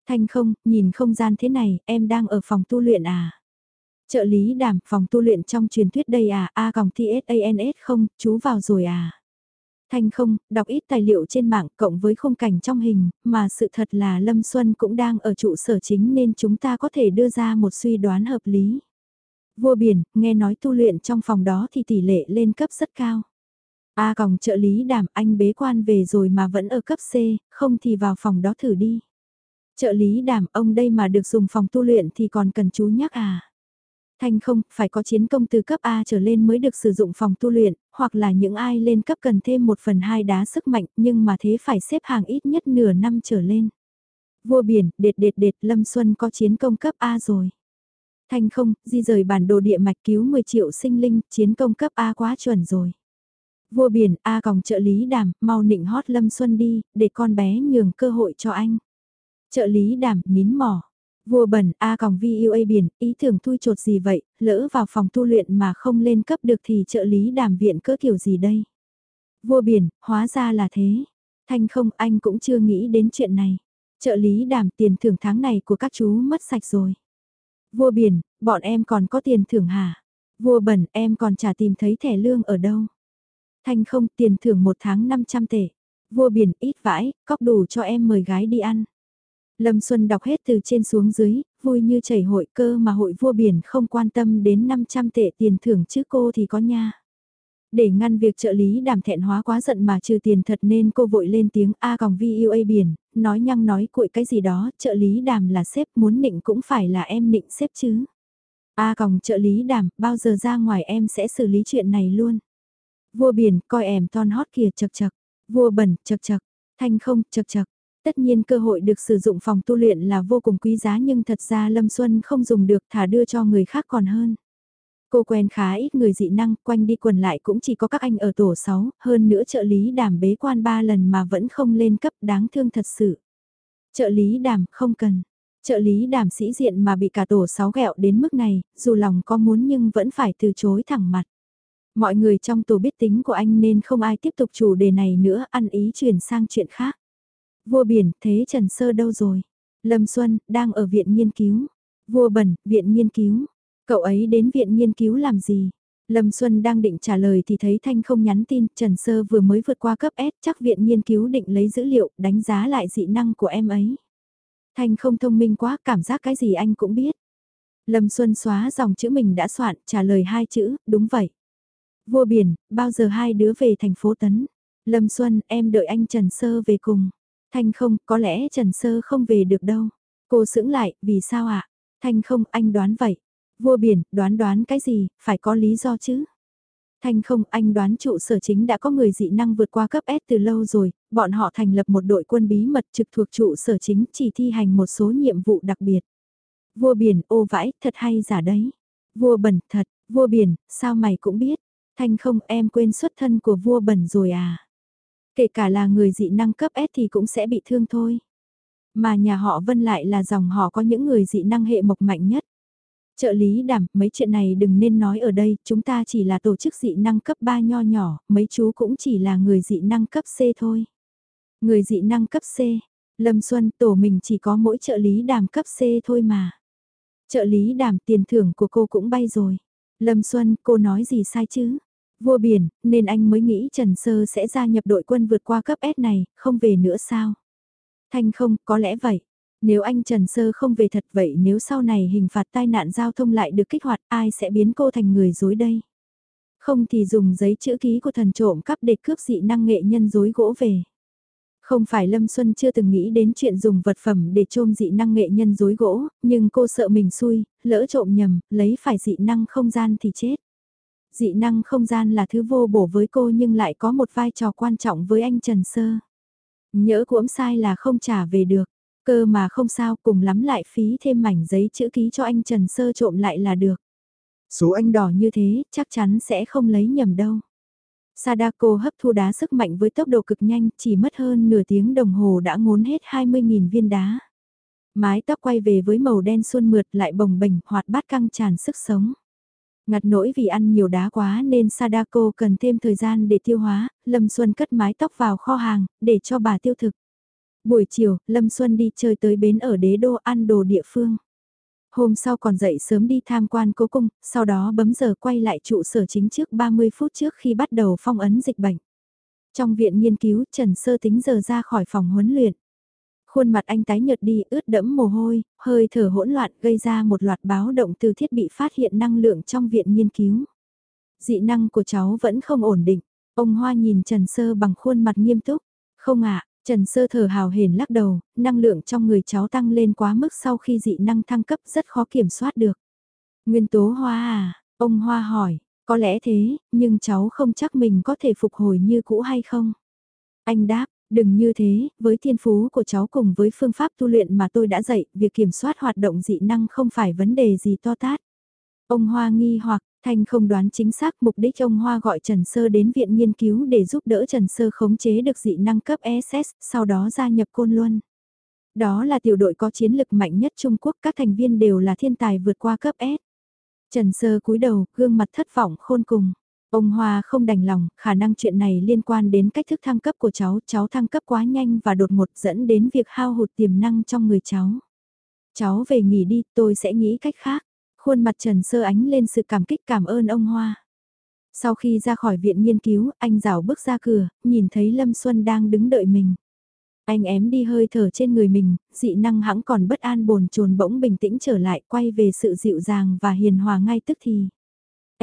Thanh không, nhìn không gian thế này, em đang ở phòng tu luyện à. Trợ lý đảm, phòng tu luyện trong truyền thuyết đây à, A còng TSANS không, chú vào rồi à. Thanh không, đọc ít tài liệu trên mạng cộng với khung cảnh trong hình, mà sự thật là Lâm Xuân cũng đang ở trụ sở chính nên chúng ta có thể đưa ra một suy đoán hợp lý. Vua biển, nghe nói tu luyện trong phòng đó thì tỷ lệ lên cấp rất cao. A còng trợ lý đảm anh bế quan về rồi mà vẫn ở cấp C, không thì vào phòng đó thử đi. Trợ lý đảm ông đây mà được dùng phòng tu luyện thì còn cần chú nhắc à. Thanh không, phải có chiến công từ cấp A trở lên mới được sử dụng phòng tu luyện, hoặc là những ai lên cấp cần thêm một phần hai đá sức mạnh, nhưng mà thế phải xếp hàng ít nhất nửa năm trở lên. Vua biển, đệt đệt đệt, Lâm Xuân có chiến công cấp A rồi. Thanh không, di rời bản đồ địa mạch cứu 10 triệu sinh linh, chiến công cấp A quá chuẩn rồi. Vua biển, A còng trợ lý đảm mau nịnh hót Lâm Xuân đi, để con bé nhường cơ hội cho anh. Trợ lý đảm nín mỏ. Vua bẩn A còng VUA biển, ý tưởng thui chột gì vậy, lỡ vào phòng tu luyện mà không lên cấp được thì trợ lý đàm viện cỡ kiểu gì đây? Vua biển, hóa ra là thế. Thanh không anh cũng chưa nghĩ đến chuyện này. Trợ lý đàm tiền thưởng tháng này của các chú mất sạch rồi. Vua biển, bọn em còn có tiền thưởng hả? Vua bẩn em còn chả tìm thấy thẻ lương ở đâu. Thanh không tiền thưởng một tháng 500 tệ. Vua biển ít vãi, cóc đủ cho em mời gái đi ăn. Lâm Xuân đọc hết từ trên xuống dưới, vui như chảy hội cơ mà hội vua biển không quan tâm đến 500 tệ tiền thưởng chứ cô thì có nha. Để ngăn việc trợ lý đàm thẹn hóa quá giận mà trừ tiền thật nên cô vội lên tiếng A còng VUA biển, nói nhăng nói cuội cái gì đó, trợ lý đàm là sếp muốn nịnh cũng phải là em nịnh sếp chứ. A còng trợ lý đàm, bao giờ ra ngoài em sẽ xử lý chuyện này luôn. Vua biển, coi em ton hót kìa chật chật. Vua bẩn, chật chật. Thanh không, chật chật. Tất nhiên cơ hội được sử dụng phòng tu luyện là vô cùng quý giá nhưng thật ra Lâm Xuân không dùng được thả đưa cho người khác còn hơn. Cô quen khá ít người dị năng, quanh đi quần lại cũng chỉ có các anh ở tổ 6, hơn nữa trợ lý đàm bế quan 3 lần mà vẫn không lên cấp đáng thương thật sự. Trợ lý đàm không cần. Trợ lý đàm sĩ diện mà bị cả tổ 6 ghẹo đến mức này, dù lòng có muốn nhưng vẫn phải từ chối thẳng mặt. Mọi người trong tổ biết tính của anh nên không ai tiếp tục chủ đề này nữa, ăn ý chuyển sang chuyện khác. Vua biển, thế Trần Sơ đâu rồi? Lâm Xuân, đang ở viện nghiên cứu. Vua bẩn, viện nghiên cứu. Cậu ấy đến viện nghiên cứu làm gì? Lâm Xuân đang định trả lời thì thấy Thanh không nhắn tin, Trần Sơ vừa mới vượt qua cấp S, chắc viện nghiên cứu định lấy dữ liệu, đánh giá lại dị năng của em ấy. Thanh không thông minh quá, cảm giác cái gì anh cũng biết. Lâm Xuân xóa dòng chữ mình đã soạn, trả lời hai chữ, đúng vậy. Vua biển, bao giờ hai đứa về thành phố Tấn? Lâm Xuân, em đợi anh Trần Sơ về cùng. Thanh không, có lẽ Trần Sơ không về được đâu. Cô sững lại, vì sao ạ? À? Thanh không, anh đoán vậy. Vua biển, đoán đoán cái gì, phải có lý do chứ. Thanh không, anh đoán trụ sở chính đã có người dị năng vượt qua cấp S từ lâu rồi, bọn họ thành lập một đội quân bí mật trực thuộc trụ sở chính chỉ thi hành một số nhiệm vụ đặc biệt. Vua biển, ô vãi, thật hay giả đấy. Vua bẩn, thật, vua biển, sao mày cũng biết. Thanh không, em quên xuất thân của vua bẩn rồi à. Kể cả là người dị năng cấp S thì cũng sẽ bị thương thôi. Mà nhà họ Vân lại là dòng họ có những người dị năng hệ mộc mạnh nhất. Trợ lý đảm, mấy chuyện này đừng nên nói ở đây, chúng ta chỉ là tổ chức dị năng cấp 3 nho nhỏ, mấy chú cũng chỉ là người dị năng cấp C thôi. Người dị năng cấp C, Lâm Xuân tổ mình chỉ có mỗi trợ lý đàm cấp C thôi mà. Trợ lý đàm tiền thưởng của cô cũng bay rồi. Lâm Xuân, cô nói gì sai chứ? Vua biển, nên anh mới nghĩ Trần Sơ sẽ gia nhập đội quân vượt qua cấp S này, không về nữa sao? Thanh không, có lẽ vậy. Nếu anh Trần Sơ không về thật vậy nếu sau này hình phạt tai nạn giao thông lại được kích hoạt ai sẽ biến cô thành người dối đây? Không thì dùng giấy chữ ký của thần trộm cắp để cướp dị năng nghệ nhân dối gỗ về. Không phải Lâm Xuân chưa từng nghĩ đến chuyện dùng vật phẩm để trôm dị năng nghệ nhân dối gỗ, nhưng cô sợ mình xui, lỡ trộm nhầm, lấy phải dị năng không gian thì chết. Dị năng không gian là thứ vô bổ với cô nhưng lại có một vai trò quan trọng với anh Trần Sơ. Nhỡ cuỗm sai là không trả về được. Cơ mà không sao cùng lắm lại phí thêm mảnh giấy chữ ký cho anh Trần Sơ trộm lại là được. Số anh đỏ như thế chắc chắn sẽ không lấy nhầm đâu. Sadako hấp thu đá sức mạnh với tốc độ cực nhanh, chỉ mất hơn nửa tiếng đồng hồ đã ngốn hết 20.000 viên đá. Mái tóc quay về với màu đen suôn mượt lại bồng bềnh, hoạt bát căng tràn sức sống. Ngặt nỗi vì ăn nhiều đá quá nên Sadako cần thêm thời gian để tiêu hóa, Lâm Xuân cất mái tóc vào kho hàng, để cho bà tiêu thực. Buổi chiều, Lâm Xuân đi chơi tới bến ở đế đô ăn đồ địa phương. Hôm sau còn dậy sớm đi tham quan cố cung, sau đó bấm giờ quay lại trụ sở chính trước 30 phút trước khi bắt đầu phong ấn dịch bệnh. Trong viện nghiên cứu, Trần Sơ tính giờ ra khỏi phòng huấn luyện. Khuôn mặt anh tái nhợt đi, ướt đẫm mồ hôi, hơi thở hỗn loạn gây ra một loạt báo động từ thiết bị phát hiện năng lượng trong viện nghiên cứu. Dị năng của cháu vẫn không ổn định. Ông Hoa nhìn Trần Sơ bằng khuôn mặt nghiêm túc. Không ạ, Trần Sơ thở hào hển lắc đầu, năng lượng trong người cháu tăng lên quá mức sau khi dị năng thăng cấp rất khó kiểm soát được. Nguyên tố Hoa à, ông Hoa hỏi, có lẽ thế, nhưng cháu không chắc mình có thể phục hồi như cũ hay không. Anh đáp, đừng như thế, với thiên phú của cháu cùng với phương pháp tu luyện mà tôi đã dạy, việc kiểm soát hoạt động dị năng không phải vấn đề gì to tát. Ông Hoa nghi hoặc, Thanh không đoán chính xác mục đích ông Hoa gọi Trần Sơ đến viện nghiên cứu để giúp đỡ Trần Sơ khống chế được dị năng cấp SS, sau đó gia nhập Côn Luân. Đó là tiểu đội có chiến lực mạnh nhất Trung Quốc, các thành viên đều là thiên tài vượt qua cấp S. Trần Sơ cúi đầu, gương mặt thất vọng khôn cùng. Ông Hoa không đành lòng, khả năng chuyện này liên quan đến cách thức thăng cấp của cháu, cháu thăng cấp quá nhanh và đột ngột dẫn đến việc hao hụt tiềm năng trong người cháu. Cháu về nghỉ đi, tôi sẽ nghĩ cách khác. Khuôn mặt Trần Sơ ánh lên sự cảm kích cảm ơn ông Hoa. Sau khi ra khỏi viện nghiên cứu, anh rảo bước ra cửa, nhìn thấy Lâm Xuân đang đứng đợi mình. Anh ém đi hơi thở trên người mình, dị năng hãng còn bất an bồn chồn bỗng bình tĩnh trở lại quay về sự dịu dàng và hiền hòa ngay tức thì.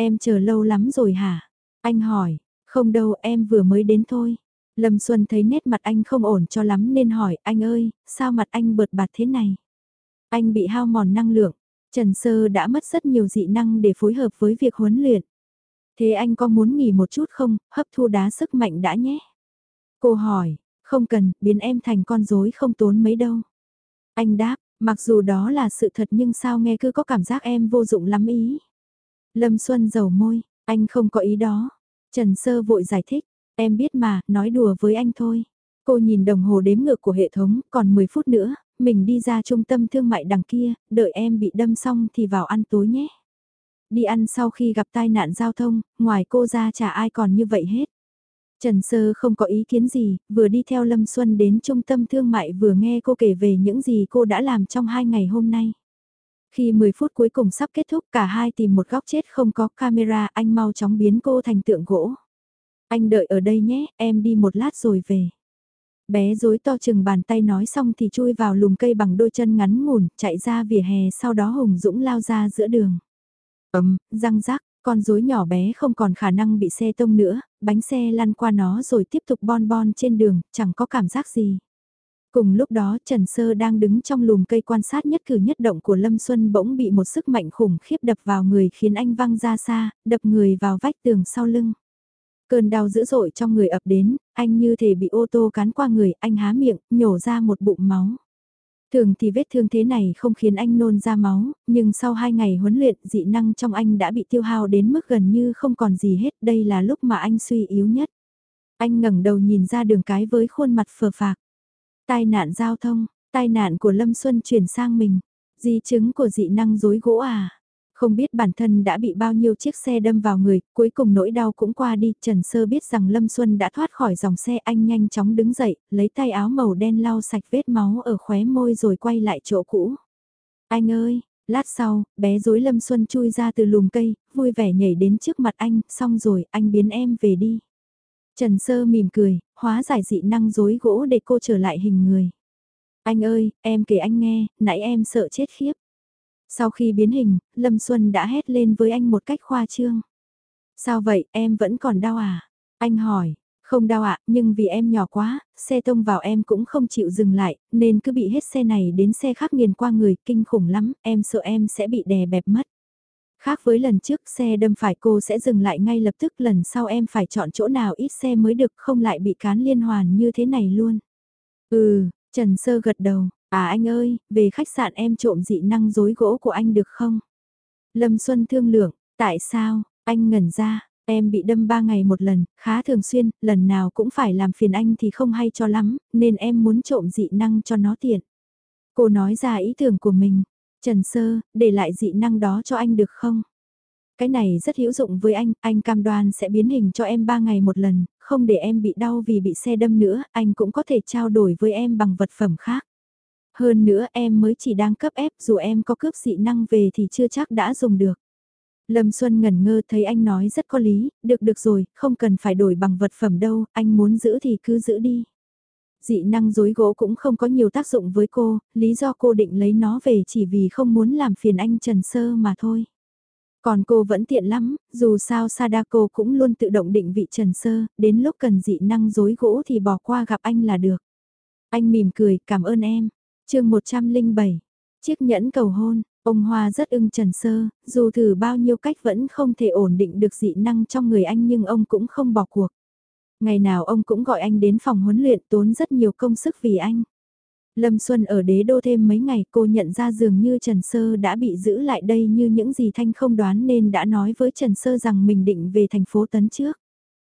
Em chờ lâu lắm rồi hả? Anh hỏi, không đâu em vừa mới đến thôi. Lâm Xuân thấy nét mặt anh không ổn cho lắm nên hỏi anh ơi, sao mặt anh bợt bạt thế này? Anh bị hao mòn năng lượng, Trần Sơ đã mất rất nhiều dị năng để phối hợp với việc huấn luyện. Thế anh có muốn nghỉ một chút không, hấp thu đá sức mạnh đã nhé? Cô hỏi, không cần, biến em thành con rối không tốn mấy đâu. Anh đáp, mặc dù đó là sự thật nhưng sao nghe cứ có cảm giác em vô dụng lắm ý. Lâm Xuân dầu môi, anh không có ý đó. Trần Sơ vội giải thích, em biết mà, nói đùa với anh thôi. Cô nhìn đồng hồ đếm ngược của hệ thống, còn 10 phút nữa, mình đi ra trung tâm thương mại đằng kia, đợi em bị đâm xong thì vào ăn tối nhé. Đi ăn sau khi gặp tai nạn giao thông, ngoài cô ra chả ai còn như vậy hết. Trần Sơ không có ý kiến gì, vừa đi theo Lâm Xuân đến trung tâm thương mại vừa nghe cô kể về những gì cô đã làm trong hai ngày hôm nay. Khi 10 phút cuối cùng sắp kết thúc cả hai tìm một góc chết không có camera anh mau chóng biến cô thành tượng gỗ. Anh đợi ở đây nhé, em đi một lát rồi về. Bé dối to chừng bàn tay nói xong thì chui vào lùm cây bằng đôi chân ngắn ngủn, chạy ra vỉa hè sau đó Hùng Dũng lao ra giữa đường. Ấm, răng rác, con rối nhỏ bé không còn khả năng bị xe tông nữa, bánh xe lăn qua nó rồi tiếp tục bon bon trên đường, chẳng có cảm giác gì. Cùng lúc đó Trần Sơ đang đứng trong lùm cây quan sát nhất cử nhất động của Lâm Xuân bỗng bị một sức mạnh khủng khiếp đập vào người khiến anh văng ra xa, đập người vào vách tường sau lưng. Cơn đau dữ dội trong người ập đến, anh như thể bị ô tô cán qua người, anh há miệng, nhổ ra một bụng máu. Thường thì vết thương thế này không khiến anh nôn ra máu, nhưng sau hai ngày huấn luyện dị năng trong anh đã bị tiêu hao đến mức gần như không còn gì hết, đây là lúc mà anh suy yếu nhất. Anh ngẩng đầu nhìn ra đường cái với khuôn mặt phờ phạc. Tai nạn giao thông, tai nạn của Lâm Xuân chuyển sang mình, di chứng của dị năng dối gỗ à. Không biết bản thân đã bị bao nhiêu chiếc xe đâm vào người, cuối cùng nỗi đau cũng qua đi, Trần Sơ biết rằng Lâm Xuân đã thoát khỏi dòng xe anh nhanh chóng đứng dậy, lấy tay áo màu đen lau sạch vết máu ở khóe môi rồi quay lại chỗ cũ. Anh ơi, lát sau, bé dối Lâm Xuân chui ra từ lùm cây, vui vẻ nhảy đến trước mặt anh, xong rồi, anh biến em về đi. Trần Sơ mỉm cười, hóa giải dị năng dối gỗ để cô trở lại hình người. Anh ơi, em kể anh nghe, nãy em sợ chết khiếp. Sau khi biến hình, Lâm Xuân đã hét lên với anh một cách khoa trương. Sao vậy, em vẫn còn đau à? Anh hỏi, không đau ạ, nhưng vì em nhỏ quá, xe tông vào em cũng không chịu dừng lại, nên cứ bị hết xe này đến xe khác nghiền qua người, kinh khủng lắm, em sợ em sẽ bị đè bẹp mất. Khác với lần trước xe đâm phải cô sẽ dừng lại ngay lập tức lần sau em phải chọn chỗ nào ít xe mới được không lại bị cán liên hoàn như thế này luôn. Ừ, Trần Sơ gật đầu, À anh ơi, về khách sạn em trộm dị năng dối gỗ của anh được không? Lâm Xuân thương lượng, tại sao, anh ngẩn ra, em bị đâm ba ngày một lần, khá thường xuyên, lần nào cũng phải làm phiền anh thì không hay cho lắm, nên em muốn trộm dị năng cho nó tiện. Cô nói ra ý tưởng của mình, Trần Sơ, để lại dị năng đó cho anh được không? Cái này rất hữu dụng với anh, anh cam đoan sẽ biến hình cho em ba ngày một lần, không để em bị đau vì bị xe đâm nữa, anh cũng có thể trao đổi với em bằng vật phẩm khác. Hơn nữa em mới chỉ đang cấp ép dù em có cướp dị năng về thì chưa chắc đã dùng được. Lâm Xuân ngẩn ngơ thấy anh nói rất có lý, được được rồi, không cần phải đổi bằng vật phẩm đâu, anh muốn giữ thì cứ giữ đi. Dị năng dối gỗ cũng không có nhiều tác dụng với cô, lý do cô định lấy nó về chỉ vì không muốn làm phiền anh Trần Sơ mà thôi. Còn cô vẫn tiện lắm, dù sao Sadako cũng luôn tự động định vị Trần Sơ, đến lúc cần dị năng dối gỗ thì bỏ qua gặp anh là được. Anh mỉm cười, cảm ơn em chương 107, chiếc nhẫn cầu hôn, ông Hoa rất ưng Trần Sơ, dù thử bao nhiêu cách vẫn không thể ổn định được dị năng trong người anh nhưng ông cũng không bỏ cuộc. Ngày nào ông cũng gọi anh đến phòng huấn luyện tốn rất nhiều công sức vì anh. Lâm Xuân ở đế đô thêm mấy ngày cô nhận ra dường như Trần Sơ đã bị giữ lại đây như những gì Thanh không đoán nên đã nói với Trần Sơ rằng mình định về thành phố Tấn trước.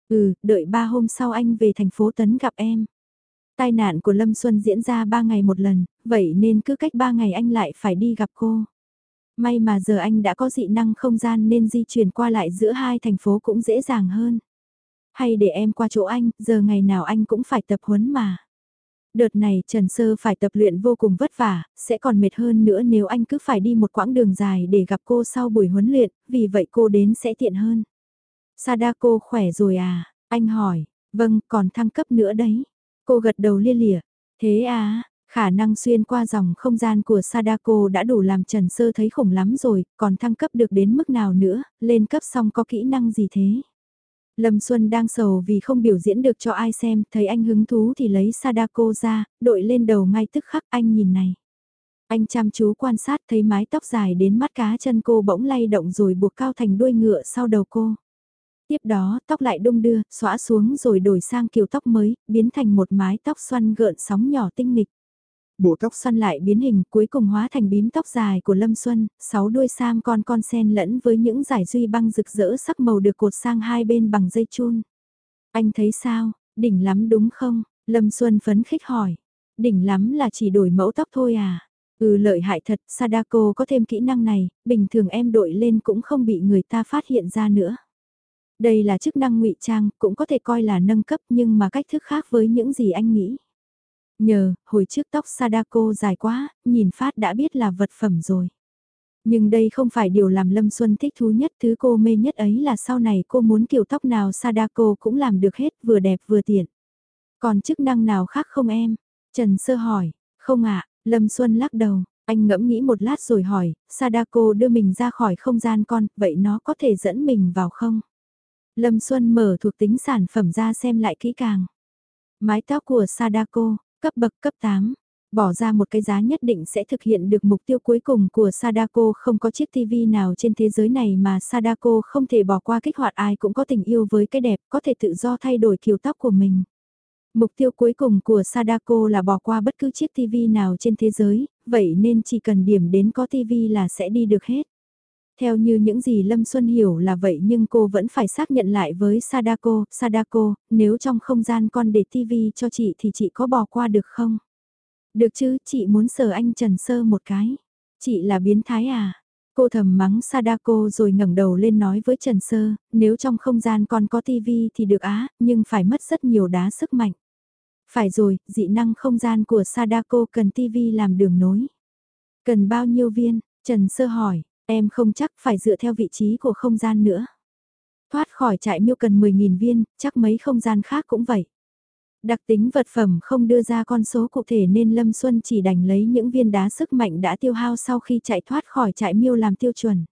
Ừ, đợi ba hôm sau anh về thành phố Tấn gặp em. Tai nạn của Lâm Xuân diễn ra ba ngày một lần, vậy nên cứ cách ba ngày anh lại phải đi gặp cô. May mà giờ anh đã có dị năng không gian nên di chuyển qua lại giữa hai thành phố cũng dễ dàng hơn. Hay để em qua chỗ anh, giờ ngày nào anh cũng phải tập huấn mà. Đợt này Trần Sơ phải tập luyện vô cùng vất vả, sẽ còn mệt hơn nữa nếu anh cứ phải đi một quãng đường dài để gặp cô sau buổi huấn luyện, vì vậy cô đến sẽ tiện hơn. Sadako khỏe rồi à? Anh hỏi, vâng, còn thăng cấp nữa đấy. Cô gật đầu lia lịa. Thế à, khả năng xuyên qua dòng không gian của Sadako đã đủ làm Trần Sơ thấy khủng lắm rồi, còn thăng cấp được đến mức nào nữa, lên cấp xong có kỹ năng gì thế? Lâm Xuân đang sầu vì không biểu diễn được cho ai xem, thấy anh hứng thú thì lấy Sadako ra, đội lên đầu ngay tức khắc anh nhìn này. Anh chăm chú quan sát thấy mái tóc dài đến mắt cá chân cô bỗng lay động rồi buộc cao thành đuôi ngựa sau đầu cô. Tiếp đó tóc lại đung đưa, xõa xuống rồi đổi sang kiểu tóc mới, biến thành một mái tóc xoăn gợn sóng nhỏ tinh nghịch. Bộ tóc xoăn lại biến hình cuối cùng hóa thành bím tóc dài của Lâm Xuân, sáu đuôi sam con con sen lẫn với những giải duy băng rực rỡ sắc màu được cột sang hai bên bằng dây chun. Anh thấy sao, đỉnh lắm đúng không? Lâm Xuân phấn khích hỏi. Đỉnh lắm là chỉ đổi mẫu tóc thôi à? Ừ lợi hại thật, Sadako có thêm kỹ năng này, bình thường em đội lên cũng không bị người ta phát hiện ra nữa. Đây là chức năng ngụy trang, cũng có thể coi là nâng cấp nhưng mà cách thức khác với những gì anh nghĩ. Nhờ, hồi trước tóc Sadako dài quá, nhìn phát đã biết là vật phẩm rồi. Nhưng đây không phải điều làm Lâm Xuân thích thú nhất, thứ cô mê nhất ấy là sau này cô muốn kiểu tóc nào Sadako cũng làm được hết, vừa đẹp vừa tiện. Còn chức năng nào khác không em? Trần Sơ hỏi, không ạ, Lâm Xuân lắc đầu, anh ngẫm nghĩ một lát rồi hỏi, Sadako đưa mình ra khỏi không gian con, vậy nó có thể dẫn mình vào không? Lâm Xuân mở thuộc tính sản phẩm ra xem lại kỹ càng. Mái tóc của Sadako, cấp bậc cấp 8. Bỏ ra một cái giá nhất định sẽ thực hiện được mục tiêu cuối cùng của Sadako không có chiếc TV nào trên thế giới này mà Sadako không thể bỏ qua kích hoạt ai cũng có tình yêu với cái đẹp, có thể tự do thay đổi kiểu tóc của mình. Mục tiêu cuối cùng của Sadako là bỏ qua bất cứ chiếc TV nào trên thế giới, vậy nên chỉ cần điểm đến có TV là sẽ đi được hết. Theo như những gì Lâm Xuân hiểu là vậy nhưng cô vẫn phải xác nhận lại với Sadako, Sadako, nếu trong không gian con để TV cho chị thì chị có bỏ qua được không? Được chứ, chị muốn sờ anh Trần Sơ một cái. Chị là biến thái à? Cô thầm mắng Sadako rồi ngẩng đầu lên nói với Trần Sơ, nếu trong không gian con có TV thì được á, nhưng phải mất rất nhiều đá sức mạnh. Phải rồi, dị năng không gian của Sadako cần TV làm đường nối. Cần bao nhiêu viên? Trần Sơ hỏi, Em không chắc phải dựa theo vị trí của không gian nữa. Thoát khỏi trại miêu cần 10.000 viên, chắc mấy không gian khác cũng vậy. Đặc tính vật phẩm không đưa ra con số cụ thể nên Lâm Xuân chỉ đành lấy những viên đá sức mạnh đã tiêu hao sau khi chạy thoát khỏi trại miêu làm tiêu chuẩn.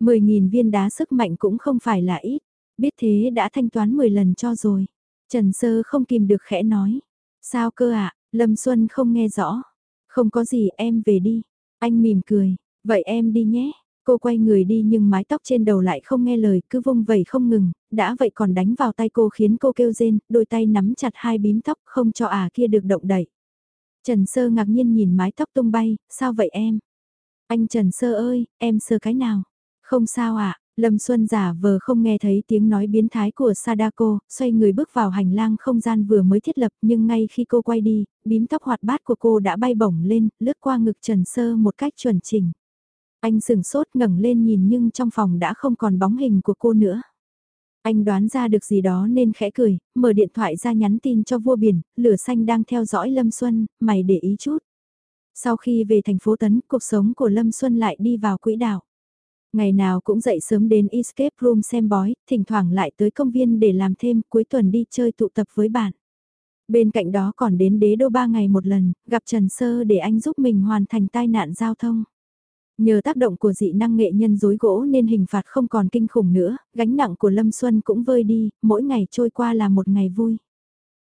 10.000 viên đá sức mạnh cũng không phải là ít, biết thế đã thanh toán 10 lần cho rồi. Trần Sơ không kìm được khẽ nói. Sao cơ ạ, Lâm Xuân không nghe rõ. Không có gì em về đi. Anh mỉm cười, Vậy em đi nhé. Cô quay người đi nhưng mái tóc trên đầu lại không nghe lời, cứ vung vẩy không ngừng, đã vậy còn đánh vào tay cô khiến cô kêu rên, đôi tay nắm chặt hai bím tóc không cho à kia được động đậy Trần Sơ ngạc nhiên nhìn mái tóc tung bay, sao vậy em? Anh Trần Sơ ơi, em sơ cái nào? Không sao ạ, à? Lâm Xuân giả vờ không nghe thấy tiếng nói biến thái của Sadako, xoay người bước vào hành lang không gian vừa mới thiết lập nhưng ngay khi cô quay đi, bím tóc hoạt bát của cô đã bay bổng lên, lướt qua ngực Trần Sơ một cách chuẩn chỉnh. Anh sừng sốt ngẩng lên nhìn nhưng trong phòng đã không còn bóng hình của cô nữa. Anh đoán ra được gì đó nên khẽ cười, mở điện thoại ra nhắn tin cho vua biển, lửa xanh đang theo dõi Lâm Xuân, mày để ý chút. Sau khi về thành phố Tấn, cuộc sống của Lâm Xuân lại đi vào quỹ đạo. Ngày nào cũng dậy sớm đến escape room xem bói, thỉnh thoảng lại tới công viên để làm thêm, cuối tuần đi chơi tụ tập với bạn. Bên cạnh đó còn đến đế đô ba ngày một lần, gặp Trần Sơ để anh giúp mình hoàn thành tai nạn giao thông. Nhờ tác động của dị năng nghệ nhân dối gỗ nên hình phạt không còn kinh khủng nữa, gánh nặng của Lâm Xuân cũng vơi đi, mỗi ngày trôi qua là một ngày vui.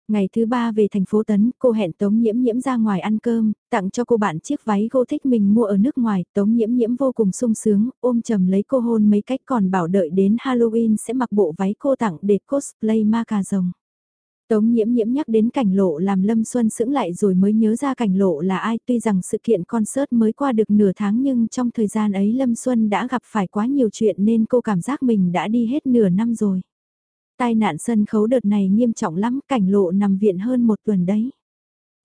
Ngày thứ ba về thành phố Tấn, cô hẹn Tống Nhiễm Nhiễm ra ngoài ăn cơm, tặng cho cô bạn chiếc váy cô thích mình mua ở nước ngoài. Tống Nhiễm Nhiễm vô cùng sung sướng, ôm chầm lấy cô hôn mấy cách còn bảo đợi đến Halloween sẽ mặc bộ váy cô tặng để cosplay ma cà rồng. Tống nhiễm nhiễm nhắc đến cảnh lộ làm Lâm Xuân sững lại rồi mới nhớ ra cảnh lộ là ai tuy rằng sự kiện concert mới qua được nửa tháng nhưng trong thời gian ấy Lâm Xuân đã gặp phải quá nhiều chuyện nên cô cảm giác mình đã đi hết nửa năm rồi. Tai nạn sân khấu đợt này nghiêm trọng lắm, cảnh lộ nằm viện hơn một tuần đấy.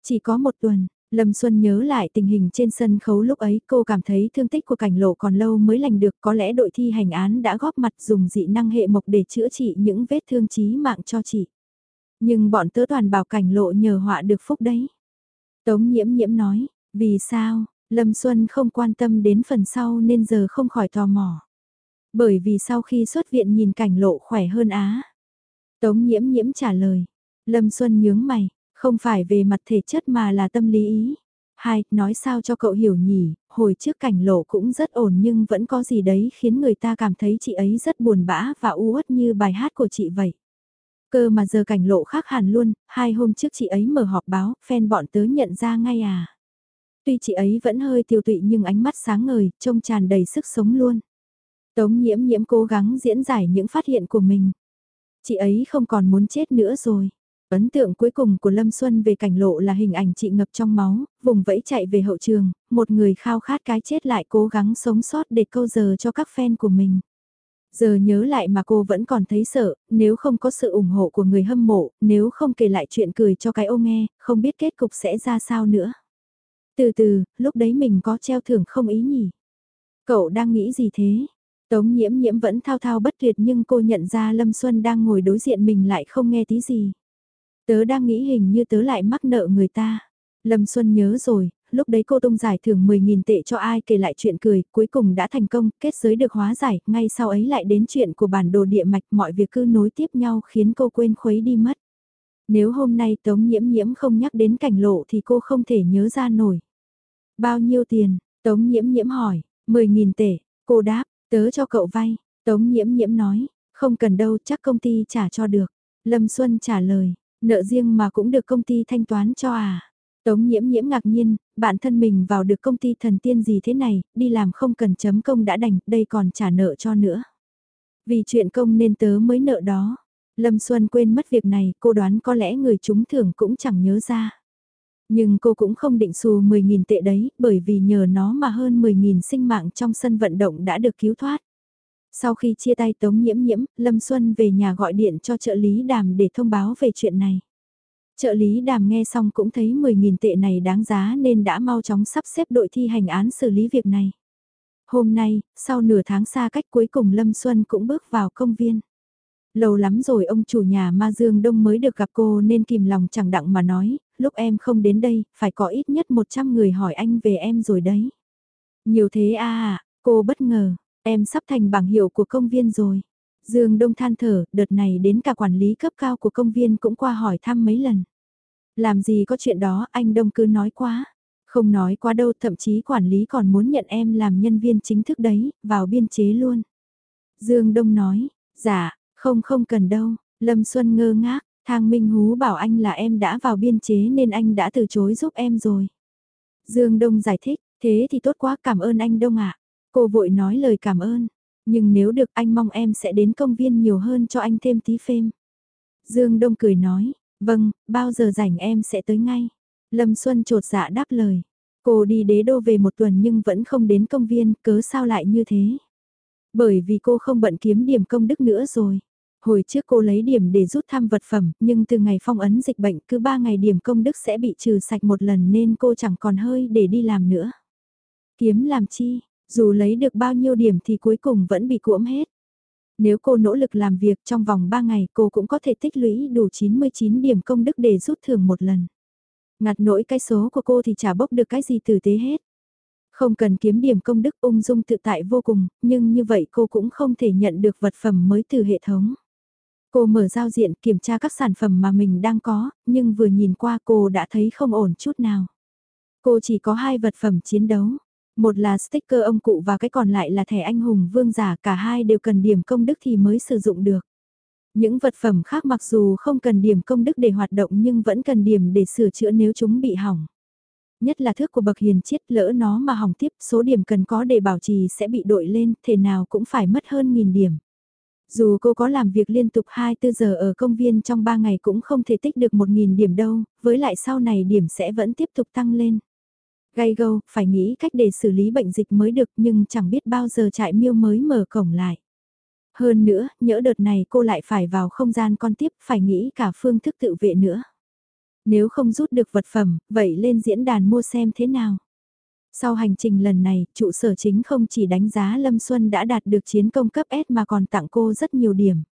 Chỉ có một tuần, Lâm Xuân nhớ lại tình hình trên sân khấu lúc ấy cô cảm thấy thương tích của cảnh lộ còn lâu mới lành được có lẽ đội thi hành án đã góp mặt dùng dị năng hệ mộc để chữa trị những vết thương chí mạng cho chị. Nhưng bọn tớ toàn bảo cảnh lộ nhờ họa được phúc đấy. Tống nhiễm nhiễm nói, vì sao, Lâm Xuân không quan tâm đến phần sau nên giờ không khỏi tò mò. Bởi vì sau khi xuất viện nhìn cảnh lộ khỏe hơn á. Tống nhiễm nhiễm trả lời. Lâm Xuân nhướng mày, không phải về mặt thể chất mà là tâm lý ý. Hai, nói sao cho cậu hiểu nhỉ, hồi trước cảnh lộ cũng rất ổn nhưng vẫn có gì đấy khiến người ta cảm thấy chị ấy rất buồn bã và u uất như bài hát của chị vậy. Cơ mà giờ cảnh lộ khác hẳn luôn, hai hôm trước chị ấy mở họp báo, fan bọn tớ nhận ra ngay à. Tuy chị ấy vẫn hơi tiêu tụy nhưng ánh mắt sáng ngời, trông tràn đầy sức sống luôn. Tống nhiễm nhiễm cố gắng diễn giải những phát hiện của mình. Chị ấy không còn muốn chết nữa rồi. Ấn tượng cuối cùng của Lâm Xuân về cảnh lộ là hình ảnh chị ngập trong máu, vùng vẫy chạy về hậu trường, một người khao khát cái chết lại cố gắng sống sót để câu giờ cho các fan của mình. Giờ nhớ lại mà cô vẫn còn thấy sợ, nếu không có sự ủng hộ của người hâm mộ, nếu không kể lại chuyện cười cho cái ô nghe, không biết kết cục sẽ ra sao nữa. Từ từ, lúc đấy mình có treo thưởng không ý nhỉ? Cậu đang nghĩ gì thế? Tống nhiễm nhiễm vẫn thao thao bất tuyệt nhưng cô nhận ra Lâm Xuân đang ngồi đối diện mình lại không nghe tí gì. Tớ đang nghĩ hình như tớ lại mắc nợ người ta. Lâm Xuân nhớ rồi, lúc đấy cô tung giải thưởng 10.000 tệ cho ai kể lại chuyện cười, cuối cùng đã thành công, kết giới được hóa giải, ngay sau ấy lại đến chuyện của bản đồ địa mạch, mọi việc cứ nối tiếp nhau khiến cô quên khuấy đi mất. Nếu hôm nay Tống Nhiễm Nhiễm không nhắc đến cảnh lộ thì cô không thể nhớ ra nổi. Bao nhiêu tiền? Tống Nhiễm Nhiễm hỏi, 10.000 tệ, cô đáp, tớ cho cậu vay, Tống Nhiễm Nhiễm nói, không cần đâu chắc công ty trả cho được. Lâm Xuân trả lời, nợ riêng mà cũng được công ty thanh toán cho à? Tống nhiễm nhiễm ngạc nhiên, bản thân mình vào được công ty thần tiên gì thế này, đi làm không cần chấm công đã đành, đây còn trả nợ cho nữa. Vì chuyện công nên tớ mới nợ đó. Lâm Xuân quên mất việc này, cô đoán có lẽ người chúng thưởng cũng chẳng nhớ ra. Nhưng cô cũng không định xù 10.000 tệ đấy, bởi vì nhờ nó mà hơn 10.000 sinh mạng trong sân vận động đã được cứu thoát. Sau khi chia tay Tống Nhiễm Nhiễm, Lâm Xuân về nhà gọi điện cho trợ lý đàm để thông báo về chuyện này. Trợ lý đàm nghe xong cũng thấy 10.000 tệ này đáng giá nên đã mau chóng sắp xếp đội thi hành án xử lý việc này. Hôm nay, sau nửa tháng xa cách cuối cùng Lâm Xuân cũng bước vào công viên. Lâu lắm rồi ông chủ nhà Ma Dương Đông mới được gặp cô nên kìm lòng chẳng đặng mà nói, lúc em không đến đây, phải có ít nhất 100 người hỏi anh về em rồi đấy. Nhiều thế à, cô bất ngờ, em sắp thành bảng hiệu của công viên rồi. Dương Đông than thở, đợt này đến cả quản lý cấp cao của công viên cũng qua hỏi thăm mấy lần. Làm gì có chuyện đó, anh Đông cứ nói quá. Không nói quá đâu, thậm chí quản lý còn muốn nhận em làm nhân viên chính thức đấy, vào biên chế luôn. Dương Đông nói, dạ, không không cần đâu, Lâm Xuân ngơ ngác, Thang Minh Hú bảo anh là em đã vào biên chế nên anh đã từ chối giúp em rồi. Dương Đông giải thích, thế thì tốt quá cảm ơn anh Đông ạ. Cô vội nói lời cảm ơn. Nhưng nếu được anh mong em sẽ đến công viên nhiều hơn cho anh thêm tí phêm. Dương Đông cười nói, vâng, bao giờ rảnh em sẽ tới ngay. Lâm Xuân trột dạ đáp lời. Cô đi đế đô về một tuần nhưng vẫn không đến công viên, cớ sao lại như thế? Bởi vì cô không bận kiếm điểm công đức nữa rồi. Hồi trước cô lấy điểm để rút thăm vật phẩm, nhưng từ ngày phong ấn dịch bệnh cứ 3 ngày điểm công đức sẽ bị trừ sạch một lần nên cô chẳng còn hơi để đi làm nữa. Kiếm làm chi, dù lấy được bao nhiêu điểm thì cuối cùng vẫn bị cuỗm hết. Nếu cô nỗ lực làm việc trong vòng 3 ngày cô cũng có thể tích lũy đủ 99 điểm công đức để rút thưởng một lần. Ngặt nỗi cái số của cô thì chả bốc được cái gì tử tế hết. Không cần kiếm điểm công đức ung dung tự tại vô cùng, nhưng như vậy cô cũng không thể nhận được vật phẩm mới từ hệ thống. Cô mở giao diện kiểm tra các sản phẩm mà mình đang có, nhưng vừa nhìn qua cô đã thấy không ổn chút nào. Cô chỉ có hai vật phẩm chiến đấu. Một là sticker ông cụ và cái còn lại là thẻ anh hùng vương giả cả hai đều cần điểm công đức thì mới sử dụng được. Những vật phẩm khác mặc dù không cần điểm công đức để hoạt động nhưng vẫn cần điểm để sửa chữa nếu chúng bị hỏng. Nhất là thước của bậc hiền chiết lỡ nó mà hỏng tiếp số điểm cần có để bảo trì sẽ bị đội lên, thể nào cũng phải mất hơn nghìn điểm. Dù cô có làm việc liên tục 24 giờ ở công viên trong 3 ngày cũng không thể tích được 1.000 điểm đâu, với lại sau này điểm sẽ vẫn tiếp tục tăng lên. Gai Gâu phải nghĩ cách để xử lý bệnh dịch mới được nhưng chẳng biết bao giờ trại miêu mới mở cổng lại. Hơn nữa, nhỡ đợt này cô lại phải vào không gian con tiếp, phải nghĩ cả phương thức tự vệ nữa. Nếu không rút được vật phẩm, vậy lên diễn đàn mua xem thế nào. Sau hành trình lần này, trụ sở chính không chỉ đánh giá Lâm Xuân đã đạt được chiến công cấp S mà còn tặng cô rất nhiều điểm.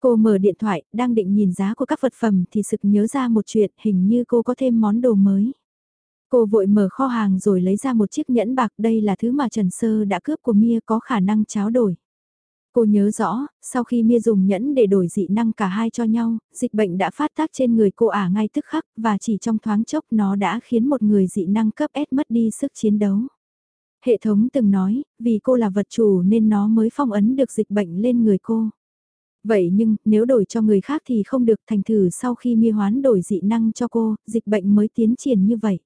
Cô mở điện thoại, đang định nhìn giá của các vật phẩm thì sực nhớ ra một chuyện, hình như cô có thêm món đồ mới. Cô vội mở kho hàng rồi lấy ra một chiếc nhẫn bạc đây là thứ mà Trần Sơ đã cướp của Mia có khả năng tráo đổi. Cô nhớ rõ, sau khi Mia dùng nhẫn để đổi dị năng cả hai cho nhau, dịch bệnh đã phát tác trên người cô ả ngay tức khắc và chỉ trong thoáng chốc nó đã khiến một người dị năng cấp S mất đi sức chiến đấu. Hệ thống từng nói, vì cô là vật chủ nên nó mới phong ấn được dịch bệnh lên người cô. Vậy nhưng, nếu đổi cho người khác thì không được thành thử sau khi mia hoán đổi dị năng cho cô, dịch bệnh mới tiến triển như vậy.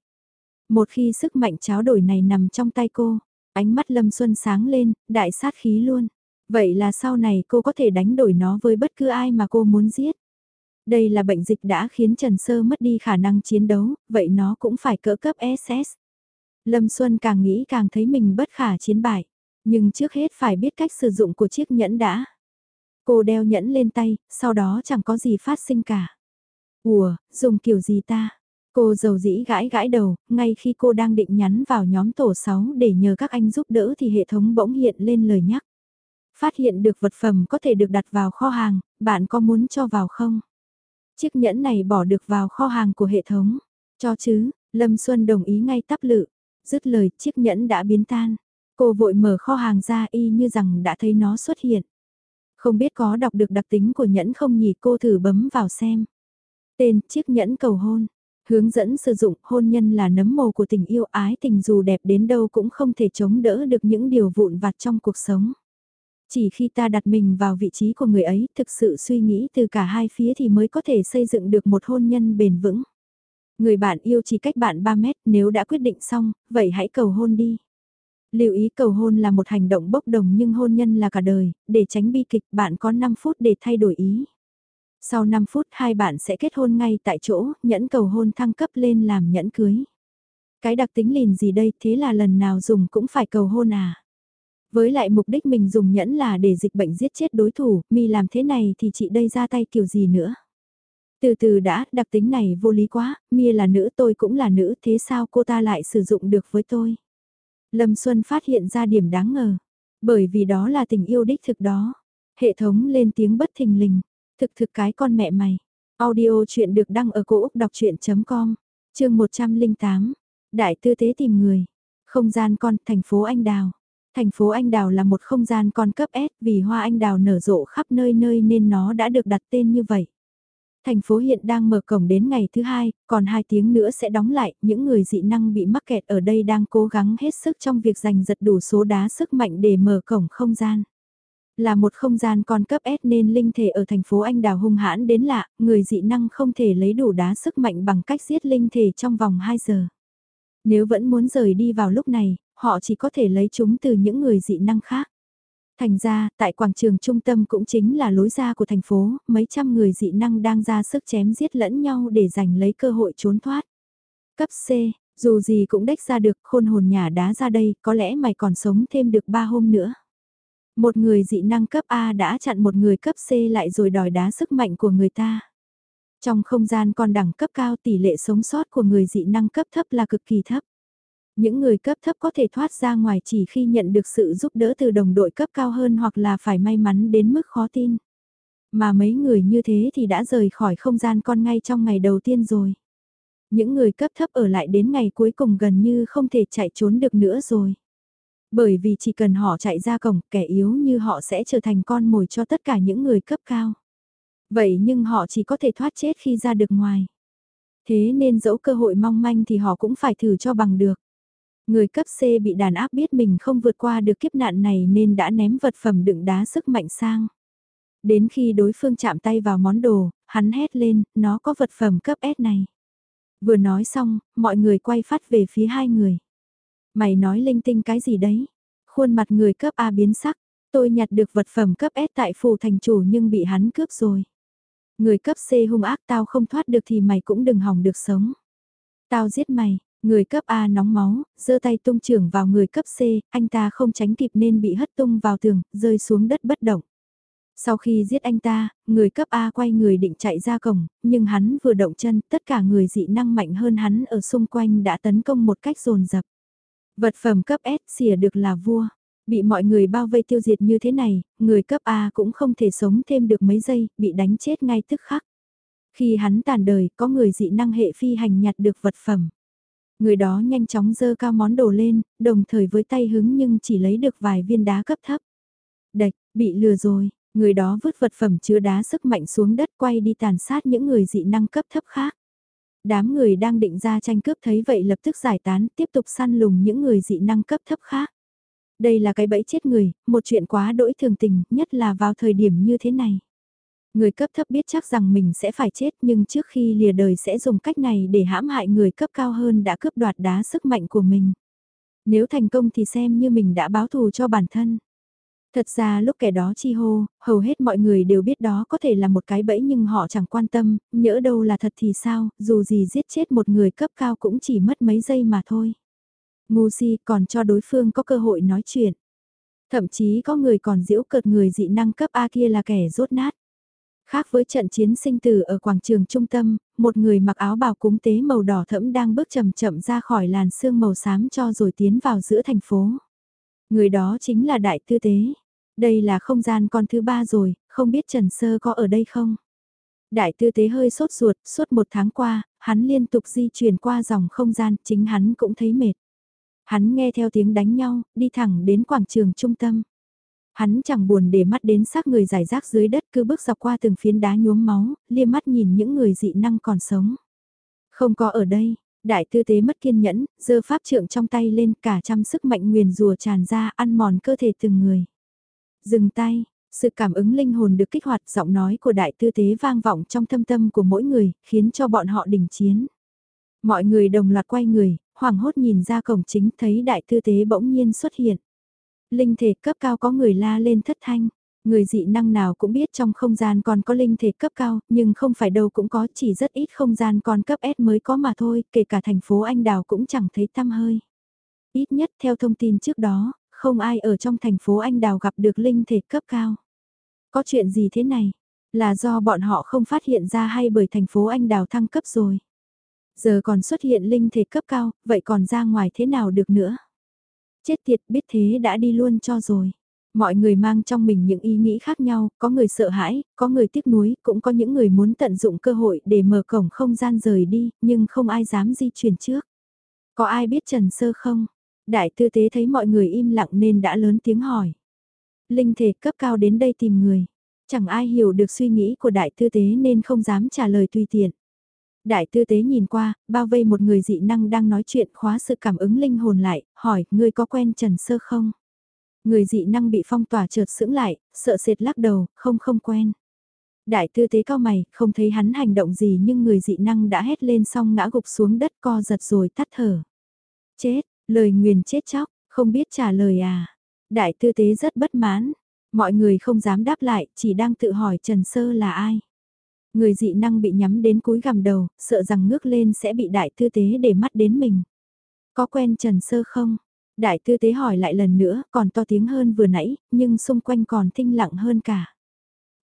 Một khi sức mạnh cháo đổi này nằm trong tay cô, ánh mắt Lâm Xuân sáng lên, đại sát khí luôn. Vậy là sau này cô có thể đánh đổi nó với bất cứ ai mà cô muốn giết. Đây là bệnh dịch đã khiến Trần Sơ mất đi khả năng chiến đấu, vậy nó cũng phải cỡ cấp SS. Lâm Xuân càng nghĩ càng thấy mình bất khả chiến bại, nhưng trước hết phải biết cách sử dụng của chiếc nhẫn đã. Cô đeo nhẫn lên tay, sau đó chẳng có gì phát sinh cả. Ủa, dùng kiểu gì ta? Cô giàu dĩ gãi gãi đầu, ngay khi cô đang định nhắn vào nhóm tổ 6 để nhờ các anh giúp đỡ thì hệ thống bỗng hiện lên lời nhắc. Phát hiện được vật phẩm có thể được đặt vào kho hàng, bạn có muốn cho vào không? Chiếc nhẫn này bỏ được vào kho hàng của hệ thống. Cho chứ, Lâm Xuân đồng ý ngay tắp lự. Dứt lời, chiếc nhẫn đã biến tan. Cô vội mở kho hàng ra y như rằng đã thấy nó xuất hiện. Không biết có đọc được đặc tính của nhẫn không nhỉ cô thử bấm vào xem. Tên, chiếc nhẫn cầu hôn. Hướng dẫn sử dụng hôn nhân là nấm mồ của tình yêu ái tình dù đẹp đến đâu cũng không thể chống đỡ được những điều vụn vặt trong cuộc sống. Chỉ khi ta đặt mình vào vị trí của người ấy thực sự suy nghĩ từ cả hai phía thì mới có thể xây dựng được một hôn nhân bền vững. Người bạn yêu chỉ cách bạn 3 mét nếu đã quyết định xong, vậy hãy cầu hôn đi. Lưu ý cầu hôn là một hành động bốc đồng nhưng hôn nhân là cả đời, để tránh bi kịch bạn có 5 phút để thay đổi ý. Sau 5 phút hai bạn sẽ kết hôn ngay tại chỗ, nhẫn cầu hôn thăng cấp lên làm nhẫn cưới. Cái đặc tính lìn gì đây thế là lần nào dùng cũng phải cầu hôn à. Với lại mục đích mình dùng nhẫn là để dịch bệnh giết chết đối thủ, mi làm thế này thì chị đây ra tay kiểu gì nữa. Từ từ đã, đặc tính này vô lý quá, mia là nữ tôi cũng là nữ thế sao cô ta lại sử dụng được với tôi. Lâm Xuân phát hiện ra điểm đáng ngờ, bởi vì đó là tình yêu đích thực đó. Hệ thống lên tiếng bất thình lình, thực thực cái con mẹ mày. Audio chuyện được đăng ở cổ Úc đọc chuyện.com, chương 108, Đại tư tế tìm người, không gian con, thành phố Anh Đào. Thành phố Anh Đào là một không gian con cấp S vì hoa anh đào nở rộ khắp nơi nơi nên nó đã được đặt tên như vậy. Thành phố hiện đang mở cổng đến ngày thứ hai, còn hai tiếng nữa sẽ đóng lại, những người dị năng bị mắc kẹt ở đây đang cố gắng hết sức trong việc giành giật đủ số đá sức mạnh để mở cổng không gian. Là một không gian con cấp S nên linh thể ở thành phố Anh Đào hung hãn đến lạ, người dị năng không thể lấy đủ đá sức mạnh bằng cách giết linh thể trong vòng 2 giờ. Nếu vẫn muốn rời đi vào lúc này, họ chỉ có thể lấy chúng từ những người dị năng khác. Thành ra, tại quảng trường trung tâm cũng chính là lối ra của thành phố, mấy trăm người dị năng đang ra sức chém giết lẫn nhau để giành lấy cơ hội trốn thoát. Cấp C, dù gì cũng đếch ra được khôn hồn nhà đá ra đây, có lẽ mày còn sống thêm được ba hôm nữa. Một người dị năng cấp A đã chặn một người cấp C lại rồi đòi đá sức mạnh của người ta. Trong không gian con đẳng cấp cao tỷ lệ sống sót của người dị năng cấp thấp là cực kỳ thấp. Những người cấp thấp có thể thoát ra ngoài chỉ khi nhận được sự giúp đỡ từ đồng đội cấp cao hơn hoặc là phải may mắn đến mức khó tin. Mà mấy người như thế thì đã rời khỏi không gian con ngay trong ngày đầu tiên rồi. Những người cấp thấp ở lại đến ngày cuối cùng gần như không thể chạy trốn được nữa rồi. Bởi vì chỉ cần họ chạy ra cổng, kẻ yếu như họ sẽ trở thành con mồi cho tất cả những người cấp cao. Vậy nhưng họ chỉ có thể thoát chết khi ra được ngoài. Thế nên dẫu cơ hội mong manh thì họ cũng phải thử cho bằng được. Người cấp C bị đàn áp biết mình không vượt qua được kiếp nạn này nên đã ném vật phẩm đựng đá sức mạnh sang. Đến khi đối phương chạm tay vào món đồ, hắn hét lên, nó có vật phẩm cấp S này. Vừa nói xong, mọi người quay phát về phía hai người. Mày nói linh tinh cái gì đấy? Khuôn mặt người cấp A biến sắc, tôi nhặt được vật phẩm cấp S tại phủ thành chủ nhưng bị hắn cướp rồi. Người cấp C hung ác tao không thoát được thì mày cũng đừng hỏng được sống. Tao giết mày, Người cấp A nóng máu, giơ tay tung trưởng vào người cấp C, anh ta không tránh kịp nên bị hất tung vào tường, rơi xuống đất bất động. Sau khi giết anh ta, người cấp A quay người định chạy ra cổng, nhưng hắn vừa động chân, tất cả người dị năng mạnh hơn hắn ở xung quanh đã tấn công một cách dồn dập. Vật phẩm cấp S xỉa được là vua. Bị mọi người bao vây tiêu diệt như thế này, người cấp A cũng không thể sống thêm được mấy giây, bị đánh chết ngay tức khắc. Khi hắn tàn đời, có người dị năng hệ phi hành nhặt được vật phẩm. Người đó nhanh chóng dơ cao món đồ lên, đồng thời với tay hứng nhưng chỉ lấy được vài viên đá cấp thấp. Đạch, bị lừa rồi, người đó vứt vật phẩm chứa đá sức mạnh xuống đất quay đi tàn sát những người dị năng cấp thấp khác. Đám người đang định ra tranh cướp thấy vậy lập tức giải tán tiếp tục săn lùng những người dị năng cấp thấp khác. Đây là cái bẫy chết người, một chuyện quá đỗi thường tình, nhất là vào thời điểm như thế này. Người cấp thấp biết chắc rằng mình sẽ phải chết nhưng trước khi lìa đời sẽ dùng cách này để hãm hại người cấp cao hơn đã cướp đoạt đá sức mạnh của mình. Nếu thành công thì xem như mình đã báo thù cho bản thân. Thật ra lúc kẻ đó chi hô, hầu hết mọi người đều biết đó có thể là một cái bẫy nhưng họ chẳng quan tâm, nhỡ đâu là thật thì sao, dù gì giết chết một người cấp cao cũng chỉ mất mấy giây mà thôi. Ngu si còn cho đối phương có cơ hội nói chuyện. Thậm chí có người còn giễu cợt người dị năng cấp A kia là kẻ rốt nát. Khác với trận chiến sinh tử ở quảng trường trung tâm, một người mặc áo bào cúng tế màu đỏ thẫm đang bước chậm chậm ra khỏi làn sương màu xám cho rồi tiến vào giữa thành phố. Người đó chính là đại tư tế. Đây là không gian con thứ ba rồi, không biết Trần Sơ có ở đây không? Đại tư tế hơi sốt ruột, suốt một tháng qua, hắn liên tục di chuyển qua dòng không gian, chính hắn cũng thấy mệt. Hắn nghe theo tiếng đánh nhau, đi thẳng đến quảng trường trung tâm. Hắn chẳng buồn để mắt đến xác người giải rác dưới đất cứ bước dọc qua từng phiến đá nhuốm máu, liêm mắt nhìn những người dị năng còn sống. Không có ở đây, đại tư tế mất kiên nhẫn, giơ pháp trượng trong tay lên cả trăm sức mạnh nguyền rùa tràn ra ăn mòn cơ thể từng người. Dừng tay, sự cảm ứng linh hồn được kích hoạt giọng nói của đại tư tế vang vọng trong thâm tâm của mỗi người, khiến cho bọn họ đình chiến. Mọi người đồng loạt quay người, hoảng hốt nhìn ra cổng chính thấy đại tư tế bỗng nhiên xuất hiện. Linh thể cấp cao có người la lên thất thanh. Người dị năng nào cũng biết trong không gian còn có linh thể cấp cao, nhưng không phải đâu cũng có, chỉ rất ít không gian còn cấp S mới có mà thôi, kể cả thành phố Anh Đào cũng chẳng thấy tăm hơi. Ít nhất theo thông tin trước đó, không ai ở trong thành phố Anh Đào gặp được linh thể cấp cao. Có chuyện gì thế này? Là do bọn họ không phát hiện ra hay bởi thành phố Anh Đào thăng cấp rồi? Giờ còn xuất hiện linh thể cấp cao, vậy còn ra ngoài thế nào được nữa? Chết tiệt biết thế đã đi luôn cho rồi. Mọi người mang trong mình những ý nghĩ khác nhau, có người sợ hãi, có người tiếc nuối, cũng có những người muốn tận dụng cơ hội để mở cổng không gian rời đi, nhưng không ai dám di chuyển trước. Có ai biết Trần Sơ không? Đại tư tế thấy mọi người im lặng nên đã lớn tiếng hỏi. Linh thể cấp cao đến đây tìm người. Chẳng ai hiểu được suy nghĩ của đại tư tế nên không dám trả lời tùy tiện. Đại tư tế nhìn qua, bao vây một người dị năng đang nói chuyện khóa sự cảm ứng linh hồn lại, hỏi, ngươi có quen Trần Sơ không? Người dị năng bị phong tỏa chợt sững lại, sợ sệt lắc đầu, không không quen. Đại tư tế cao mày, không thấy hắn hành động gì nhưng người dị năng đã hét lên xong ngã gục xuống đất co giật rồi tắt thở. Chết, lời nguyền chết chóc, không biết trả lời à. Đại tư tế rất bất mãn, mọi người không dám đáp lại, chỉ đang tự hỏi Trần Sơ là ai. Người dị năng bị nhắm đến cúi gằm đầu, sợ rằng ngước lên sẽ bị đại tư tế để mắt đến mình. Có quen Trần Sơ không? Đại tư tế hỏi lại lần nữa, còn to tiếng hơn vừa nãy, nhưng xung quanh còn thinh lặng hơn cả.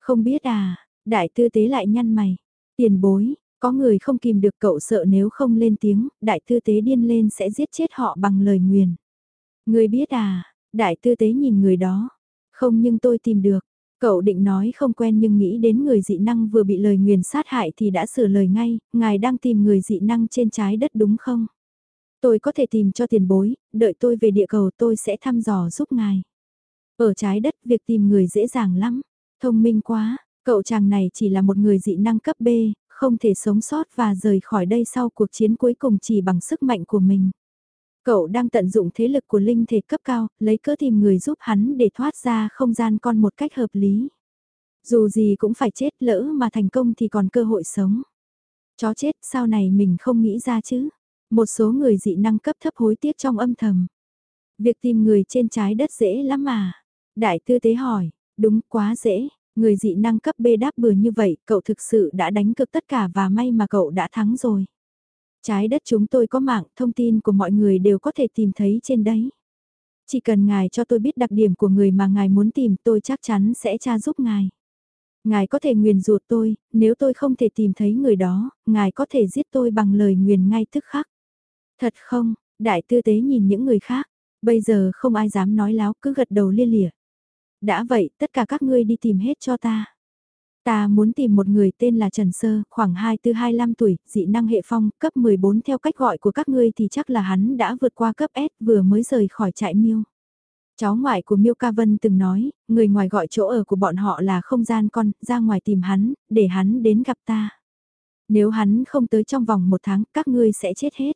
Không biết à, đại tư tế lại nhăn mày. Tiền bối, có người không kìm được cậu sợ nếu không lên tiếng, đại tư tế điên lên sẽ giết chết họ bằng lời nguyền. Người biết à, đại tư tế nhìn người đó. Không nhưng tôi tìm được, Cậu định nói không quen nhưng nghĩ đến người dị năng vừa bị lời nguyền sát hại thì đã sửa lời ngay, ngài đang tìm người dị năng trên trái đất đúng không? Tôi có thể tìm cho tiền bối, đợi tôi về địa cầu tôi sẽ thăm dò giúp ngài. Ở trái đất việc tìm người dễ dàng lắm, thông minh quá, cậu chàng này chỉ là một người dị năng cấp B, không thể sống sót và rời khỏi đây sau cuộc chiến cuối cùng chỉ bằng sức mạnh của mình. Cậu đang tận dụng thế lực của linh thể cấp cao, lấy cớ tìm người giúp hắn để thoát ra không gian con một cách hợp lý. Dù gì cũng phải chết lỡ mà thành công thì còn cơ hội sống. Chó chết sau này mình không nghĩ ra chứ. Một số người dị năng cấp thấp hối tiếc trong âm thầm. Việc tìm người trên trái đất dễ lắm mà. Đại tư tế hỏi, đúng quá dễ, người dị năng cấp B đáp bừa như vậy, cậu thực sự đã đánh cực tất cả và may mà cậu đã thắng rồi. Trái đất chúng tôi có mạng, thông tin của mọi người đều có thể tìm thấy trên đấy. Chỉ cần ngài cho tôi biết đặc điểm của người mà ngài muốn tìm tôi chắc chắn sẽ tra giúp ngài. Ngài có thể nguyền ruột tôi, nếu tôi không thể tìm thấy người đó, ngài có thể giết tôi bằng lời nguyền ngay tức khắc. Thật không, đại tư tế nhìn những người khác, bây giờ không ai dám nói láo cứ gật đầu lia lịa. Đã vậy, tất cả các ngươi đi tìm hết cho ta. Ta muốn tìm một người tên là Trần Sơ, khoảng 24-25 tuổi, dị năng hệ phong, cấp 14 theo cách gọi của các ngươi thì chắc là hắn đã vượt qua cấp S vừa mới rời khỏi trại miêu. Cháu ngoại của Miêu Ca Vân từng nói, người ngoài gọi chỗ ở của bọn họ là không gian con, ra ngoài tìm hắn, để hắn đến gặp ta. Nếu hắn không tới trong vòng một tháng, các ngươi sẽ chết hết.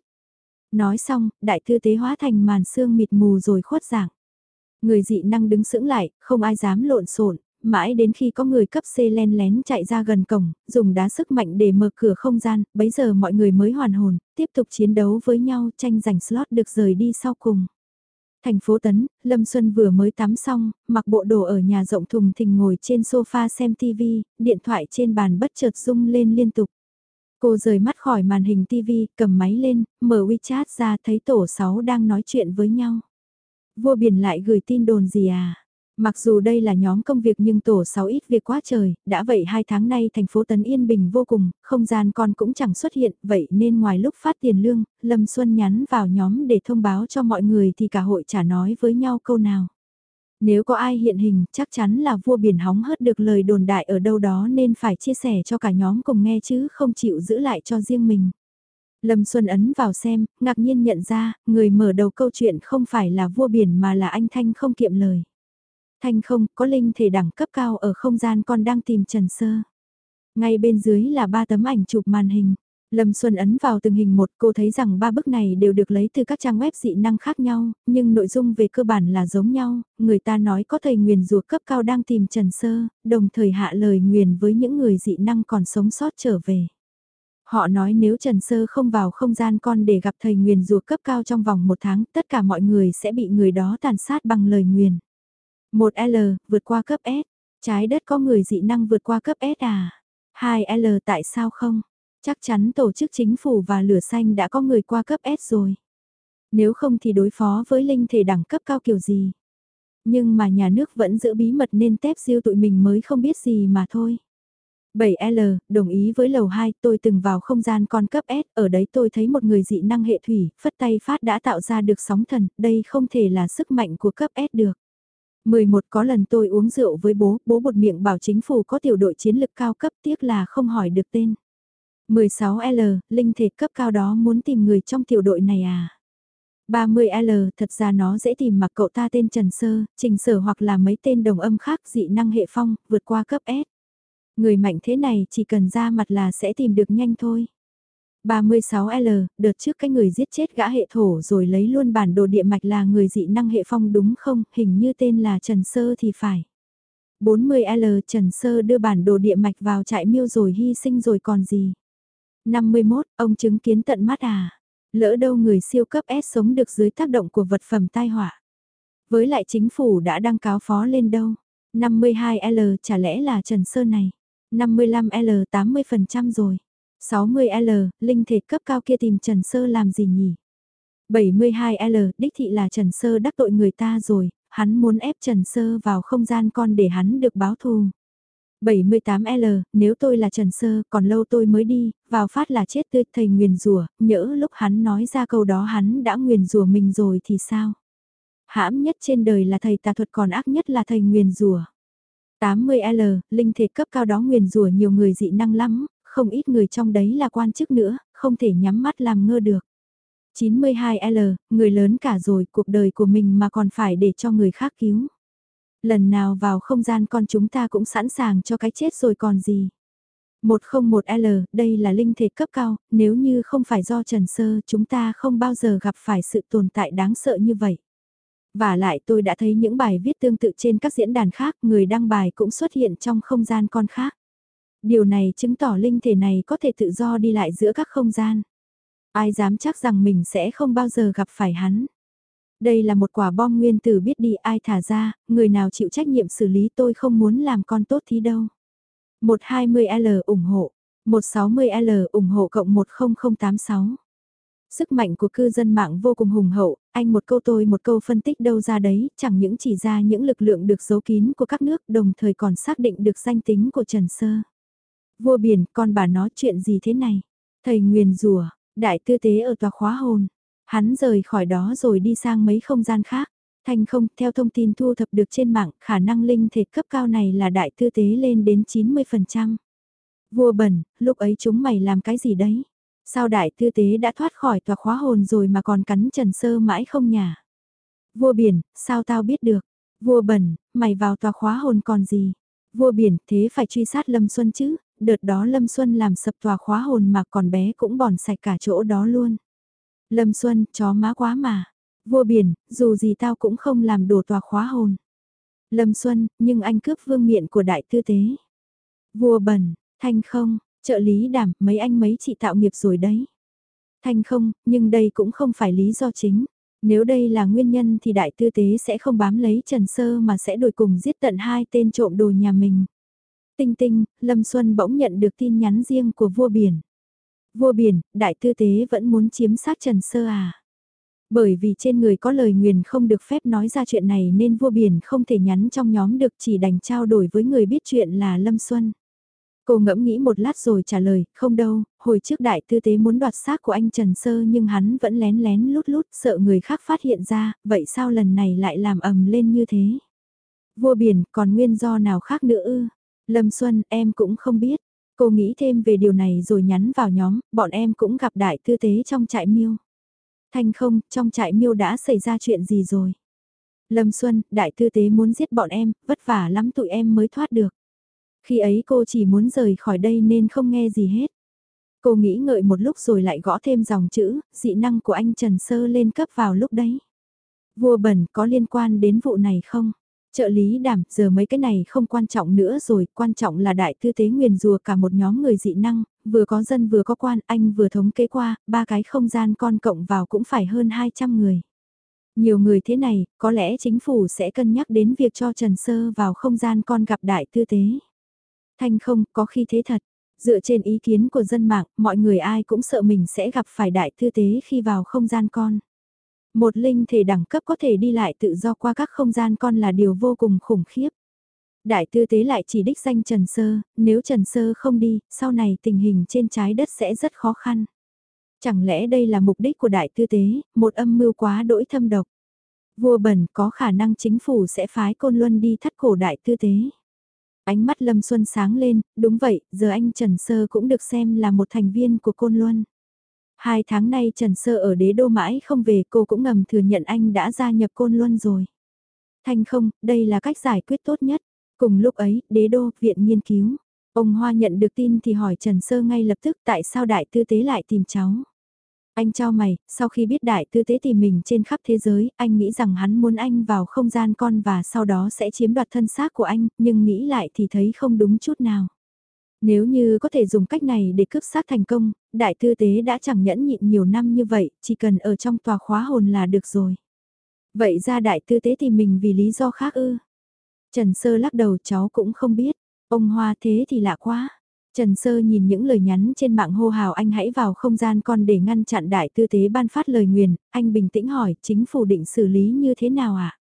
Nói xong, đại thư tế hóa thành màn xương mịt mù rồi khuất dạng. Người dị năng đứng sững lại, không ai dám lộn xộn, mãi đến khi có người cấp C len lén chạy ra gần cổng, dùng đá sức mạnh để mở cửa không gian, bấy giờ mọi người mới hoàn hồn, tiếp tục chiến đấu với nhau tranh giành slot được rời đi sau cùng. Thành phố Tấn, Lâm Xuân vừa mới tắm xong, mặc bộ đồ ở nhà rộng thùng thình ngồi trên sofa xem TV, điện thoại trên bàn bất chợt rung lên liên tục. Cô rời mắt khỏi màn hình TV, cầm máy lên, mở WeChat ra thấy tổ 6 đang nói chuyện với nhau. Vua biển lại gửi tin đồn gì à? Mặc dù đây là nhóm công việc nhưng tổ 6 ít việc quá trời, đã vậy hai tháng nay thành phố Tấn Yên Bình vô cùng, không gian con cũng chẳng xuất hiện, vậy nên ngoài lúc phát tiền lương, Lâm Xuân nhắn vào nhóm để thông báo cho mọi người thì cả hội chả nói với nhau câu nào. Nếu có ai hiện hình, chắc chắn là vua biển hóng hớt được lời đồn đại ở đâu đó nên phải chia sẻ cho cả nhóm cùng nghe chứ không chịu giữ lại cho riêng mình. Lâm Xuân ấn vào xem, ngạc nhiên nhận ra, người mở đầu câu chuyện không phải là vua biển mà là anh Thanh không kiệm lời. Thanh không, có linh thể đẳng cấp cao ở không gian con đang tìm Trần Sơ. Ngay bên dưới là ba tấm ảnh chụp màn hình. Lâm Xuân ấn vào từng hình một cô thấy rằng ba bức này đều được lấy từ các trang web dị năng khác nhau, nhưng nội dung về cơ bản là giống nhau, người ta nói có thầy nguyền rùa cấp cao đang tìm Trần Sơ, đồng thời hạ lời nguyền với những người dị năng còn sống sót trở về. Họ nói nếu Trần Sơ không vào không gian con để gặp thầy nguyền rùa cấp cao trong vòng một tháng, tất cả mọi người sẽ bị người đó tàn sát bằng lời nguyền. Một L, vượt qua cấp S. Trái đất có người dị năng vượt qua cấp S à? 2L tại sao không? Chắc chắn tổ chức chính phủ và lửa xanh đã có người qua cấp S rồi. Nếu không thì đối phó với linh thể đẳng cấp cao kiểu gì? Nhưng mà nhà nước vẫn giữ bí mật nên tép siêu tụi mình mới không biết gì mà thôi. 7L, đồng ý với lầu 2, tôi từng vào không gian con cấp S, ở đấy tôi thấy một người dị năng hệ thủy, phất tay phát đã tạo ra được sóng thần, đây không thể là sức mạnh của cấp S được. 11 có lần tôi uống rượu với bố, bố bột miệng bảo chính phủ có tiểu đội chiến lực cao cấp tiếc là không hỏi được tên. 16L, linh thể cấp cao đó muốn tìm người trong tiểu đội này à? 30L, thật ra nó dễ tìm mà cậu ta tên Trần Sơ, Trình Sở hoặc là mấy tên đồng âm khác dị năng hệ phong, vượt qua cấp S. Người mạnh thế này chỉ cần ra mặt là sẽ tìm được nhanh thôi. 36L, đợt trước cái người giết chết gã hệ thổ rồi lấy luôn bản đồ địa mạch là người dị năng hệ phong đúng không, hình như tên là Trần Sơ thì phải. 40L Trần Sơ đưa bản đồ địa mạch vào trại miêu rồi hy sinh rồi còn gì. 51, ông chứng kiến tận mắt à. Lỡ đâu người siêu cấp S sống được dưới tác động của vật phẩm tai họa. Với lại chính phủ đã đăng cáo phó lên đâu. 52L chả lẽ là Trần Sơ này. 55L 80% rồi. 60L, linh thể cấp cao kia tìm Trần Sơ làm gì nhỉ? 72L, đích thị là Trần Sơ đắc tội người ta rồi, hắn muốn ép Trần Sơ vào không gian con để hắn được báo thù. 78L, nếu tôi là Trần Sơ, còn lâu tôi mới đi, vào phát là chết tươi thầy nguyền rủa nhỡ lúc hắn nói ra câu đó hắn đã nguyền rủa mình rồi thì sao? Hãm nhất trên đời là thầy tà thuật còn ác nhất là thầy nguyền rủa 80L, linh thể cấp cao đó nguyền rủa nhiều người dị năng lắm, không ít người trong đấy là quan chức nữa, không thể nhắm mắt làm ngơ được. 92L, người lớn cả rồi, cuộc đời của mình mà còn phải để cho người khác cứu. Lần nào vào không gian con chúng ta cũng sẵn sàng cho cái chết rồi còn gì. 101L, đây là linh thể cấp cao, nếu như không phải do Trần Sơ chúng ta không bao giờ gặp phải sự tồn tại đáng sợ như vậy. Và lại tôi đã thấy những bài viết tương tự trên các diễn đàn khác, người đăng bài cũng xuất hiện trong không gian con khác. Điều này chứng tỏ linh thể này có thể tự do đi lại giữa các không gian. Ai dám chắc rằng mình sẽ không bao giờ gặp phải hắn. Đây là một quả bom nguyên tử biết đi ai thả ra, người nào chịu trách nhiệm xử lý tôi không muốn làm con tốt thì đâu. 120L ủng hộ, 160L ủng hộ cộng 10086. Sức mạnh của cư dân mạng vô cùng hùng hậu, anh một câu tôi một câu phân tích đâu ra đấy, chẳng những chỉ ra những lực lượng được giấu kín của các nước đồng thời còn xác định được danh tính của Trần Sơ. Vua biển, con bà nói chuyện gì thế này? Thầy nguyền rủa đại tư tế ở tòa khóa hồn. Hắn rời khỏi đó rồi đi sang mấy không gian khác. Thành không, theo thông tin thu thập được trên mạng, khả năng linh thể cấp cao này là đại tư tế lên đến 90%. Vua bẩn, lúc ấy chúng mày làm cái gì đấy? Sao đại tư tế đã thoát khỏi tòa khóa hồn rồi mà còn cắn trần sơ mãi không nhả? Vua biển, sao tao biết được? Vua bẩn, mày vào tòa khóa hồn còn gì? Vua biển, thế phải truy sát Lâm Xuân chứ? Đợt đó Lâm Xuân làm sập tòa khóa hồn mà còn bé cũng bòn sạch cả chỗ đó luôn. Lâm Xuân, chó má quá mà. Vua biển, dù gì tao cũng không làm đổ tòa khóa hồn. Lâm Xuân, nhưng anh cướp vương miện của đại tư tế. Vua bẩn, thanh không, trợ lý đảm, mấy anh mấy chị tạo nghiệp rồi đấy. Thanh không, nhưng đây cũng không phải lý do chính. Nếu đây là nguyên nhân thì đại tư tế sẽ không bám lấy Trần Sơ mà sẽ đổi cùng giết tận hai tên trộm đồ nhà mình. Tinh tinh, Lâm Xuân bỗng nhận được tin nhắn riêng của vua biển. Vua biển, đại tư tế vẫn muốn chiếm sát Trần Sơ à? Bởi vì trên người có lời nguyền không được phép nói ra chuyện này nên vua biển không thể nhắn trong nhóm được chỉ đành trao đổi với người biết chuyện là Lâm Xuân. Cô ngẫm nghĩ một lát rồi trả lời, không đâu, hồi trước đại tư tế muốn đoạt xác của anh Trần Sơ nhưng hắn vẫn lén lén lút lút sợ người khác phát hiện ra, vậy sao lần này lại làm ầm lên như thế? Vua biển còn nguyên do nào khác nữa ư? Lâm Xuân em cũng không biết. Cô nghĩ thêm về điều này rồi nhắn vào nhóm, bọn em cũng gặp đại tư tế trong trại miêu. Thanh không, trong trại miêu đã xảy ra chuyện gì rồi? Lâm Xuân, đại tư tế muốn giết bọn em, vất vả lắm tụi em mới thoát được. Khi ấy cô chỉ muốn rời khỏi đây nên không nghe gì hết. Cô nghĩ ngợi một lúc rồi lại gõ thêm dòng chữ, dị năng của anh Trần Sơ lên cấp vào lúc đấy. Vua bẩn có liên quan đến vụ này không? Trợ lý đảm, giờ mấy cái này không quan trọng nữa rồi, quan trọng là đại tư tế nguyền rùa cả một nhóm người dị năng, vừa có dân vừa có quan, anh vừa thống kế qua, ba cái không gian con cộng vào cũng phải hơn 200 người. Nhiều người thế này, có lẽ chính phủ sẽ cân nhắc đến việc cho Trần Sơ vào không gian con gặp đại tư tế. Thanh không, có khi thế thật. Dựa trên ý kiến của dân mạng, mọi người ai cũng sợ mình sẽ gặp phải đại tư tế khi vào không gian con. Một linh thể đẳng cấp có thể đi lại tự do qua các không gian con là điều vô cùng khủng khiếp. Đại tư tế lại chỉ đích danh Trần Sơ, nếu Trần Sơ không đi, sau này tình hình trên trái đất sẽ rất khó khăn. Chẳng lẽ đây là mục đích của đại tư tế, một âm mưu quá đỗi thâm độc. Vua bẩn có khả năng chính phủ sẽ phái Côn Luân đi thắt cổ đại tư tế. Ánh mắt Lâm Xuân sáng lên, đúng vậy, giờ anh Trần Sơ cũng được xem là một thành viên của Côn Luân. Hai tháng nay Trần Sơ ở đế đô mãi không về cô cũng ngầm thừa nhận anh đã gia nhập Côn Luân rồi. Thanh không, đây là cách giải quyết tốt nhất. Cùng lúc ấy, đế đô, viện nghiên cứu. Ông Hoa nhận được tin thì hỏi Trần Sơ ngay lập tức tại sao đại tư tế lại tìm cháu. Anh cho mày, sau khi biết đại tư tế tìm mình trên khắp thế giới, anh nghĩ rằng hắn muốn anh vào không gian con và sau đó sẽ chiếm đoạt thân xác của anh, nhưng nghĩ lại thì thấy không đúng chút nào. Nếu như có thể dùng cách này để cướp xác thành công, đại tư tế đã chẳng nhẫn nhịn nhiều năm như vậy, chỉ cần ở trong tòa khóa hồn là được rồi. Vậy ra đại tư tế thì mình vì lý do khác ư? Trần Sơ lắc đầu cháu cũng không biết, ông Hoa thế thì lạ quá. Trần Sơ nhìn những lời nhắn trên mạng hô hào anh hãy vào không gian con để ngăn chặn đại tư tế ban phát lời nguyền, anh bình tĩnh hỏi chính phủ định xử lý như thế nào ạ? À?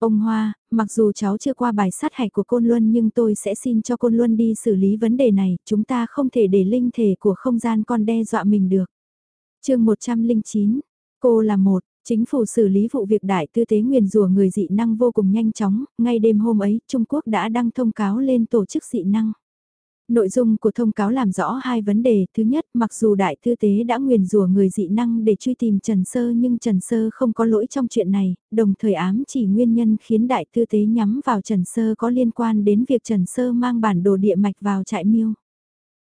Ông Hoa, mặc dù cháu chưa qua bài sát hạch của Côn Luân nhưng tôi sẽ xin cho Côn Luân đi xử lý vấn đề này, chúng ta không thể để linh thể của không gian con đe dọa mình được. chương 109, cô là một, chính phủ xử lý vụ việc đại tư tế nguyền rùa người dị năng vô cùng nhanh chóng, ngay đêm hôm ấy Trung Quốc đã đăng thông cáo lên tổ chức dị năng. Nội dung của thông cáo làm rõ hai vấn đề. Thứ nhất, mặc dù đại tư tế đã nguyền rủa người dị năng để truy tìm Trần Sơ nhưng Trần Sơ không có lỗi trong chuyện này, đồng thời ám chỉ nguyên nhân khiến đại tư tế nhắm vào Trần Sơ có liên quan đến việc Trần Sơ mang bản đồ địa mạch vào trại miêu.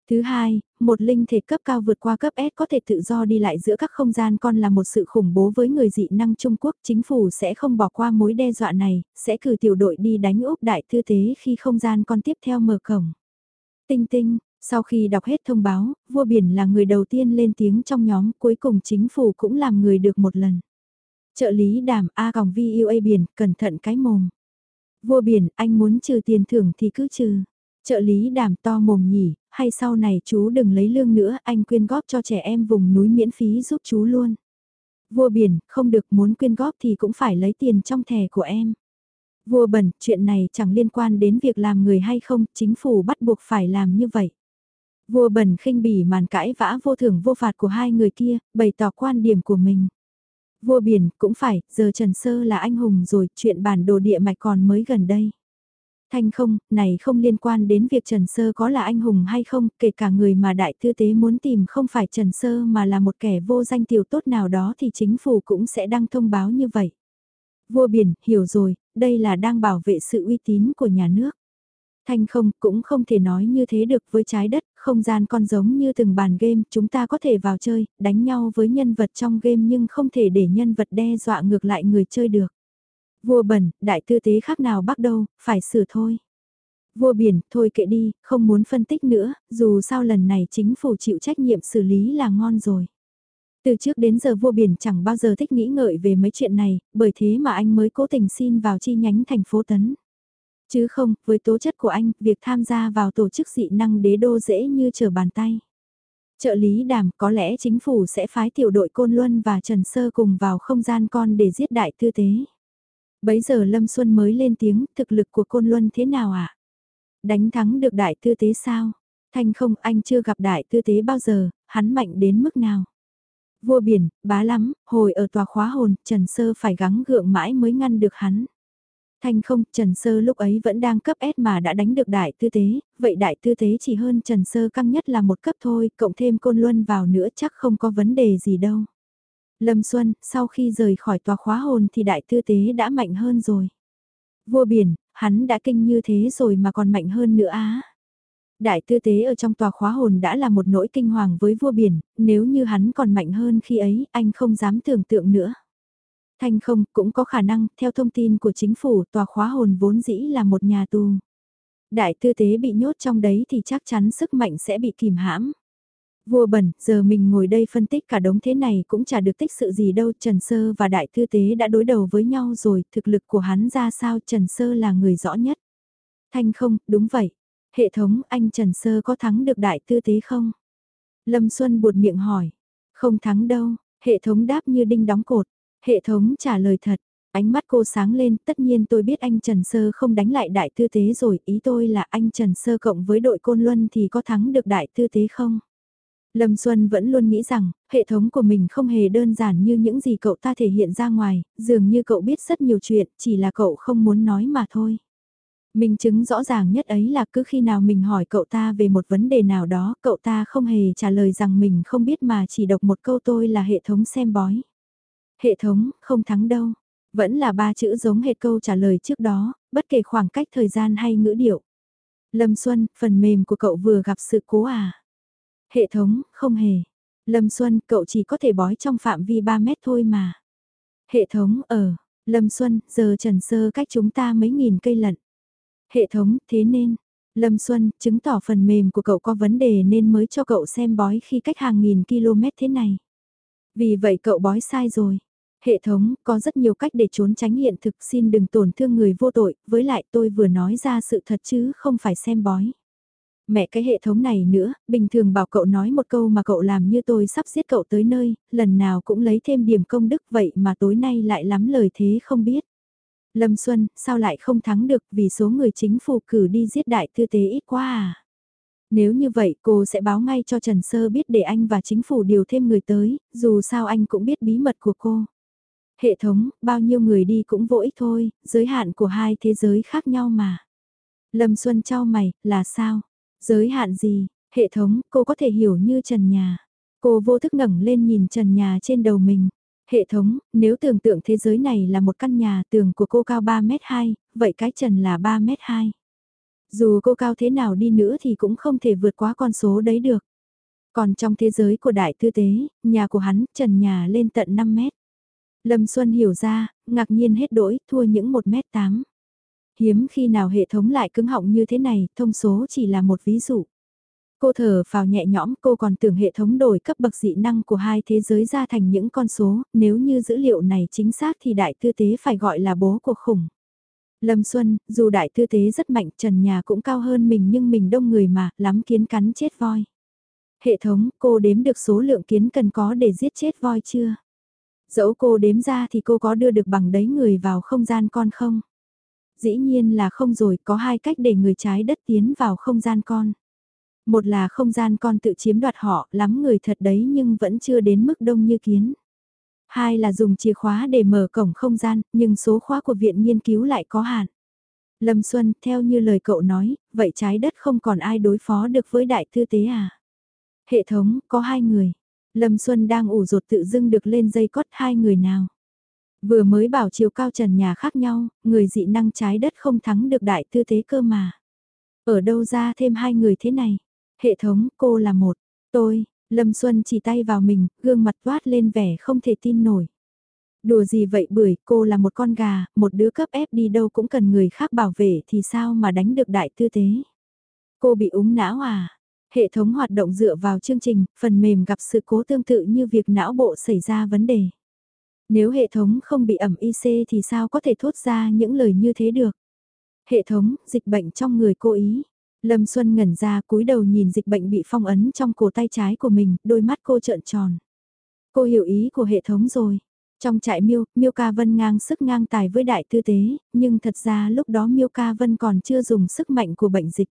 Thứ hai, một linh thể cấp cao vượt qua cấp S có thể tự do đi lại giữa các không gian con là một sự khủng bố với người dị năng Trung Quốc. Chính phủ sẽ không bỏ qua mối đe dọa này, sẽ cử tiểu đội đi đánh úp đại tư tế khi không gian con tiếp theo mở cổng. Tinh tinh, sau khi đọc hết thông báo, vua biển là người đầu tiên lên tiếng trong nhóm, cuối cùng chính phủ cũng làm người được một lần. Trợ lý đảm A còng vi yêu A biển, cẩn thận cái mồm. Vua biển, anh muốn trừ tiền thưởng thì cứ trừ. Trợ lý đảm to mồm nhỉ, hay sau này chú đừng lấy lương nữa, anh quyên góp cho trẻ em vùng núi miễn phí giúp chú luôn. Vua biển, không được muốn quyên góp thì cũng phải lấy tiền trong thẻ của em. Vua bẩn, chuyện này chẳng liên quan đến việc làm người hay không, chính phủ bắt buộc phải làm như vậy. Vua bẩn khinh bỉ màn cãi vã vô thưởng vô phạt của hai người kia, bày tỏ quan điểm của mình. Vua biển, cũng phải, giờ Trần Sơ là anh hùng rồi, chuyện bản đồ địa mạch còn mới gần đây. Thanh không, này không liên quan đến việc Trần Sơ có là anh hùng hay không, kể cả người mà đại tư tế muốn tìm không phải Trần Sơ mà là một kẻ vô danh tiểu tốt nào đó thì chính phủ cũng sẽ đăng thông báo như vậy. Vua biển, hiểu rồi, đây là đang bảo vệ sự uy tín của nhà nước. Thanh không, cũng không thể nói như thế được với trái đất, không gian con giống như từng bàn game, chúng ta có thể vào chơi, đánh nhau với nhân vật trong game nhưng không thể để nhân vật đe dọa ngược lại người chơi được. Vua bẩn, đại tư tế khác nào bắt đâu, phải sửa thôi. Vua biển, thôi kệ đi, không muốn phân tích nữa, dù sao lần này chính phủ chịu trách nhiệm xử lý là ngon rồi. Từ trước đến giờ vua biển chẳng bao giờ thích nghĩ ngợi về mấy chuyện này, bởi thế mà anh mới cố tình xin vào chi nhánh thành phố Tấn. Chứ không, với tố chất của anh, việc tham gia vào tổ chức dị năng đế đô dễ như trở bàn tay. Trợ lý đàm có lẽ chính phủ sẽ phái tiểu đội Côn Luân và Trần Sơ cùng vào không gian con để giết đại tư tế. Bấy giờ Lâm Xuân mới lên tiếng, thực lực của Côn Luân thế nào ạ? À? Đánh thắng được đại tư tế sao? Thanh không, anh chưa gặp đại tư tế bao giờ, hắn mạnh đến mức nào? Vua biển, bá lắm, hồi ở tòa khóa hồn, Trần Sơ phải gắng gượng mãi mới ngăn được hắn. Thanh không, Trần Sơ lúc ấy vẫn đang cấp S mà đã đánh được đại tư tế, vậy đại tư tế chỉ hơn Trần Sơ căng nhất là một cấp thôi, cộng thêm côn luân vào nữa chắc không có vấn đề gì đâu. Lâm Xuân, sau khi rời khỏi tòa khóa hồn thì đại tư tế đã mạnh hơn rồi. Vua biển, hắn đã kinh như thế rồi mà còn mạnh hơn nữa á. Đại tư tế ở trong tòa khóa hồn đã là một nỗi kinh hoàng với vua biển, nếu như hắn còn mạnh hơn khi ấy, anh không dám tưởng tượng nữa. Thanh không, cũng có khả năng, theo thông tin của chính phủ, tòa khóa hồn vốn dĩ là một nhà tù. Đại tư tế bị nhốt trong đấy thì chắc chắn sức mạnh sẽ bị kìm hãm. Vua bẩn, giờ mình ngồi đây phân tích cả đống thế này cũng chả được tích sự gì đâu. Trần Sơ và Đại Tư Tế đã đối đầu với nhau rồi, thực lực của hắn ra sao Trần Sơ là người rõ nhất. Thanh không, đúng vậy. Hệ thống anh Trần Sơ có thắng được Đại Tư Tế không? Lâm Xuân buột miệng hỏi. Không thắng đâu, hệ thống đáp như đinh đóng cột. Hệ thống trả lời thật, ánh mắt cô sáng lên, tất nhiên tôi biết anh Trần Sơ không đánh lại đại tư tế rồi, ý tôi là anh Trần Sơ cộng với đội Côn Luân thì có thắng được đại tư tế không? Lâm Xuân vẫn luôn nghĩ rằng, hệ thống của mình không hề đơn giản như những gì cậu ta thể hiện ra ngoài, dường như cậu biết rất nhiều chuyện, chỉ là cậu không muốn nói mà thôi. Minh chứng rõ ràng nhất ấy là cứ khi nào mình hỏi cậu ta về một vấn đề nào đó, cậu ta không hề trả lời rằng mình không biết mà chỉ đọc một câu tôi là hệ thống xem bói. Hệ thống, không thắng đâu. Vẫn là ba chữ giống hệt câu trả lời trước đó, bất kể khoảng cách thời gian hay ngữ điệu. Lâm Xuân, phần mềm của cậu vừa gặp sự cố à? Hệ thống, không hề. Lâm Xuân, cậu chỉ có thể bói trong phạm vi 3 mét thôi mà. Hệ thống, ở. Lâm Xuân, giờ trần sơ cách chúng ta mấy nghìn cây lận. Hệ thống, thế nên. Lâm Xuân, chứng tỏ phần mềm của cậu có vấn đề nên mới cho cậu xem bói khi cách hàng nghìn km thế này. Vì vậy cậu bói sai rồi. Hệ thống, có rất nhiều cách để trốn tránh hiện thực xin đừng tổn thương người vô tội, với lại tôi vừa nói ra sự thật chứ không phải xem bói. Mẹ cái hệ thống này nữa, bình thường bảo cậu nói một câu mà cậu làm như tôi sắp giết cậu tới nơi, lần nào cũng lấy thêm điểm công đức vậy mà tối nay lại lắm lời thế không biết. Lâm Xuân, sao lại không thắng được vì số người chính phủ cử đi giết đại tư tế ít quá à? Nếu như vậy cô sẽ báo ngay cho Trần Sơ biết để anh và chính phủ điều thêm người tới, dù sao anh cũng biết bí mật của cô. Hệ thống, bao nhiêu người đi cũng vô ích thôi, giới hạn của hai thế giới khác nhau mà. Lâm Xuân trao mày, là sao? Giới hạn gì? Hệ thống, cô có thể hiểu như trần nhà. Cô vô thức ngẩng lên nhìn trần nhà trên đầu mình. Hệ thống, nếu tưởng tượng thế giới này là một căn nhà tường của cô cao 3m2, vậy cái trần là 3m2. Dù cô cao thế nào đi nữa thì cũng không thể vượt quá con số đấy được. Còn trong thế giới của đại tư tế, nhà của hắn trần nhà lên tận 5 mét. Lâm Xuân hiểu ra, ngạc nhiên hết đổi, thua những 1m8. Hiếm khi nào hệ thống lại cứng họng như thế này, thông số chỉ là một ví dụ. Cô thở vào nhẹ nhõm, cô còn tưởng hệ thống đổi cấp bậc dị năng của hai thế giới ra thành những con số, nếu như dữ liệu này chính xác thì đại tư tế phải gọi là bố của khủng. Lâm Xuân, dù đại tư tế rất mạnh, trần nhà cũng cao hơn mình nhưng mình đông người mà, lắm kiến cắn chết voi. Hệ thống, cô đếm được số lượng kiến cần có để giết chết voi chưa? Dẫu cô đếm ra thì cô có đưa được bằng đấy người vào không gian con không? Dĩ nhiên là không rồi, có hai cách để người trái đất tiến vào không gian con. Một là không gian con tự chiếm đoạt họ, lắm người thật đấy nhưng vẫn chưa đến mức đông như kiến. Hai là dùng chìa khóa để mở cổng không gian, nhưng số khóa của viện nghiên cứu lại có hạn. Lâm Xuân, theo như lời cậu nói, vậy trái đất không còn ai đối phó được với đại tư tế à? Hệ thống, có hai người. Lâm Xuân đang ủ rột tự dưng được lên dây cót hai người nào. Vừa mới bảo chiều cao trần nhà khác nhau, người dị năng trái đất không thắng được đại tư tế cơ mà. Ở đâu ra thêm hai người thế này? Hệ thống, cô là một. Tôi, Lâm Xuân chỉ tay vào mình, gương mặt toát lên vẻ không thể tin nổi. Đùa gì vậy bưởi, cô là một con gà, một đứa cấp ép đi đâu cũng cần người khác bảo vệ thì sao mà đánh được đại tư tế. Cô bị úng não à? Hệ thống hoạt động dựa vào chương trình, phần mềm gặp sự cố tương tự như việc não bộ xảy ra vấn đề. Nếu hệ thống không bị ẩm IC thì sao có thể thốt ra những lời như thế được? Hệ thống, dịch bệnh trong người cô ý. Lâm Xuân ngẩn ra cúi đầu nhìn dịch bệnh bị phong ấn trong cổ tay trái của mình, đôi mắt cô trợn tròn. Cô hiểu ý của hệ thống rồi. Trong trại miêu, miêu ca vân ngang sức ngang tài với đại tư tế, nhưng thật ra lúc đó miêu ca vân còn chưa dùng sức mạnh của bệnh dịch.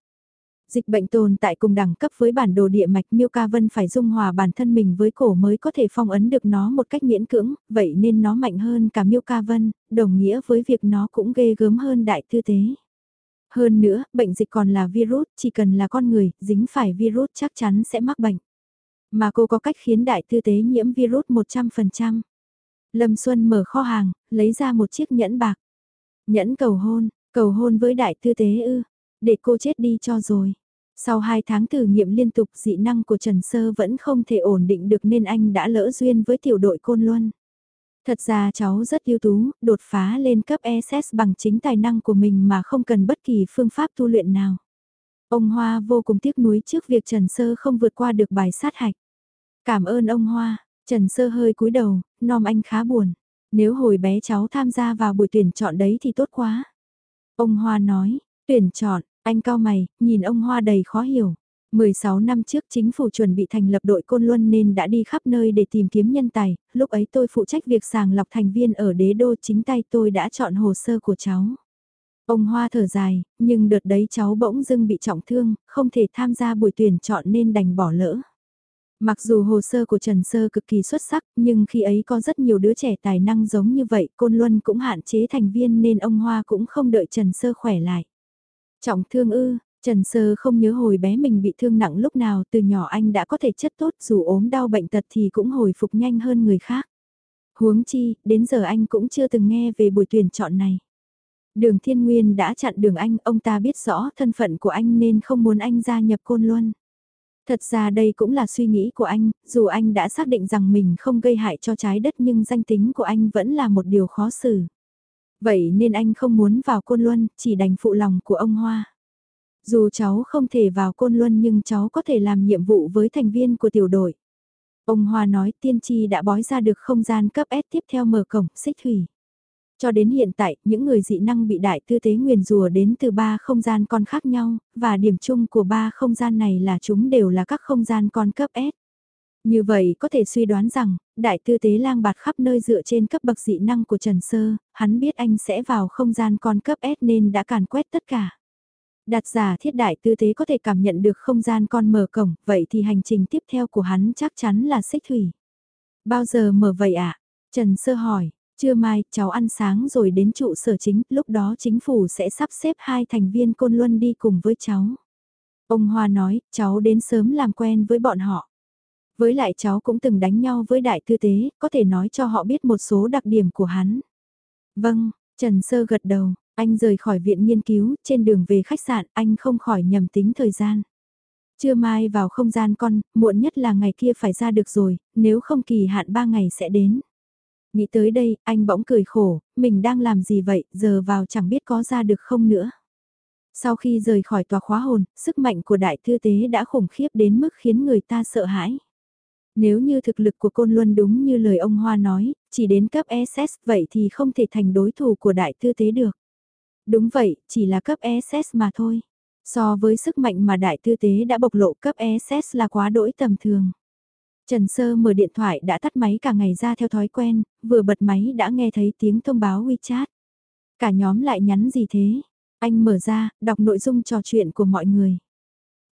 Dịch bệnh tồn tại cùng đẳng cấp với bản đồ địa mạch Miêu Ca Vân phải dung hòa bản thân mình với cổ mới có thể phong ấn được nó một cách miễn cưỡng, vậy nên nó mạnh hơn cả Miêu Ca Vân, đồng nghĩa với việc nó cũng ghê gớm hơn đại tư tế. Hơn nữa, bệnh dịch còn là virus, chỉ cần là con người, dính phải virus chắc chắn sẽ mắc bệnh. Mà cô có cách khiến đại tư tế nhiễm virus 100%. Lâm Xuân mở kho hàng, lấy ra một chiếc nhẫn bạc. Nhẫn cầu hôn, cầu hôn với đại tư tế ư, để cô chết đi cho rồi. Sau 2 tháng thử nghiệm liên tục dị năng của Trần Sơ vẫn không thể ổn định được nên anh đã lỡ duyên với tiểu đội Côn Luân. Thật ra cháu rất ưu tú, đột phá lên cấp ESS bằng chính tài năng của mình mà không cần bất kỳ phương pháp tu luyện nào. Ông Hoa vô cùng tiếc nuối trước việc Trần Sơ không vượt qua được bài sát hạch. Cảm ơn ông Hoa, Trần Sơ hơi cúi đầu, nom anh khá buồn. Nếu hồi bé cháu tham gia vào buổi tuyển chọn đấy thì tốt quá. Ông Hoa nói, tuyển chọn, anh cao mày, nhìn ông Hoa đầy khó hiểu. 16 năm trước chính phủ chuẩn bị thành lập đội Côn Luân nên đã đi khắp nơi để tìm kiếm nhân tài, lúc ấy tôi phụ trách việc sàng lọc thành viên ở đế đô chính tay tôi đã chọn hồ sơ của cháu. Ông Hoa thở dài, nhưng đợt đấy cháu bỗng dưng bị trọng thương, không thể tham gia buổi tuyển chọn nên đành bỏ lỡ. Mặc dù hồ sơ của Trần Sơ cực kỳ xuất sắc, nhưng khi ấy có rất nhiều đứa trẻ tài năng giống như vậy, Côn Luân cũng hạn chế thành viên nên ông Hoa cũng không đợi Trần Sơ khỏe lại. Trọng thương ư, Trần Sơ không nhớ hồi bé mình bị thương nặng lúc nào từ nhỏ anh đã có thể chất tốt dù ốm đau bệnh tật thì cũng hồi phục nhanh hơn người khác. Huống chi, đến giờ anh cũng chưa từng nghe về buổi tuyển chọn này. Đường Thiên Nguyên đã chặn đường anh, ông ta biết rõ thân phận của anh nên không muốn anh gia nhập Côn Luân. Thật ra đây cũng là suy nghĩ của anh, dù anh đã xác định rằng mình không gây hại cho trái đất nhưng danh tính của anh vẫn là một điều khó xử. Vậy nên anh không muốn vào Côn Luân, chỉ đành phụ lòng của ông Hoa. Dù cháu không thể vào Côn Luân nhưng cháu có thể làm nhiệm vụ với thành viên của tiểu đội. Ông Hoa nói tiên tri đã bói ra được không gian cấp S tiếp theo mở cổng, xích thủy. Cho đến hiện tại, những người dị năng bị đại tư tế nguyền rùa đến từ ba không gian con khác nhau, và điểm chung của ba không gian này là chúng đều là các không gian con cấp S. Như vậy có thể suy đoán rằng, đại tư tế lang bạt khắp nơi dựa trên cấp bậc dị năng của Trần Sơ, hắn biết anh sẽ vào không gian con cấp S nên đã càn quét tất cả. Đặt giả thiết đại tư thế có thể cảm nhận được không gian con mở cổng, vậy thì hành trình tiếp theo của hắn chắc chắn là xích thủy. Bao giờ mở vậy ạ? À? Trần Sơ hỏi, Trưa mai, cháu ăn sáng rồi đến trụ sở chính, lúc đó chính phủ sẽ sắp xếp hai thành viên côn luân đi cùng với cháu. Ông Hoa nói, cháu đến sớm làm quen với bọn họ. Với lại cháu cũng từng đánh nhau với đại tư tế, có thể nói cho họ biết một số đặc điểm của hắn. Vâng, Trần Sơ gật đầu, anh rời khỏi viện nghiên cứu, trên đường về khách sạn, anh không khỏi nhầm tính thời gian. Trưa mai vào không gian con, muộn nhất là ngày kia phải ra được rồi, nếu không kỳ hạn 3 ngày sẽ đến. Nghĩ tới đây, anh bỗng cười khổ, mình đang làm gì vậy, giờ vào chẳng biết có ra được không nữa. Sau khi rời khỏi tòa khóa hồn, sức mạnh của đại thư tế đã khủng khiếp đến mức khiến người ta sợ hãi. Nếu như thực lực của Côn Luân đúng như lời ông Hoa nói, chỉ đến cấp SS vậy thì không thể thành đối thủ của đại thư tế được. Đúng vậy, chỉ là cấp SS mà thôi. So với sức mạnh mà đại tư tế đã bộc lộ cấp SS là quá đỗi tầm thường. Trần Sơ mở điện thoại đã tắt máy cả ngày ra theo thói quen, vừa bật máy đã nghe thấy tiếng thông báo WeChat. Cả nhóm lại nhắn gì thế? Anh mở ra, đọc nội dung trò chuyện của mọi người.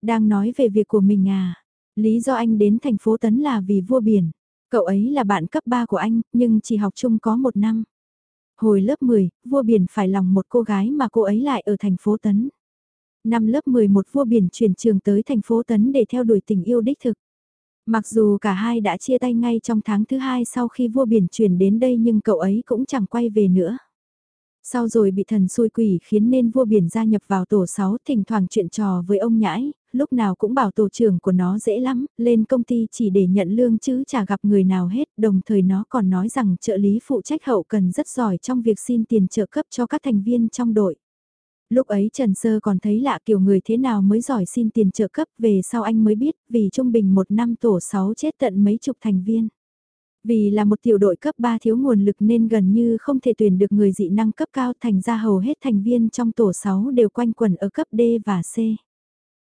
Đang nói về việc của mình à? Lý do anh đến thành phố Tấn là vì vua biển. Cậu ấy là bạn cấp 3 của anh, nhưng chỉ học chung có một năm. Hồi lớp 10, vua biển phải lòng một cô gái mà cô ấy lại ở thành phố Tấn. Năm lớp 11 vua biển chuyển trường tới thành phố Tấn để theo đuổi tình yêu đích thực. Mặc dù cả hai đã chia tay ngay trong tháng thứ hai sau khi vua biển chuyển đến đây nhưng cậu ấy cũng chẳng quay về nữa. Sau rồi bị thần xui quỷ khiến nên vua biển gia nhập vào tổ 6 thỉnh thoảng chuyện trò với ông nhãi, lúc nào cũng bảo tổ trưởng của nó dễ lắm, lên công ty chỉ để nhận lương chứ chả gặp người nào hết, đồng thời nó còn nói rằng trợ lý phụ trách hậu cần rất giỏi trong việc xin tiền trợ cấp cho các thành viên trong đội. Lúc ấy Trần Sơ còn thấy lạ kiểu người thế nào mới giỏi xin tiền trợ cấp về sau anh mới biết vì trung bình một năm tổ 6 chết tận mấy chục thành viên. Vì là một tiểu đội cấp 3 thiếu nguồn lực nên gần như không thể tuyển được người dị năng cấp cao thành ra hầu hết thành viên trong tổ 6 đều quanh quẩn ở cấp D và C.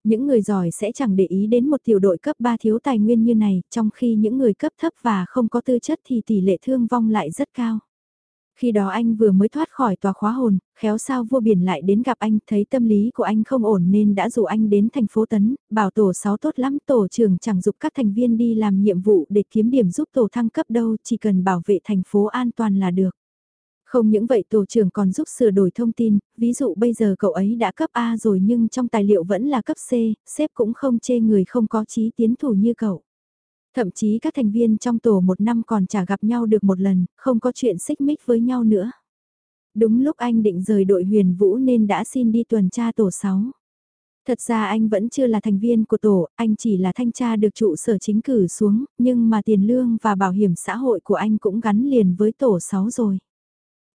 Những người giỏi sẽ chẳng để ý đến một tiểu đội cấp 3 thiếu tài nguyên như này, trong khi những người cấp thấp và không có tư chất thì tỷ lệ thương vong lại rất cao. Khi đó anh vừa mới thoát khỏi tòa khóa hồn, khéo sao vua biển lại đến gặp anh, thấy tâm lý của anh không ổn nên đã dụ anh đến thành phố Tấn, bảo tổ 6 tốt lắm, tổ trưởng chẳng dục các thành viên đi làm nhiệm vụ để kiếm điểm giúp tổ thăng cấp đâu, chỉ cần bảo vệ thành phố an toàn là được. Không những vậy tổ trưởng còn giúp sửa đổi thông tin, ví dụ bây giờ cậu ấy đã cấp A rồi nhưng trong tài liệu vẫn là cấp C, sếp cũng không chê người không có chí tiến thủ như cậu. Thậm chí các thành viên trong tổ một năm còn chả gặp nhau được một lần, không có chuyện xích mích với nhau nữa. Đúng lúc anh định rời đội huyền vũ nên đã xin đi tuần tra tổ 6. Thật ra anh vẫn chưa là thành viên của tổ, anh chỉ là thanh tra được trụ sở chính cử xuống, nhưng mà tiền lương và bảo hiểm xã hội của anh cũng gắn liền với tổ 6 rồi.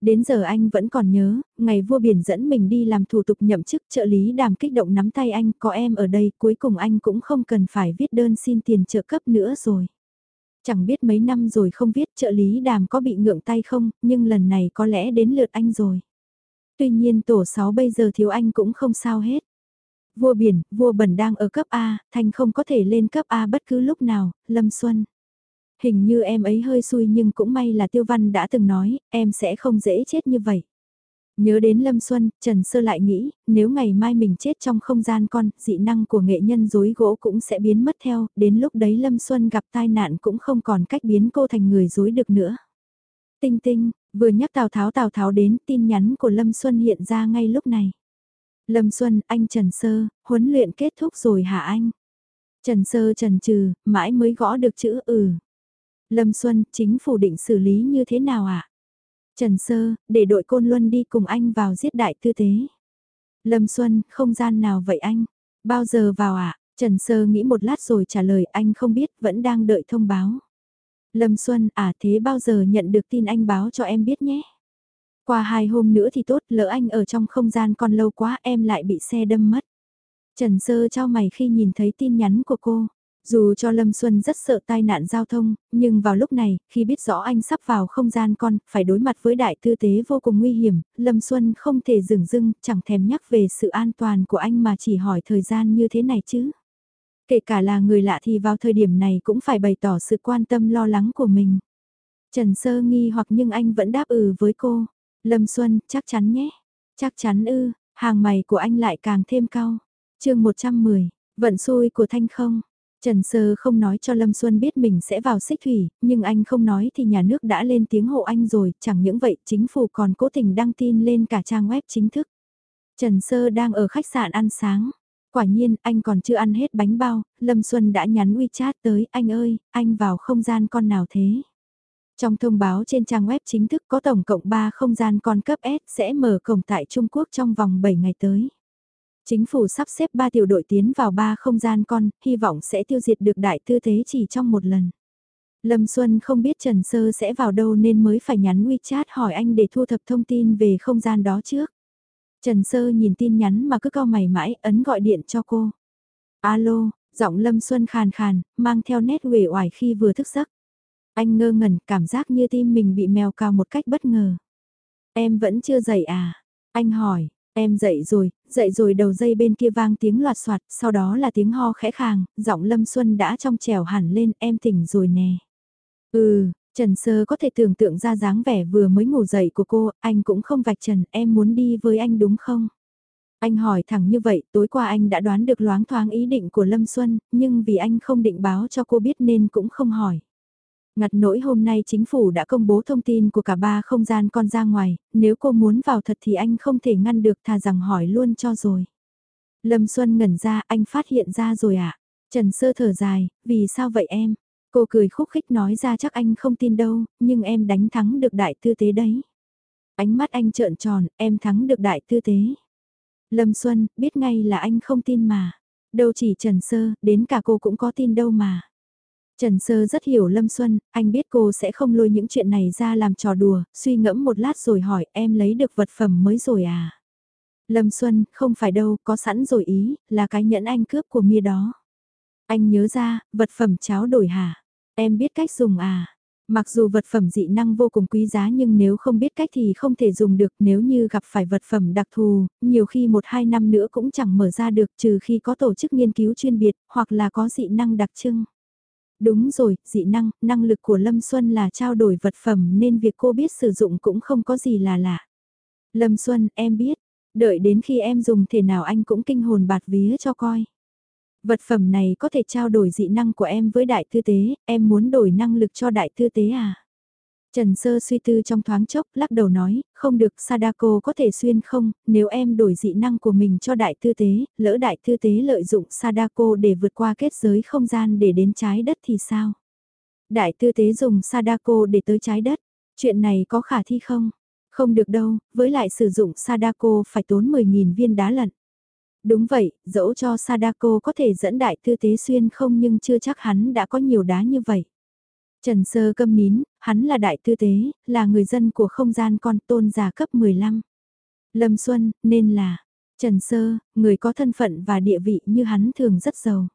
Đến giờ anh vẫn còn nhớ, ngày vua biển dẫn mình đi làm thủ tục nhậm chức trợ lý đàm kích động nắm tay anh, có em ở đây, cuối cùng anh cũng không cần phải viết đơn xin tiền trợ cấp nữa rồi. Chẳng biết mấy năm rồi không viết trợ lý đàm có bị ngượng tay không, nhưng lần này có lẽ đến lượt anh rồi. Tuy nhiên tổ 6 bây giờ thiếu anh cũng không sao hết. Vua biển, vua bẩn đang ở cấp A, Thanh không có thể lên cấp A bất cứ lúc nào, Lâm Xuân. Hình như em ấy hơi xui nhưng cũng may là Tiêu Văn đã từng nói, em sẽ không dễ chết như vậy. Nhớ đến Lâm Xuân, Trần Sơ lại nghĩ, nếu ngày mai mình chết trong không gian con, dị năng của nghệ nhân dối gỗ cũng sẽ biến mất theo, đến lúc đấy Lâm Xuân gặp tai nạn cũng không còn cách biến cô thành người dối được nữa. Tinh tinh, vừa nhắc Tào Tháo Tào Tháo đến tin nhắn của Lâm Xuân hiện ra ngay lúc này. Lâm Xuân, anh Trần Sơ, huấn luyện kết thúc rồi hả anh? Trần Sơ trần trừ, mãi mới gõ được chữ ừ. Lâm Xuân, chính phủ định xử lý như thế nào ạ? À? Trần Sơ, để đội Côn Luân đi cùng anh vào giết đại tư tế. Lâm Xuân, không gian nào vậy anh? Bao giờ vào ạ? À? Trần Sơ nghĩ một lát rồi trả lời anh không biết, vẫn đang đợi thông báo. Lâm Xuân, à thế bao giờ nhận được tin anh báo cho em biết nhé. Qua hai hôm nữa thì tốt, lỡ anh ở trong không gian còn lâu quá em lại bị xe đâm mất. Trần Sơ cho mày khi nhìn thấy tin nhắn của cô. Dù cho Lâm Xuân rất sợ tai nạn giao thông, nhưng vào lúc này, khi biết rõ anh sắp vào không gian con, phải đối mặt với đại tư tế vô cùng nguy hiểm, Lâm Xuân không thể dừng dưng, chẳng thèm nhắc về sự an toàn của anh mà chỉ hỏi thời gian như thế này chứ. Kể cả là người lạ thì vào thời điểm này cũng phải bày tỏ sự quan tâm lo lắng của mình. Trần Sơ nghi hoặc nhưng anh vẫn đáp ừ với cô. Lâm Xuân, chắc chắn nhé. Chắc chắn ư, hàng mày của anh lại càng thêm cao. chương 110, vận xui của Thanh không. Trần Sơ không nói cho Lâm Xuân biết mình sẽ vào xích thủy, nhưng anh không nói thì nhà nước đã lên tiếng hộ anh rồi, chẳng những vậy chính phủ còn cố tình đăng tin lên cả trang web chính thức. Trần Sơ đang ở khách sạn ăn sáng. Quả nhiên, anh còn chưa ăn hết bánh bao, Lâm Xuân đã nhắn WeChat tới, anh ơi, anh vào không gian con nào thế? Trong thông báo trên trang web chính thức có tổng cộng 3 không gian con cấp S sẽ mở cổng tại Trung Quốc trong vòng 7 ngày tới. Chính phủ sắp xếp 3 tiểu đội tiến vào 3 không gian con, hy vọng sẽ tiêu diệt được đại tư thế chỉ trong một lần. Lâm Xuân không biết Trần Sơ sẽ vào đâu nên mới phải nhắn WeChat hỏi anh để thu thập thông tin về không gian đó trước. Trần Sơ nhìn tin nhắn mà cứ cau mày mãi, ấn gọi điện cho cô. Alo, giọng Lâm Xuân khàn khàn, mang theo nét uể oải khi vừa thức giấc. Anh ngơ ngẩn, cảm giác như tim mình bị mèo cào một cách bất ngờ. Em vẫn chưa dậy à? Anh hỏi, Em dậy rồi, dậy rồi đầu dây bên kia vang tiếng loạt soạt, sau đó là tiếng ho khẽ khàng, giọng Lâm Xuân đã trong trèo hẳn lên, em tỉnh rồi nè. Ừ, Trần Sơ có thể tưởng tượng ra dáng vẻ vừa mới ngủ dậy của cô, anh cũng không vạch trần, em muốn đi với anh đúng không? Anh hỏi thẳng như vậy, tối qua anh đã đoán được loáng thoáng ý định của Lâm Xuân, nhưng vì anh không định báo cho cô biết nên cũng không hỏi. Ngặt nỗi hôm nay chính phủ đã công bố thông tin của cả ba không gian con ra ngoài, nếu cô muốn vào thật thì anh không thể ngăn được thà rằng hỏi luôn cho rồi. Lâm Xuân ngẩn ra anh phát hiện ra rồi ạ. À? Trần Sơ thở dài, vì sao vậy em? Cô cười khúc khích nói ra chắc anh không tin đâu, nhưng em đánh thắng được đại tư tế đấy. Ánh mắt anh trợn tròn, em thắng được đại tư tế. Lâm Xuân, biết ngay là anh không tin mà. Đâu chỉ Trần Sơ, đến cả cô cũng có tin đâu mà. Trần Sơ rất hiểu Lâm Xuân, anh biết cô sẽ không lôi những chuyện này ra làm trò đùa, suy ngẫm một lát rồi hỏi em lấy được vật phẩm mới rồi à? Lâm Xuân, không phải đâu, có sẵn rồi ý, là cái nhẫn anh cướp của Mia đó. Anh nhớ ra, vật phẩm cháo đổi hả? Em biết cách dùng à? Mặc dù vật phẩm dị năng vô cùng quý giá nhưng nếu không biết cách thì không thể dùng được nếu như gặp phải vật phẩm đặc thù, nhiều khi một hai năm nữa cũng chẳng mở ra được trừ khi có tổ chức nghiên cứu chuyên biệt hoặc là có dị năng đặc trưng. Đúng rồi, dị năng, năng lực của Lâm Xuân là trao đổi vật phẩm nên việc cô biết sử dụng cũng không có gì là lạ. Lâm Xuân, em biết, đợi đến khi em dùng thể nào anh cũng kinh hồn bạt vía cho coi. Vật phẩm này có thể trao đổi dị năng của em với đại tư tế, em muốn đổi năng lực cho đại tư tế à? Trần Sơ suy tư trong thoáng chốc, lắc đầu nói, không được, Sadako có thể xuyên không, nếu em đổi dị năng của mình cho đại tư tế, lỡ đại tư tế lợi dụng Sadako để vượt qua kết giới không gian để đến trái đất thì sao? Đại tư tế dùng Sadako để tới trái đất, chuyện này có khả thi không? Không được đâu, với lại sử dụng Sadako phải tốn 10.000 viên đá lận. Đúng vậy, dẫu cho Sadako có thể dẫn đại tư tế xuyên không nhưng chưa chắc hắn đã có nhiều đá như vậy. Trần Sơ câm nín, hắn là đại tư tế, là người dân của không gian con tôn giả cấp 15. Lâm Xuân, nên là, Trần Sơ, người có thân phận và địa vị như hắn thường rất giàu.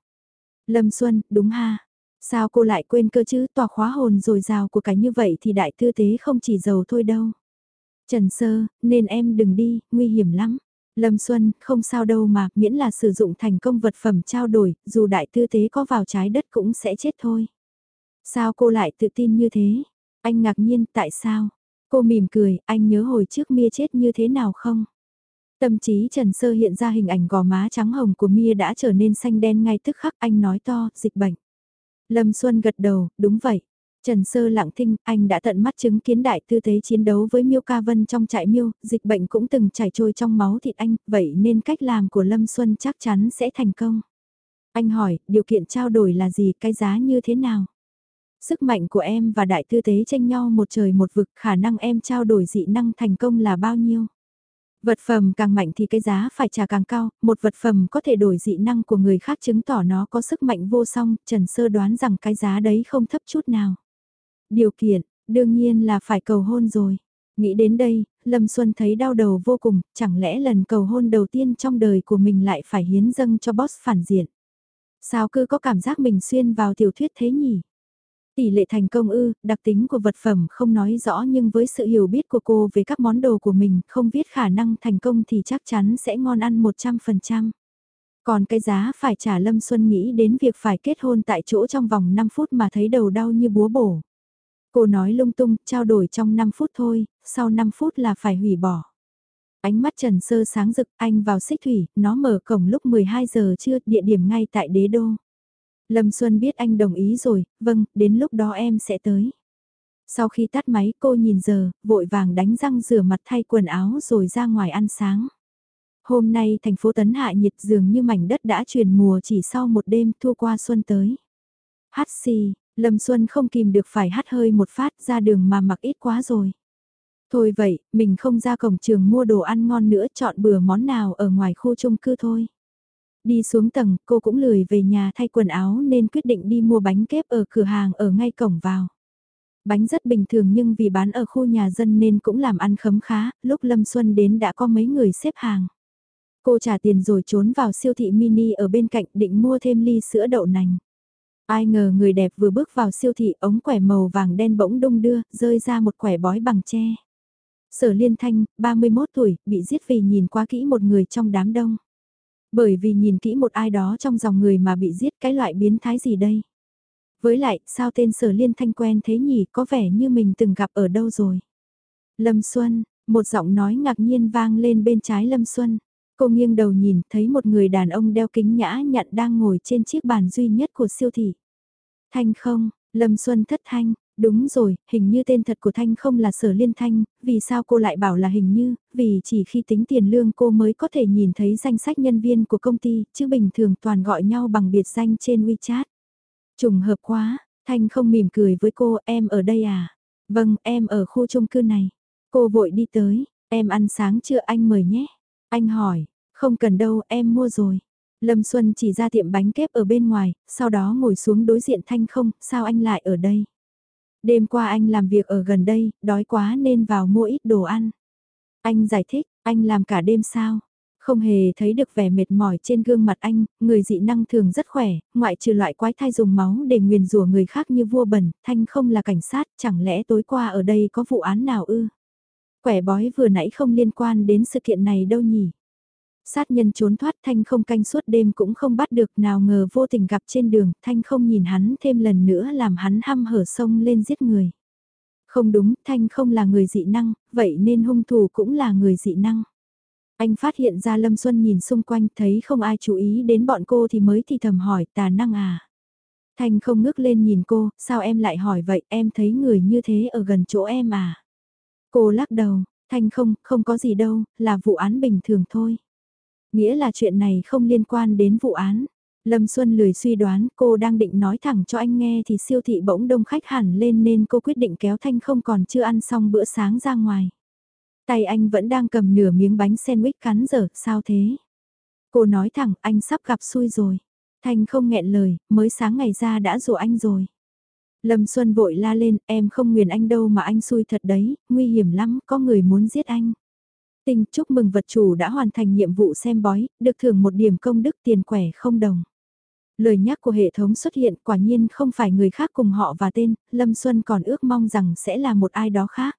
Lâm Xuân, đúng ha. Sao cô lại quên cơ chứ, tòa khóa hồn rồi rào của cái như vậy thì đại tư tế không chỉ giàu thôi đâu. Trần Sơ, nên em đừng đi, nguy hiểm lắm. Lâm Xuân, không sao đâu mà, miễn là sử dụng thành công vật phẩm trao đổi, dù đại tư tế có vào trái đất cũng sẽ chết thôi. Sao cô lại tự tin như thế? Anh ngạc nhiên, tại sao? Cô mỉm cười, anh nhớ hồi trước Mia chết như thế nào không? Tâm trí Trần Sơ hiện ra hình ảnh gò má trắng hồng của Mia đã trở nên xanh đen ngay tức khắc anh nói to, dịch bệnh. Lâm Xuân gật đầu, đúng vậy. Trần Sơ lặng thinh, anh đã tận mắt chứng kiến đại tư thế chiến đấu với Miêu Ca Vân trong trại Miêu, dịch bệnh cũng từng chảy trôi trong máu thịt anh, vậy nên cách làm của Lâm Xuân chắc chắn sẽ thành công. Anh hỏi, điều kiện trao đổi là gì, cái giá như thế nào? Sức mạnh của em và đại tư tế tranh nhau một trời một vực, khả năng em trao đổi dị năng thành công là bao nhiêu? Vật phẩm càng mạnh thì cái giá phải trả càng cao, một vật phẩm có thể đổi dị năng của người khác chứng tỏ nó có sức mạnh vô song, Trần Sơ đoán rằng cái giá đấy không thấp chút nào. Điều kiện, đương nhiên là phải cầu hôn rồi. Nghĩ đến đây, Lâm Xuân thấy đau đầu vô cùng, chẳng lẽ lần cầu hôn đầu tiên trong đời của mình lại phải hiến dâng cho boss phản diện. Sao cứ có cảm giác mình xuyên vào tiểu thuyết thế nhỉ? Tỷ lệ thành công ư, đặc tính của vật phẩm không nói rõ nhưng với sự hiểu biết của cô về các món đồ của mình không biết khả năng thành công thì chắc chắn sẽ ngon ăn 100%. Còn cái giá phải trả Lâm Xuân nghĩ đến việc phải kết hôn tại chỗ trong vòng 5 phút mà thấy đầu đau như búa bổ. Cô nói lung tung, trao đổi trong 5 phút thôi, sau 5 phút là phải hủy bỏ. Ánh mắt Trần Sơ sáng rực, anh vào xích thủy, nó mở cổng lúc 12 giờ trưa, địa điểm ngay tại đế đô. Lâm Xuân biết anh đồng ý rồi, vâng, đến lúc đó em sẽ tới. Sau khi tắt máy cô nhìn giờ, vội vàng đánh răng rửa mặt thay quần áo rồi ra ngoài ăn sáng. Hôm nay thành phố Tấn Hạ nhiệt dường như mảnh đất đã chuyển mùa chỉ sau một đêm thua qua xuân tới. Hát xì, Lâm Xuân không kìm được phải hát hơi một phát ra đường mà mặc ít quá rồi. Thôi vậy, mình không ra cổng trường mua đồ ăn ngon nữa chọn bừa món nào ở ngoài khu chung cư thôi. Đi xuống tầng, cô cũng lười về nhà thay quần áo nên quyết định đi mua bánh kép ở cửa hàng ở ngay cổng vào. Bánh rất bình thường nhưng vì bán ở khu nhà dân nên cũng làm ăn khấm khá, lúc Lâm Xuân đến đã có mấy người xếp hàng. Cô trả tiền rồi trốn vào siêu thị mini ở bên cạnh định mua thêm ly sữa đậu nành. Ai ngờ người đẹp vừa bước vào siêu thị ống quẻ màu vàng đen bỗng đung đưa, rơi ra một quẻ bói bằng tre. Sở Liên Thanh, 31 tuổi, bị giết vì nhìn quá kỹ một người trong đám đông. Bởi vì nhìn kỹ một ai đó trong dòng người mà bị giết cái loại biến thái gì đây? Với lại, sao tên sở liên thanh quen thế nhỉ, có vẻ như mình từng gặp ở đâu rồi? Lâm Xuân, một giọng nói ngạc nhiên vang lên bên trái Lâm Xuân. Cô nghiêng đầu nhìn, thấy một người đàn ông đeo kính nhã nhặn đang ngồi trên chiếc bàn duy nhất của siêu thị. Thanh không, Lâm Xuân thất thanh, Đúng rồi, hình như tên thật của Thanh không là Sở Liên Thanh, vì sao cô lại bảo là hình như, vì chỉ khi tính tiền lương cô mới có thể nhìn thấy danh sách nhân viên của công ty, chứ bình thường toàn gọi nhau bằng biệt danh trên WeChat. Trùng hợp quá, Thanh không mỉm cười với cô, em ở đây à? Vâng, em ở khu chung cư này. Cô vội đi tới, em ăn sáng chưa anh mời nhé. Anh hỏi, không cần đâu, em mua rồi. Lâm Xuân chỉ ra tiệm bánh kép ở bên ngoài, sau đó ngồi xuống đối diện Thanh không, sao anh lại ở đây? Đêm qua anh làm việc ở gần đây, đói quá nên vào mua ít đồ ăn. Anh giải thích, anh làm cả đêm sao? Không hề thấy được vẻ mệt mỏi trên gương mặt anh, người dị năng thường rất khỏe, ngoại trừ loại quái thai dùng máu để nguyền rủa người khác như vua bẩn, Thanh không là cảnh sát, chẳng lẽ tối qua ở đây có vụ án nào ư? Quẻ bói vừa nãy không liên quan đến sự kiện này đâu nhỉ? Sát nhân trốn thoát Thanh không canh suốt đêm cũng không bắt được nào ngờ vô tình gặp trên đường, Thanh không nhìn hắn thêm lần nữa làm hắn hăm hở sông lên giết người. Không đúng, Thanh không là người dị năng, vậy nên hung thủ cũng là người dị năng. Anh phát hiện ra Lâm Xuân nhìn xung quanh thấy không ai chú ý đến bọn cô thì mới thì thầm hỏi tà năng à. Thanh không ngước lên nhìn cô, sao em lại hỏi vậy, em thấy người như thế ở gần chỗ em à. Cô lắc đầu, Thanh không, không có gì đâu, là vụ án bình thường thôi. Nghĩa là chuyện này không liên quan đến vụ án. Lâm Xuân lười suy đoán cô đang định nói thẳng cho anh nghe thì siêu thị bỗng đông khách hẳn lên nên cô quyết định kéo Thanh không còn chưa ăn xong bữa sáng ra ngoài. Tay anh vẫn đang cầm nửa miếng bánh sandwich cắn dở, sao thế? Cô nói thẳng anh sắp gặp xui rồi. Thanh không nghẹn lời, mới sáng ngày ra đã rủ anh rồi. Lâm Xuân vội la lên, em không nguyền anh đâu mà anh xui thật đấy, nguy hiểm lắm, có người muốn giết anh. Tinh chúc mừng vật chủ đã hoàn thành nhiệm vụ xem bói, được thưởng một điểm công đức tiền quẻ không đồng. Lời nhắc của hệ thống xuất hiện quả nhiên không phải người khác cùng họ và tên, Lâm Xuân còn ước mong rằng sẽ là một ai đó khác.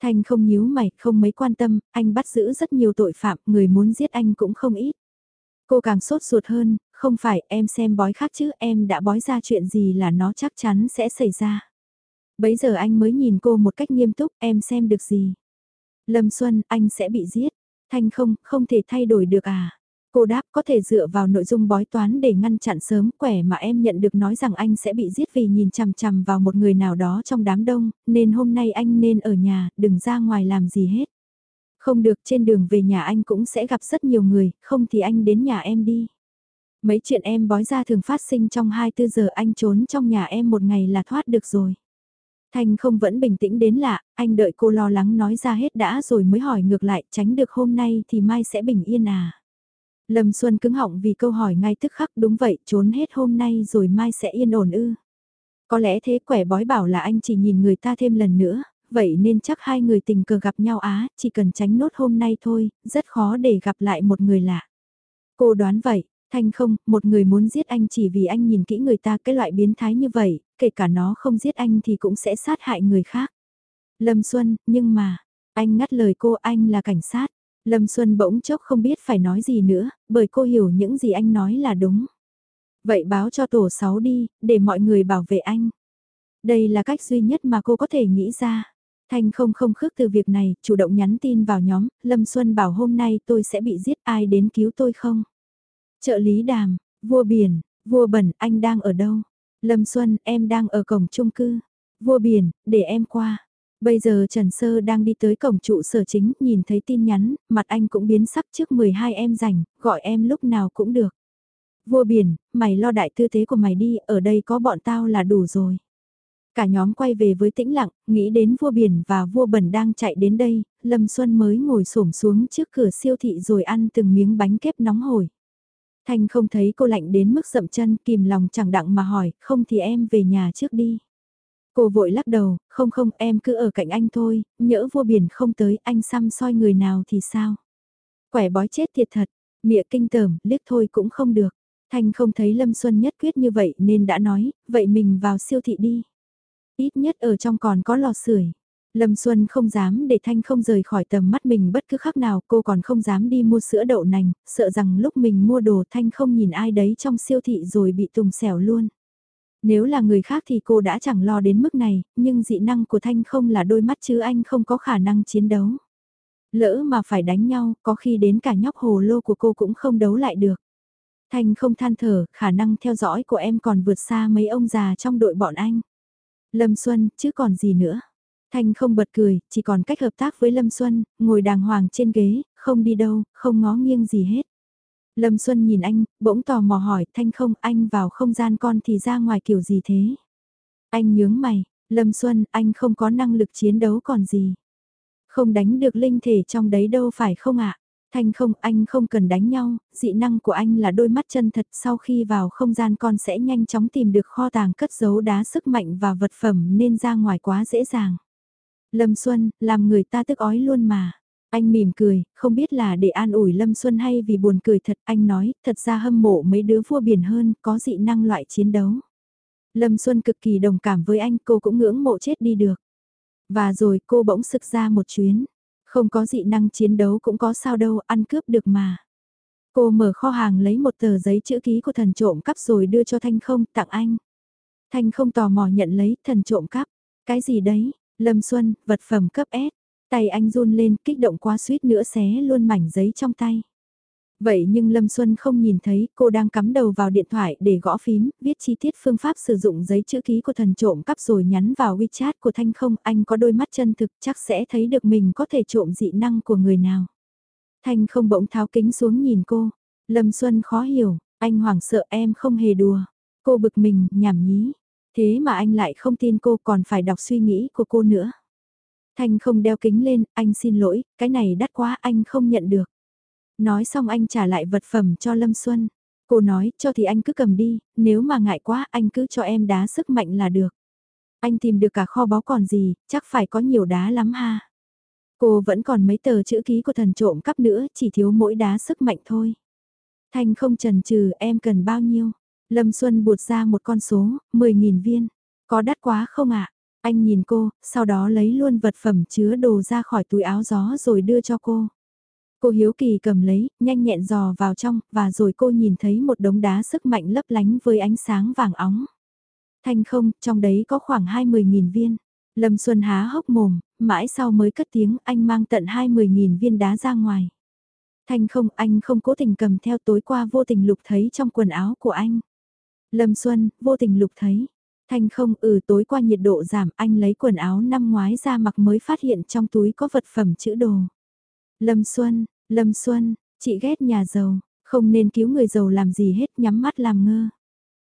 Thanh không nhíu mày, không mấy quan tâm, anh bắt giữ rất nhiều tội phạm, người muốn giết anh cũng không ít. Cô càng sốt ruột hơn, không phải em xem bói khác chứ em đã bói ra chuyện gì là nó chắc chắn sẽ xảy ra. Bấy giờ anh mới nhìn cô một cách nghiêm túc, em xem được gì. Lâm Xuân, anh sẽ bị giết. Thanh không, không thể thay đổi được à. Cô đáp có thể dựa vào nội dung bói toán để ngăn chặn sớm quẻ mà em nhận được nói rằng anh sẽ bị giết vì nhìn chằm chằm vào một người nào đó trong đám đông, nên hôm nay anh nên ở nhà, đừng ra ngoài làm gì hết. Không được trên đường về nhà anh cũng sẽ gặp rất nhiều người, không thì anh đến nhà em đi. Mấy chuyện em bói ra thường phát sinh trong 24 giờ anh trốn trong nhà em một ngày là thoát được rồi. Thanh không vẫn bình tĩnh đến lạ, anh đợi cô lo lắng nói ra hết đã rồi mới hỏi ngược lại tránh được hôm nay thì mai sẽ bình yên à. Lâm Xuân cứng họng vì câu hỏi ngay tức khắc đúng vậy trốn hết hôm nay rồi mai sẽ yên ổn ư. Có lẽ thế quẻ bói bảo là anh chỉ nhìn người ta thêm lần nữa, vậy nên chắc hai người tình cờ gặp nhau á, chỉ cần tránh nốt hôm nay thôi, rất khó để gặp lại một người lạ. Cô đoán vậy, Thanh không, một người muốn giết anh chỉ vì anh nhìn kỹ người ta cái loại biến thái như vậy, kể cả nó không giết anh thì cũng sẽ sát hại người khác. Lâm Xuân, nhưng mà, anh ngắt lời cô anh là cảnh sát. Lâm Xuân bỗng chốc không biết phải nói gì nữa, bởi cô hiểu những gì anh nói là đúng. Vậy báo cho tổ 6 đi, để mọi người bảo vệ anh. Đây là cách duy nhất mà cô có thể nghĩ ra. Thanh không không khước từ việc này, chủ động nhắn tin vào nhóm, Lâm Xuân bảo hôm nay tôi sẽ bị giết ai đến cứu tôi không? Trợ lý đàm, vua biển, vua bẩn, anh đang ở đâu? Lâm Xuân, em đang ở cổng chung cư. Vua biển, để em qua. Bây giờ Trần Sơ đang đi tới cổng trụ sở chính, nhìn thấy tin nhắn, mặt anh cũng biến sắc trước 12 em rảnh, gọi em lúc nào cũng được. Vua biển, mày lo đại tư thế của mày đi, ở đây có bọn tao là đủ rồi. Cả nhóm quay về với tĩnh lặng, nghĩ đến vua biển và vua bẩn đang chạy đến đây, Lâm Xuân mới ngồi xổm xuống trước cửa siêu thị rồi ăn từng miếng bánh kép nóng hổi. Thanh không thấy cô lạnh đến mức sậm chân, kìm lòng chẳng đặng mà hỏi, không thì em về nhà trước đi. Cô vội lắc đầu, không không em cứ ở cạnh anh thôi, nhỡ vua biển không tới anh xăm soi người nào thì sao. Quẻ bói chết thiệt thật, mịa kinh tởm, liếc thôi cũng không được. Thanh không thấy Lâm Xuân nhất quyết như vậy nên đã nói, vậy mình vào siêu thị đi. Ít nhất ở trong còn có lò sưởi. Lâm Xuân không dám để Thanh không rời khỏi tầm mắt mình bất cứ khắc nào cô còn không dám đi mua sữa đậu nành, sợ rằng lúc mình mua đồ Thanh không nhìn ai đấy trong siêu thị rồi bị tùng xẻo luôn. Nếu là người khác thì cô đã chẳng lo đến mức này, nhưng dị năng của Thanh không là đôi mắt chứ anh không có khả năng chiến đấu. Lỡ mà phải đánh nhau, có khi đến cả nhóc hồ lô của cô cũng không đấu lại được. Thanh không than thở, khả năng theo dõi của em còn vượt xa mấy ông già trong đội bọn anh. Lâm Xuân, chứ còn gì nữa. Thanh không bật cười, chỉ còn cách hợp tác với Lâm Xuân, ngồi đàng hoàng trên ghế, không đi đâu, không ngó nghiêng gì hết. Lâm Xuân nhìn anh, bỗng tò mò hỏi, Thanh không, anh vào không gian con thì ra ngoài kiểu gì thế? Anh nhướng mày, Lâm Xuân, anh không có năng lực chiến đấu còn gì. Không đánh được linh thể trong đấy đâu phải không ạ? Thanh không, anh không cần đánh nhau, dị năng của anh là đôi mắt chân thật sau khi vào không gian con sẽ nhanh chóng tìm được kho tàng cất giấu đá sức mạnh và vật phẩm nên ra ngoài quá dễ dàng. Lâm Xuân, làm người ta tức ói luôn mà. Anh mỉm cười, không biết là để an ủi Lâm Xuân hay vì buồn cười thật, anh nói, thật ra hâm mộ mấy đứa vua biển hơn, có dị năng loại chiến đấu. Lâm Xuân cực kỳ đồng cảm với anh, cô cũng ngưỡng mộ chết đi được. Và rồi cô bỗng sực ra một chuyến. Không có dị năng chiến đấu cũng có sao đâu, ăn cướp được mà. Cô mở kho hàng lấy một tờ giấy chữ ký của thần trộm cắp rồi đưa cho Thanh không, tặng anh. Thanh không tò mò nhận lấy, thần trộm cắp. Cái gì đấy? Lâm Xuân, vật phẩm cấp S. Tay anh run lên, kích động quá suýt nữa xé luôn mảnh giấy trong tay. Vậy nhưng Lâm Xuân không nhìn thấy cô đang cắm đầu vào điện thoại để gõ phím, viết chi tiết phương pháp sử dụng giấy chữ ký của thần trộm cắp rồi nhắn vào WeChat của Thanh không, anh có đôi mắt chân thực chắc sẽ thấy được mình có thể trộm dị năng của người nào. Thanh không bỗng tháo kính xuống nhìn cô, Lâm Xuân khó hiểu, anh hoảng sợ em không hề đùa. Cô bực mình, nhảm nhí. Thế mà anh lại không tin cô còn phải đọc suy nghĩ của cô nữa. Thanh không đeo kính lên, anh xin lỗi, cái này đắt quá anh không nhận được. Nói xong anh trả lại vật phẩm cho Lâm Xuân. Cô nói, cho thì anh cứ cầm đi, nếu mà ngại quá anh cứ cho em đá sức mạnh là được. Anh tìm được cả kho báu còn gì, chắc phải có nhiều đá lắm ha. Cô vẫn còn mấy tờ chữ ký của thần trộm cắp nữa, chỉ thiếu mỗi đá sức mạnh thôi. Thanh không trần trừ em cần bao nhiêu. Lâm Xuân buột ra một con số, 10.000 viên. Có đắt quá không ạ? Anh nhìn cô, sau đó lấy luôn vật phẩm chứa đồ ra khỏi túi áo gió rồi đưa cho cô. Cô hiếu kỳ cầm lấy, nhanh nhẹn dò vào trong, và rồi cô nhìn thấy một đống đá sức mạnh lấp lánh với ánh sáng vàng óng. Thanh không, trong đấy có khoảng 20.000 viên. Lâm Xuân há hốc mồm, mãi sau mới cất tiếng anh mang tận 20.000 viên đá ra ngoài. Thanh không, anh không cố tình cầm theo tối qua vô tình lục thấy trong quần áo của anh. Lâm Xuân, vô tình lục thấy. Thanh không, ừ tối qua nhiệt độ giảm, anh lấy quần áo năm ngoái ra mặc mới phát hiện trong túi có vật phẩm chữ đồ. Lâm Xuân, Lâm Xuân, chị ghét nhà giàu, không nên cứu người giàu làm gì hết nhắm mắt làm ngơ.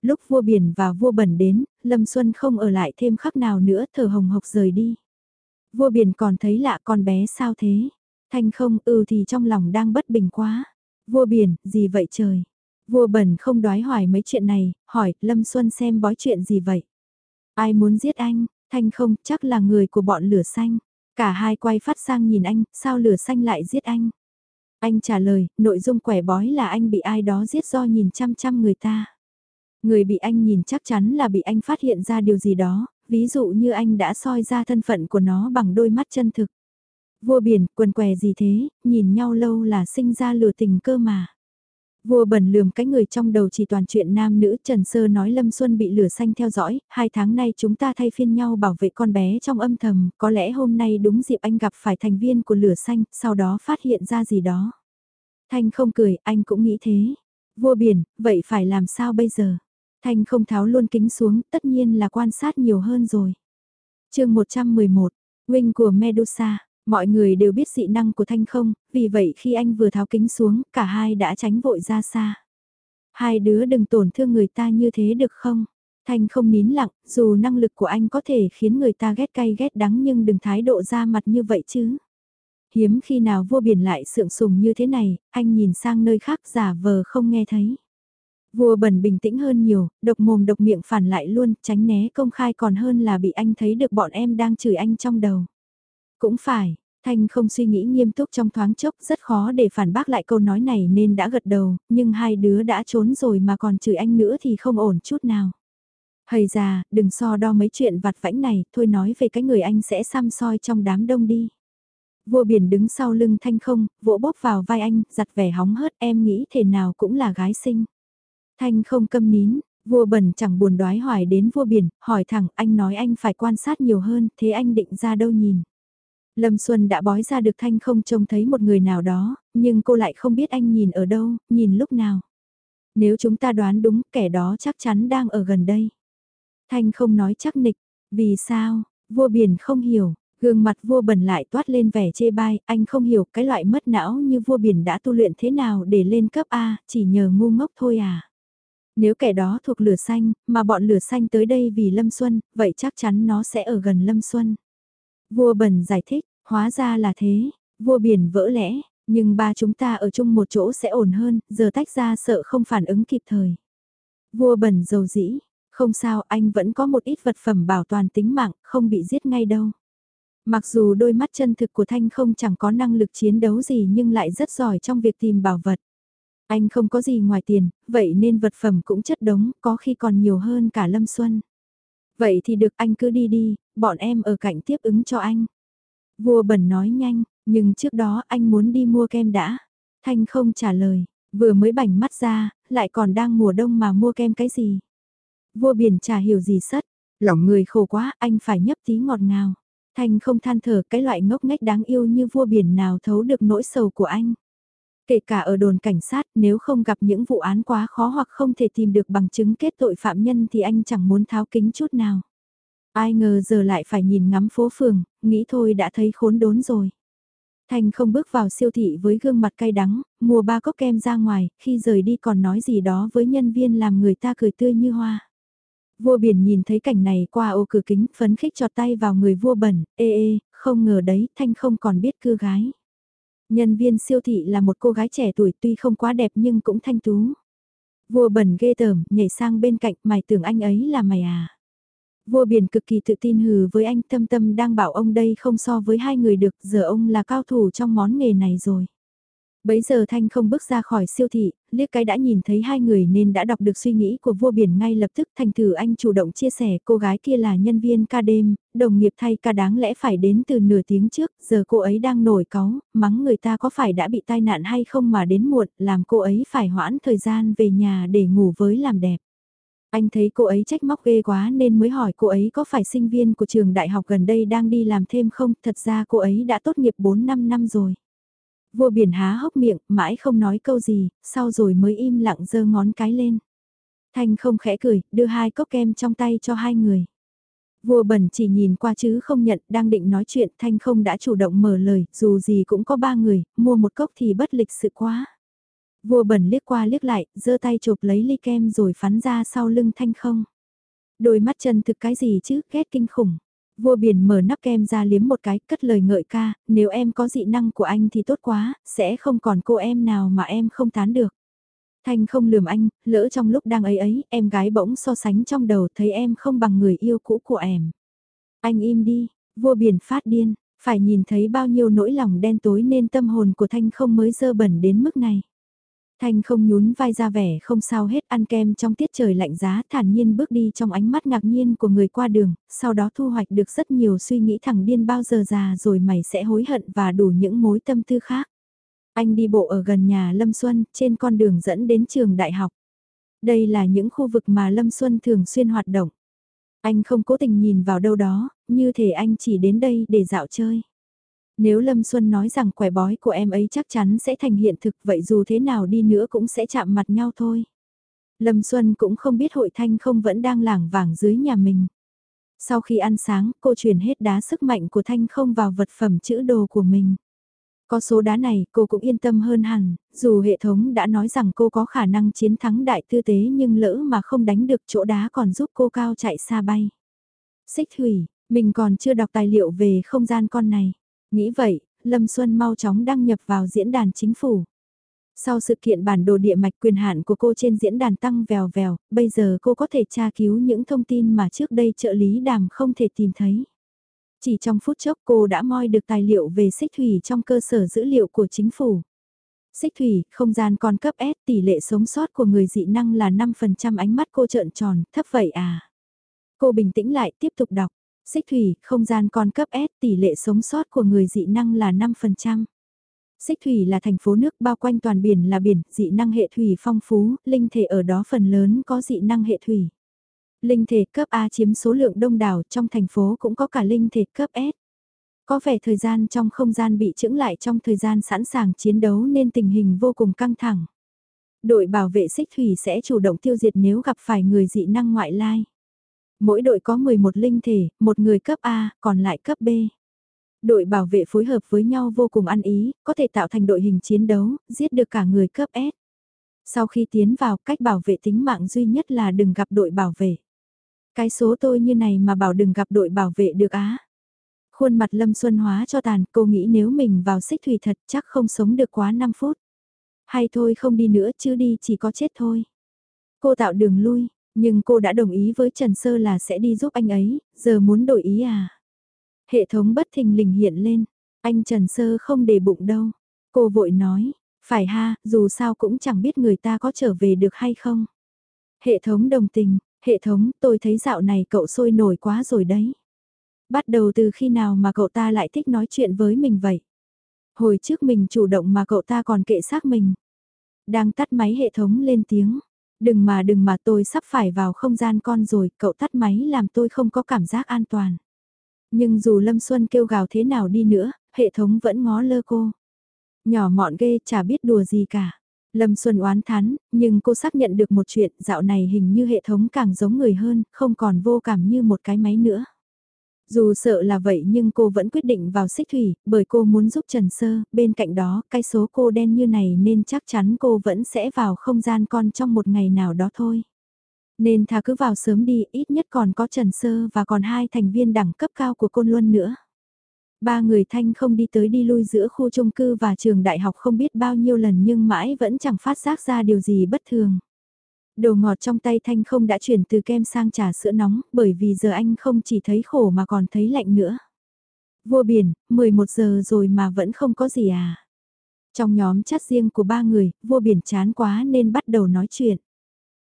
Lúc vua biển và vua bẩn đến, Lâm Xuân không ở lại thêm khắc nào nữa thở hồng hộc rời đi. Vua biển còn thấy lạ con bé sao thế? Thanh không ừ thì trong lòng đang bất bình quá. Vua biển, gì vậy trời? Vua bẩn không đoái hoài mấy chuyện này, hỏi Lâm Xuân xem bói chuyện gì vậy? Ai muốn giết anh? Thanh không, chắc là người của bọn lửa xanh. Cả hai quay phát sang nhìn anh, sao lửa xanh lại giết anh? Anh trả lời, nội dung quẻ bói là anh bị ai đó giết do nhìn chăm chăm người ta. Người bị anh nhìn chắc chắn là bị anh phát hiện ra điều gì đó, ví dụ như anh đã soi ra thân phận của nó bằng đôi mắt chân thực. Vua biển, quần què gì thế, nhìn nhau lâu là sinh ra lừa tình cơ mà. Vua bẩn lườm cái người trong đầu chỉ toàn chuyện nam nữ Trần Sơ nói Lâm Xuân bị lửa xanh theo dõi, hai tháng nay chúng ta thay phiên nhau bảo vệ con bé trong âm thầm, có lẽ hôm nay đúng dịp anh gặp phải thành viên của lửa xanh, sau đó phát hiện ra gì đó. Thanh không cười, anh cũng nghĩ thế. Vua biển, vậy phải làm sao bây giờ? Thanh không tháo luôn kính xuống, tất nhiên là quan sát nhiều hơn rồi. chương 111, Wing của Medusa. Mọi người đều biết dị năng của Thanh không, vì vậy khi anh vừa tháo kính xuống, cả hai đã tránh vội ra xa. Hai đứa đừng tổn thương người ta như thế được không? Thanh không nín lặng, dù năng lực của anh có thể khiến người ta ghét cay ghét đắng nhưng đừng thái độ ra mặt như vậy chứ. Hiếm khi nào vua biển lại sượng sùng như thế này, anh nhìn sang nơi khác giả vờ không nghe thấy. Vua bẩn bình tĩnh hơn nhiều, độc mồm độc miệng phản lại luôn, tránh né công khai còn hơn là bị anh thấy được bọn em đang chửi anh trong đầu. Cũng phải, Thanh không suy nghĩ nghiêm túc trong thoáng chốc rất khó để phản bác lại câu nói này nên đã gật đầu, nhưng hai đứa đã trốn rồi mà còn chửi anh nữa thì không ổn chút nào. Hầy già, đừng so đo mấy chuyện vặt vãnh này, thôi nói về cái người anh sẽ xăm soi trong đám đông đi. Vua biển đứng sau lưng thanh không, vỗ bóp vào vai anh, giặt vẻ hóng hớt em nghĩ thế nào cũng là gái sinh. Thanh không câm nín, vua bẩn chẳng buồn đoái hoài đến vua biển, hỏi thẳng anh nói anh phải quan sát nhiều hơn, thế anh định ra đâu nhìn. Lâm Xuân đã bói ra được Thanh không trông thấy một người nào đó, nhưng cô lại không biết anh nhìn ở đâu, nhìn lúc nào. Nếu chúng ta đoán đúng, kẻ đó chắc chắn đang ở gần đây. Thanh không nói chắc nịch, Vì sao, vua biển không hiểu, gương mặt vua bẩn lại toát lên vẻ chê bai, anh không hiểu cái loại mất não như vua biển đã tu luyện thế nào để lên cấp A, chỉ nhờ ngu ngốc thôi à. Nếu kẻ đó thuộc lửa xanh, mà bọn lửa xanh tới đây vì Lâm Xuân, vậy chắc chắn nó sẽ ở gần Lâm Xuân. Vua bần giải thích, hóa ra là thế, vua biển vỡ lẽ, nhưng ba chúng ta ở chung một chỗ sẽ ổn hơn, giờ tách ra sợ không phản ứng kịp thời. Vua bẩn dầu dĩ, không sao anh vẫn có một ít vật phẩm bảo toàn tính mạng, không bị giết ngay đâu. Mặc dù đôi mắt chân thực của Thanh không chẳng có năng lực chiến đấu gì nhưng lại rất giỏi trong việc tìm bảo vật. Anh không có gì ngoài tiền, vậy nên vật phẩm cũng chất đống, có khi còn nhiều hơn cả Lâm Xuân. Vậy thì được anh cứ đi đi, bọn em ở cạnh tiếp ứng cho anh. Vua bẩn nói nhanh, nhưng trước đó anh muốn đi mua kem đã. Thanh không trả lời, vừa mới bảnh mắt ra, lại còn đang mùa đông mà mua kem cái gì. Vua biển chả hiểu gì sất, lòng người khổ quá, anh phải nhấp tí ngọt ngào. Thanh không than thở cái loại ngốc nghếch đáng yêu như vua biển nào thấu được nỗi sầu của anh. Kể cả ở đồn cảnh sát nếu không gặp những vụ án quá khó hoặc không thể tìm được bằng chứng kết tội phạm nhân thì anh chẳng muốn tháo kính chút nào. Ai ngờ giờ lại phải nhìn ngắm phố phường, nghĩ thôi đã thấy khốn đốn rồi. thành không bước vào siêu thị với gương mặt cay đắng, mua ba cốc kem ra ngoài, khi rời đi còn nói gì đó với nhân viên làm người ta cười tươi như hoa. Vua biển nhìn thấy cảnh này qua ô cửa kính phấn khích chọt tay vào người vua bẩn, ê ê, không ngờ đấy Thanh không còn biết cưa gái. Nhân viên siêu thị là một cô gái trẻ tuổi tuy không quá đẹp nhưng cũng thanh tú. Vua bẩn ghê tởm, nhảy sang bên cạnh, mày tưởng anh ấy là mày à. Vua biển cực kỳ tự tin hừ với anh tâm tâm đang bảo ông đây không so với hai người được, giờ ông là cao thủ trong món nghề này rồi. Bấy giờ Thanh không bước ra khỏi siêu thị, liếc cái đã nhìn thấy hai người nên đã đọc được suy nghĩ của vua biển ngay lập tức thành thử anh chủ động chia sẻ cô gái kia là nhân viên ca đêm, đồng nghiệp thay ca đáng lẽ phải đến từ nửa tiếng trước, giờ cô ấy đang nổi cáu, mắng người ta có phải đã bị tai nạn hay không mà đến muộn, làm cô ấy phải hoãn thời gian về nhà để ngủ với làm đẹp. Anh thấy cô ấy trách móc ghê quá nên mới hỏi cô ấy có phải sinh viên của trường đại học gần đây đang đi làm thêm không, thật ra cô ấy đã tốt nghiệp 4-5 năm rồi. Vua biển há hốc miệng, mãi không nói câu gì, sau rồi mới im lặng giơ ngón cái lên. Thanh không khẽ cười, đưa hai cốc kem trong tay cho hai người. Vua bẩn chỉ nhìn qua chứ không nhận, đang định nói chuyện, Thanh không đã chủ động mở lời, dù gì cũng có ba người, mua một cốc thì bất lịch sự quá. Vua bẩn liếc qua liếc lại, giơ tay chụp lấy ly kem rồi phắn ra sau lưng Thanh không. Đôi mắt chân thực cái gì chứ, ghét kinh khủng. Vua biển mở nắp kem ra liếm một cái, cất lời ngợi ca, nếu em có dị năng của anh thì tốt quá, sẽ không còn cô em nào mà em không tán được. Thanh không lườm anh, lỡ trong lúc đang ấy ấy, em gái bỗng so sánh trong đầu thấy em không bằng người yêu cũ của em. Anh im đi, vua biển phát điên, phải nhìn thấy bao nhiêu nỗi lòng đen tối nên tâm hồn của Thanh không mới dơ bẩn đến mức này. Thanh không nhún vai ra vẻ không sao hết ăn kem trong tiết trời lạnh giá thản nhiên bước đi trong ánh mắt ngạc nhiên của người qua đường, sau đó thu hoạch được rất nhiều suy nghĩ thẳng điên bao giờ già rồi mày sẽ hối hận và đủ những mối tâm tư khác. Anh đi bộ ở gần nhà Lâm Xuân, trên con đường dẫn đến trường đại học. Đây là những khu vực mà Lâm Xuân thường xuyên hoạt động. Anh không cố tình nhìn vào đâu đó, như thể anh chỉ đến đây để dạo chơi. Nếu Lâm Xuân nói rằng quẻ bói của em ấy chắc chắn sẽ thành hiện thực vậy dù thế nào đi nữa cũng sẽ chạm mặt nhau thôi. Lâm Xuân cũng không biết hội thanh không vẫn đang lảng vảng dưới nhà mình. Sau khi ăn sáng, cô chuyển hết đá sức mạnh của thanh không vào vật phẩm chữ đồ của mình. Có số đá này, cô cũng yên tâm hơn hẳn, dù hệ thống đã nói rằng cô có khả năng chiến thắng đại tư tế nhưng lỡ mà không đánh được chỗ đá còn giúp cô cao chạy xa bay. Xích thủy, mình còn chưa đọc tài liệu về không gian con này. Nghĩ vậy, Lâm Xuân mau chóng đăng nhập vào diễn đàn chính phủ. Sau sự kiện bản đồ địa mạch quyền hạn của cô trên diễn đàn tăng vèo vèo, bây giờ cô có thể tra cứu những thông tin mà trước đây trợ lý đàm không thể tìm thấy. Chỉ trong phút chốc cô đã moi được tài liệu về xích thủy trong cơ sở dữ liệu của chính phủ. Xích thủy, không gian con cấp S, tỷ lệ sống sót của người dị năng là 5% ánh mắt cô trợn tròn, thấp vậy à? Cô bình tĩnh lại, tiếp tục đọc. Xích thủy, không gian con cấp S, tỷ lệ sống sót của người dị năng là 5%. Xích thủy là thành phố nước bao quanh toàn biển là biển, dị năng hệ thủy phong phú, linh thể ở đó phần lớn có dị năng hệ thủy. Linh thể cấp A chiếm số lượng đông đảo trong thành phố cũng có cả linh thể cấp S. Có vẻ thời gian trong không gian bị chững lại trong thời gian sẵn sàng chiến đấu nên tình hình vô cùng căng thẳng. Đội bảo vệ xích thủy sẽ chủ động tiêu diệt nếu gặp phải người dị năng ngoại lai. Mỗi đội có 11 linh thể, một người cấp A, còn lại cấp B. Đội bảo vệ phối hợp với nhau vô cùng ăn ý, có thể tạo thành đội hình chiến đấu, giết được cả người cấp S. Sau khi tiến vào, cách bảo vệ tính mạng duy nhất là đừng gặp đội bảo vệ. Cái số tôi như này mà bảo đừng gặp đội bảo vệ được á. Khuôn mặt Lâm Xuân hóa cho tàn, cô nghĩ nếu mình vào xích thủy thật chắc không sống được quá 5 phút. Hay thôi không đi nữa chứ đi chỉ có chết thôi. Cô tạo đường lui, nhưng cô đã đồng ý với Trần Sơ là sẽ đi giúp anh ấy, giờ muốn đổi ý à? Hệ thống bất thình lình hiện lên, anh Trần Sơ không để bụng đâu. Cô vội nói, phải ha, dù sao cũng chẳng biết người ta có trở về được hay không. Hệ thống đồng tình, hệ thống tôi thấy dạo này cậu sôi nổi quá rồi đấy. Bắt đầu từ khi nào mà cậu ta lại thích nói chuyện với mình vậy? Hồi trước mình chủ động mà cậu ta còn kệ xác mình. Đang tắt máy hệ thống lên tiếng. Đừng mà đừng mà tôi sắp phải vào không gian con rồi, cậu tắt máy làm tôi không có cảm giác an toàn. Nhưng dù Lâm Xuân kêu gào thế nào đi nữa, hệ thống vẫn ngó lơ cô. Nhỏ mọn ghê chả biết đùa gì cả. Lâm Xuân oán thán, nhưng cô xác nhận được một chuyện dạo này hình như hệ thống càng giống người hơn, không còn vô cảm như một cái máy nữa. Dù sợ là vậy nhưng cô vẫn quyết định vào xích thủy, bởi cô muốn giúp Trần Sơ, bên cạnh đó cái số cô đen như này nên chắc chắn cô vẫn sẽ vào không gian con trong một ngày nào đó thôi. Nên thà cứ vào sớm đi, ít nhất còn có Trần Sơ và còn hai thành viên đẳng cấp cao của Côn Luân nữa. Ba người thanh không đi tới đi lui giữa khu trung cư và trường đại học không biết bao nhiêu lần nhưng mãi vẫn chẳng phát giác ra điều gì bất thường. Đồ ngọt trong tay Thanh không đã chuyển từ kem sang trà sữa nóng, bởi vì giờ anh không chỉ thấy khổ mà còn thấy lạnh nữa. Vua biển, 11 giờ rồi mà vẫn không có gì à. Trong nhóm chat riêng của ba người, vua biển chán quá nên bắt đầu nói chuyện.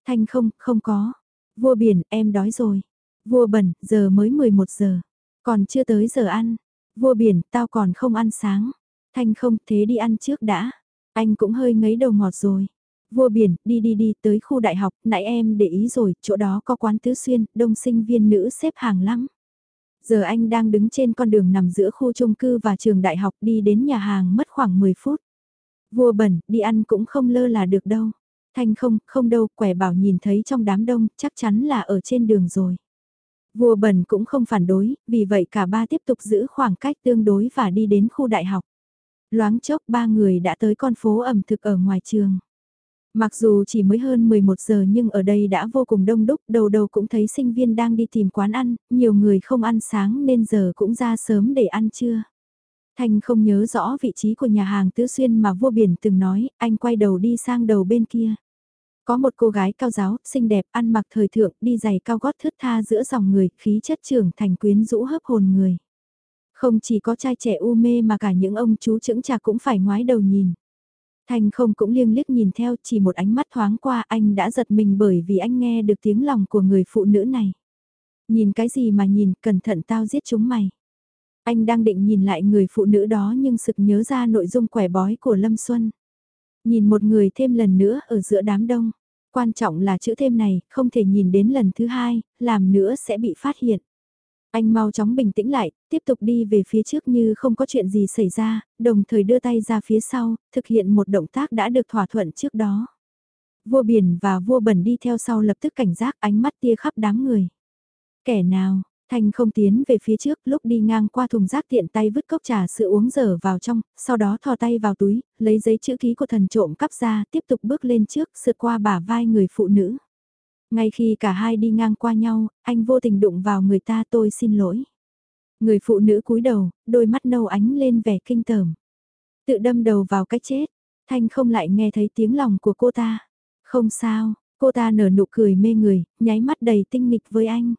Thanh không, không có. Vua biển, em đói rồi. Vua bẩn, giờ mới 11 giờ. Còn chưa tới giờ ăn. Vua biển, tao còn không ăn sáng. Thanh không, thế đi ăn trước đã. Anh cũng hơi ngấy đầu ngọt rồi. Vua biển, đi đi đi tới khu đại học, nãy em để ý rồi, chỗ đó có quán tứ xuyên, đông sinh viên nữ xếp hàng lắm. Giờ anh đang đứng trên con đường nằm giữa khu trung cư và trường đại học đi đến nhà hàng mất khoảng 10 phút. Vua bẩn, đi ăn cũng không lơ là được đâu. Thanh không, không đâu, quẻ bảo nhìn thấy trong đám đông, chắc chắn là ở trên đường rồi. Vua bẩn cũng không phản đối, vì vậy cả ba tiếp tục giữ khoảng cách tương đối và đi đến khu đại học. Loáng chốc ba người đã tới con phố ẩm thực ở ngoài trường. Mặc dù chỉ mới hơn 11 giờ nhưng ở đây đã vô cùng đông đúc, đầu đầu cũng thấy sinh viên đang đi tìm quán ăn, nhiều người không ăn sáng nên giờ cũng ra sớm để ăn trưa. thành không nhớ rõ vị trí của nhà hàng Tứ Xuyên mà vua biển từng nói, anh quay đầu đi sang đầu bên kia. Có một cô gái cao giáo, xinh đẹp, ăn mặc thời thượng, đi giày cao gót thướt tha giữa dòng người, khí chất trưởng thành quyến rũ hấp hồn người. Không chỉ có trai trẻ u mê mà cả những ông chú chững chạc cũng phải ngoái đầu nhìn. Thanh không cũng liêng liếc nhìn theo chỉ một ánh mắt thoáng qua anh đã giật mình bởi vì anh nghe được tiếng lòng của người phụ nữ này. Nhìn cái gì mà nhìn, cẩn thận tao giết chúng mày. Anh đang định nhìn lại người phụ nữ đó nhưng sực nhớ ra nội dung quẻ bói của Lâm Xuân. Nhìn một người thêm lần nữa ở giữa đám đông. Quan trọng là chữ thêm này, không thể nhìn đến lần thứ hai, làm nữa sẽ bị phát hiện. Anh mau chóng bình tĩnh lại, tiếp tục đi về phía trước như không có chuyện gì xảy ra, đồng thời đưa tay ra phía sau, thực hiện một động tác đã được thỏa thuận trước đó. Vua biển và vua bẩn đi theo sau lập tức cảnh giác ánh mắt tia khắp đám người. Kẻ nào, Thanh không tiến về phía trước lúc đi ngang qua thùng rác tiện tay vứt cốc trà sữa uống dở vào trong, sau đó thò tay vào túi, lấy giấy chữ ký của thần trộm cắp ra, tiếp tục bước lên trước, sượt qua bả vai người phụ nữ. Ngay khi cả hai đi ngang qua nhau, anh vô tình đụng vào người ta tôi xin lỗi. Người phụ nữ cúi đầu, đôi mắt nâu ánh lên vẻ kinh tởm. Tự đâm đầu vào cái chết, Thanh không lại nghe thấy tiếng lòng của cô ta. Không sao, cô ta nở nụ cười mê người, nháy mắt đầy tinh nghịch với anh.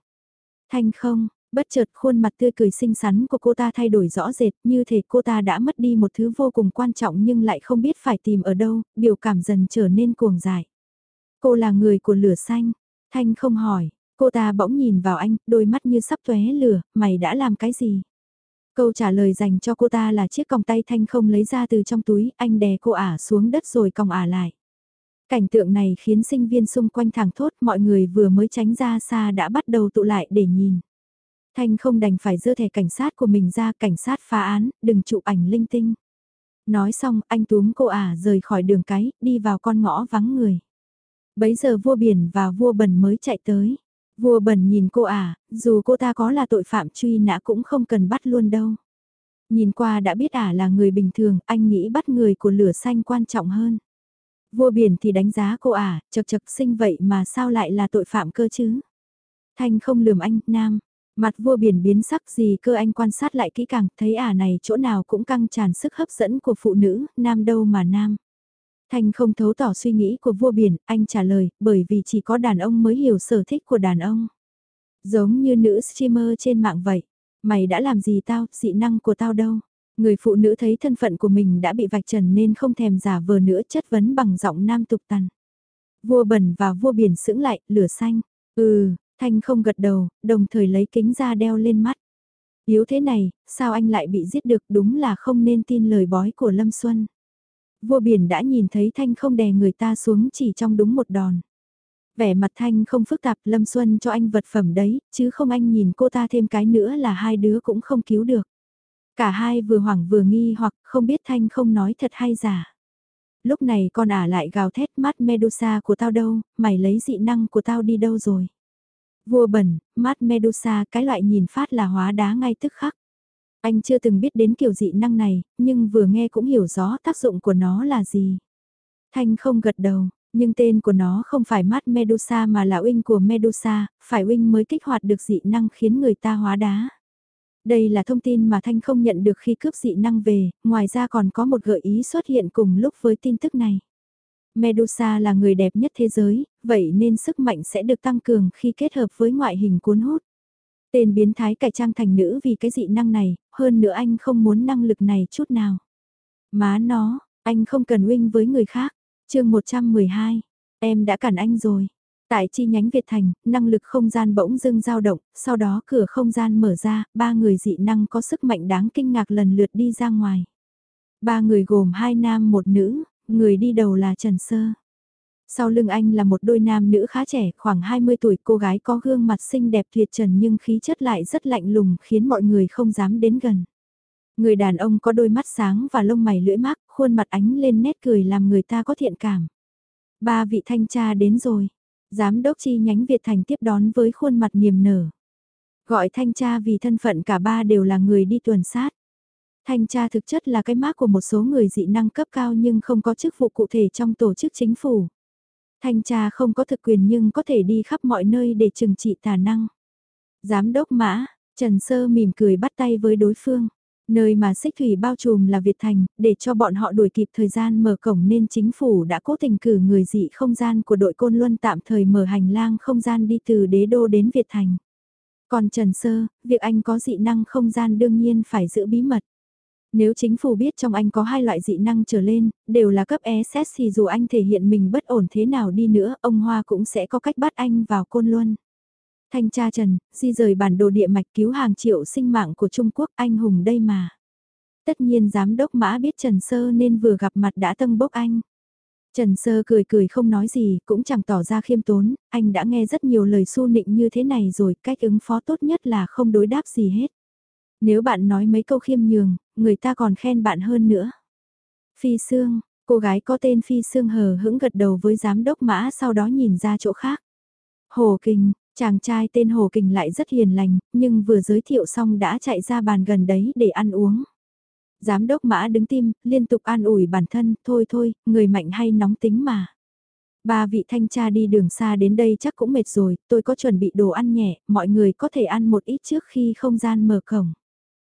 Thanh không, bất chợt khuôn mặt tươi cười xinh xắn của cô ta thay đổi rõ rệt như thể cô ta đã mất đi một thứ vô cùng quan trọng nhưng lại không biết phải tìm ở đâu, biểu cảm dần trở nên cuồng dại. Cô là người của lửa xanh. Thanh không hỏi, cô ta bỗng nhìn vào anh, đôi mắt như sắp tóe lửa, mày đã làm cái gì? Câu trả lời dành cho cô ta là chiếc còng tay Thanh không lấy ra từ trong túi, anh đè cô ả xuống đất rồi còng ả lại. Cảnh tượng này khiến sinh viên xung quanh thẳng thốt mọi người vừa mới tránh ra xa đã bắt đầu tụ lại để nhìn. Thanh không đành phải dơ thẻ cảnh sát của mình ra cảnh sát phá án, đừng chụp ảnh linh tinh. Nói xong anh túm cô ả rời khỏi đường cái, đi vào con ngõ vắng người. Bấy giờ vua biển và vua bần mới chạy tới. Vua bần nhìn cô à, dù cô ta có là tội phạm truy nã cũng không cần bắt luôn đâu. Nhìn qua đã biết ả là người bình thường, anh nghĩ bắt người của lửa xanh quan trọng hơn. Vua biển thì đánh giá cô ả, chật chật sinh vậy mà sao lại là tội phạm cơ chứ? Thanh không lườm anh, nam. Mặt vua biển biến sắc gì cơ anh quan sát lại kỹ càng, thấy ả này chỗ nào cũng căng tràn sức hấp dẫn của phụ nữ, nam đâu mà nam. Thanh không thấu tỏ suy nghĩ của vua biển, anh trả lời, bởi vì chỉ có đàn ông mới hiểu sở thích của đàn ông. Giống như nữ streamer trên mạng vậy. Mày đã làm gì tao, dị năng của tao đâu? Người phụ nữ thấy thân phận của mình đã bị vạch trần nên không thèm giả vờ nữa chất vấn bằng giọng nam tục tằn. Vua bẩn và vua biển sững lại, lửa xanh. Ừ, Thanh không gật đầu, đồng thời lấy kính ra đeo lên mắt. Yếu thế này, sao anh lại bị giết được đúng là không nên tin lời bói của Lâm Xuân. Vua biển đã nhìn thấy Thanh không đè người ta xuống chỉ trong đúng một đòn. Vẻ mặt Thanh không phức tạp Lâm Xuân cho anh vật phẩm đấy, chứ không anh nhìn cô ta thêm cái nữa là hai đứa cũng không cứu được. Cả hai vừa hoảng vừa nghi hoặc không biết Thanh không nói thật hay giả. Lúc này con ả lại gào thét mắt Medusa của tao đâu, mày lấy dị năng của tao đi đâu rồi. Vua bẩn, mắt Medusa cái loại nhìn phát là hóa đá ngay tức khắc. Anh chưa từng biết đến kiểu dị năng này, nhưng vừa nghe cũng hiểu rõ tác dụng của nó là gì. Thanh không gật đầu, nhưng tên của nó không phải mắt Medusa mà là Wing của Medusa, phải Wing mới kích hoạt được dị năng khiến người ta hóa đá. Đây là thông tin mà Thanh không nhận được khi cướp dị năng về, ngoài ra còn có một gợi ý xuất hiện cùng lúc với tin tức này. Medusa là người đẹp nhất thế giới, vậy nên sức mạnh sẽ được tăng cường khi kết hợp với ngoại hình cuốn hút. Tên biến thái cải trang thành nữ vì cái dị năng này, hơn nữa anh không muốn năng lực này chút nào. Má nó, anh không cần huynh với người khác. chương 112, em đã cản anh rồi. Tại chi nhánh Việt Thành, năng lực không gian bỗng dưng dao động, sau đó cửa không gian mở ra, ba người dị năng có sức mạnh đáng kinh ngạc lần lượt đi ra ngoài. Ba người gồm hai nam một nữ, người đi đầu là Trần Sơ. Sau lưng anh là một đôi nam nữ khá trẻ, khoảng 20 tuổi, cô gái có gương mặt xinh đẹp tuyệt trần nhưng khí chất lại rất lạnh lùng khiến mọi người không dám đến gần. Người đàn ông có đôi mắt sáng và lông mày lưỡi mát, khuôn mặt ánh lên nét cười làm người ta có thiện cảm. Ba vị thanh tra đến rồi. Giám đốc chi nhánh Việt Thành tiếp đón với khuôn mặt niềm nở. Gọi thanh tra vì thân phận cả ba đều là người đi tuần sát. Thanh tra thực chất là cái mác của một số người dị năng cấp cao nhưng không có chức vụ cụ thể trong tổ chức chính phủ. Thanh tra không có thực quyền nhưng có thể đi khắp mọi nơi để trừng trị tà năng. Giám đốc mã, Trần Sơ mỉm cười bắt tay với đối phương. Nơi mà xích thủy bao trùm là Việt Thành, để cho bọn họ đuổi kịp thời gian mở cổng nên chính phủ đã cố tình cử người dị không gian của đội Côn Luân tạm thời mở hành lang không gian đi từ đế đô đến Việt Thành. Còn Trần Sơ, việc anh có dị năng không gian đương nhiên phải giữ bí mật. Nếu chính phủ biết trong anh có hai loại dị năng trở lên, đều là cấp SS thì dù anh thể hiện mình bất ổn thế nào đi nữa, ông Hoa cũng sẽ có cách bắt anh vào côn luân. Thanh tra Trần, di rời bản đồ địa mạch cứu hàng triệu sinh mạng của Trung Quốc anh hùng đây mà. Tất nhiên giám đốc mã biết Trần Sơ nên vừa gặp mặt đã tâng bốc anh. Trần Sơ cười cười không nói gì, cũng chẳng tỏ ra khiêm tốn, anh đã nghe rất nhiều lời su nịnh như thế này rồi, cách ứng phó tốt nhất là không đối đáp gì hết. Nếu bạn nói mấy câu khiêm nhường, người ta còn khen bạn hơn nữa. Phi Sương, cô gái có tên Phi Sương hờ hững gật đầu với giám đốc mã sau đó nhìn ra chỗ khác. Hồ Kình, chàng trai tên Hồ Kình lại rất hiền lành, nhưng vừa giới thiệu xong đã chạy ra bàn gần đấy để ăn uống. Giám đốc mã đứng tim, liên tục an ủi bản thân, thôi thôi, người mạnh hay nóng tính mà. Ba vị thanh tra đi đường xa đến đây chắc cũng mệt rồi, tôi có chuẩn bị đồ ăn nhẹ, mọi người có thể ăn một ít trước khi không gian mở cổng.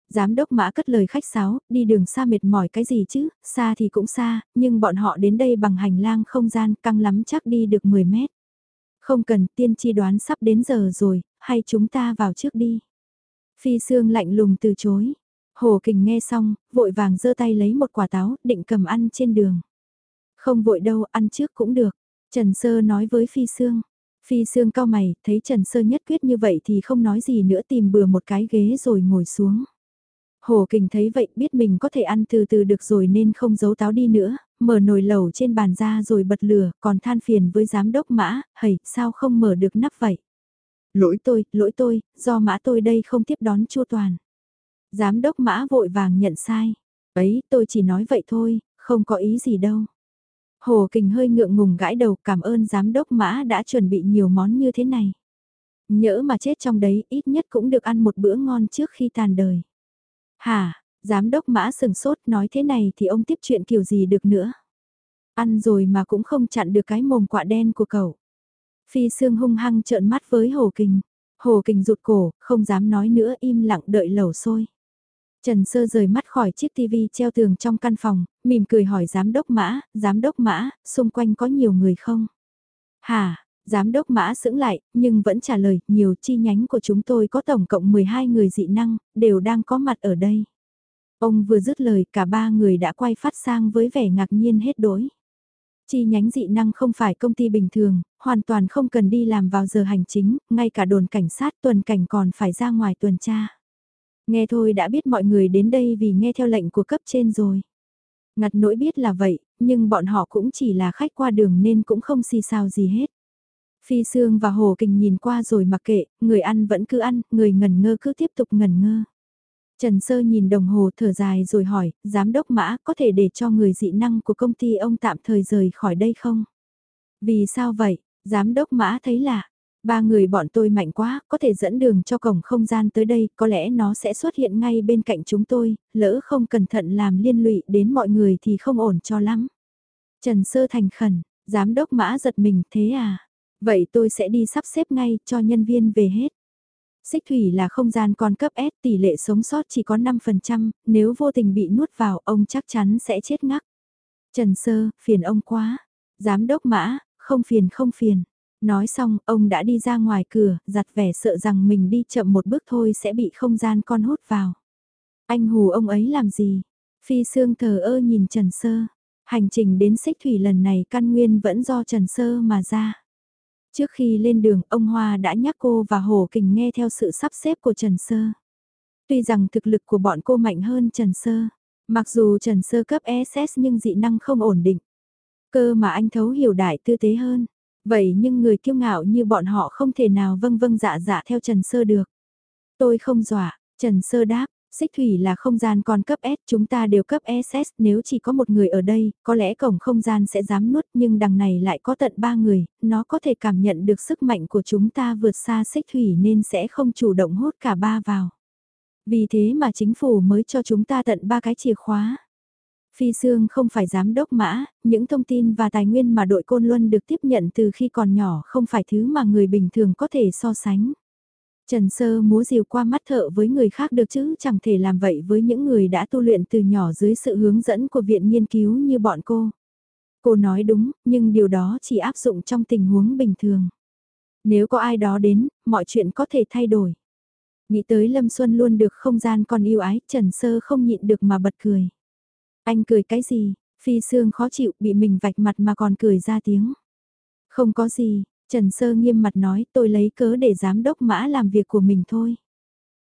Giám đốc mã cất lời khách sáo, đi đường xa mệt mỏi cái gì chứ, xa thì cũng xa, nhưng bọn họ đến đây bằng hành lang không gian căng lắm chắc đi được 10 mét. Không cần tiên tri đoán sắp đến giờ rồi, hay chúng ta vào trước đi. Phi Sương lạnh lùng từ chối. Hồ Kình nghe xong, vội vàng giơ tay lấy một quả táo, định cầm ăn trên đường. Không vội đâu, ăn trước cũng được. Trần Sơ nói với Phi Sương. Phi Sương cao mày, thấy Trần Sơ nhất quyết như vậy thì không nói gì nữa tìm bừa một cái ghế rồi ngồi xuống. Hồ Kình thấy vậy biết mình có thể ăn từ từ được rồi nên không giấu táo đi nữa, mở nồi lẩu trên bàn ra rồi bật lửa, còn than phiền với giám đốc mã, hầy, sao không mở được nắp vậy? Lỗi tôi, lỗi tôi, do mã tôi đây không tiếp đón chua toàn. Giám đốc mã vội vàng nhận sai. Ấy, tôi chỉ nói vậy thôi, không có ý gì đâu. Hồ Kình hơi ngượng ngùng gãi đầu cảm ơn giám đốc mã đã chuẩn bị nhiều món như thế này. Nhỡ mà chết trong đấy ít nhất cũng được ăn một bữa ngon trước khi tàn đời. Hả, giám đốc mã sừng sốt nói thế này thì ông tiếp chuyện kiểu gì được nữa. Ăn rồi mà cũng không chặn được cái mồm quạ đen của cậu. Phi Sương hung hăng trợn mắt với Hồ Kình. Hồ Kình rụt cổ, không dám nói nữa im lặng đợi lẩu sôi. Trần Sơ rời mắt khỏi chiếc tivi treo tường trong căn phòng, mỉm cười hỏi giám đốc mã, giám đốc mã, xung quanh có nhiều người không? Hả, giám đốc mã sững lại, nhưng vẫn trả lời, nhiều chi nhánh của chúng tôi có tổng cộng 12 người dị năng, đều đang có mặt ở đây. Ông vừa dứt lời, cả ba người đã quay phát sang với vẻ ngạc nhiên hết đối. Chi nhánh dị năng không phải công ty bình thường, hoàn toàn không cần đi làm vào giờ hành chính, ngay cả đồn cảnh sát tuần cảnh còn phải ra ngoài tuần tra. Nghe thôi đã biết mọi người đến đây vì nghe theo lệnh của cấp trên rồi. Ngặt nỗi biết là vậy, nhưng bọn họ cũng chỉ là khách qua đường nên cũng không xì sao gì hết. Phi Sương và Hồ Kình nhìn qua rồi mặc kệ, người ăn vẫn cứ ăn, người ngần ngơ cứ tiếp tục ngần ngơ. Trần Sơ nhìn đồng hồ thở dài rồi hỏi, giám đốc mã có thể để cho người dị năng của công ty ông tạm thời rời khỏi đây không? Vì sao vậy? Giám đốc mã thấy lạ. Ba người bọn tôi mạnh quá, có thể dẫn đường cho cổng không gian tới đây, có lẽ nó sẽ xuất hiện ngay bên cạnh chúng tôi, lỡ không cẩn thận làm liên lụy đến mọi người thì không ổn cho lắm. Trần Sơ thành khẩn, giám đốc mã giật mình thế à? Vậy tôi sẽ đi sắp xếp ngay cho nhân viên về hết. Xích thủy là không gian con cấp S tỷ lệ sống sót chỉ có 5%, nếu vô tình bị nuốt vào ông chắc chắn sẽ chết ngắc. Trần Sơ, phiền ông quá. Giám đốc mã, không phiền không phiền. Nói xong, ông đã đi ra ngoài cửa, giặt vẻ sợ rằng mình đi chậm một bước thôi sẽ bị không gian con hút vào. Anh hù ông ấy làm gì? Phi Sương thờ ơ nhìn Trần Sơ. Hành trình đến xích thủy lần này căn nguyên vẫn do Trần Sơ mà ra. Trước khi lên đường, ông Hoa đã nhắc cô và Hồ Kình nghe theo sự sắp xếp của Trần Sơ. Tuy rằng thực lực của bọn cô mạnh hơn Trần Sơ, mặc dù Trần Sơ cấp SS nhưng dị năng không ổn định. Cơ mà anh thấu hiểu đại tư tế hơn. Vậy nhưng người kiêu ngạo như bọn họ không thể nào vâng vâng dạ dạ theo Trần Sơ được. Tôi không dọa, Trần Sơ đáp, Xích thủy là không gian con cấp S, chúng ta đều cấp SS, nếu chỉ có một người ở đây, có lẽ cổng không gian sẽ dám nuốt, nhưng đằng này lại có tận ba người, nó có thể cảm nhận được sức mạnh của chúng ta vượt xa xích thủy nên sẽ không chủ động hút cả ba vào. Vì thế mà chính phủ mới cho chúng ta tận ba cái chìa khóa. Phi Sương không phải giám đốc mã, những thông tin và tài nguyên mà đội Côn Luân được tiếp nhận từ khi còn nhỏ không phải thứ mà người bình thường có thể so sánh. Trần Sơ múa rìu qua mắt thợ với người khác được chứ chẳng thể làm vậy với những người đã tu luyện từ nhỏ dưới sự hướng dẫn của viện nghiên cứu như bọn cô. Cô nói đúng, nhưng điều đó chỉ áp dụng trong tình huống bình thường. Nếu có ai đó đến, mọi chuyện có thể thay đổi. Nghĩ tới Lâm Xuân luôn được không gian còn yêu ái, Trần Sơ không nhịn được mà bật cười. Anh cười cái gì, phi sương khó chịu bị mình vạch mặt mà còn cười ra tiếng. Không có gì, Trần Sơ nghiêm mặt nói tôi lấy cớ để giám đốc mã làm việc của mình thôi.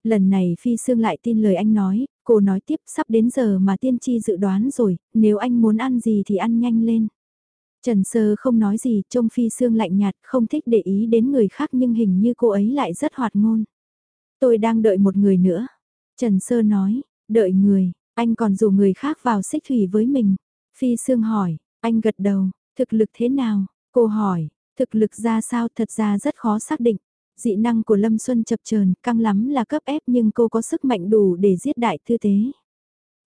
Lần này Phi Sương lại tin lời anh nói, cô nói tiếp sắp đến giờ mà tiên tri dự đoán rồi, nếu anh muốn ăn gì thì ăn nhanh lên. Trần Sơ không nói gì, trông Phi Sương lạnh nhạt, không thích để ý đến người khác nhưng hình như cô ấy lại rất hoạt ngôn. Tôi đang đợi một người nữa. Trần Sơ nói, đợi người, anh còn rủ người khác vào xích thủy với mình. Phi Sương hỏi, anh gật đầu, thực lực thế nào? Cô hỏi, Thực lực ra sao thật ra rất khó xác định. Dị năng của Lâm Xuân chập chờn căng lắm là cấp ép nhưng cô có sức mạnh đủ để giết đại thư tế.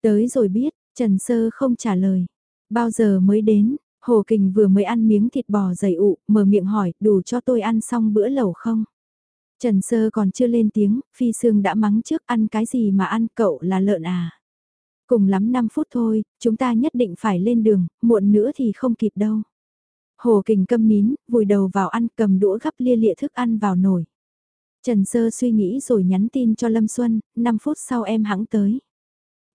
Tới rồi biết, Trần Sơ không trả lời. Bao giờ mới đến, Hồ Kình vừa mới ăn miếng thịt bò dày ụ, mở miệng hỏi, đủ cho tôi ăn xong bữa lẩu không? Trần Sơ còn chưa lên tiếng, Phi Sương đã mắng trước ăn cái gì mà ăn cậu là lợn à? Cùng lắm 5 phút thôi, chúng ta nhất định phải lên đường, muộn nữa thì không kịp đâu. Hồ Kình câm nín, vùi đầu vào ăn cầm đũa gắp lia lịa thức ăn vào nồi. Trần Sơ suy nghĩ rồi nhắn tin cho Lâm Xuân, 5 phút sau em hãng tới.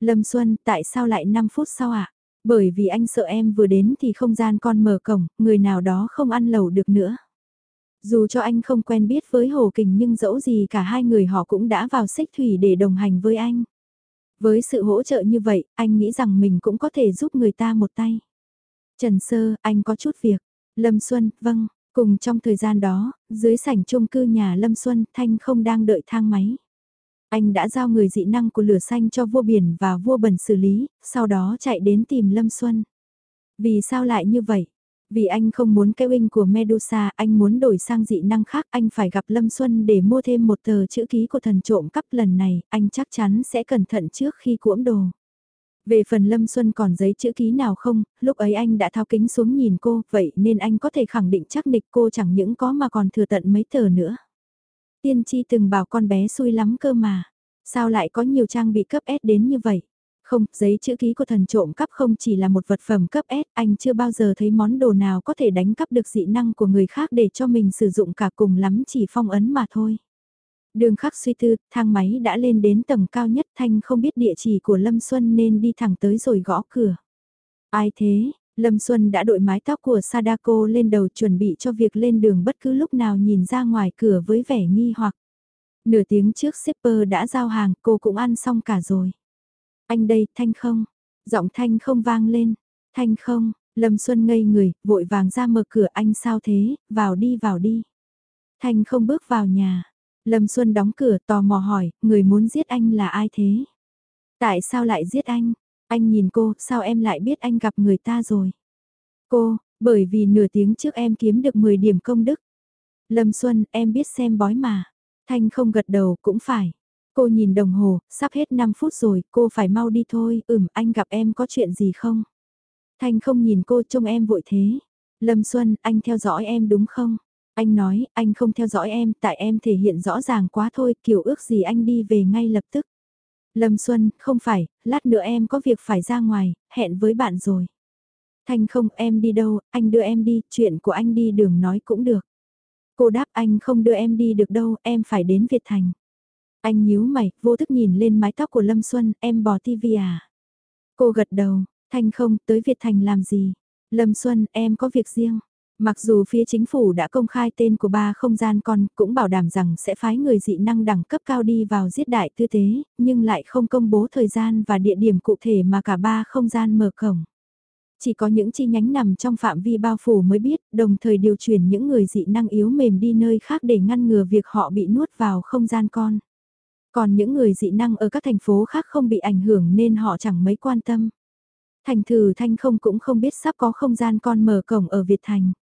Lâm Xuân, tại sao lại 5 phút sau ạ? À? Bởi vì anh sợ em vừa đến thì không gian con mở cổng, người nào đó không ăn lẩu được nữa. Dù cho anh không quen biết với Hồ Kình nhưng dẫu gì cả hai người họ cũng đã vào xích thủy để đồng hành với anh. Với sự hỗ trợ như vậy, anh nghĩ rằng mình cũng có thể giúp người ta một tay. Trần Sơ, anh có chút việc. Lâm Xuân, vâng, cùng trong thời gian đó, dưới sảnh chung cư nhà Lâm Xuân, Thanh không đang đợi thang máy. Anh đã giao người dị năng của lửa xanh cho vua biển và vua bẩn xử lý, sau đó chạy đến tìm Lâm Xuân. Vì sao lại như vậy? Vì anh không muốn cái wing của Medusa, anh muốn đổi sang dị năng khác, anh phải gặp Lâm Xuân để mua thêm một tờ chữ ký của thần trộm cắp lần này, anh chắc chắn sẽ cẩn thận trước khi cuỗm đồ. Về phần Lâm Xuân còn giấy chữ ký nào không, lúc ấy anh đã thao kính xuống nhìn cô, vậy nên anh có thể khẳng định chắc nịch cô chẳng những có mà còn thừa tận mấy tờ nữa. Tiên tri từng bảo con bé xui lắm cơ mà, sao lại có nhiều trang bị cấp S đến như vậy? Không, giấy chữ ký của thần trộm cắp không chỉ là một vật phẩm cấp S, anh chưa bao giờ thấy món đồ nào có thể đánh cắp được dị năng của người khác để cho mình sử dụng cả cùng lắm chỉ phong ấn mà thôi. Đường khắc suy tư, thang máy đã lên đến tầng cao nhất Thanh không biết địa chỉ của Lâm Xuân nên đi thẳng tới rồi gõ cửa. Ai thế? Lâm Xuân đã đội mái tóc của Sadako lên đầu chuẩn bị cho việc lên đường bất cứ lúc nào nhìn ra ngoài cửa với vẻ nghi hoặc. Nửa tiếng trước shipper đã giao hàng, cô cũng ăn xong cả rồi. Anh đây, Thanh không? Giọng Thanh không vang lên. Thanh không, Lâm Xuân ngây người, vội vàng ra mở cửa anh sao thế, vào đi vào đi. Thanh không bước vào nhà. Lâm Xuân đóng cửa tò mò hỏi, người muốn giết anh là ai thế? Tại sao lại giết anh? Anh nhìn cô, sao em lại biết anh gặp người ta rồi? Cô, bởi vì nửa tiếng trước em kiếm được 10 điểm công đức. Lâm Xuân, em biết xem bói mà. Thanh không gật đầu cũng phải. Cô nhìn đồng hồ, sắp hết 5 phút rồi, cô phải mau đi thôi, ừm, anh gặp em có chuyện gì không? Thanh không nhìn cô trông em vội thế. Lâm Xuân, anh theo dõi em đúng không? Anh nói, anh không theo dõi em, tại em thể hiện rõ ràng quá thôi, kiểu ước gì anh đi về ngay lập tức. Lâm Xuân, không phải, lát nữa em có việc phải ra ngoài, hẹn với bạn rồi. Thanh không, em đi đâu, anh đưa em đi, chuyện của anh đi đường nói cũng được. Cô đáp anh không đưa em đi được đâu, em phải đến Việt Thành. Anh nhíu mày, vô thức nhìn lên mái tóc của Lâm Xuân, em bỏ tivi à? Cô gật đầu, Thanh không, tới Việt Thành làm gì? Lâm Xuân, em có việc riêng. Mặc dù phía chính phủ đã công khai tên của ba không gian con, cũng bảo đảm rằng sẽ phái người dị năng đẳng cấp cao đi vào giết đại tư tế, nhưng lại không công bố thời gian và địa điểm cụ thể mà cả ba không gian mở cổng. Chỉ có những chi nhánh nằm trong phạm vi bao phủ mới biết, đồng thời điều chuyển những người dị năng yếu mềm đi nơi khác để ngăn ngừa việc họ bị nuốt vào không gian con. Còn những người dị năng ở các thành phố khác không bị ảnh hưởng nên họ chẳng mấy quan tâm. Thành thử Thanh không cũng không biết sắp có không gian con mở cổng ở Việt Thành.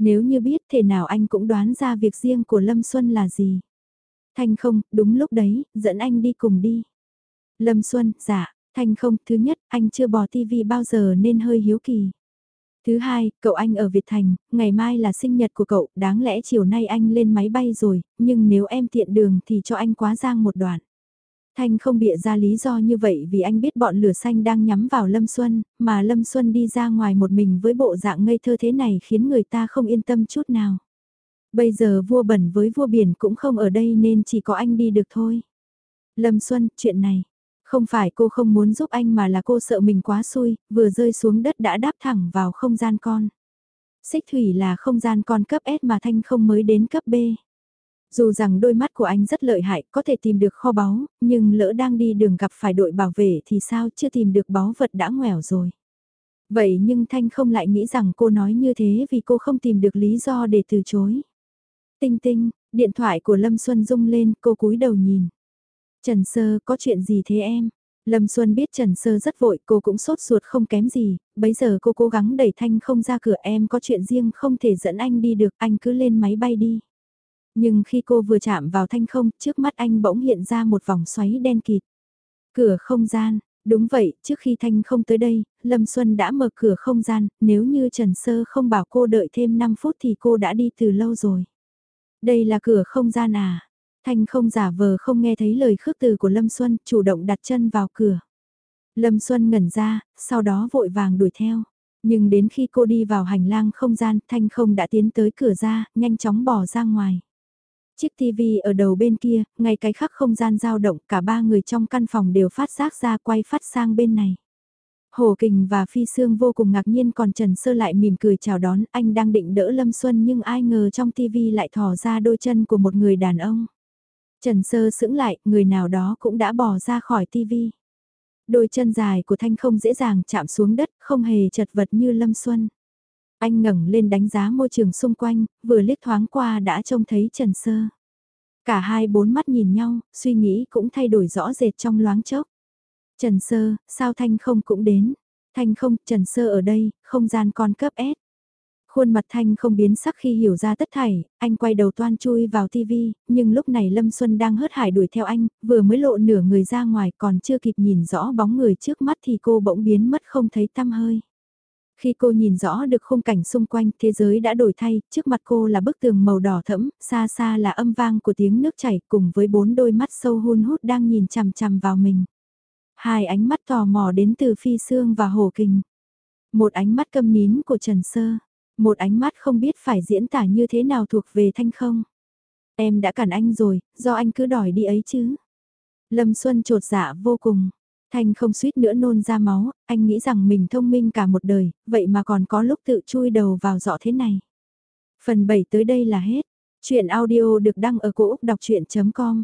Nếu như biết thể nào anh cũng đoán ra việc riêng của Lâm Xuân là gì. Thanh không, đúng lúc đấy, dẫn anh đi cùng đi. Lâm Xuân, dạ, Thanh không, thứ nhất, anh chưa bỏ tivi bao giờ nên hơi hiếu kỳ. Thứ hai, cậu anh ở Việt Thành, ngày mai là sinh nhật của cậu, đáng lẽ chiều nay anh lên máy bay rồi, nhưng nếu em tiện đường thì cho anh quá giang một đoạn. Thanh không bịa ra lý do như vậy vì anh biết bọn lửa xanh đang nhắm vào Lâm Xuân, mà Lâm Xuân đi ra ngoài một mình với bộ dạng ngây thơ thế này khiến người ta không yên tâm chút nào. Bây giờ vua bẩn với vua biển cũng không ở đây nên chỉ có anh đi được thôi. Lâm Xuân, chuyện này, không phải cô không muốn giúp anh mà là cô sợ mình quá xui, vừa rơi xuống đất đã đáp thẳng vào không gian con. Xích thủy là không gian con cấp S mà Thanh không mới đến cấp B. Dù rằng đôi mắt của anh rất lợi hại, có thể tìm được kho báu, nhưng lỡ đang đi đường gặp phải đội bảo vệ thì sao chưa tìm được báu vật đã ngoẻo rồi. Vậy nhưng Thanh không lại nghĩ rằng cô nói như thế vì cô không tìm được lý do để từ chối. Tinh tinh, điện thoại của Lâm Xuân rung lên, cô cúi đầu nhìn. Trần Sơ, có chuyện gì thế em? Lâm Xuân biết Trần Sơ rất vội, cô cũng sốt ruột không kém gì, bấy giờ cô cố gắng đẩy Thanh không ra cửa em có chuyện riêng không thể dẫn anh đi được, anh cứ lên máy bay đi. Nhưng khi cô vừa chạm vào thanh không, trước mắt anh bỗng hiện ra một vòng xoáy đen kịt. Cửa không gian, đúng vậy, trước khi thanh không tới đây, Lâm Xuân đã mở cửa không gian, nếu như Trần Sơ không bảo cô đợi thêm 5 phút thì cô đã đi từ lâu rồi. Đây là cửa không gian à? Thanh không giả vờ không nghe thấy lời khước từ của Lâm Xuân, chủ động đặt chân vào cửa. Lâm Xuân ngẩn ra, sau đó vội vàng đuổi theo. Nhưng đến khi cô đi vào hành lang không gian, Thanh không đã tiến tới cửa ra, nhanh chóng bỏ ra ngoài. Chiếc TV ở đầu bên kia, ngay cái khắc không gian dao động, cả ba người trong căn phòng đều phát giác ra quay phát sang bên này. Hồ Kình và Phi Sương vô cùng ngạc nhiên còn Trần Sơ lại mỉm cười chào đón anh đang định đỡ Lâm Xuân nhưng ai ngờ trong TV lại thò ra đôi chân của một người đàn ông. Trần Sơ sững lại, người nào đó cũng đã bỏ ra khỏi TV. Đôi chân dài của Thanh không dễ dàng chạm xuống đất, không hề chật vật như Lâm Xuân. Anh ngẩng lên đánh giá môi trường xung quanh, vừa liếc thoáng qua đã trông thấy Trần Sơ. Cả hai bốn mắt nhìn nhau, suy nghĩ cũng thay đổi rõ rệt trong loáng chốc. Trần Sơ, sao Thanh không cũng đến? Thanh không, Trần Sơ ở đây, không gian con cấp S. Khuôn mặt Thanh không biến sắc khi hiểu ra tất thảy, anh quay đầu toan chui vào tivi, nhưng lúc này Lâm Xuân đang hớt hải đuổi theo anh, vừa mới lộ nửa người ra ngoài còn chưa kịp nhìn rõ bóng người trước mắt thì cô bỗng biến mất không thấy tăm hơi. Khi cô nhìn rõ được khung cảnh xung quanh, thế giới đã đổi thay, trước mặt cô là bức tường màu đỏ thẫm, xa xa là âm vang của tiếng nước chảy cùng với bốn đôi mắt sâu hun hút đang nhìn chằm chằm vào mình. Hai ánh mắt tò mò đến từ phi xương và hồ kình. Một ánh mắt câm nín của Trần Sơ. Một ánh mắt không biết phải diễn tả như thế nào thuộc về thanh không. Em đã cản anh rồi, do anh cứ đòi đi ấy chứ. Lâm Xuân trột dạ vô cùng. Thanh không suýt nữa nôn ra máu, anh nghĩ rằng mình thông minh cả một đời, vậy mà còn có lúc tự chui đầu vào dọ thế này. Phần 7 tới đây là hết. Chuyện audio được đăng ở cổ Úc đọc chuyện.com